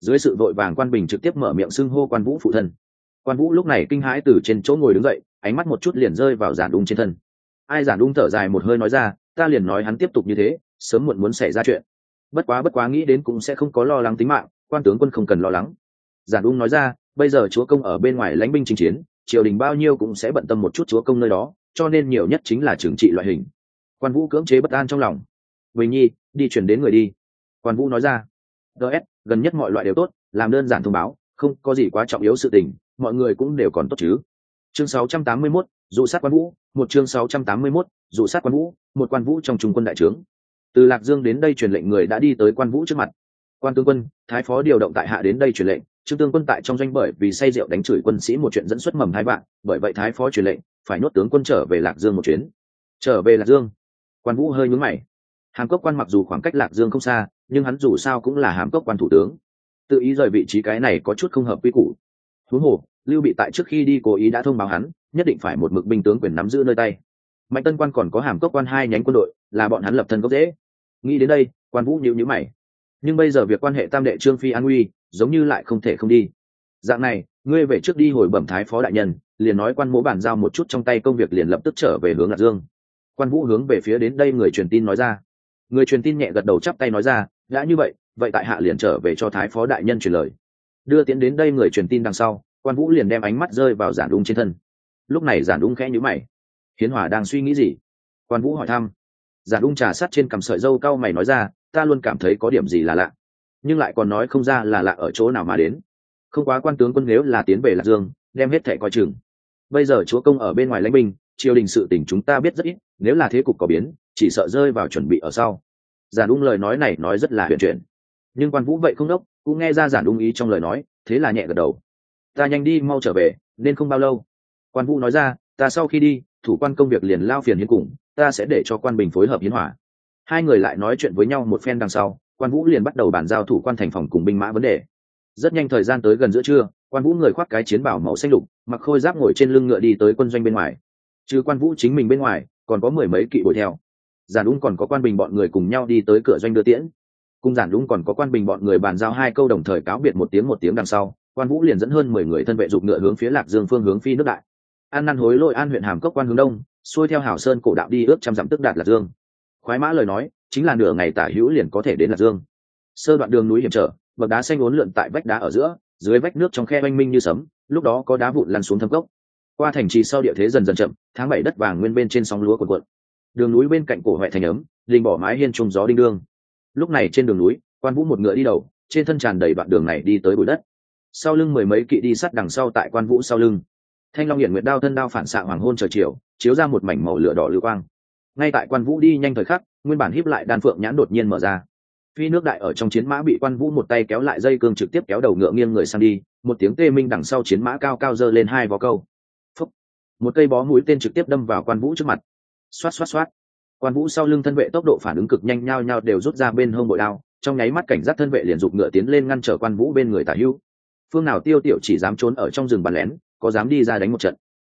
Dưới sự vội vàng quan bình trực tiếp mở miệng xưng hô quan vũ phụ thân quan vũ lúc này kinh hãi từ trên chỗ ngồi đứng dậy, ánh mắt một chút liền rơi vào giản đung trên thân. Ai giản đung thở dài một hơi nói ra, ta liền nói hắn tiếp tục như thế, sớm muộn muốn xảy ra chuyện. Bất quá bất quá nghĩ đến cũng sẽ không có lo lắng tính mạng, quan tướng quân không cần lo lắng. Giản đung nói ra, bây giờ chúa công ở bên ngoài lãnh binh chinh chiến, triều đình bao nhiêu cũng sẽ bận tâm một chút chúa công nơi đó, cho nên nhiều nhất chính là trừng trị loại hình. Quan vũ cưỡng chế bất an trong lòng. Bình nhi, đi chuyển đến người đi. Quan vũ nói ra ts gần nhất mọi loại đều tốt, làm đơn giản thông báo, không có gì quá trọng yếu sự tình mọi người cũng đều còn tốt chứ. Chương 681, dụ sát quan vũ một chương 681, dụ sát quan vũ một quan vũ trong trung quân đại trướng. Từ lạc dương đến đây truyền lệnh người đã đi tới quan vũ trước mặt. Quan tướng quân thái phó điều động tại hạ đến đây truyền lệnh. Trương tướng quân tại trong doanh bởi vì say rượu đánh chửi quân sĩ một chuyện dẫn xuất mầm hai bạn bởi vậy thái phó truyền lệnh phải nuốt tướng quân trở về lạc dương một chuyến. Trở về lạc dương. Quan vũ hơi nhướng mày. Hàm cốc quan mặc dù khoảng cách lạc dương không xa nhưng hắn dù sao cũng là hàm cốc quan thủ tướng. Tự ý rời vị trí cái này có chút không hợp quy củ. Huống hồ lưu bị tại trước khi đi cố ý đã thông báo hắn, nhất định phải một mực binh tướng quyền nắm giữ nơi tay. Mạnh tân quan còn có hàm cốc quan hai nhánh quân đội, là bọn hắn lập thân gốc dễ nghĩ đến đây, quan vũ nhịu nhữ mày. Nhưng bây giờ việc quan hệ tam đệ trương phi an uy, giống như lại không thể không đi. Dạng này, ngươi về trước đi hồi bẩm thái phó đại nhân, liền nói quan mỗ bàn giao một chút trong tay công việc liền lập tức trở về hướng lạc dương. Quan vũ hướng về phía đến đây người truyền tin nói ra. Người truyền tin nhẹ gật đầu chắp tay nói ra, đã như vậy vậy tại hạ liền trở về cho thái phó đại nhân truyền lời. Đưa tiến đến đây người truyền tin đằng sau quan vũ liền đem ánh mắt rơi vào giản ung trên thân lúc này giản ung khẽ nhữ mày hiến hòa đang suy nghĩ gì quan vũ hỏi thăm giản ung trà sát trên cằm sợi dâu cau mày nói ra ta luôn cảm thấy có điểm gì là lạ nhưng lại còn nói không ra là lạ ở chỗ nào mà đến không quá quan tướng quân nếu là tiến về lạc dương đem hết thẻ coi chừng bây giờ chúa công ở bên ngoài lãnh binh triều đình sự tỉnh chúng ta biết rất ít nếu là thế cục có biến chỉ sợ rơi vào chuẩn bị ở sau giản ung lời nói này nói rất là huyền chuyển nhưng quan vũ vậy không đốc cũng nghe ra giản ung ý trong lời nói thế là nhẹ gật đầu ta nhanh đi, mau trở về, nên không bao lâu. Quan vũ nói ra, ta sau khi đi, thủ quan công việc liền lao phiền hiến cùng, ta sẽ để cho quan bình phối hợp hiến hỏa. Hai người lại nói chuyện với nhau một phen đằng sau, quan vũ liền bắt đầu bàn giao thủ quan thành phòng cùng binh mã vấn đề. Rất nhanh thời gian tới gần giữa trưa, quan vũ người khoác cái chiến bảo màu xanh lục, mặc khôi giáp ngồi trên lưng ngựa đi tới quân doanh bên ngoài. Chứ quan vũ chính mình bên ngoài, còn có mười mấy kỵ bồi theo. Giản ung còn có quan bình bọn người cùng nhau đi tới cửa doanh đưa tiễn. Cùng giản ung còn có quan bình bọn người bàn giao hai câu đồng thời cáo biệt một tiếng một tiếng đằng sau quan vũ liền dẫn hơn mười người thân vệ dục ngựa hướng phía lạc dương phương hướng phi nước đại. An năn hối lội an huyện hàm cốc quan hướng đông, xuôi theo hảo sơn cổ đạo đi ước trăm dặm tức đạt lạc dương. Khoái mã lời nói, chính là nửa ngày tả hữu liền có thể đến lạc dương. Sơ đoạn đường núi hiểm trở, bậc đá xanh uốn lượn tại vách đá ở giữa, dưới vách nước trong khe oanh minh như sấm, lúc đó có đá vụn lăn xuống thâm cốc. Qua thành trì sau địa thế dần dần chậm, tháng bảy đất vàng nguyên bên trên sóng lúa cuộn cuộn. Đường núi bên cạnh cổ huệ thành ấm, linh bỏ mái hiên trùng gió đinh đương. Lúc này trên đường núi, quan vũ một ngựa đi đầu, trên thân tràn đầy đoạn đường này đi tới bụi đất sau lưng mười mấy kỵ đi sắt đằng sau tại quan vũ sau lưng. Thanh long hiển nguyệt đao thân đao phản xạ hoàng hôn trời chiều, chiếu ra một mảnh màu lửa đỏ lưu quang. Ngay tại quan vũ đi nhanh thời khắc, nguyên bản híp lại đan phượng nhãn đột nhiên mở ra. Phi nước đại ở trong chiến mã bị quan vũ một tay kéo lại dây cương trực tiếp kéo đầu ngựa nghiêng người sang đi, một tiếng tê minh đằng sau chiến mã cao cao dơ lên hai vó câu. Phúc. một cây bó mũi tên trực tiếp đâm vào quan vũ trước mặt. Xoát xoát xoát. Quan vũ sau lưng thân vệ tốc độ phản ứng cực nhanh nhao nhao đều rút ra bên hông bội đao, trong nháy mắt cảnh giác thân vệ liền giục ngựa tiến lên ngăn trở quan vũ bên người tả hưu phương nào tiêu tiểu chỉ dám trốn ở trong rừng bàn lén, có dám đi ra đánh một trận.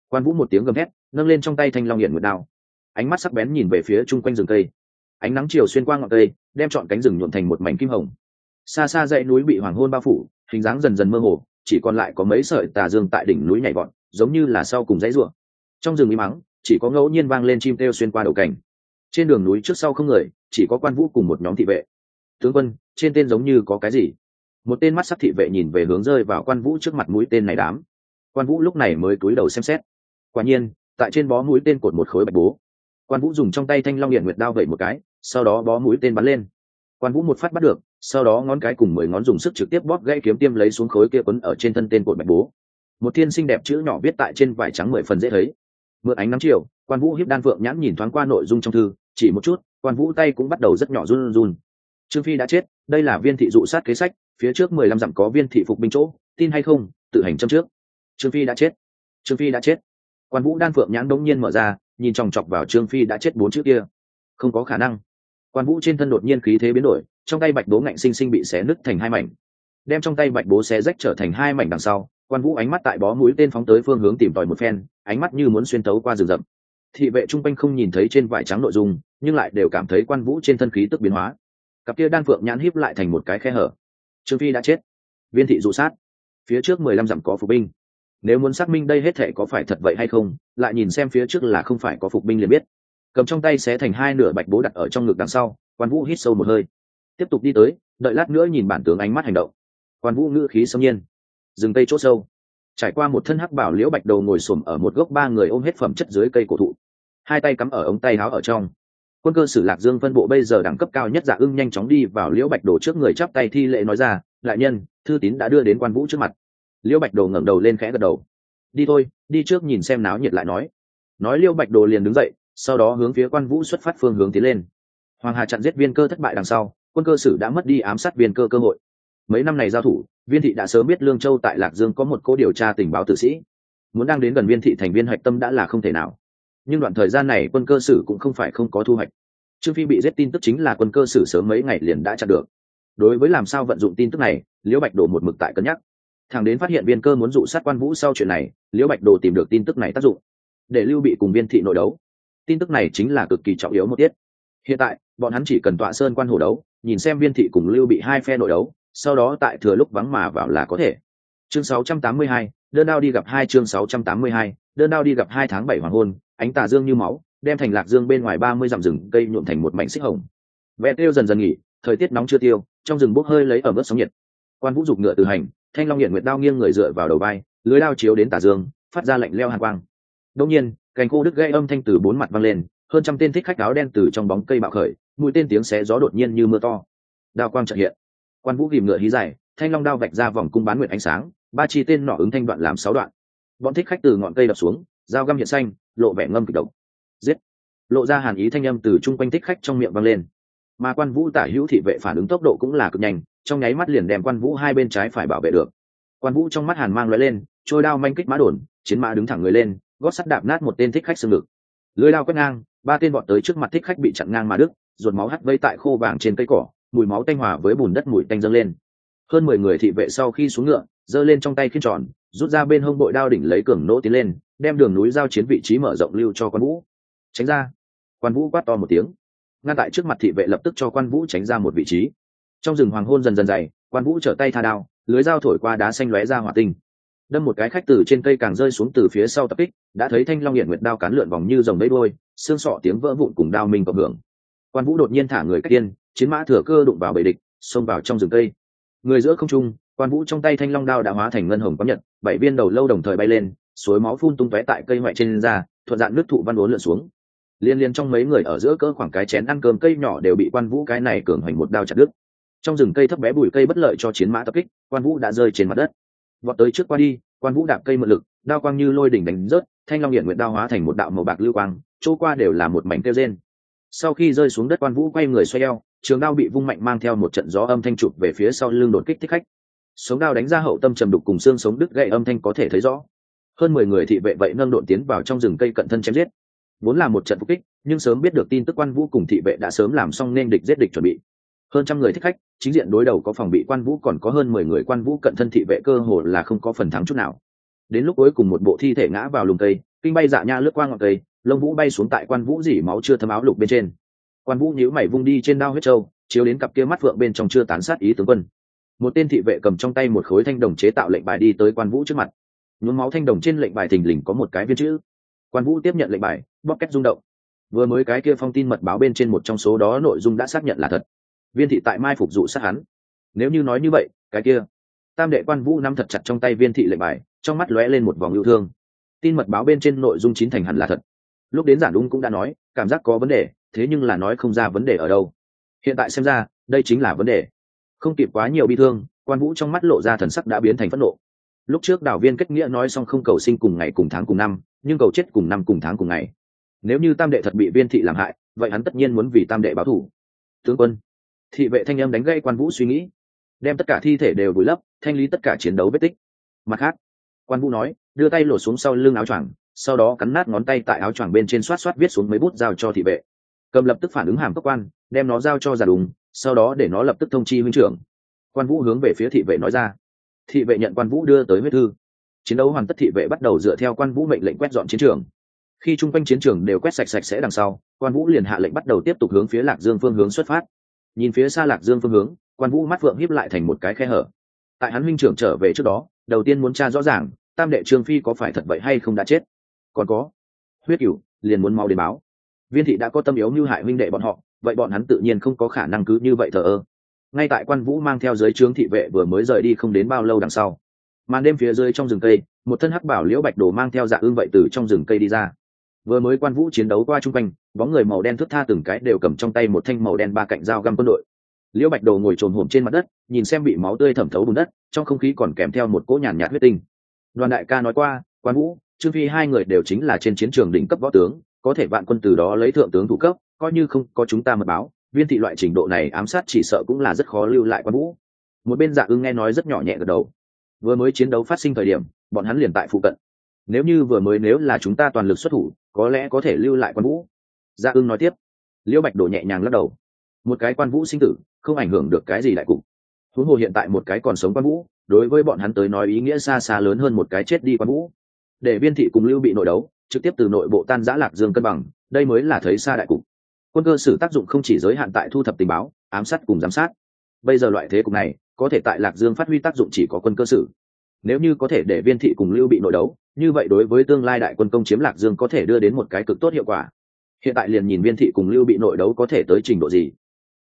Quan vũ một tiếng gầm hét nâng lên trong tay thanh long hiển nguyệt đao. Ánh mắt sắc bén nhìn về phía chung quanh rừng cây. Ánh nắng chiều xuyên qua ngọn cây, đem trọn cánh rừng nhuộm thành một mảnh kim hồng. Xa xa dãy núi bị hoàng hôn bao phủ, hình dáng dần dần mơ hồ, chỉ còn lại có mấy sợi tà dương tại đỉnh núi nhảy vọt, giống như là sau cùng dãy ruộng trong rừng im mắng chỉ có ngẫu nhiên vang lên chim kêu xuyên qua đầu cảnh trên đường núi trước sau không người, chỉ có quan vũ cùng một nhóm thị vệ. Tướng quân, trên tên giống như có cái gì? Một tên mắt sắc thị vệ nhìn về hướng rơi vào quan vũ trước mặt mũi tên này đám. Quan vũ lúc này mới cúi đầu xem xét. Quả nhiên, tại trên bó mũi tên cột một khối bạch bố. Quan vũ dùng trong tay thanh long hiện nguyệt đao vẩy một cái, sau đó bó mũi tên bắn lên. Quan vũ một phát bắt được, sau đó ngón cái cùng mười ngón dùng sức trực tiếp bóp gãy kiếm tiêm lấy xuống khối kia quấn ở trên thân tên cột bạch bố. Một thiên sinh đẹp chữ nhỏ viết tại trên vải trắng mười phần dễ thấy. Mượn ánh nắng chiều, quan vũ hiếp đan phượng nhãn nhìn thoáng qua nội dung trong thư, chỉ một chút, quan vũ tay cũng bắt đầu rất nhỏ run run. Trương phi đã chết, đây là viên thị dụ sát kế sách phía trước mười lăm dặm có viên thị phục binh chỗ, tin hay không, tự hành châm trước. Trương phi đã chết. Trương phi đã chết. Quan vũ đan phượng nhãn đống nhiên mở ra, nhìn chòng chọc vào trương phi đã chết bốn chữ kia. Không có khả năng. Quan vũ trên thân đột nhiên khí thế biến đổi, trong tay bạch bố ngạnh sinh sinh bị xé nứt thành hai mảnh. Đem trong tay bạch bố xé rách trở thành hai mảnh đằng sau, quan vũ ánh mắt tại bó mũi tên phóng tới phương hướng tìm tòi một phen, ánh mắt như muốn xuyên tấu qua rừng rậm. Thị vệ trung quanh không nhìn thấy trên vải trắng nội dung, nhưng lại đều cảm thấy quan vũ trên thân khí tức biến hóa. Cặp kia đan phượng nhãn híp lại thành một cái khe hở trương phi đã chết. Viên thị dụ sát. Phía trước mười lăm dặm có phục binh. Nếu muốn xác minh đây hết thể có phải thật vậy hay không, lại nhìn xem phía trước là không phải có phục binh liền biết. Cầm trong tay xé thành hai nửa bạch bố đặt ở trong ngực đằng sau, quan vũ hít sâu một hơi. Tiếp tục đi tới, đợi lát nữa nhìn bản tướng ánh mắt hành động. Quan vũ ngữ khí sâm nhiên. Dừng tay c h ỗ sâu. Trải qua một thân hắc bảo liễu bạch đầu ngồi xổm ở một gốc ba người ôm hết phẩm chất dưới cây cổ thụ. Hai tay cắm ở ống tay áo ở trong quân cơ sử lạc dương phân bộ bây giờ đẳng cấp cao nhất dạ ưng nhanh chóng đi vào liễu bạch đồ trước người chắp tay thi lễ nói ra, đại nhân, thư tín đã đưa đến quan vũ trước mặt. Liễu bạch đồ ngẩng đầu lên khẽ gật đầu. Đi thôi, đi trước nhìn xem náo nhiệt lại nói. Nói liễu bạch đồ liền đứng dậy, sau đó hướng phía quan vũ xuất phát phương hướng tiến lên. Hoàng hà chặn giết viên cơ thất bại đằng sau, quân cơ sử đã mất đi ám sát viên cơ cơ hội. Mấy năm này giao thủ, viên thị đã sớm biết lương châu tại lạc dương có một cô điều tra tình báo tử sĩ. Muốn đang đến gần viên thị thành viên hạch tâm đã là không thể nào nhưng đoạn thời gian này quân cơ sử cũng không phải không có thu hoạch. Trương phi bị giết tin tức chính là quân cơ sử sớm mấy ngày liền đã chặn được. Đối với làm sao vận dụng tin tức này liễu bạch đồ một mực tại cân nhắc. Thằng đến phát hiện viên cơ muốn dụ sát quan vũ sau chuyện này liễu bạch đồ tìm được tin tức này tác dụng. Để lưu bị cùng viên thị nội đấu. Tin tức này chính là cực kỳ trọng yếu một tiết. Hiện tại bọn hắn chỉ cần tọa sơn quan hồ đấu nhìn xem viên thị cùng lưu bị hai phe nội đấu sau đó tại thừa lúc vắng mà vào là có thể. Chương 682, đơn đao đi gặp hai chương 682, đơn đao đi gặp hai tháng bảy hoàng hôn ánh tà dương như máu đem thành lạc dương bên ngoài ba mươi dặm rừng cây nhuộm thành một mảnh xích hồng. Vẽ tiêu dần dần nghỉ thời tiết nóng chưa tiêu trong rừng bốc hơi lấy ở mức sóng nhiệt. Quan vũ dục ngựa từ hành thanh long hiện nguyệt đao nghiêng người dựa vào đầu vai lưới đao chiếu đến tà dương phát ra lạnh leo hàn quang. Đông nhiên cành khô đứt gây âm thanh từ bốn mặt vang lên hơn trăm tên thích khách áo đen từ trong bóng cây bạo khởi mũi tên tiếng xé gió đột nhiên như mưa to. Đao quang trợ hiện. Quan vũ ghìm ngựa hí dài thanh long đao vạch ra vòng cung bán nguyệt ánh sáng ba chi tên nọ ứng thanh đoạn làm sáu đoạn. Bọn thích khách từ ngọn cây đập xuống, dao găm hiện xanh, lộ vẻ ngâm kịch độc. Giết! Lộ ra hàn ý thanh âm từ chung quanh thích khách trong miệng vang lên. Mà quan vũ tả hữu thị vệ phản ứng tốc độ cũng là cực nhanh, trong nháy mắt liền đem quan vũ hai bên trái phải bảo vệ được. Quan vũ trong mắt hàn mang lóe lên, trôi đao manh kích mã đồn, chiến mã đứng thẳng người lên, gót sắt đạp nát một tên thích khách xương ngực. Lưới đao quét ngang, ba tên bọn tới trước mặt thích khách bị chặn ngang mà đứt, ruột máu hắt vây tại khô vàng trên cây cỏ, mùi máu tanh hòa với bùn đất mùi tanh dâng lên. Hơn mười người thị vệ sau khi xuống ngựa giơ lên trong tay khiên tròn, rút ra bên hông bội đao đỉnh lấy cường nỗ tiến lên, đem đường núi giao chiến vị trí mở rộng lưu cho quan vũ. Tránh ra. Quan vũ quát to một tiếng. Ngăn tại trước mặt thị vệ lập tức cho quan vũ tránh ra một vị trí. Trong rừng hoàng hôn dần dần dày, quan vũ trở tay tha đao, lưới dao thổi qua đá xanh lóe ra hỏa tinh. Đâm một cái khách từ trên cây càng rơi xuống từ phía sau tập kích, đã thấy thanh long hiện nguyệt đao cán lượn vòng như dòng bấy đôi xương sọ tiếng vỡ vụn cùng đao mình cộng hưởng. Quan vũ đột nhiên thả người cách tiên chiến mã thừa cơ đụng vào bầy địch, xông vào trong rừng cây. Người giữa không trung quan vũ trong tay thanh long đao đã hóa thành ngân hồng có nhật, bảy viên đầu lâu đồng thời bay lên, suối máu phun tung tóe tại cây ngoại trên ra thuận dạn nước thụ văn uốn lượn xuống. Liên liên trong mấy người ở giữa cỡ khoảng cái chén ăn cơm cây nhỏ đều bị quan vũ cái này cường hoành một đao chặt đứt. Trong rừng cây thấp bé bụi cây bất lợi cho chiến mã tập kích, quan vũ đã rơi trên mặt đất. Vọt tới trước qua đi, quan vũ đạp cây mượn lực, đao quang như lôi đỉnh đánh rớt, thanh long hiện nguyện đao hóa thành một đạo màu bạc lưu quang, chỗ qua đều là một mảnh kêu rên. Sau khi rơi xuống đất, quan vũ quay người xoay eo, trường đao bị vung mạnh mang theo một trận gió âm thanh chụp về phía sau lưng đột kích thích khách sống đao đánh ra hậu tâm trầm đục cùng xương sống đứt gậy âm thanh có thể thấy rõ. Hơn mười người thị vệ vậy nâng độn tiến vào trong rừng cây cận thân chém giết. Vốn là một trận phục kích, nhưng sớm biết được tin tức quan vũ cùng thị vệ đã sớm làm xong nên địch giết địch chuẩn bị. Hơn trăm người thích khách, chính diện đối đầu có phòng bị quan vũ còn có hơn mười người quan vũ cận thân thị vệ cơ hồ là không có phần thắng chút nào. Đến lúc cuối cùng một bộ thi thể ngã vào lùm cây, kinh bay dạ nha lướt qua ngọn cây, lông vũ bay xuống tại quan vũ dỉ máu chưa thấm áo lục bên trên. Quan vũ nhíu mày vung đi trên đao huyết châu, chiếu đến cặp kia mắt vượng bên trong chưa tán sát ý tướng quân một tên thị vệ cầm trong tay một khối thanh đồng chế tạo lệnh bài đi tới quan vũ trước mặt. Nhuốm máu thanh đồng trên lệnh bài thình lình có một cái viên chữ. Quan vũ tiếp nhận lệnh bài, bóp cách rung động. Vừa mới cái kia phong tin mật báo bên trên một trong số đó nội dung đã xác nhận là thật. Viên thị tại mai phục dụ sát hắn. Nếu như nói như vậy, cái kia. Tam đệ quan vũ nắm thật chặt trong tay viên thị lệnh bài, trong mắt lóe lên một vòng yêu thương. Tin mật báo bên trên nội dung chín thành hẳn là thật. Lúc đến giản đúng cũng đã nói, cảm giác có vấn đề, thế nhưng là nói không ra vấn đề ở đâu. Hiện tại xem ra, đây chính là vấn đề không kịp quá nhiều bi thương, quan vũ trong mắt lộ ra thần sắc đã biến thành phẫn nộ. Lúc trước đảo viên kết nghĩa nói xong không cầu sinh cùng ngày cùng tháng cùng năm, nhưng cầu chết cùng năm cùng tháng cùng ngày. Nếu như tam đệ thật bị viên thị làm hại, vậy hắn tất nhiên muốn vì tam đệ báo thù. Tướng quân, thị vệ thanh âm đánh gây quan vũ suy nghĩ. Đem tất cả thi thể đều vùi lấp, thanh lý tất cả chiến đấu vết tích. Mặt khác, quan vũ nói, đưa tay lột xuống sau lưng áo choàng, sau đó cắn nát ngón tay tại áo choàng bên trên xoát xoát viết xuống mấy bút giao cho thị vệ. Cầm lập tức phản ứng hàm cấp quan, đem nó giao cho giả đúng sau đó để nó lập tức thông chi huynh trưởng. Quan vũ hướng về phía thị vệ nói ra. Thị vệ nhận quan vũ đưa tới huyết thư. Chiến đấu hoàn tất, thị vệ bắt đầu dựa theo quan vũ mệnh lệnh quét dọn chiến trường. Khi chung quanh chiến trường đều quét sạch sạch sẽ đằng sau, quan vũ liền hạ lệnh bắt đầu tiếp tục hướng phía lạc dương phương hướng xuất phát. Nhìn phía xa lạc dương phương hướng, quan vũ mắt phượng hiếp lại thành một cái khe hở. Tại hắn huynh trưởng trở về trước đó, đầu tiên muốn tra rõ ràng, tam đệ trương phi có phải thật vậy hay không đã chết. Còn có, huyết cửu liền muốn mau đến báo. Viên thị đã có tâm yếu như hại huynh đệ bọn họ vậy bọn hắn tự nhiên không có khả năng cứ như vậy thờ ơ. Ngay tại quan vũ mang theo giới trướng thị vệ vừa mới rời đi không đến bao lâu đằng sau, màn đêm phía dưới trong rừng cây, một thân hắc bảo liễu bạch đồ mang theo dạ ương vậy từ trong rừng cây đi ra. Vừa mới quan vũ chiến đấu qua chung quanh, bóng người màu đen thức tha từng cái đều cầm trong tay một thanh màu đen ba cạnh dao găm quân đội. Liễu bạch đồ ngồi trồn hổm trên mặt đất, nhìn xem bị máu tươi thẩm thấu bùn đất, trong không khí còn kèm theo một cỗ nhàn nhạt huyết tinh. Đoàn đại ca nói qua, quan vũ, trương phi hai người đều chính là trên chiến trường đỉnh cấp võ tướng, có thể vạn quân từ đó lấy thượng tướng thủ cấp coi như không có chúng ta mật báo, viên thị loại trình độ này ám sát chỉ sợ cũng là rất khó lưu lại quan vũ. Một bên dạ ưng nghe nói rất nhỏ nhẹ gật đầu. Vừa mới chiến đấu phát sinh thời điểm, bọn hắn liền tại phụ cận. Nếu như vừa mới nếu là chúng ta toàn lực xuất thủ, có lẽ có thể lưu lại quan vũ. Dạ ưng nói tiếp. Liễu bạch đổ nhẹ nhàng lắc đầu. Một cái quan vũ sinh tử, không ảnh hưởng được cái gì lại cục. Huống hồ hiện tại một cái còn sống quan vũ, đối với bọn hắn tới nói ý nghĩa xa xa lớn hơn một cái chết đi quan vũ. Để viên thị cùng lưu bị nội đấu, trực tiếp từ nội bộ tan giã lạc dương cân bằng, đây mới là thấy xa đại cục quân cơ sử tác dụng không chỉ giới hạn tại thu thập tình báo, ám sát cùng giám sát. Bây giờ loại thế cục này, có thể tại lạc dương phát huy tác dụng chỉ có quân cơ sử nếu như có thể để viên thị cùng lưu bị nội đấu, như vậy đối với tương lai đại quân công chiếm lạc dương có thể đưa đến một cái cực tốt hiệu quả. Hiện tại liền nhìn viên thị cùng lưu bị nội đấu có thể tới trình độ gì.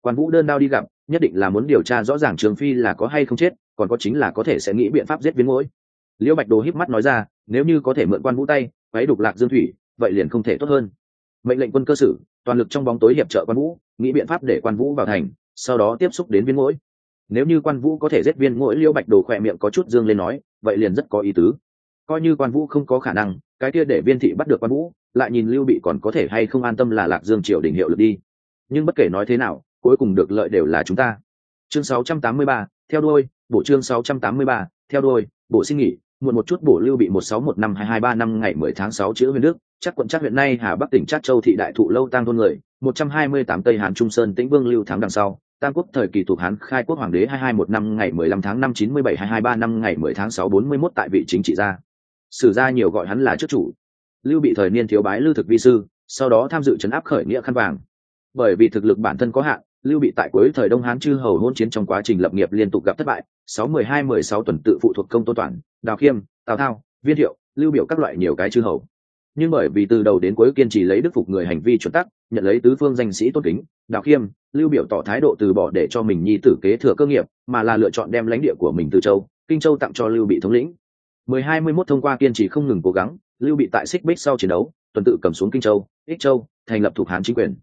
Quan vũ đơn đao đi gặp, nhất định là muốn điều tra rõ ràng trường phi là có hay không chết, còn có chính là có thể sẽ nghĩ biện pháp giết viên mỗi liễu bạch đồ híp mắt nói ra, nếu như có thể mượn quan vũ tay váy đục lạc dương thủy, vậy liền không thể tốt hơn mệnh lệnh quân cơ sử toàn lực trong bóng tối hiệp trợ quan vũ nghĩ biện pháp để quan vũ vào thành sau đó tiếp xúc đến viên mũi nếu như quan vũ có thể giết viên mũi liễu bạch đồ khỏe miệng có chút dương lên nói vậy liền rất có ý tứ. Coi như quan vũ không có khả năng cái kia để viên thị bắt được quan vũ lại nhìn lưu bị còn có thể hay không an tâm là lạc dương triều đình hiệu lực đi. Nhưng bất kể nói thế nào cuối cùng được lợi đều là chúng ta. Chương 683, theo đuôi bộ chương 683, theo đuôi bộ xin nghỉ muộn một chút bổ lưu bị một sáu một năm hai hai ba năm ngày mười tháng sáu chữ huyền đức, chắc quận chắc huyện nay hà bắc tỉnh chắc châu thị đại thụ lâu tăng thôn người, một trăm hai mươi tám tây hán trung sơn tĩnh vương lưu tháng đằng sau, tam quốc thời kỳ thuộc hán khai quốc hoàng đế hai hai một năm ngày mười lăm tháng năm chín mươi bảy hai hai ba năm ngày mười tháng sáu bốn mươi mốt tại vị chính trị gia. Sử gia nhiều gọi hắn là trước chủ. Lưu bị thời niên thiếu bái lưu thực vi sư, sau đó tham dự chấn áp khởi nghĩa khăn vàng. Bởi vì thực lực bản thân có hạn, lưu bị tại cuối thời đông hán chư hầu hôn chiến trong quá trình lập nghiệp liên tục gặp thất bại sáu mười hai mười sáu tuần tự phụ thuộc công tô toàn, đào khiêm, tào thao, viên thiệu, lưu biểu các loại nhiều cái chư hầu. Nhưng bởi vì từ đầu đến cuối kiên trì lấy đức phục người hành vi chuẩn tắc, nhận lấy tứ phương danh sĩ tốt kính, đào khiêm, lưu biểu tỏ thái độ từ bỏ để cho mình nhi tử kế thừa cơ nghiệp, mà là lựa chọn đem lãnh địa của mình từ châu, kinh châu tặng cho lưu bị thống lĩnh. mười hai mươi 1021 thông qua kiên trì không ngừng cố gắng, lưu bị tại xích bích sau chiến đấu, tuần tự cầm xuống kinh châu, ích châu, thành lập thuộc hán chính quyền.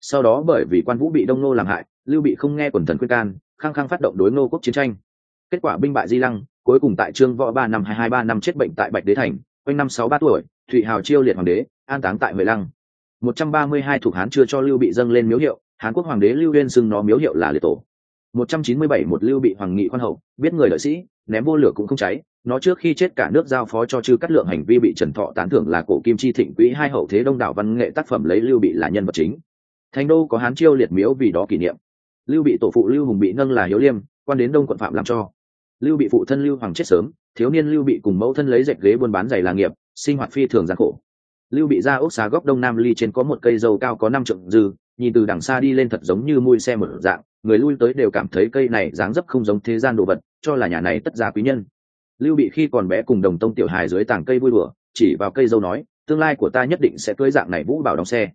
Sau đó bởi vì quan vũ bị đông nô làm hại, lưu bị không nghe quần thần khuyên can, khăng khăng phát động đối nô quốc chiến tranh kết quả binh bại di lăng, cuối cùng tại trương võ ba năm, hai hai, ba năm chết bệnh tại bạch đế thành, quanh năm sáu, ba tuổi, thụy hào chiêu liệt hoàng đế, an táng tại huệ lăng. Một trăm ba mươi hai thuộc hán chưa cho lưu bị dâng lên miếu hiệu, hán quốc hoàng đế lưu uyên xưng nó miếu hiệu là liệt tổ. Một trăm chín mươi bảy một lưu bị hoàng nghị khoan hậu, biết người lợi sĩ, ném vô lửa cũng không cháy, nó trước khi chết cả nước giao phó cho chư cắt lượng hành vi bị trần thọ tán thưởng là cổ kim chi thịnh quỹ hai hậu thế đông đảo văn nghệ tác phẩm lấy lưu bị là nhân vật chính. Thành đô có hán chiêu liệt miếu vì đó kỷ niệm. Lưu bị tổ phụ lưu hùng bị nâng là hiếu liêm, quan đến đông quận phạm làm cho lưu bị phụ thân lưu hoàng chết sớm, thiếu niên lưu bị cùng mẫu thân lấy dẹp ghế buôn bán giày là nghiệp, sinh hoạt phi thường gian khổ. Lưu bị ra ốc xá góc đông nam ly trên có một cây dâu cao có năm trượng dư, nhìn từ đằng xa đi lên thật giống như mui xe một dạng, người lui tới đều cảm thấy cây này dáng dấp không giống thế gian đồ vật, cho là nhà này tất gia quý nhân. Lưu bị khi còn bé cùng đồng tông tiểu hài dưới tảng cây vui đùa, chỉ vào cây dâu nói, tương lai của ta nhất định sẽ cưới dạng này vũ bảo đóng xe.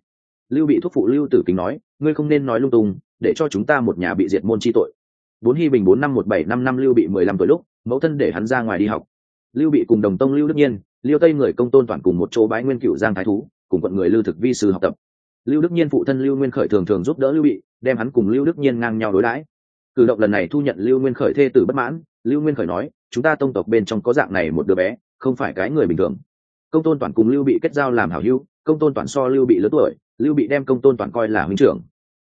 Lưu bị thúc phụ lưu tử kính nói, ngươi không nên nói lung tung, để cho chúng ta một nhà bị diệt môn chi tội bốn hy bình bốn năm một bảy năm năm lưu bị mười lăm tuổi lúc, mẫu thân để hắn ra ngoài đi học. Lưu bị cùng đồng tông lưu đức nhiên, liêu tây người công tôn toàn cùng một chỗ bãi nguyên cựu giang thái thú, cùng quận người lưu thực vi sư học tập. Lưu đức nhiên phụ thân lưu nguyên khởi thường thường giúp đỡ lưu bị, đem hắn cùng lưu đức nhiên ngang nhau đối đãi. Cử động lần này thu nhận lưu nguyên khởi thê tử bất mãn, lưu nguyên khởi nói, chúng ta tông tộc bên trong có dạng này một đứa bé, không phải cái người bình thường. Công tôn toàn cùng lưu bị kết giao làm hảo hữu, công tôn toàn so lưu bị lớn tuổi, lưu bị đem công tôn toàn coi là huynh trưởng.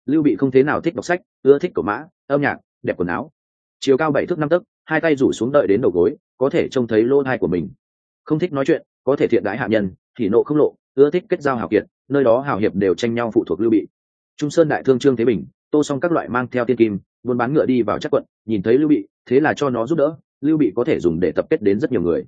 Lưu bị không thế nào thích đọc sách, ưa thích cổ mã, âm nhạc đẹp quần áo. Chiều cao bảy thước năm tấc, hai tay rủ xuống đợi đến đầu gối, có thể trông thấy lô thai của mình. Không thích nói chuyện, có thể thiện đãi hạ nhân, thì nộ không lộ, ưa thích kết giao hảo kiệt, nơi đó hảo hiệp đều tranh nhau phụ thuộc lưu bị. Trung sơn đại thương trương thế bình, tô xong các loại mang theo tiên kim, buôn bán ngựa đi vào chắc quận, nhìn thấy lưu bị, thế là cho nó giúp đỡ, lưu bị có thể dùng để tập kết đến rất nhiều người.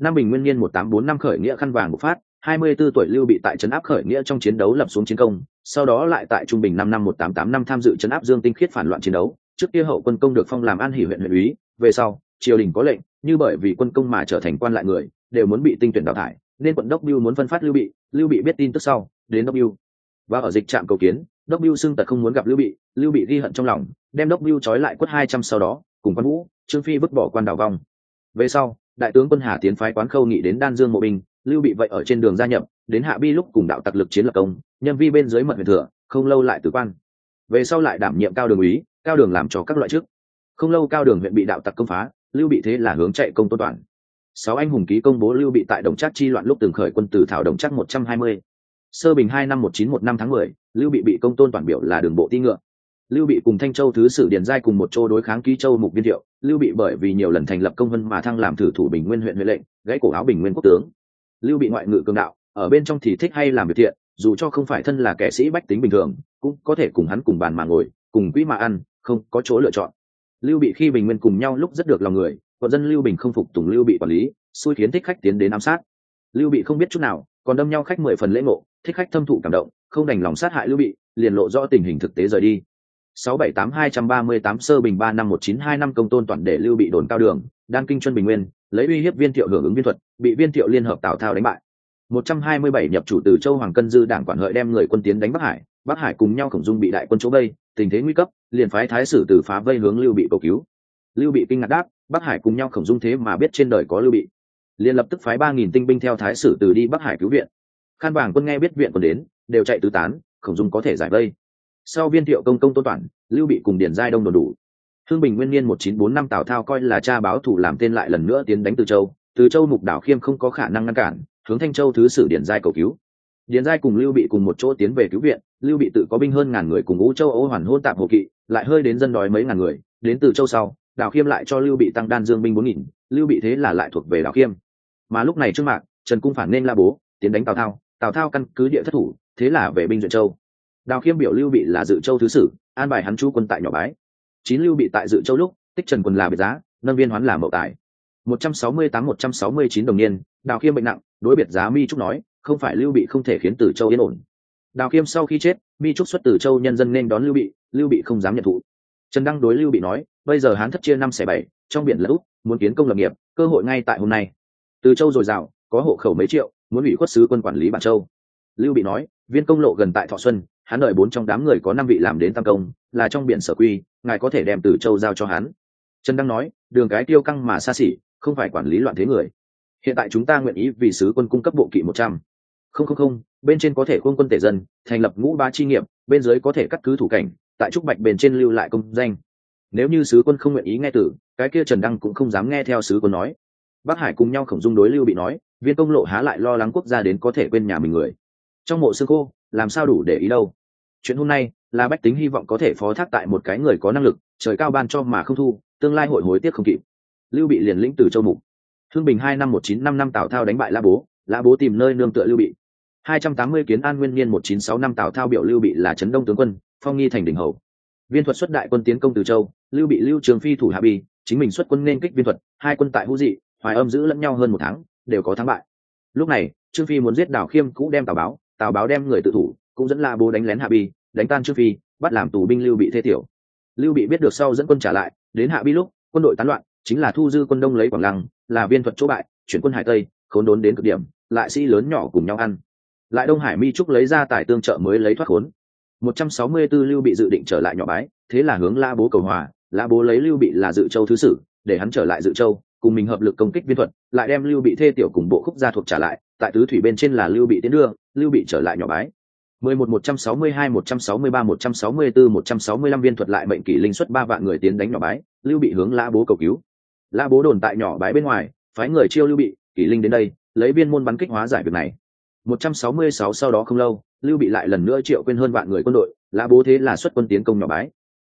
Năm bình nguyên niên một tám bốn năm khởi nghĩa khăn vàng bộc phát, hai mươi 24 tuổi lưu bị tại trấn áp khởi nghĩa trong chiến đấu lập xuống chiến công, sau đó lại tại trung bình năm năm một tám tám năm tham dự trấn áp dương tinh khiết phản loạn chiến đấu trước kia hậu quân công được phong làm an hỷ huyện huyện úy, về sau, triều đình có lệnh, như bởi vì quân công mà trở thành quan lại người, đều muốn bị tinh tuyển đào thải, nên quận đốc biêu muốn phân phát lưu bị lưu bị biết tin tức sau, đến đốc biêu. Và ở dịch trạm cầu kiến, đốc biêu xưng tật không muốn gặp lưu bị lưu bị ghi hận trong lòng, đem đốc biêu trói lại quất hai trăm sau đó, cùng quan vũ, trương phi vứt bỏ quan đảo vong. Về sau, đại tướng quân hà tiến phái quán khâu nghị đến đan dương mộ binh, lưu bị vậy ở trên đường gia nhập, đến hạ bi lúc cùng đạo tặc lực chiến lập công nhân vi bên dưới mật huyền thừa, không lâu lại tử quan. Về sau lại đảm nhiệm cao đường úy cao đường làm cho các loại chức. Không lâu cao đường huyện bị đạo tặc công phá, lưu bị thế là hướng chạy công tôn toàn. Sáu anh hùng ký công bố lưu bị tại đồng trác chi loạn lúc từng khởi quân từ thảo đồng trác một trăm hai mươi. Sơ bình hai năm một chín một năm tháng mười, lưu bị bị công tôn toàn biểu là đường bộ ti ngựa. Lưu bị cùng thanh châu thứ sử điền giai cùng một chỗ đối kháng ký châu mục viên thiệu, lưu bị bởi vì nhiều lần thành lập công vân mà thăng làm thử thủ bình nguyên huyện huệ lệnh, gãy cổ áo bình nguyên quốc tướng. Lưu bị ngoại ngự cường đạo, ở bên trong thì thích hay làm việc thiện, dù cho không phải thân là kẻ sĩ bách tính bình thường, cũng có thể cùng hắn cùng bàn mà ngồi, cùng quỹ mà ăn không có chỗ lựa chọn. Lưu bị khi bình nguyên cùng nhau lúc rất được lòng người quận dân lưu bình không phục tùng lưu bị quản lý xui khiến thích khách tiến đến ám sát. Lưu bị không biết chút nào còn đâm nhau khách mười phần lễ ngộ thích khách thâm thụ cảm động không đành lòng sát hại lưu bị liền lộ rõ tình hình thực tế rời đi. Sáu bảy tám hai trăm ba mươi tám sơ bình ba năm một chín hai năm công tôn toàn để lưu bị đồn cao đường đan kinh chuân bình nguyên lấy uy hiếp viên thiệu hưởng ứng viên thuật bị viên thiệu liên hợp tào thao đánh bại. Một trăm hai mươi bảy nhập chủ từ châu hoàng cân dư đảng quản hợi đem người quân tiến đánh bắc hải bắc hải cùng nhau khổng dung bị đại quân chỗ bây, tình thế nguy cấp, liền phái thái sử từ phá vây hướng lưu bị cầu cứu. Lưu bị kinh ngạc đáp, bắc hải cùng nhau khổng dung thế mà biết trên đời có lưu bị. Liền lập tức phái ba nghìn tinh binh theo thái sử từ đi bắc hải cứu viện. Khan vàng quân nghe biết viện còn đến, đều chạy tứ tán, khổng dung có thể giải vây. Sau viên thiệu công công tôn toàn lưu bị cùng điển giai đông đồn đủ. Thương bình nguyên niên một chín bốn năm tào thao coi là cha báo thủ làm tên lại lần nữa tiến đánh từ châu. Từ châu mục đảo khiêm không có khả năng ngăn cản, hướng thanh châu thứ sử điển giai cầu cứu điển giai cùng lưu bị cùng một chỗ tiến về cứu viện, lưu bị tự có binh hơn ngàn người cùng ngũ châu âu hoàn hôn tạm hồ kỵ, lại hơi đến dân đói mấy ngàn người, đến từ châu sau, đào khiêm lại cho lưu bị tăng đan dương binh bốn nghìn, lưu bị thế là lại thuộc về đào khiêm. Mà lúc này trước mạc, trần cung phản nên la bố, tiến đánh tào thao tào thao căn cứ địa thất thủ, thế là về binh duyện châu. Đào khiêm biểu lưu bị là dự châu thứ sử, an bài hắn chú quân tại nhỏ bái. Chín lưu bị tại dự châu lúc, tích trần quân là biệt giá, nâng viên hoán là mậu tài. Một trăm sáu mươi tám, một trăm sáu mươi chín đồng niên, đào khiêm bệnh nặng, đối biệt giá mi trúc nói không phải lưu bị không thể khiến từ châu yên ổn. Đào khiêm sau khi chết mi trúc xuất từ châu nhân dân nên đón lưu bị lưu bị không dám nhận thụ. Trần đăng đối lưu bị nói, bây giờ hán thất chia năm xẻ bảy, trong biển lẫn úc muốn kiến công lập nghiệp, cơ hội ngay tại hôm nay. Từ châu dồi dào, có hộ khẩu mấy triệu, muốn ủy khuất sứ quân quản lý bản châu. Lưu bị nói, viên công lộ gần tại thọ xuân hắn đợi bốn trong đám người có năm vị làm đến tam công, là trong biển sở quy, ngài có thể đem từ châu giao cho hắn trần đăng nói, đường cái tiêu căng mà xa xỉ, không phải quản lý loạn thế người. Hiện tại chúng ta nguyện ý vì sứ quân cung cấp bộ kỵ một trăm không không không, bên trên có thể quân quân tể dân, thành lập ngũ ba chi nghiệp, bên dưới có thể cắt cứ thủ cảnh, tại trúc bạch bên trên lưu lại công danh. Nếu như sứ quân không nguyện ý nghe tử cái kia trần đăng cũng không dám nghe theo sứ quân nói. Bắc hải cùng nhau khổng dung đối lưu bị nói, viên công lộ há lại lo lắng quốc gia đến có thể quên nhà mình người. Trong mộ xương khô, làm sao đủ để ý đâu? Chuyện hôm nay là bách tính hy vọng có thể phó thác tại một cái người có năng lực, trời cao ban cho mà không thu, tương lai hội hối tiếc không kịp. Lưu bị liền lĩnh từ châu mục. Thương bình hai năm một chín năm năm tào thao đánh bại la bố la bố tìm nơi nương tựa lưu bị hai trăm tám mươi kiến an nguyên niên một chín sáu năm tào thao biểu lưu bị là trấn đông tướng quân, phong nghi thành đỉnh hầu. Viên thuật xuất đại quân tiến công từ châu, lưu bị lưu trường phi thủ hạ bi, chính mình xuất quân nên kích viên thuật, hai quân tại hữu dị, hoài âm giữ lẫn nhau hơn một tháng, đều có thắng bại. Lúc này, trương phi muốn giết đào khiêm cũng đem tào báo tào báo đem người tự thủ, cũng dẫn la bố đánh lén hạ bi, đánh tan trương phi, bắt làm tù binh lưu bị thê tiểu. Lưu bị biết được sau dẫn quân trả lại, đến hạ bi lúc, quân đội tán loạn, chính là thu dư quân đông lấy quảng lăng, là viên thuật chỗ bại, chuyển quân hải tây, khốn đốn đến cực điểm, lại sĩ lớn nhỏ cùng nhau ăn lại đông hải mi trúc lấy ra tài tương trợ mới lấy thoát khốn. 164 lưu bị dự định trở lại nhỏ bái, thế là hướng la bố cầu hòa. La bố lấy lưu bị là dự châu thứ sử, để hắn trở lại dự châu, cùng mình hợp lực công kích viên thuật, lại đem lưu bị thê tiểu cùng bộ khúc gia thuộc trả lại, tại tứ thủy bên trên là lưu bị tiến đưa, lưu bị trở lại nhỏ bái. 11 162 163 164 165 viên thuật lại mệnh kỷ linh xuất ba vạn người tiến đánh nhỏ bái, lưu bị hướng la bố cầu cứu. La bố đồn tại nhỏ bái bên ngoài, phái người chiêu lưu bị, kỷ linh đến đây, lấy viên môn bắn kích hóa giải việc này. 166 sau đó không lâu lưu bị lại lần nữa triệu quên hơn vạn người quân đội la bố thế là xuất quân tiến công nhỏ bái.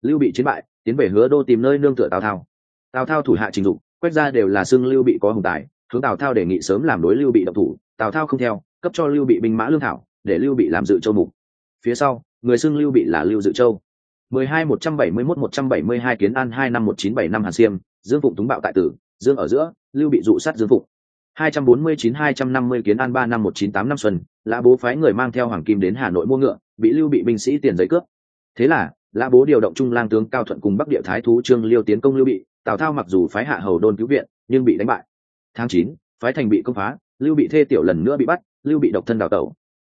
Lưu bị chiến bại tiến về hứa đô tìm nơi nương tựa tào thao. Tào thao thủ hạ trình dục quét ra đều là xương lưu bị có hùng tài hướng tào thao đề nghị sớm làm đối lưu bị động thủ tào thao không theo cấp cho lưu bị binh mã lương thảo để lưu bị làm dự châu mục. Phía sau người xưng lưu bị là lưu dự châu. mười hai một trăm bảy mươi mốt một trăm bảy mươi hai kiến an 2 năm một chín bảy năm hàn Siêm, dương phụng túng bạo tại tử dương ở giữa lưu bị dụ sát dương phụng hai trăm bốn mươi chín hai trăm năm mươi kiến an ba năm một chín tám năm xuân, lã bố phái người mang theo hoàng kim đến hà nội mua ngựa, bị lưu bị binh sĩ tiền giấy cướp. Thế là, lã bố điều động trung lang tướng cao thuận cùng bắc địa thái thú trương liêu tiến công lưu bị, tào thao mặc dù phái hạ hầu đôn cứu viện, nhưng bị đánh bại. Tháng chín, phái thành bị công phá, lưu bị thê tiểu lần nữa bị bắt, lưu bị độc thân đào tẩu.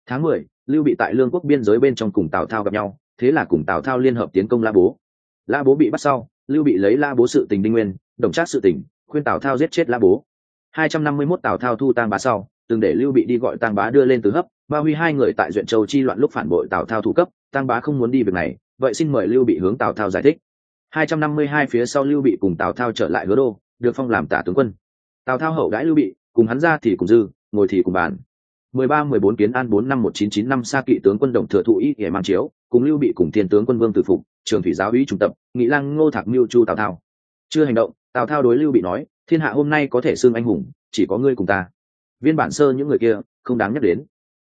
Tháng mười, lưu bị tại lương quốc biên giới bên trong cùng tào thao gặp nhau, thế là cùng tào thao liên hợp tiến công lã bố. Lã bố bị bắt sau, lưu bị lấy la bố sự tình đinh nguyên, đồng trác sự tình, khuyên tào thao giết chết la bố hai trăm năm mươi 251 tào thao thu tang bá sau, từng để lưu bị đi gọi tang bá đưa lên từ hấp, ba huy hai người tại duyện châu chi loạn lúc phản bội tào thao thủ cấp, tang bá không muốn đi việc này, vậy xin mời lưu bị hướng tào thao giải thích. hai trăm năm mươi hai phía sau lưu bị cùng tào thao trở lại hứa đô, được phong làm tả tướng quân. Tào thao hậu đãi lưu bị, cùng hắn ra thì cùng dư, ngồi thì cùng bàn. mười ba mười bốn kiến an bốn năm một chín chín năm xa kỵ tướng quân đồng thừa thụ ý để mang chiếu, cùng lưu bị cùng thiên tướng quân vương tử phục, trường thủy giáo úy trung tập, nghị Lăng ngô thạc mưu chu tào thao. Chưa hành động, tào thao đối lưu bị nói thiên hạ hôm nay có thể xưng anh hùng, chỉ có ngươi cùng ta. Viên bản sơ những người kia, không đáng nhắc đến.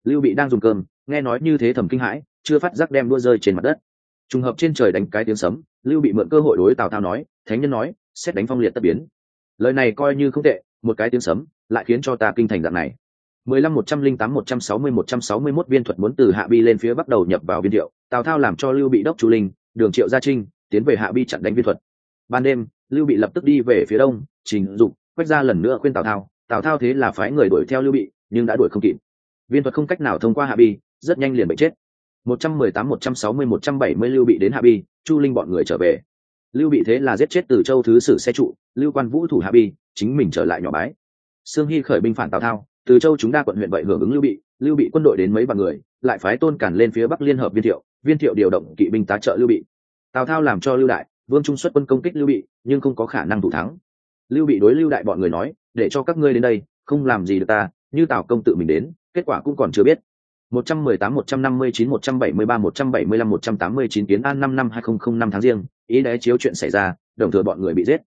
Lưu bị đang dùng cơm, nghe nói như thế thầm kinh hãi, chưa phát giác đem đua rơi trên mặt đất. Trùng hợp trên trời đánh cái tiếng sấm, lưu bị mượn cơ hội đối tào thao nói, thánh nhân nói, xét đánh phong liệt tất biến. Lời này coi như không tệ, một cái tiếng sấm lại khiến cho ta kinh thành dạng này. Mười lăm, một trăm linh tám, một trăm sáu mươi, một trăm sáu mươi mốt viên thuật muốn từ hạ bi lên phía bắt đầu nhập vào viên thiệu tào thao làm cho lưu bị đốc chu linh, đường triệu gia trinh, tiến về hạ bi chặn đánh viên thuật. Ban đêm lưu bị lập tức đi về phía đông, trình dục quét ra lần nữa khuyên tào thao. Tào thao thế là phái người đuổi theo lưu bị, nhưng đã đuổi không kịp. Viên thuật không cách nào thông qua hạ bi, rất nhanh liền bị chết. Một trăm mười tám, một trăm sáu mươi, một trăm bảy mươi lưu bị đến hạ bi, chu linh bọn người trở về. Lưu bị thế là giết chết từ châu thứ sử xe trụ, lưu quan vũ thủ hạ bi, chính mình trở lại nhỏ bái. Sương hy khởi binh phản tào thao, từ châu chúng đa quận huyện vậy hưởng ứng lưu bị. Lưu bị quân đội đến mấy vạn người, lại phái tôn cản lên phía bắc liên hợp viên thiệu. Viên thiệu điều động kỵ binh tá trợ lưu bị. Tào thao làm cho lưu đại vương trung xuất quân công kích lưu bị, nhưng không có khả năng thủ thắng. Lưu bị đối lưu đại bọn người nói, để cho các ngươi đến đây, không làm gì được ta, như tào công tự mình đến, kết quả cũng còn chưa biết. 118 159 173 175 189 kiến an năm năm 2005 tháng riêng, ý đế chiếu chuyện xảy ra, đồng thừa bọn người bị giết.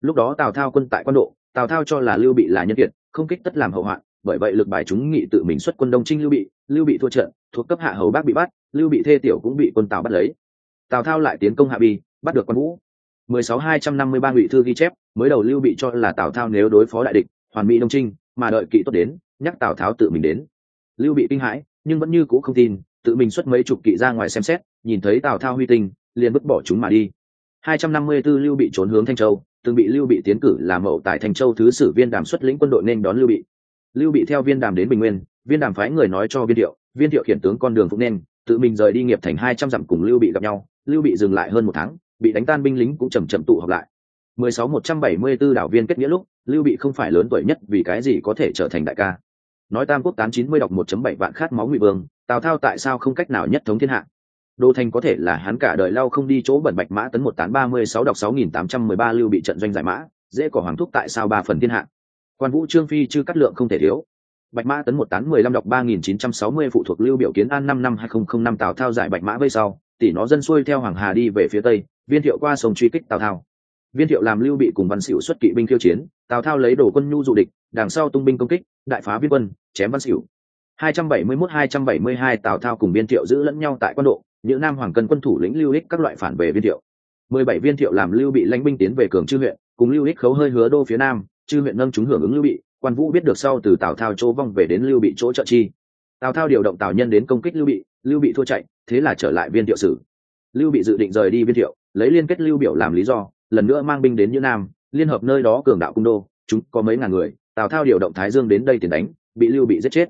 Lúc đó tào thao quân tại quan độ, tào thao cho là lưu bị là nhân kiệt, không kích tất làm hậu hoạn, bởi vậy lực bài chúng nghị tự mình xuất quân đông trinh lưu bị lưu bị thua trận, thuộc cấp hạ hầu bác bị bắt, lưu bị thê tiểu cũng bị quân tào bắt lấy. Tào thao lại tiến công hạ bi bắt được quan vũ. 16 253 ngụy thư ghi chép, mới đầu lưu bị cho là tào thao nếu đối phó đại địch, hoàn mỹ đông trinh, mà đợi kỵ tốt đến, nhắc tào tháo tự mình đến. Lưu bị kinh hãi, nhưng vẫn như cũ không tin, tự mình xuất mấy chục kỵ ra ngoài xem xét, nhìn thấy tào thao huy tinh, liền vứt bỏ chúng mà đi. 254 lưu bị trốn hướng thanh châu, từng bị lưu bị tiến cử làm mậu tại thanh châu thứ sử viên đàm xuất lĩnh quân đội nên đón lưu bị. Lưu bị theo viên đàm đến bình nguyên, viên đàm phái người nói cho viên thiệu viên thiệu khiển tướng con đường phúc nên, tự mình rời đi nghiệp thành hai trăm dặm cùng lưu bị gặp nhau, lưu bị dừng lại hơn một tháng bị đánh tan binh lính cũng chầm chậm tụ họp lại. Mười sáu một trăm bảy mươi 174 đảo viên kết nghĩa lúc, lưu bị không phải lớn tuổi nhất vì cái gì có thể trở thành đại ca. Nói tam quốc tán chín mươi đọc một chấm bảy vạn khát máu ngụy vương, tào thao tại sao không cách nào nhất thống thiên hạ? Đô thành có thể là hắn cả đời lao không đi chỗ bẩn bạch mã tấn một tán ba mươi sáu đọc sáu nghìn tám trăm mười ba lưu bị trận doanh giải mã, dễ cỏ hoàng thúc tại sao ba phần thiên hạ? Quan vũ trương phi chưa cắt lượng không thể thiếu. Bạch mã tấn một tán mười lăm đọc ba nghìn chín trăm sáu mươi phụ thuộc lưu biểu kiến an năm năm hai không không năm tào thao giải bạch mã vây sau tỷ nó dân xuôi theo hoàng hà đi về phía tây, viên thiệu qua sông truy kích tào thao. Viên thiệu làm lưu bị cùng văn xỉu xuất kỵ binh khiêu chiến, tào thao lấy đồ quân nhu dụ địch, đằng sau tung binh công kích, đại phá viên quân, chém văn xỉu. 271-272 tào thao cùng viên thiệu giữ lẫn nhau tại quân độ những nam hoàng cân quân thủ lĩnh lưu ích các loại phản về viên thiệu. 17 viên thiệu làm lưu bị lãnh binh tiến về cường chư huyện, cùng lưu ích khấu hơi hứa đô phía nam, chư huyện nâng chúng hưởng ứng lưu bị, quan vũ biết được sau từ tào thao chỗ vong về đến lưu bị chỗ trợ chi. Tào thao điều động tào nhân đến công kích lưu bị lưu bị thua chạy thế là trở lại viên thiệu sử. Lưu bị dự định rời đi viên thiệu, lấy liên kết lưu biểu làm lý do, lần nữa mang binh đến như nam, liên hợp nơi đó cường đạo cung đô, chúng có mấy ngàn người, tào thao điều động thái dương đến đây tiền đánh, bị lưu bị giết chết.